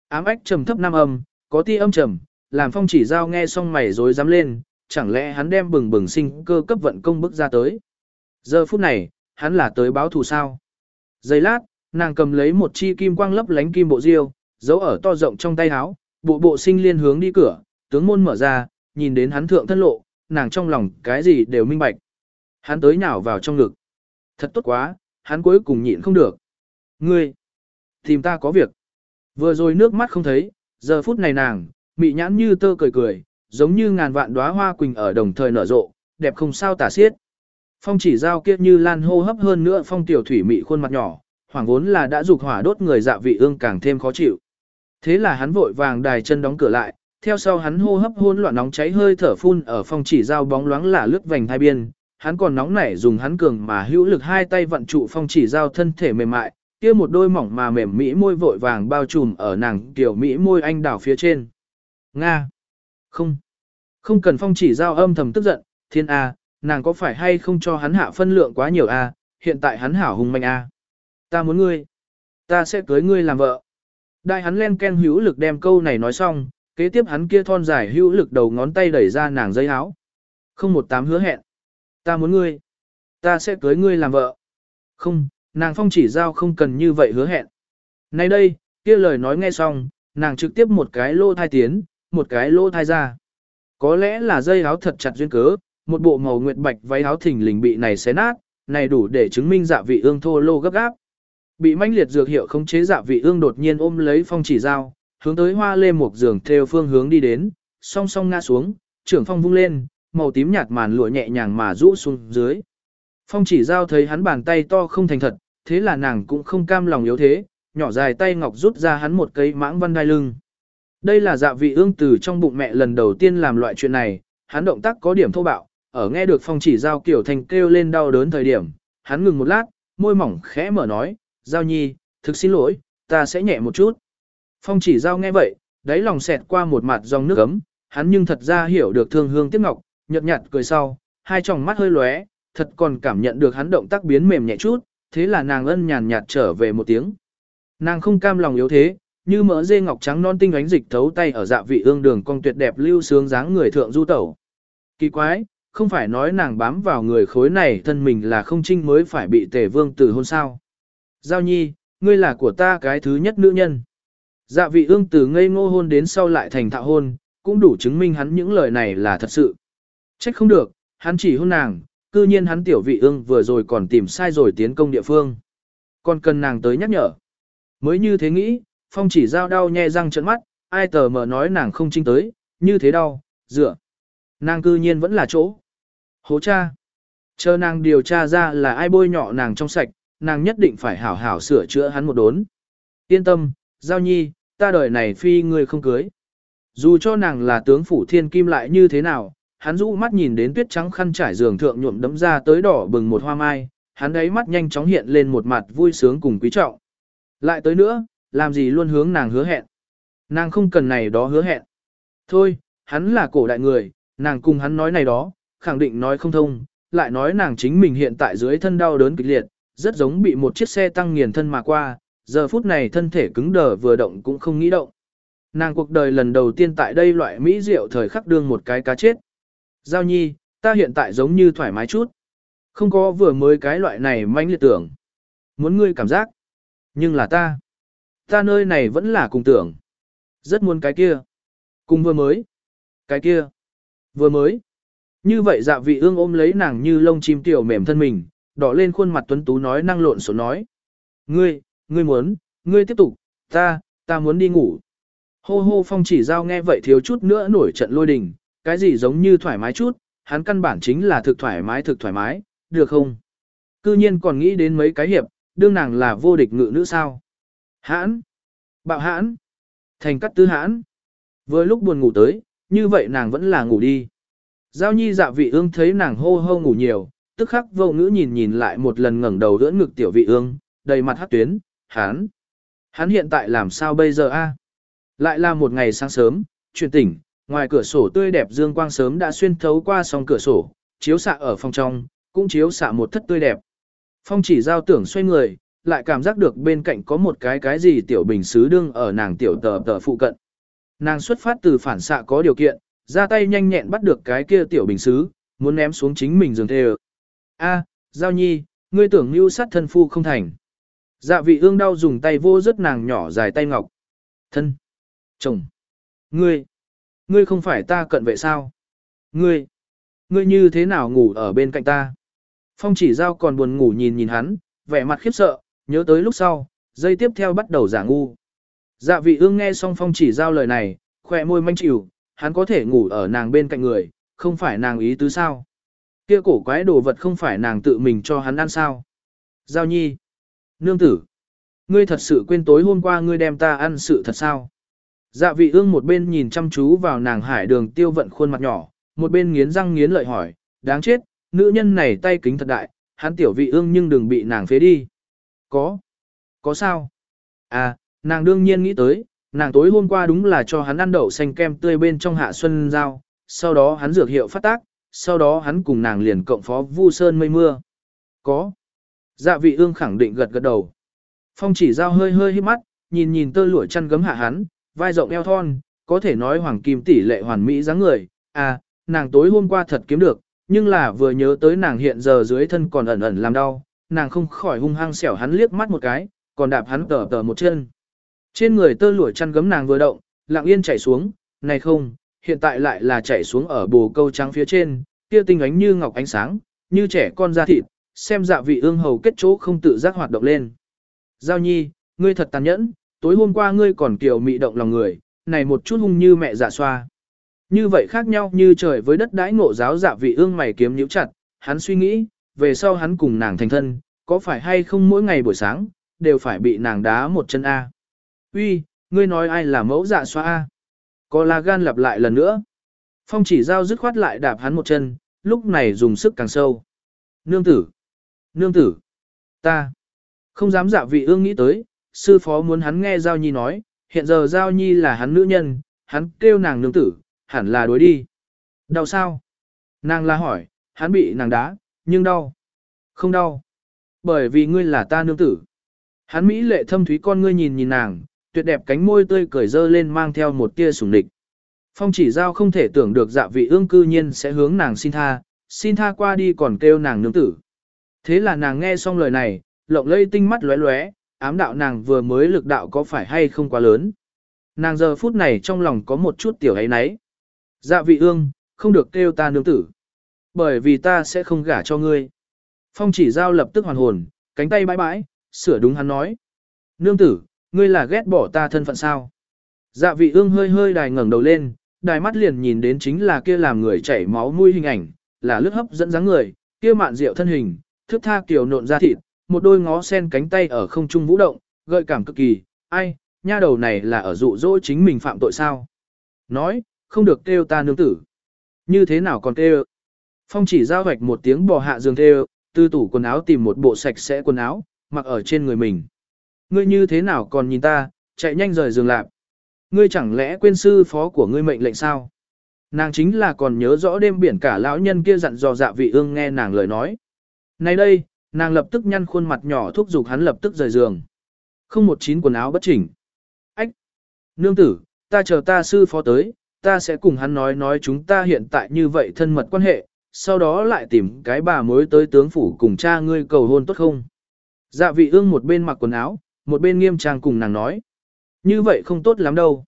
A: Ám ách trầm thấp nam âm, có ti âm trầm, làm phong chỉ giao nghe xong mày rối dám lên, chẳng lẽ hắn đem bừng bừng sinh cơ cấp vận công bước ra tới. Giờ phút này, hắn là tới báo thù sao. Giây lát, nàng cầm lấy một chi kim quang lấp lánh kim bộ diêu, giấu ở to rộng trong tay áo, bộ bộ sinh liên hướng đi cửa, tướng môn mở ra, nhìn đến hắn thượng thân lộ, nàng trong lòng cái gì đều minh bạch. Hắn tới nhào vào trong ngực. Thật tốt quá, hắn cuối cùng nhịn không được. Ngươi, tìm ta có việc. Vừa rồi nước mắt không thấy, giờ phút này nàng, mị nhãn như tơ cười cười, giống như ngàn vạn đóa hoa quỳnh ở đồng thời nở rộ, đẹp không sao tả xiết. Phong chỉ giao kia như lan hô hấp hơn nữa phong tiểu thủy mị khuôn mặt nhỏ, hoàng vốn là đã dục hỏa đốt người dạ vị ương càng thêm khó chịu. Thế là hắn vội vàng đài chân đóng cửa lại, theo sau hắn hô hấp hôn loạn nóng cháy hơi thở phun ở phong chỉ giao bóng loáng là lướt vành hai biên, hắn còn nóng nảy dùng hắn cường mà hữu lực hai tay vận trụ phong chỉ giao thân thể mềm mại, kia một đôi mỏng mà mềm mỹ môi vội vàng bao trùm ở nàng tiểu mỹ môi anh đảo phía trên. Nga. Không. Không cần phong chỉ giao âm thầm tức giận, thiên A, nàng có phải hay không cho hắn hạ phân lượng quá nhiều A, hiện tại hắn hảo hùng mạnh A. Ta muốn ngươi. Ta sẽ cưới ngươi làm vợ. Đại hắn len ken hữu lực đem câu này nói xong, kế tiếp hắn kia thon dài hữu lực đầu ngón tay đẩy ra nàng dây áo. Không một tám hứa hẹn. Ta muốn ngươi. Ta sẽ cưới ngươi làm vợ. Không, nàng phong chỉ giao không cần như vậy hứa hẹn. Nay đây, kia lời nói nghe xong, nàng trực tiếp một cái lô thai tiến, một cái lô thai ra. Có lẽ là dây áo thật chặt duyên cớ, một bộ màu nguyệt bạch váy áo thình lình bị này xé nát, này đủ để chứng minh dạ vị ương thô lô gấp gáp. Bị manh liệt dược hiệu khống chế dạ vị ương đột nhiên ôm lấy phong chỉ dao, hướng tới hoa lê một giường theo phương hướng đi đến, song song ngã xuống, trưởng phong vung lên, màu tím nhạt màn lụa nhẹ nhàng mà rũ xuống dưới. Phong chỉ giao thấy hắn bàn tay to không thành thật, thế là nàng cũng không cam lòng yếu thế, nhỏ dài tay ngọc rút ra hắn một cây mãng văn đai lưng. Đây là dạ vị ương từ trong bụng mẹ lần đầu tiên làm loại chuyện này, hắn động tác có điểm thô bạo, ở nghe được phong chỉ giao kiểu thành kêu lên đau đớn thời điểm, hắn ngừng một lát, môi mỏng khẽ mở nói, giao nhi, thực xin lỗi, ta sẽ nhẹ một chút. Phong chỉ giao nghe vậy, đáy lòng xẹt qua một mặt dòng nước ấm, hắn nhưng thật ra hiểu được thương hương tiếc ngọc, nhợt nhạt cười sau, hai tròng mắt hơi lóe, thật còn cảm nhận được hắn động tác biến mềm nhẹ chút, thế là nàng ân nhàn nhạt trở về một tiếng. Nàng không cam lòng yếu thế, như mỡ dê ngọc trắng non tinh ánh dịch thấu tay ở dạ vị ương đường cong tuyệt đẹp lưu sướng dáng người thượng du tẩu. Kỳ quái, không phải nói nàng bám vào người khối này thân mình là không trinh mới phải bị tề vương tử hôn sao. Giao nhi, ngươi là của ta cái thứ nhất nữ nhân. Dạ vị ương từ ngây ngô hôn đến sau lại thành thạo hôn, cũng đủ chứng minh hắn những lời này là thật sự. Trách không được, hắn chỉ hôn nàng, cư nhiên hắn tiểu vị ương vừa rồi còn tìm sai rồi tiến công địa phương. Còn cần nàng tới nhắc nhở. Mới như thế nghĩ, phong chỉ giao đau nhe răng trợn mắt, ai tờ mờ nói nàng không trinh tới, như thế đau, dựa. Nàng cư nhiên vẫn là chỗ. Hố cha. Chờ nàng điều tra ra là ai bôi nhọ nàng trong sạch, nàng nhất định phải hảo hảo sửa chữa hắn một đốn. Yên tâm, giao nhi, ta đời này phi người không cưới. Dù cho nàng là tướng phủ thiên kim lại như thế nào, hắn rũ mắt nhìn đến tuyết trắng khăn trải giường thượng nhuộm đấm ra tới đỏ bừng một hoa mai, hắn ấy mắt nhanh chóng hiện lên một mặt vui sướng cùng quý trọng. Lại tới nữa, làm gì luôn hướng nàng hứa hẹn. Nàng không cần này đó hứa hẹn. Thôi, hắn là cổ đại người, nàng cùng hắn nói này đó, khẳng định nói không thông, lại nói nàng chính mình hiện tại dưới thân đau đớn kịch liệt, rất giống bị một chiếc xe tăng nghiền thân mà qua, giờ phút này thân thể cứng đờ vừa động cũng không nghĩ động. Nàng cuộc đời lần đầu tiên tại đây loại mỹ rượu thời khắc đương một cái cá chết. Giao nhi, ta hiện tại giống như thoải mái chút. Không có vừa mới cái loại này manh liệt tưởng. Muốn ngươi cảm giác. Nhưng là ta. Ta nơi này vẫn là cùng tưởng. Rất muốn cái kia. Cùng vừa mới. Cái kia. Vừa mới. Như vậy dạ vị ương ôm lấy nàng như lông chim tiểu mềm thân mình, đỏ lên khuôn mặt tuấn tú nói năng lộn xộn nói. Ngươi, ngươi muốn, ngươi tiếp tục, ta, ta muốn đi ngủ. Hô hô phong chỉ giao nghe vậy thiếu chút nữa nổi trận lôi đình, cái gì giống như thoải mái chút, hắn căn bản chính là thực thoải mái thực thoải mái, được không? Cư nhiên còn nghĩ đến mấy cái hiệp, đương nàng là vô địch ngự nữ sao? Hãn! Bạo hãn! Thành cắt tứ hãn! với lúc buồn ngủ tới, như vậy nàng vẫn là ngủ đi. Giao nhi dạ vị ương thấy nàng hô hô ngủ nhiều, tức khắc vô ngữ nhìn nhìn lại một lần ngẩng đầu đỡ ngực tiểu vị ương, đầy mặt hát tuyến, hán. Hắn hiện tại làm sao bây giờ a? Lại là một ngày sáng sớm, chuyển tỉnh, ngoài cửa sổ tươi đẹp dương quang sớm đã xuyên thấu qua song cửa sổ, chiếu xạ ở phòng trong, cũng chiếu xạ một thất tươi đẹp. Phong chỉ giao tưởng xoay người, lại cảm giác được bên cạnh có một cái cái gì tiểu bình xứ đương ở nàng tiểu tờ tờ phụ cận. Nàng xuất phát từ phản xạ có điều kiện, ra tay nhanh nhẹn bắt được cái kia tiểu bình xứ, muốn ném xuống chính mình giường thề. A, giao nhi, ngươi tưởng mưu sát thân phu không thành. Dạ vị ương đau dùng tay vô rất nàng nhỏ dài tay ngọc. Thân. Chồng. Ngươi. Ngươi không phải ta cận vệ sao? Ngươi. Ngươi như thế nào ngủ ở bên cạnh ta? Phong chỉ giao còn buồn ngủ nhìn nhìn hắn, vẻ mặt khiếp sợ, nhớ tới lúc sau, dây tiếp theo bắt đầu giả ngu. Dạ vị ương nghe xong phong chỉ giao lời này, khỏe môi manh chịu, hắn có thể ngủ ở nàng bên cạnh người, không phải nàng ý tứ sao. Kia cổ quái đồ vật không phải nàng tự mình cho hắn ăn sao. Giao nhi. Nương tử. Ngươi thật sự quên tối hôm qua ngươi đem ta ăn sự thật sao. Dạ vị ương một bên nhìn chăm chú vào nàng hải đường tiêu vận khuôn mặt nhỏ, một bên nghiến răng nghiến lợi hỏi, đáng chết, nữ nhân này tay kính thật đại, hắn tiểu vị ương nhưng đừng bị nàng phế đi. Có. Có sao? À, nàng đương nhiên nghĩ tới, nàng tối hôm qua đúng là cho hắn ăn đậu xanh kem tươi bên trong hạ xuân giao, sau đó hắn dược hiệu phát tác, sau đó hắn cùng nàng liền cộng phó vu sơn mây mưa. Có. Dạ vị ương khẳng định gật gật đầu. Phong chỉ giao hơi hơi hít mắt, nhìn nhìn tơ lụa chăn gấm hạ hắn, vai rộng eo thon, có thể nói hoàng kim tỷ lệ hoàn mỹ dáng người. À, nàng tối hôm qua thật kiếm được, nhưng là vừa nhớ tới nàng hiện giờ dưới thân còn ẩn ẩn làm đau, nàng không khỏi hung hăng xẻo hắn liếc mắt một cái, còn đạp hắn tở tở một chân. Trên người tơ lụa chăn gấm nàng vừa động, lặng yên chảy xuống, này không, hiện tại lại là chảy xuống ở bồ câu trắng phía trên, kia tinh ánh như ngọc ánh sáng, như trẻ con da thịt, xem dạ vị ương hầu kết chỗ không tự giác hoạt động lên. Giao nhi, ngươi thật tàn nhẫn, tối hôm qua ngươi còn kiều mị động lòng người, này một chút hung như mẹ dạ xoa. Như vậy khác nhau như trời với đất đãi ngộ giáo dạ vị ương mày kiếm nhíu chặt, hắn suy nghĩ, về sau hắn cùng nàng thành thân, có phải hay không mỗi ngày buổi sáng, đều phải bị nàng đá một chân A. Uy, ngươi nói ai là mẫu dạ xoa A. Có là gan lặp lại lần nữa. Phong chỉ giao dứt khoát lại đạp hắn một chân, lúc này dùng sức càng sâu. Nương tử! Nương tử! Ta! Không dám dạ vị ương nghĩ tới, sư phó muốn hắn nghe Giao Nhi nói, hiện giờ Giao Nhi là hắn nữ nhân, hắn kêu nàng nương tử, hẳn là đối đi. Đau sao? Nàng la hỏi, hắn bị nàng đá, nhưng đau. Không đau. Bởi vì ngươi là ta nương tử. Hắn Mỹ lệ thâm thúy con ngươi nhìn nhìn nàng, tuyệt đẹp cánh môi tươi cười dơ lên mang theo một tia sủng địch. Phong chỉ giao không thể tưởng được dạ vị ương cư nhiên sẽ hướng nàng xin tha, xin tha qua đi còn kêu nàng nương tử. Thế là nàng nghe xong lời này, lộng lây tinh mắt lóe lóe, ám đạo nàng vừa mới lực đạo có phải hay không quá lớn. Nàng giờ phút này trong lòng có một chút tiểu ấy nấy. Dạ vị ương, không được kêu ta nương tử. Bởi vì ta sẽ không gả cho ngươi. Phong chỉ giao lập tức hoàn hồn, cánh tay bãi bãi, sửa đúng hắn nói. Nương tử, ngươi là ghét bỏ ta thân phận sao? Dạ vị ương hơi hơi đài ngẩng đầu lên, đài mắt liền nhìn đến chính là kia làm người chảy máu mũi hình ảnh, là lướt hấp dẫn dáng người, kia mạn rượu thân hình, thước tha kiều nộn ra thịt, một đôi ngó sen cánh tay ở không trung vũ động, gợi cảm cực kỳ, ai, nha đầu này là ở dụ dỗ chính mình phạm tội sao? Nói, không được kêu ta nương tử. Như thế nào còn kêu? Phong chỉ giao hoạch một tiếng bò hạ giường kêu, từ tủ quần áo tìm một bộ sạch sẽ quần áo, mặc ở trên người mình. Ngươi như thế nào còn nhìn ta, chạy nhanh rời giường lạp. Ngươi chẳng lẽ quên sư phó của ngươi mệnh lệnh sao? Nàng chính là còn nhớ rõ đêm biển cả lão nhân kia dặn dò dạ vị ương nghe nàng lời nói. Nay đây, nàng lập tức nhăn khuôn mặt nhỏ thúc giục hắn lập tức rời giường. Không một chín quần áo bất chỉnh. Ách! Nương tử, ta chờ ta sư phó tới, ta sẽ cùng hắn nói nói chúng ta hiện tại như vậy thân mật quan hệ, sau đó lại tìm cái bà mối tới tướng phủ cùng cha ngươi cầu hôn tốt không? Dạ vị ương một bên mặc quần áo, một bên nghiêm trang cùng nàng nói. Như vậy không tốt lắm đâu.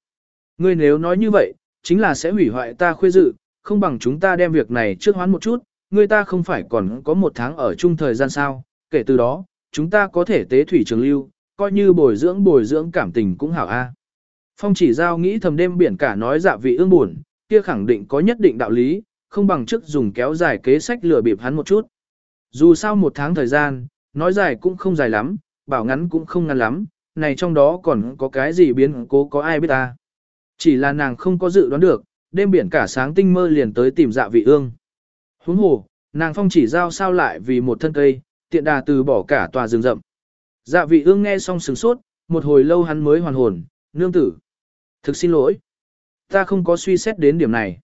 A: Ngươi nếu nói như vậy, chính là sẽ hủy hoại ta khuê dự, không bằng chúng ta đem việc này trước hoán một chút, Người ta không phải còn có một tháng ở chung thời gian sao, kể từ đó, chúng ta có thể tế thủy trường lưu, coi như bồi dưỡng bồi dưỡng cảm tình cũng hảo a. Phong chỉ giao nghĩ thầm đêm biển cả nói dạ vị ương buồn, kia khẳng định có nhất định đạo lý, không bằng trước dùng kéo dài kế sách lừa bịp hắn một chút. Dù sao một tháng thời gian, nói dài cũng không dài lắm, bảo ngắn cũng không ngắn lắm, này trong đó còn có cái gì biến cố có ai biết ta. Chỉ là nàng không có dự đoán được, đêm biển cả sáng tinh mơ liền tới tìm dạ vị ương. Huống hồ, nàng phong chỉ giao sao lại vì một thân cây, tiện đà từ bỏ cả tòa rừng rậm. Dạ vị ương nghe xong sừng sốt, một hồi lâu hắn mới hoàn hồn, nương tử. Thực xin lỗi. Ta không có suy xét đến điểm này.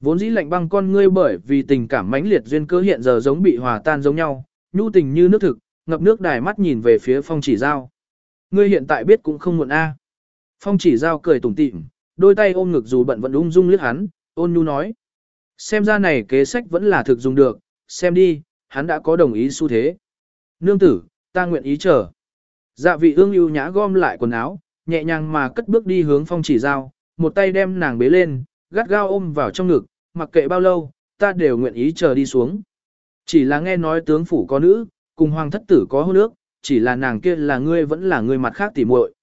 A: Vốn dĩ lạnh băng con ngươi bởi vì tình cảm mãnh liệt duyên cơ hiện giờ giống bị hòa tan giống nhau, nhu tình như nước thực, ngập nước đài mắt nhìn về phía phong chỉ giao. Ngươi hiện tại biết cũng không muộn a. Phong chỉ giao cười tủm tỉm, đôi tay ôm ngực dù bận vẫn ung dung liếc hắn, ôn nhu nói. Xem ra này kế sách vẫn là thực dùng được, xem đi, hắn đã có đồng ý xu thế. Nương tử, ta nguyện ý chờ. Dạ vị ương ưu nhã gom lại quần áo, nhẹ nhàng mà cất bước đi hướng phong chỉ giao, một tay đem nàng bế lên, gắt gao ôm vào trong ngực, mặc kệ bao lâu, ta đều nguyện ý chờ đi xuống. Chỉ là nghe nói tướng phủ có nữ, cùng hoàng thất tử có hôn ước, chỉ là nàng kia là ngươi vẫn là người mặt khác tỉ muội.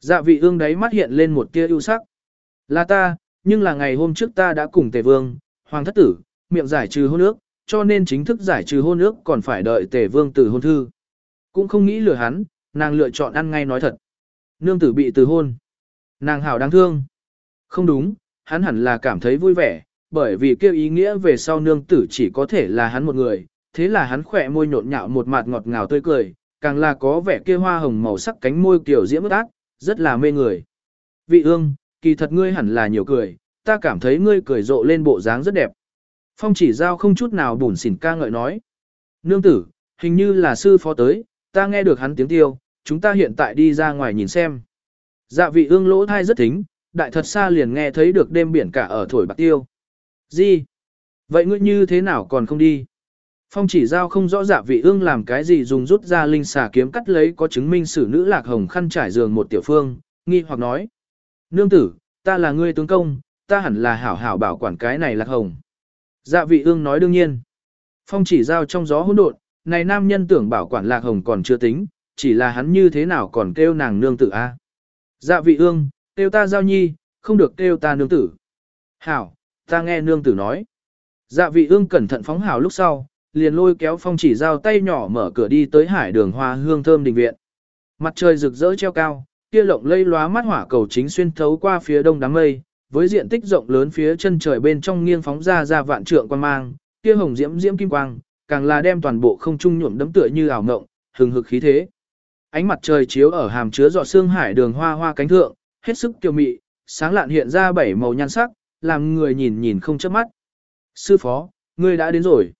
A: Dạ vị ương đấy mắt hiện lên một tia ưu sắc. Là ta, nhưng là ngày hôm trước ta đã cùng tề vương, hoàng thất tử, miệng giải trừ hôn ước, cho nên chính thức giải trừ hôn ước còn phải đợi tề vương từ hôn thư. Cũng không nghĩ lừa hắn, nàng lựa chọn ăn ngay nói thật. Nương tử bị từ hôn. Nàng hảo đáng thương. Không đúng, hắn hẳn là cảm thấy vui vẻ, bởi vì kêu ý nghĩa về sau nương tử chỉ có thể là hắn một người, thế là hắn khỏe môi nhộn nhạo một mặt ngọt ngào tươi cười, càng là có vẻ kia hoa hồng màu sắc cánh môi kiểu diễm ước ác, rất là mê người. Vị ương, kỳ thật ngươi hẳn là nhiều cười, ta cảm thấy ngươi cười rộ lên bộ dáng rất đẹp. Phong chỉ giao không chút nào bùn xỉn ca ngợi nói. Nương tử, hình như là sư phó tới, ta nghe được hắn tiếng tiêu, chúng ta hiện tại đi ra ngoài nhìn xem. Dạ vị ương lỗ thai rất thính, đại thật xa liền nghe thấy được đêm biển cả ở thổi bạc tiêu. Gì? Vậy ngươi như thế nào còn không đi? Phong chỉ giao không rõ dạ vị ương làm cái gì dùng rút ra linh xà kiếm cắt lấy có chứng minh sử nữ lạc hồng khăn trải giường một tiểu phương, nghi hoặc nói. Nương tử, ta là ngươi tướng công, ta hẳn là hảo hảo bảo quản cái này lạc hồng. Dạ vị ương nói đương nhiên. Phong chỉ giao trong gió hỗn độn, này nam nhân tưởng bảo quản lạc hồng còn chưa tính, chỉ là hắn như thế nào còn kêu nàng nương tử a? Dạ vị ương, kêu ta giao nhi, không được kêu ta nương tử. Hảo, ta nghe nương tử nói. Dạ vị ương cẩn thận phóng hảo lúc sau, liền lôi kéo phong chỉ giao tay nhỏ mở cửa đi tới hải đường hoa hương thơm đình viện. Mặt trời rực rỡ treo cao, kia lộng lây lóa mắt hỏa cầu chính xuyên thấu qua phía đông đám mây, với diện tích rộng lớn phía chân trời bên trong nghiêng phóng ra ra vạn trượng quan mang, kia hồng diễm diễm kim quang, càng là đem toàn bộ không trung nhuộm đấm tựa như ảo ngộng, hừng hực khí thế. Ánh mặt trời chiếu ở hàm chứa giọt xương hải đường hoa hoa cánh thượng, hết sức kiều mị, sáng lạn hiện ra bảy màu nhan sắc, làm người nhìn nhìn không chớp mắt. Sư phó, ngươi đã đến rồi.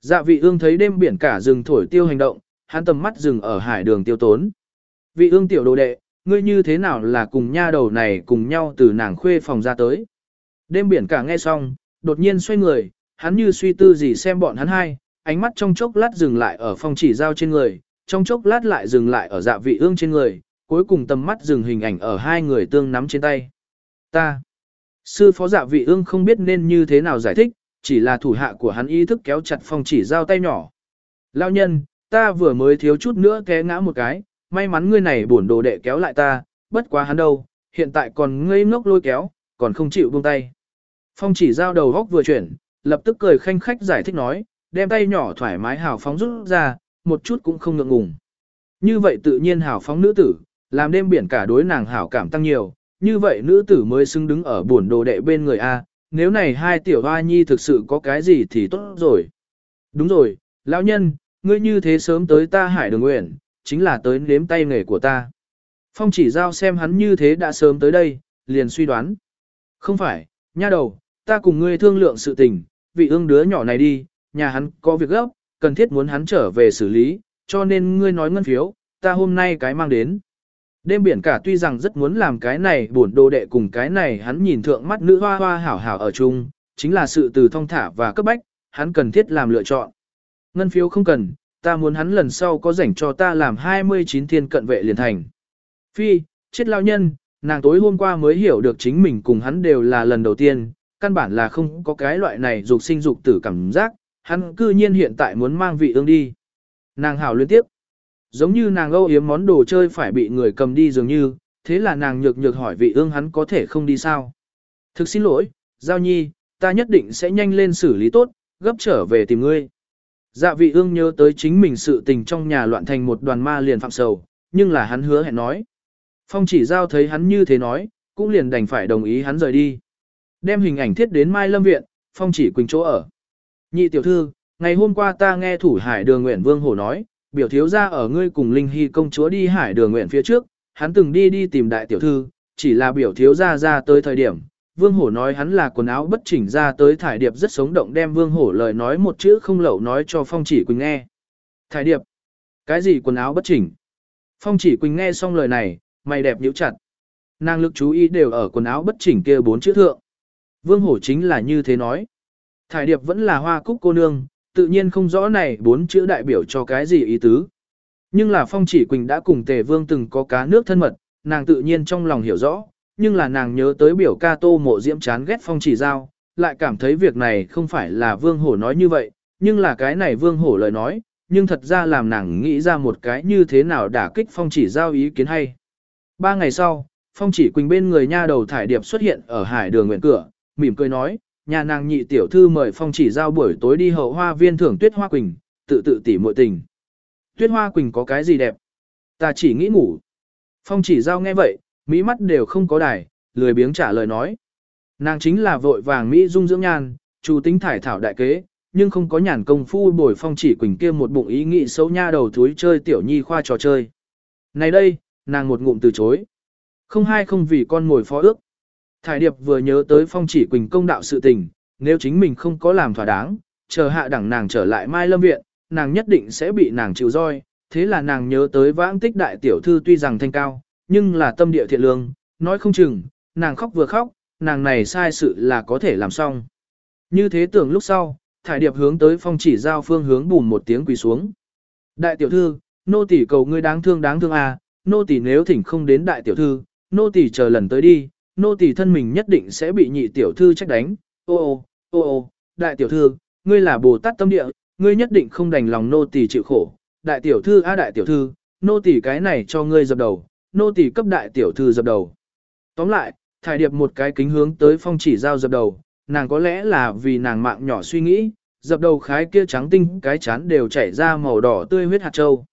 A: Dạ vị ương thấy đêm biển cả rừng thổi tiêu hành động, hắn tầm mắt dừng ở hải đường tiêu tốn. Vị ương tiểu đồ đệ, ngươi như thế nào là cùng nha đầu này cùng nhau từ nàng khuê phòng ra tới. Đêm biển cả nghe xong, đột nhiên xoay người, hắn như suy tư gì xem bọn hắn hai, ánh mắt trong chốc lát dừng lại ở phong chỉ giao trên người, trong chốc lát lại dừng lại ở dạ vị ương trên người, cuối cùng tầm mắt dừng hình ảnh ở hai người tương nắm trên tay. Ta. Sư phó dạ vị ương không biết nên như thế nào giải thích, chỉ là thủ hạ của hắn ý thức kéo chặt phong chỉ giao tay nhỏ. Lão nhân, ta vừa mới thiếu chút nữa té ngã một cái, may mắn ngươi này bổn đồ đệ kéo lại ta, bất quá hắn đâu, hiện tại còn ngây ngốc lôi kéo, còn không chịu buông tay. Phong chỉ giao đầu góc vừa chuyển, lập tức cười khanh khách giải thích nói, đem tay nhỏ thoải mái hào phóng rút ra, một chút cũng không ngượng ngùng. Như vậy tự nhiên hào phóng nữ tử, làm đêm biển cả đối nàng hảo cảm tăng nhiều, như vậy nữ tử mới xứng đứng ở buồn đồ đệ bên người A, nếu này hai tiểu hoa nhi thực sự có cái gì thì tốt rồi. Đúng rồi, lão nhân, ngươi như thế sớm tới ta hải đường nguyện, chính là tới nếm tay nghề của ta. Phong chỉ giao xem hắn như thế đã sớm tới đây, liền suy đoán. Không phải, nha đầu, ta cùng ngươi thương lượng sự tình, vị ương đứa nhỏ này đi, nhà hắn có việc gấp, cần thiết muốn hắn trở về xử lý, cho nên ngươi nói ngân phiếu, ta hôm nay cái mang đến. Đêm biển cả tuy rằng rất muốn làm cái này buồn đồ đệ cùng cái này hắn nhìn thượng mắt nữ hoa hoa hảo hảo ở chung, chính là sự từ thông thả và cấp bách, hắn cần thiết làm lựa chọn. Ngân phiếu không cần, ta muốn hắn lần sau có rảnh cho ta làm 29 thiên cận vệ liền thành. Phi, chết lao nhân, nàng tối hôm qua mới hiểu được chính mình cùng hắn đều là lần đầu tiên, căn bản là không có cái loại này dục sinh dục tử cảm giác, hắn cư nhiên hiện tại muốn mang vị ương đi. Nàng hảo liên tiếp. Giống như nàng âu yếm món đồ chơi phải bị người cầm đi dường như, thế là nàng nhược nhược hỏi vị ương hắn có thể không đi sao. Thực xin lỗi, Giao Nhi, ta nhất định sẽ nhanh lên xử lý tốt, gấp trở về tìm ngươi. Dạ vị ương nhớ tới chính mình sự tình trong nhà loạn thành một đoàn ma liền phạm sầu, nhưng là hắn hứa hẹn nói. Phong chỉ giao thấy hắn như thế nói, cũng liền đành phải đồng ý hắn rời đi. Đem hình ảnh thiết đến Mai Lâm Viện, Phong chỉ quỳnh chỗ ở. Nhị tiểu thư, ngày hôm qua ta nghe thủ hải đường nguyện vương hổ nói, biểu thiếu ra ở ngươi cùng Linh Hy công chúa đi hải đường nguyện phía trước, hắn từng đi đi tìm đại tiểu thư, chỉ là biểu thiếu ra ra tới thời điểm. Vương Hổ nói hắn là quần áo bất chỉnh ra tới thải điệp rất sống động đem Vương Hổ lời nói một chữ không lậu nói cho Phong Chỉ Quỳnh nghe. Thải điệp? Cái gì quần áo bất chỉnh? Phong Chỉ Quỳnh nghe xong lời này, mày đẹp nhíu chặt. Nàng lực chú ý đều ở quần áo bất chỉnh kia bốn chữ thượng. Vương Hổ chính là như thế nói. Thải điệp vẫn là hoa cúc cô nương, tự nhiên không rõ này bốn chữ đại biểu cho cái gì ý tứ. Nhưng là Phong Chỉ Quỳnh đã cùng Tề Vương từng có cá nước thân mật, nàng tự nhiên trong lòng hiểu rõ, nhưng là nàng nhớ tới biểu ca tô mộ diễm chán ghét Phong Chỉ Giao, lại cảm thấy việc này không phải là Vương Hổ nói như vậy, nhưng là cái này Vương Hổ lời nói, nhưng thật ra làm nàng nghĩ ra một cái như thế nào đả kích Phong Chỉ Giao ý kiến hay. Ba ngày sau, Phong Chỉ Quỳnh bên người nha đầu thải điệp xuất hiện ở hải đường nguyện cửa, mỉm cười nói, nhà nàng nhị tiểu thư mời phong chỉ giao buổi tối đi hậu hoa viên thưởng tuyết hoa quỳnh, tự tự tỉ muội tình. Tuyết hoa quỳnh có cái gì đẹp? Ta chỉ nghĩ ngủ. Phong chỉ giao nghe vậy, mỹ mắt đều không có đài, lười biếng trả lời nói. Nàng chính là vội vàng Mỹ dung dưỡng nhan, chủ tính thải thảo đại kế, nhưng không có nhàn công phu bồi phong chỉ quỳnh kia một bụng ý nghĩ xấu nha đầu thúi chơi tiểu nhi khoa trò chơi. Này đây, nàng một ngụm từ chối. Không hai không vì con ngồi phó ước. Thải Điệp vừa nhớ tới phong chỉ quỳnh công đạo sự tình, nếu chính mình không có làm thỏa đáng, chờ hạ đẳng nàng trở lại Mai Lâm Viện, nàng nhất định sẽ bị nàng chịu roi, thế là nàng nhớ tới vãng tích đại tiểu thư tuy rằng thanh cao, nhưng là tâm địa thiện lương, nói không chừng, nàng khóc vừa khóc, nàng này sai sự là có thể làm xong. Như thế tưởng lúc sau, thải điệp hướng tới phong chỉ giao phương hướng bùn một tiếng quỳ xuống. Đại tiểu thư, nô tỷ cầu ngươi đáng thương đáng thương à, nô tỷ nếu thỉnh không đến đại tiểu thư, nô tỷ chờ lần tới đi, nô tỷ thân mình nhất định sẽ bị nhị tiểu thư trách đánh. Ô ô, ô ô, đại tiểu thư, ngươi là Bồ Tát tâm địa, ngươi nhất định không đành lòng nô tỷ chịu khổ. Đại tiểu thư a đại tiểu thư, nô tỷ cái này cho ngươi dập đầu, nô tỳ cấp đại tiểu thư dập đầu. Tóm lại, thải điệp một cái kính hướng tới phong chỉ giao dập đầu, nàng có lẽ là vì nàng mạng nhỏ suy nghĩ, dập đầu khái kia trắng tinh cái chán đều chảy ra màu đỏ tươi huyết hạt châu.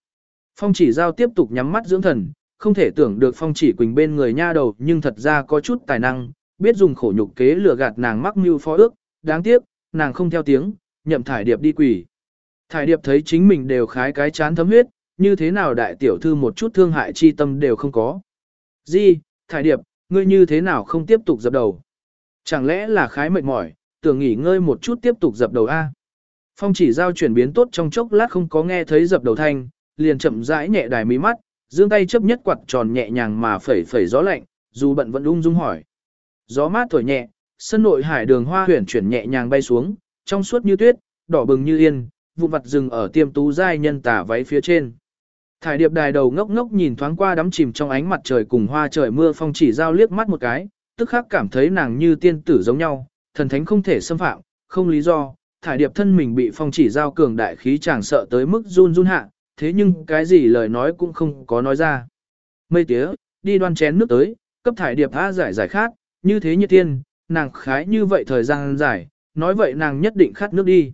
A: Phong chỉ giao tiếp tục nhắm mắt dưỡng thần, không thể tưởng được phong chỉ quỳnh bên người nha đầu nhưng thật ra có chút tài năng, biết dùng khổ nhục kế lừa gạt nàng mắc mưu phó ước, đáng tiếc, nàng không theo tiếng, nhậm thải điệp đi quỷ. Thải điệp thấy chính mình đều khái cái chán thấm huyết, như thế nào đại tiểu thư một chút thương hại chi tâm đều không có. Di, thải điệp, ngươi như thế nào không tiếp tục dập đầu? Chẳng lẽ là khái mệt mỏi, tưởng nghỉ ngơi một chút tiếp tục dập đầu A? Phong chỉ giao chuyển biến tốt trong chốc lát không có nghe thấy dập đầu thanh, liền chậm rãi nhẹ đài mí mắt, dương tay chấp nhất quạt tròn nhẹ nhàng mà phẩy phẩy gió lạnh, dù bận vẫn ung dung hỏi. Gió mát thổi nhẹ, sân nội hải đường hoa huyển chuyển nhẹ nhàng bay xuống, trong suốt như tuyết, đỏ bừng như yên, vụn vặt rừng ở tiêm tú giai nhân tả váy phía trên. Thải điệp đài đầu ngốc ngốc nhìn thoáng qua đắm chìm trong ánh mặt trời cùng hoa trời mưa phong chỉ giao liếc mắt một cái, tức khắc cảm thấy nàng như tiên tử giống nhau, thần thánh không thể xâm phạm, không lý do, thải điệp thân mình bị phong chỉ giao cường đại khí chàng sợ tới mức run run hạ, thế nhưng cái gì lời nói cũng không có nói ra. Mây tía, đi đoan chén nước tới, cấp thải điệp tha giải giải khát, như thế như tiên, nàng khái như vậy thời gian giải, nói vậy nàng nhất định khát nước đi.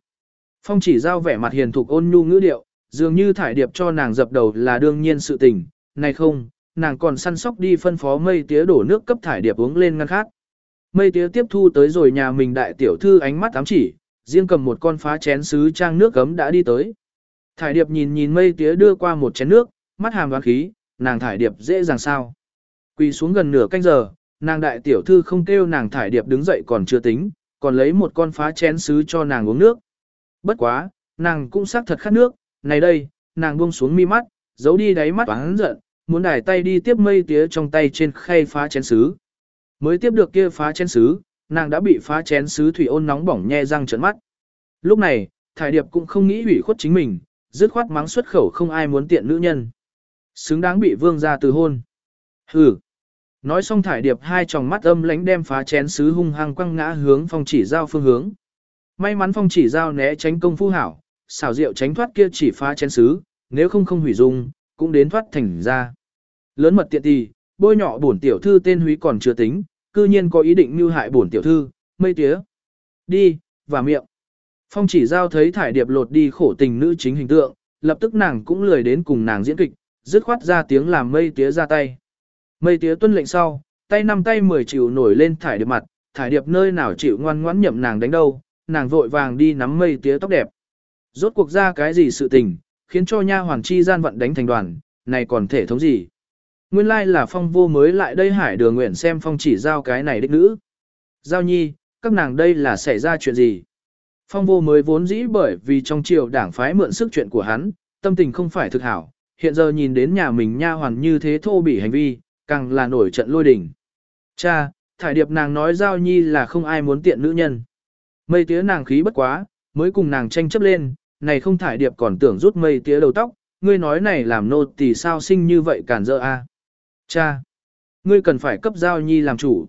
A: Phong chỉ giao vẻ mặt hiền thục ôn nhu ngữ điệu, dường như thải điệp cho nàng dập đầu là đương nhiên sự tình, này không, nàng còn săn sóc đi phân phó mây tía đổ nước cấp thải điệp uống lên ngăn khát. Mây tía tiếp thu tới rồi nhà mình đại tiểu thư ánh mắt ám chỉ, riêng cầm một con phá chén sứ trang nước gấm đã đi tới. Thải điệp nhìn nhìn mây tía đưa qua một chén nước, mắt hàm đoán khí, nàng thải điệp dễ dàng sao. Quỳ xuống gần nửa canh giờ, nàng đại tiểu thư không kêu nàng thải điệp đứng dậy còn chưa tính, còn lấy một con phá chén sứ cho nàng uống nước. Bất quá, nàng cũng xác thật khát nước, này đây, nàng buông xuống mi mắt, giấu đi đáy mắt oán giận, muốn đài tay đi tiếp mây tía trong tay trên khay phá chén sứ. Mới tiếp được kia phá chén sứ, nàng đã bị phá chén sứ thủy ôn nóng bỏng nhe răng trợn mắt. Lúc này, thải điệp cũng không nghĩ hủy khuất chính mình, dứt khoát mắng xuất khẩu không ai muốn tiện nữ nhân. Xứng đáng bị vương ra từ hôn. Hừ. Nói xong thải điệp hai tròng mắt âm lánh đem phá chén sứ hung hăng quăng ngã hướng phong chỉ giao phương hướng. May mắn phong chỉ giao né tránh công phu hảo, xảo diệu tránh thoát kia chỉ phá chén sứ, nếu không không hủy dung, cũng đến thoát thành ra. Lớn mật tiện tì, bôi nhỏ bổn tiểu thư tên húy còn chưa tính, cư nhiên có ý định mưu hại bổn tiểu thư, mây tía. Đi, và miệng. Phong chỉ giao thấy thải điệp lột đi khổ tình nữ chính hình tượng, lập tức nàng cũng lười đến cùng nàng diễn kịch, dứt khoát ra tiếng làm mây tía ra tay. Mây tía tuân lệnh sau, tay năm tay mười chịu nổi lên thải điệp mặt, thải điệp nơi nào chịu ngoan ngoãn nhậm nàng đánh đâu, nàng vội vàng đi nắm mây tía tóc đẹp. Rốt cuộc ra cái gì sự tình, khiến cho nha hoàng chi gian vận đánh thành đoàn, này còn thể thống gì. Nguyên lai là phong vô mới lại đây hải đường nguyện xem phong chỉ giao cái này đích nữ. Giao nhi, các nàng đây là xảy ra chuyện gì? Phong vô mới vốn dĩ bởi vì trong triều đảng phái mượn sức chuyện của hắn, tâm tình không phải thực hảo, hiện giờ nhìn đến nhà mình nha hoàn như thế thô bỉ hành vi, càng là nổi trận lôi đình. Cha, thải điệp nàng nói giao nhi là không ai muốn tiện nữ nhân. Mây tía nàng khí bất quá, mới cùng nàng tranh chấp lên, này không thải điệp còn tưởng rút mây tía đầu tóc, ngươi nói này làm nô tỳ sao sinh như vậy cản dơ a? Cha, ngươi cần phải cấp giao nhi làm chủ.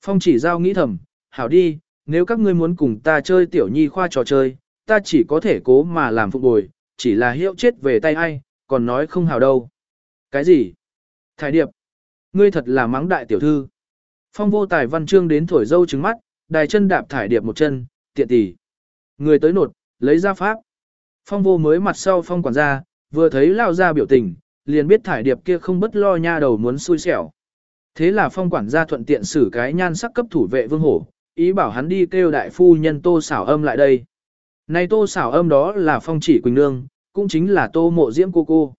A: Phong chỉ giao nghĩ thầm, hảo đi, nếu các ngươi muốn cùng ta chơi tiểu nhi khoa trò chơi, ta chỉ có thể cố mà làm phục bồi, chỉ là hiệu chết về tay ai, còn nói không hảo đâu. Cái gì? Thải điệp, ngươi thật là mắng đại tiểu thư. Phong vô tài văn chương đến thổi dâu trứng mắt, đài chân đạp thải điệp một chân, tiện tỷ. Người tới nột, lấy ra pháp. Phong vô mới mặt sau phong quản gia, vừa thấy lao ra biểu tình, liền biết thải điệp kia không bất lo nha đầu muốn xui xẻo. Thế là phong quản gia thuận tiện xử cái nhan sắc cấp thủ vệ vương hổ, ý bảo hắn đi kêu đại phu nhân tô xảo âm lại đây. Này tô xảo âm đó là phong chỉ Quỳnh Nương, cũng chính là tô mộ diễm cô cô.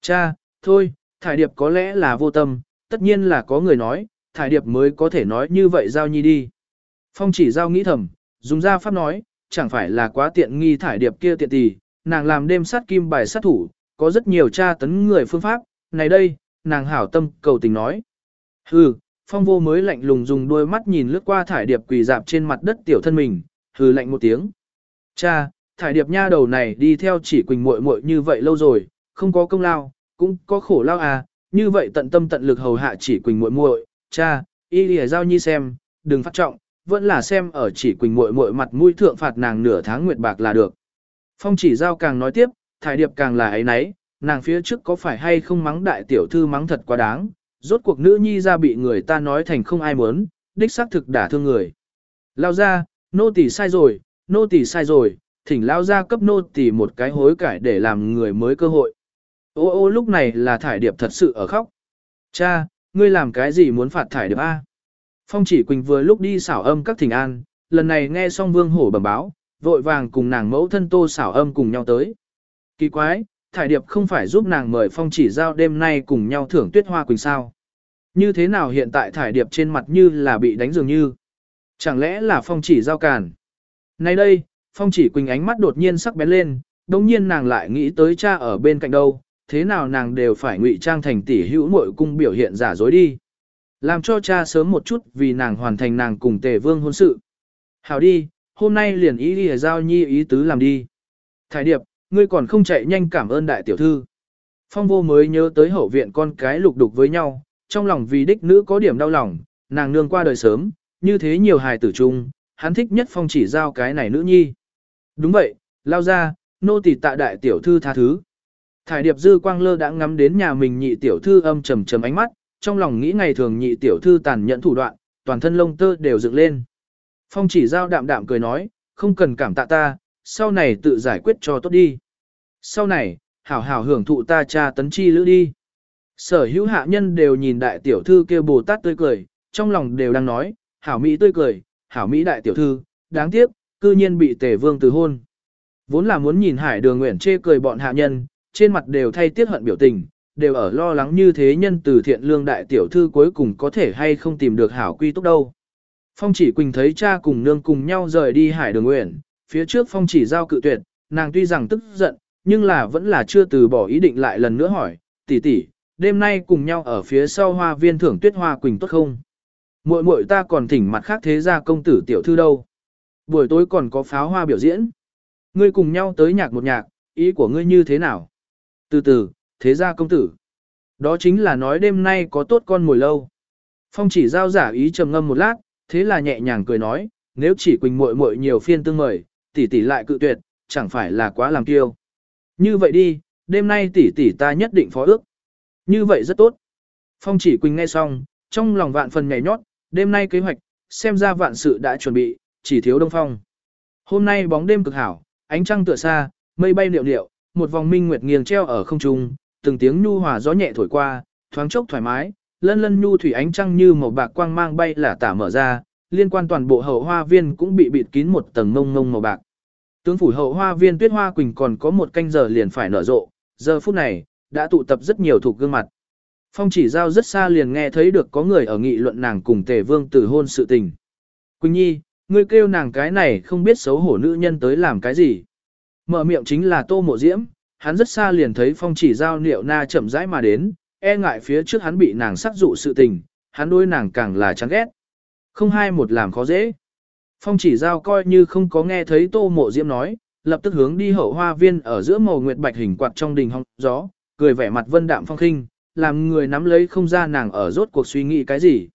A: Cha, thôi, thải điệp có lẽ là vô tâm, tất nhiên là có người nói, thải điệp mới có thể nói như vậy giao nhi đi. Phong chỉ giao nghĩ thầm, dùng ra pháp nói, chẳng phải là quá tiện nghi thải điệp kia tiện tỷ, nàng làm đêm sát kim bài sát thủ, có rất nhiều tra tấn người phương pháp, này đây, nàng hảo tâm cầu tình nói. Hừ, phong vô mới lạnh lùng dùng đôi mắt nhìn lướt qua thải điệp quỳ dạp trên mặt đất tiểu thân mình, hừ lạnh một tiếng. Cha, thải điệp nha đầu này đi theo chỉ quỳnh muội muội như vậy lâu rồi, không có công lao, cũng có khổ lao à, như vậy tận tâm tận lực hầu hạ chỉ quỳnh muội muội, cha, y lìa giao nhi xem, đừng phát trọng, vẫn là xem ở chỉ quỳnh muội muội mặt mũi thượng phạt nàng nửa tháng nguyệt bạc là được. Phong chỉ giao càng nói tiếp, thải điệp càng là ấy nấy, nàng phía trước có phải hay không mắng đại tiểu thư mắng thật quá đáng, rốt cuộc nữ nhi ra bị người ta nói thành không ai muốn, đích xác thực đả thương người. Lao ra, nô tỳ sai rồi, nô tỳ sai rồi, thỉnh lao ra cấp nô tỳ một cái hối cải để làm người mới cơ hội. Ô ô lúc này là thải điệp thật sự ở khóc. Cha, ngươi làm cái gì muốn phạt thải điệp a? Phong chỉ quỳnh vừa lúc đi xảo âm các thỉnh an, lần này nghe xong vương hổ bẩm báo, vội vàng cùng nàng mẫu thân tô xảo âm cùng nhau tới. Kỳ quái, thải điệp không phải giúp nàng mời phong chỉ giao đêm nay cùng nhau thưởng tuyết hoa quỳnh sao. Như thế nào hiện tại thải điệp trên mặt như là bị đánh dường như. Chẳng lẽ là phong chỉ giao cản? Nay đây, phong chỉ quỳnh ánh mắt đột nhiên sắc bén lên, đồng nhiên nàng lại nghĩ tới cha ở bên cạnh đâu, thế nào nàng đều phải ngụy trang thành tỷ hữu muội cung biểu hiện giả dối đi. Làm cho cha sớm một chút vì nàng hoàn thành nàng cùng tề vương hôn sự. Hảo đi, hôm nay liền ý đi giao nhi ý tứ làm đi. Thái điệp, ngươi còn không chạy nhanh cảm ơn đại tiểu thư. Phong vô mới nhớ tới hậu viện con cái lục đục với nhau, trong lòng vì đích nữ có điểm đau lòng, nàng nương qua đời sớm, như thế nhiều hài tử chung, hắn thích nhất phong chỉ giao cái này nữ nhi. Đúng vậy, lao ra, nô tỳ tạ đại tiểu thư tha thứ. Thải điệp dư quang lơ đã ngắm đến nhà mình nhị tiểu thư âm trầm trầm ánh mắt, trong lòng nghĩ ngày thường nhị tiểu thư tàn nhẫn thủ đoạn, toàn thân lông tơ đều dựng lên. Phong chỉ giao đạm đạm cười nói, không cần cảm tạ ta, sau này tự giải quyết cho tốt đi. Sau này, hảo hảo hưởng thụ ta cha tấn chi lữ đi. Sở hữu hạ nhân đều nhìn đại tiểu thư kia Bồ Tát tươi cười, trong lòng đều đang nói, hảo Mỹ tươi cười, hảo Mỹ đại tiểu thư, đáng tiếc, cư nhiên bị tề vương từ hôn. Vốn là muốn nhìn hải đường nguyện chê cười bọn hạ nhân, trên mặt đều thay tiết hận biểu tình, đều ở lo lắng như thế nhân từ thiện lương đại tiểu thư cuối cùng có thể hay không tìm được hảo quy túc đâu. Phong chỉ quỳnh thấy cha cùng nương cùng nhau rời đi hải đường nguyện, phía trước phong chỉ giao cự tuyệt, nàng tuy rằng tức giận, nhưng là vẫn là chưa từ bỏ ý định lại lần nữa hỏi, tỷ tỷ, đêm nay cùng nhau ở phía sau hoa viên thưởng tuyết hoa quỳnh tốt không? Muội muội ta còn thỉnh mặt khác thế gia công tử tiểu thư đâu? Buổi tối còn có pháo hoa biểu diễn. Ngươi cùng nhau tới nhạc một nhạc, ý của ngươi như thế nào? Từ từ, thế gia công tử. Đó chính là nói đêm nay có tốt con mồi lâu. Phong chỉ giao giả ý trầm ngâm một lát, thế là nhẹ nhàng cười nói, nếu chỉ quỳnh muội muội nhiều phiên tương mời, tỷ tỷ lại cự tuyệt, chẳng phải là quá làm kiêu. Như vậy đi, đêm nay tỷ tỷ ta nhất định phó ước. Như vậy rất tốt. Phong chỉ quỳnh nghe xong, trong lòng vạn phần nhảy nhót, đêm nay kế hoạch, xem ra vạn sự đã chuẩn bị, chỉ thiếu đông phong. Hôm nay bóng đêm cực hảo, ánh trăng tựa xa, mây bay liệu liệu, một vòng minh nguyệt nghiêng treo ở không trung, từng tiếng nhu hòa gió nhẹ thổi qua, thoáng chốc thoải mái, lân lân nhu thủy ánh trăng như màu bạc quang mang bay là tả mở ra, liên quan toàn bộ hậu hoa viên cũng bị bịt kín một tầng ngông ngông màu bạc. Tướng phủ hậu hoa viên tuyết hoa quỳnh còn có một canh giờ liền phải nở rộ, giờ phút này, đã tụ tập rất nhiều thuộc gương mặt. Phong chỉ giao rất xa liền nghe thấy được có người ở nghị luận nàng cùng tề vương tử hôn sự tình. Quỳnh nhi, ngươi kêu nàng cái này không biết xấu hổ nữ nhân tới làm cái gì. Mở miệng chính là tô mộ diễm, hắn rất xa liền thấy phong chỉ giao niệu na chậm rãi mà đến, e ngại phía trước hắn bị nàng sắc dụ sự tình, hắn đôi nàng càng là chán ghét. Không hai một làm khó dễ. Phong chỉ giao coi như không có nghe thấy tô mộ diễm nói, lập tức hướng đi hậu hoa viên ở giữa màu nguyệt bạch hình quạt trong đình hong gió, cười vẻ mặt vân đạm phong khinh, làm người nắm lấy không ra nàng ở rốt cuộc suy nghĩ cái gì.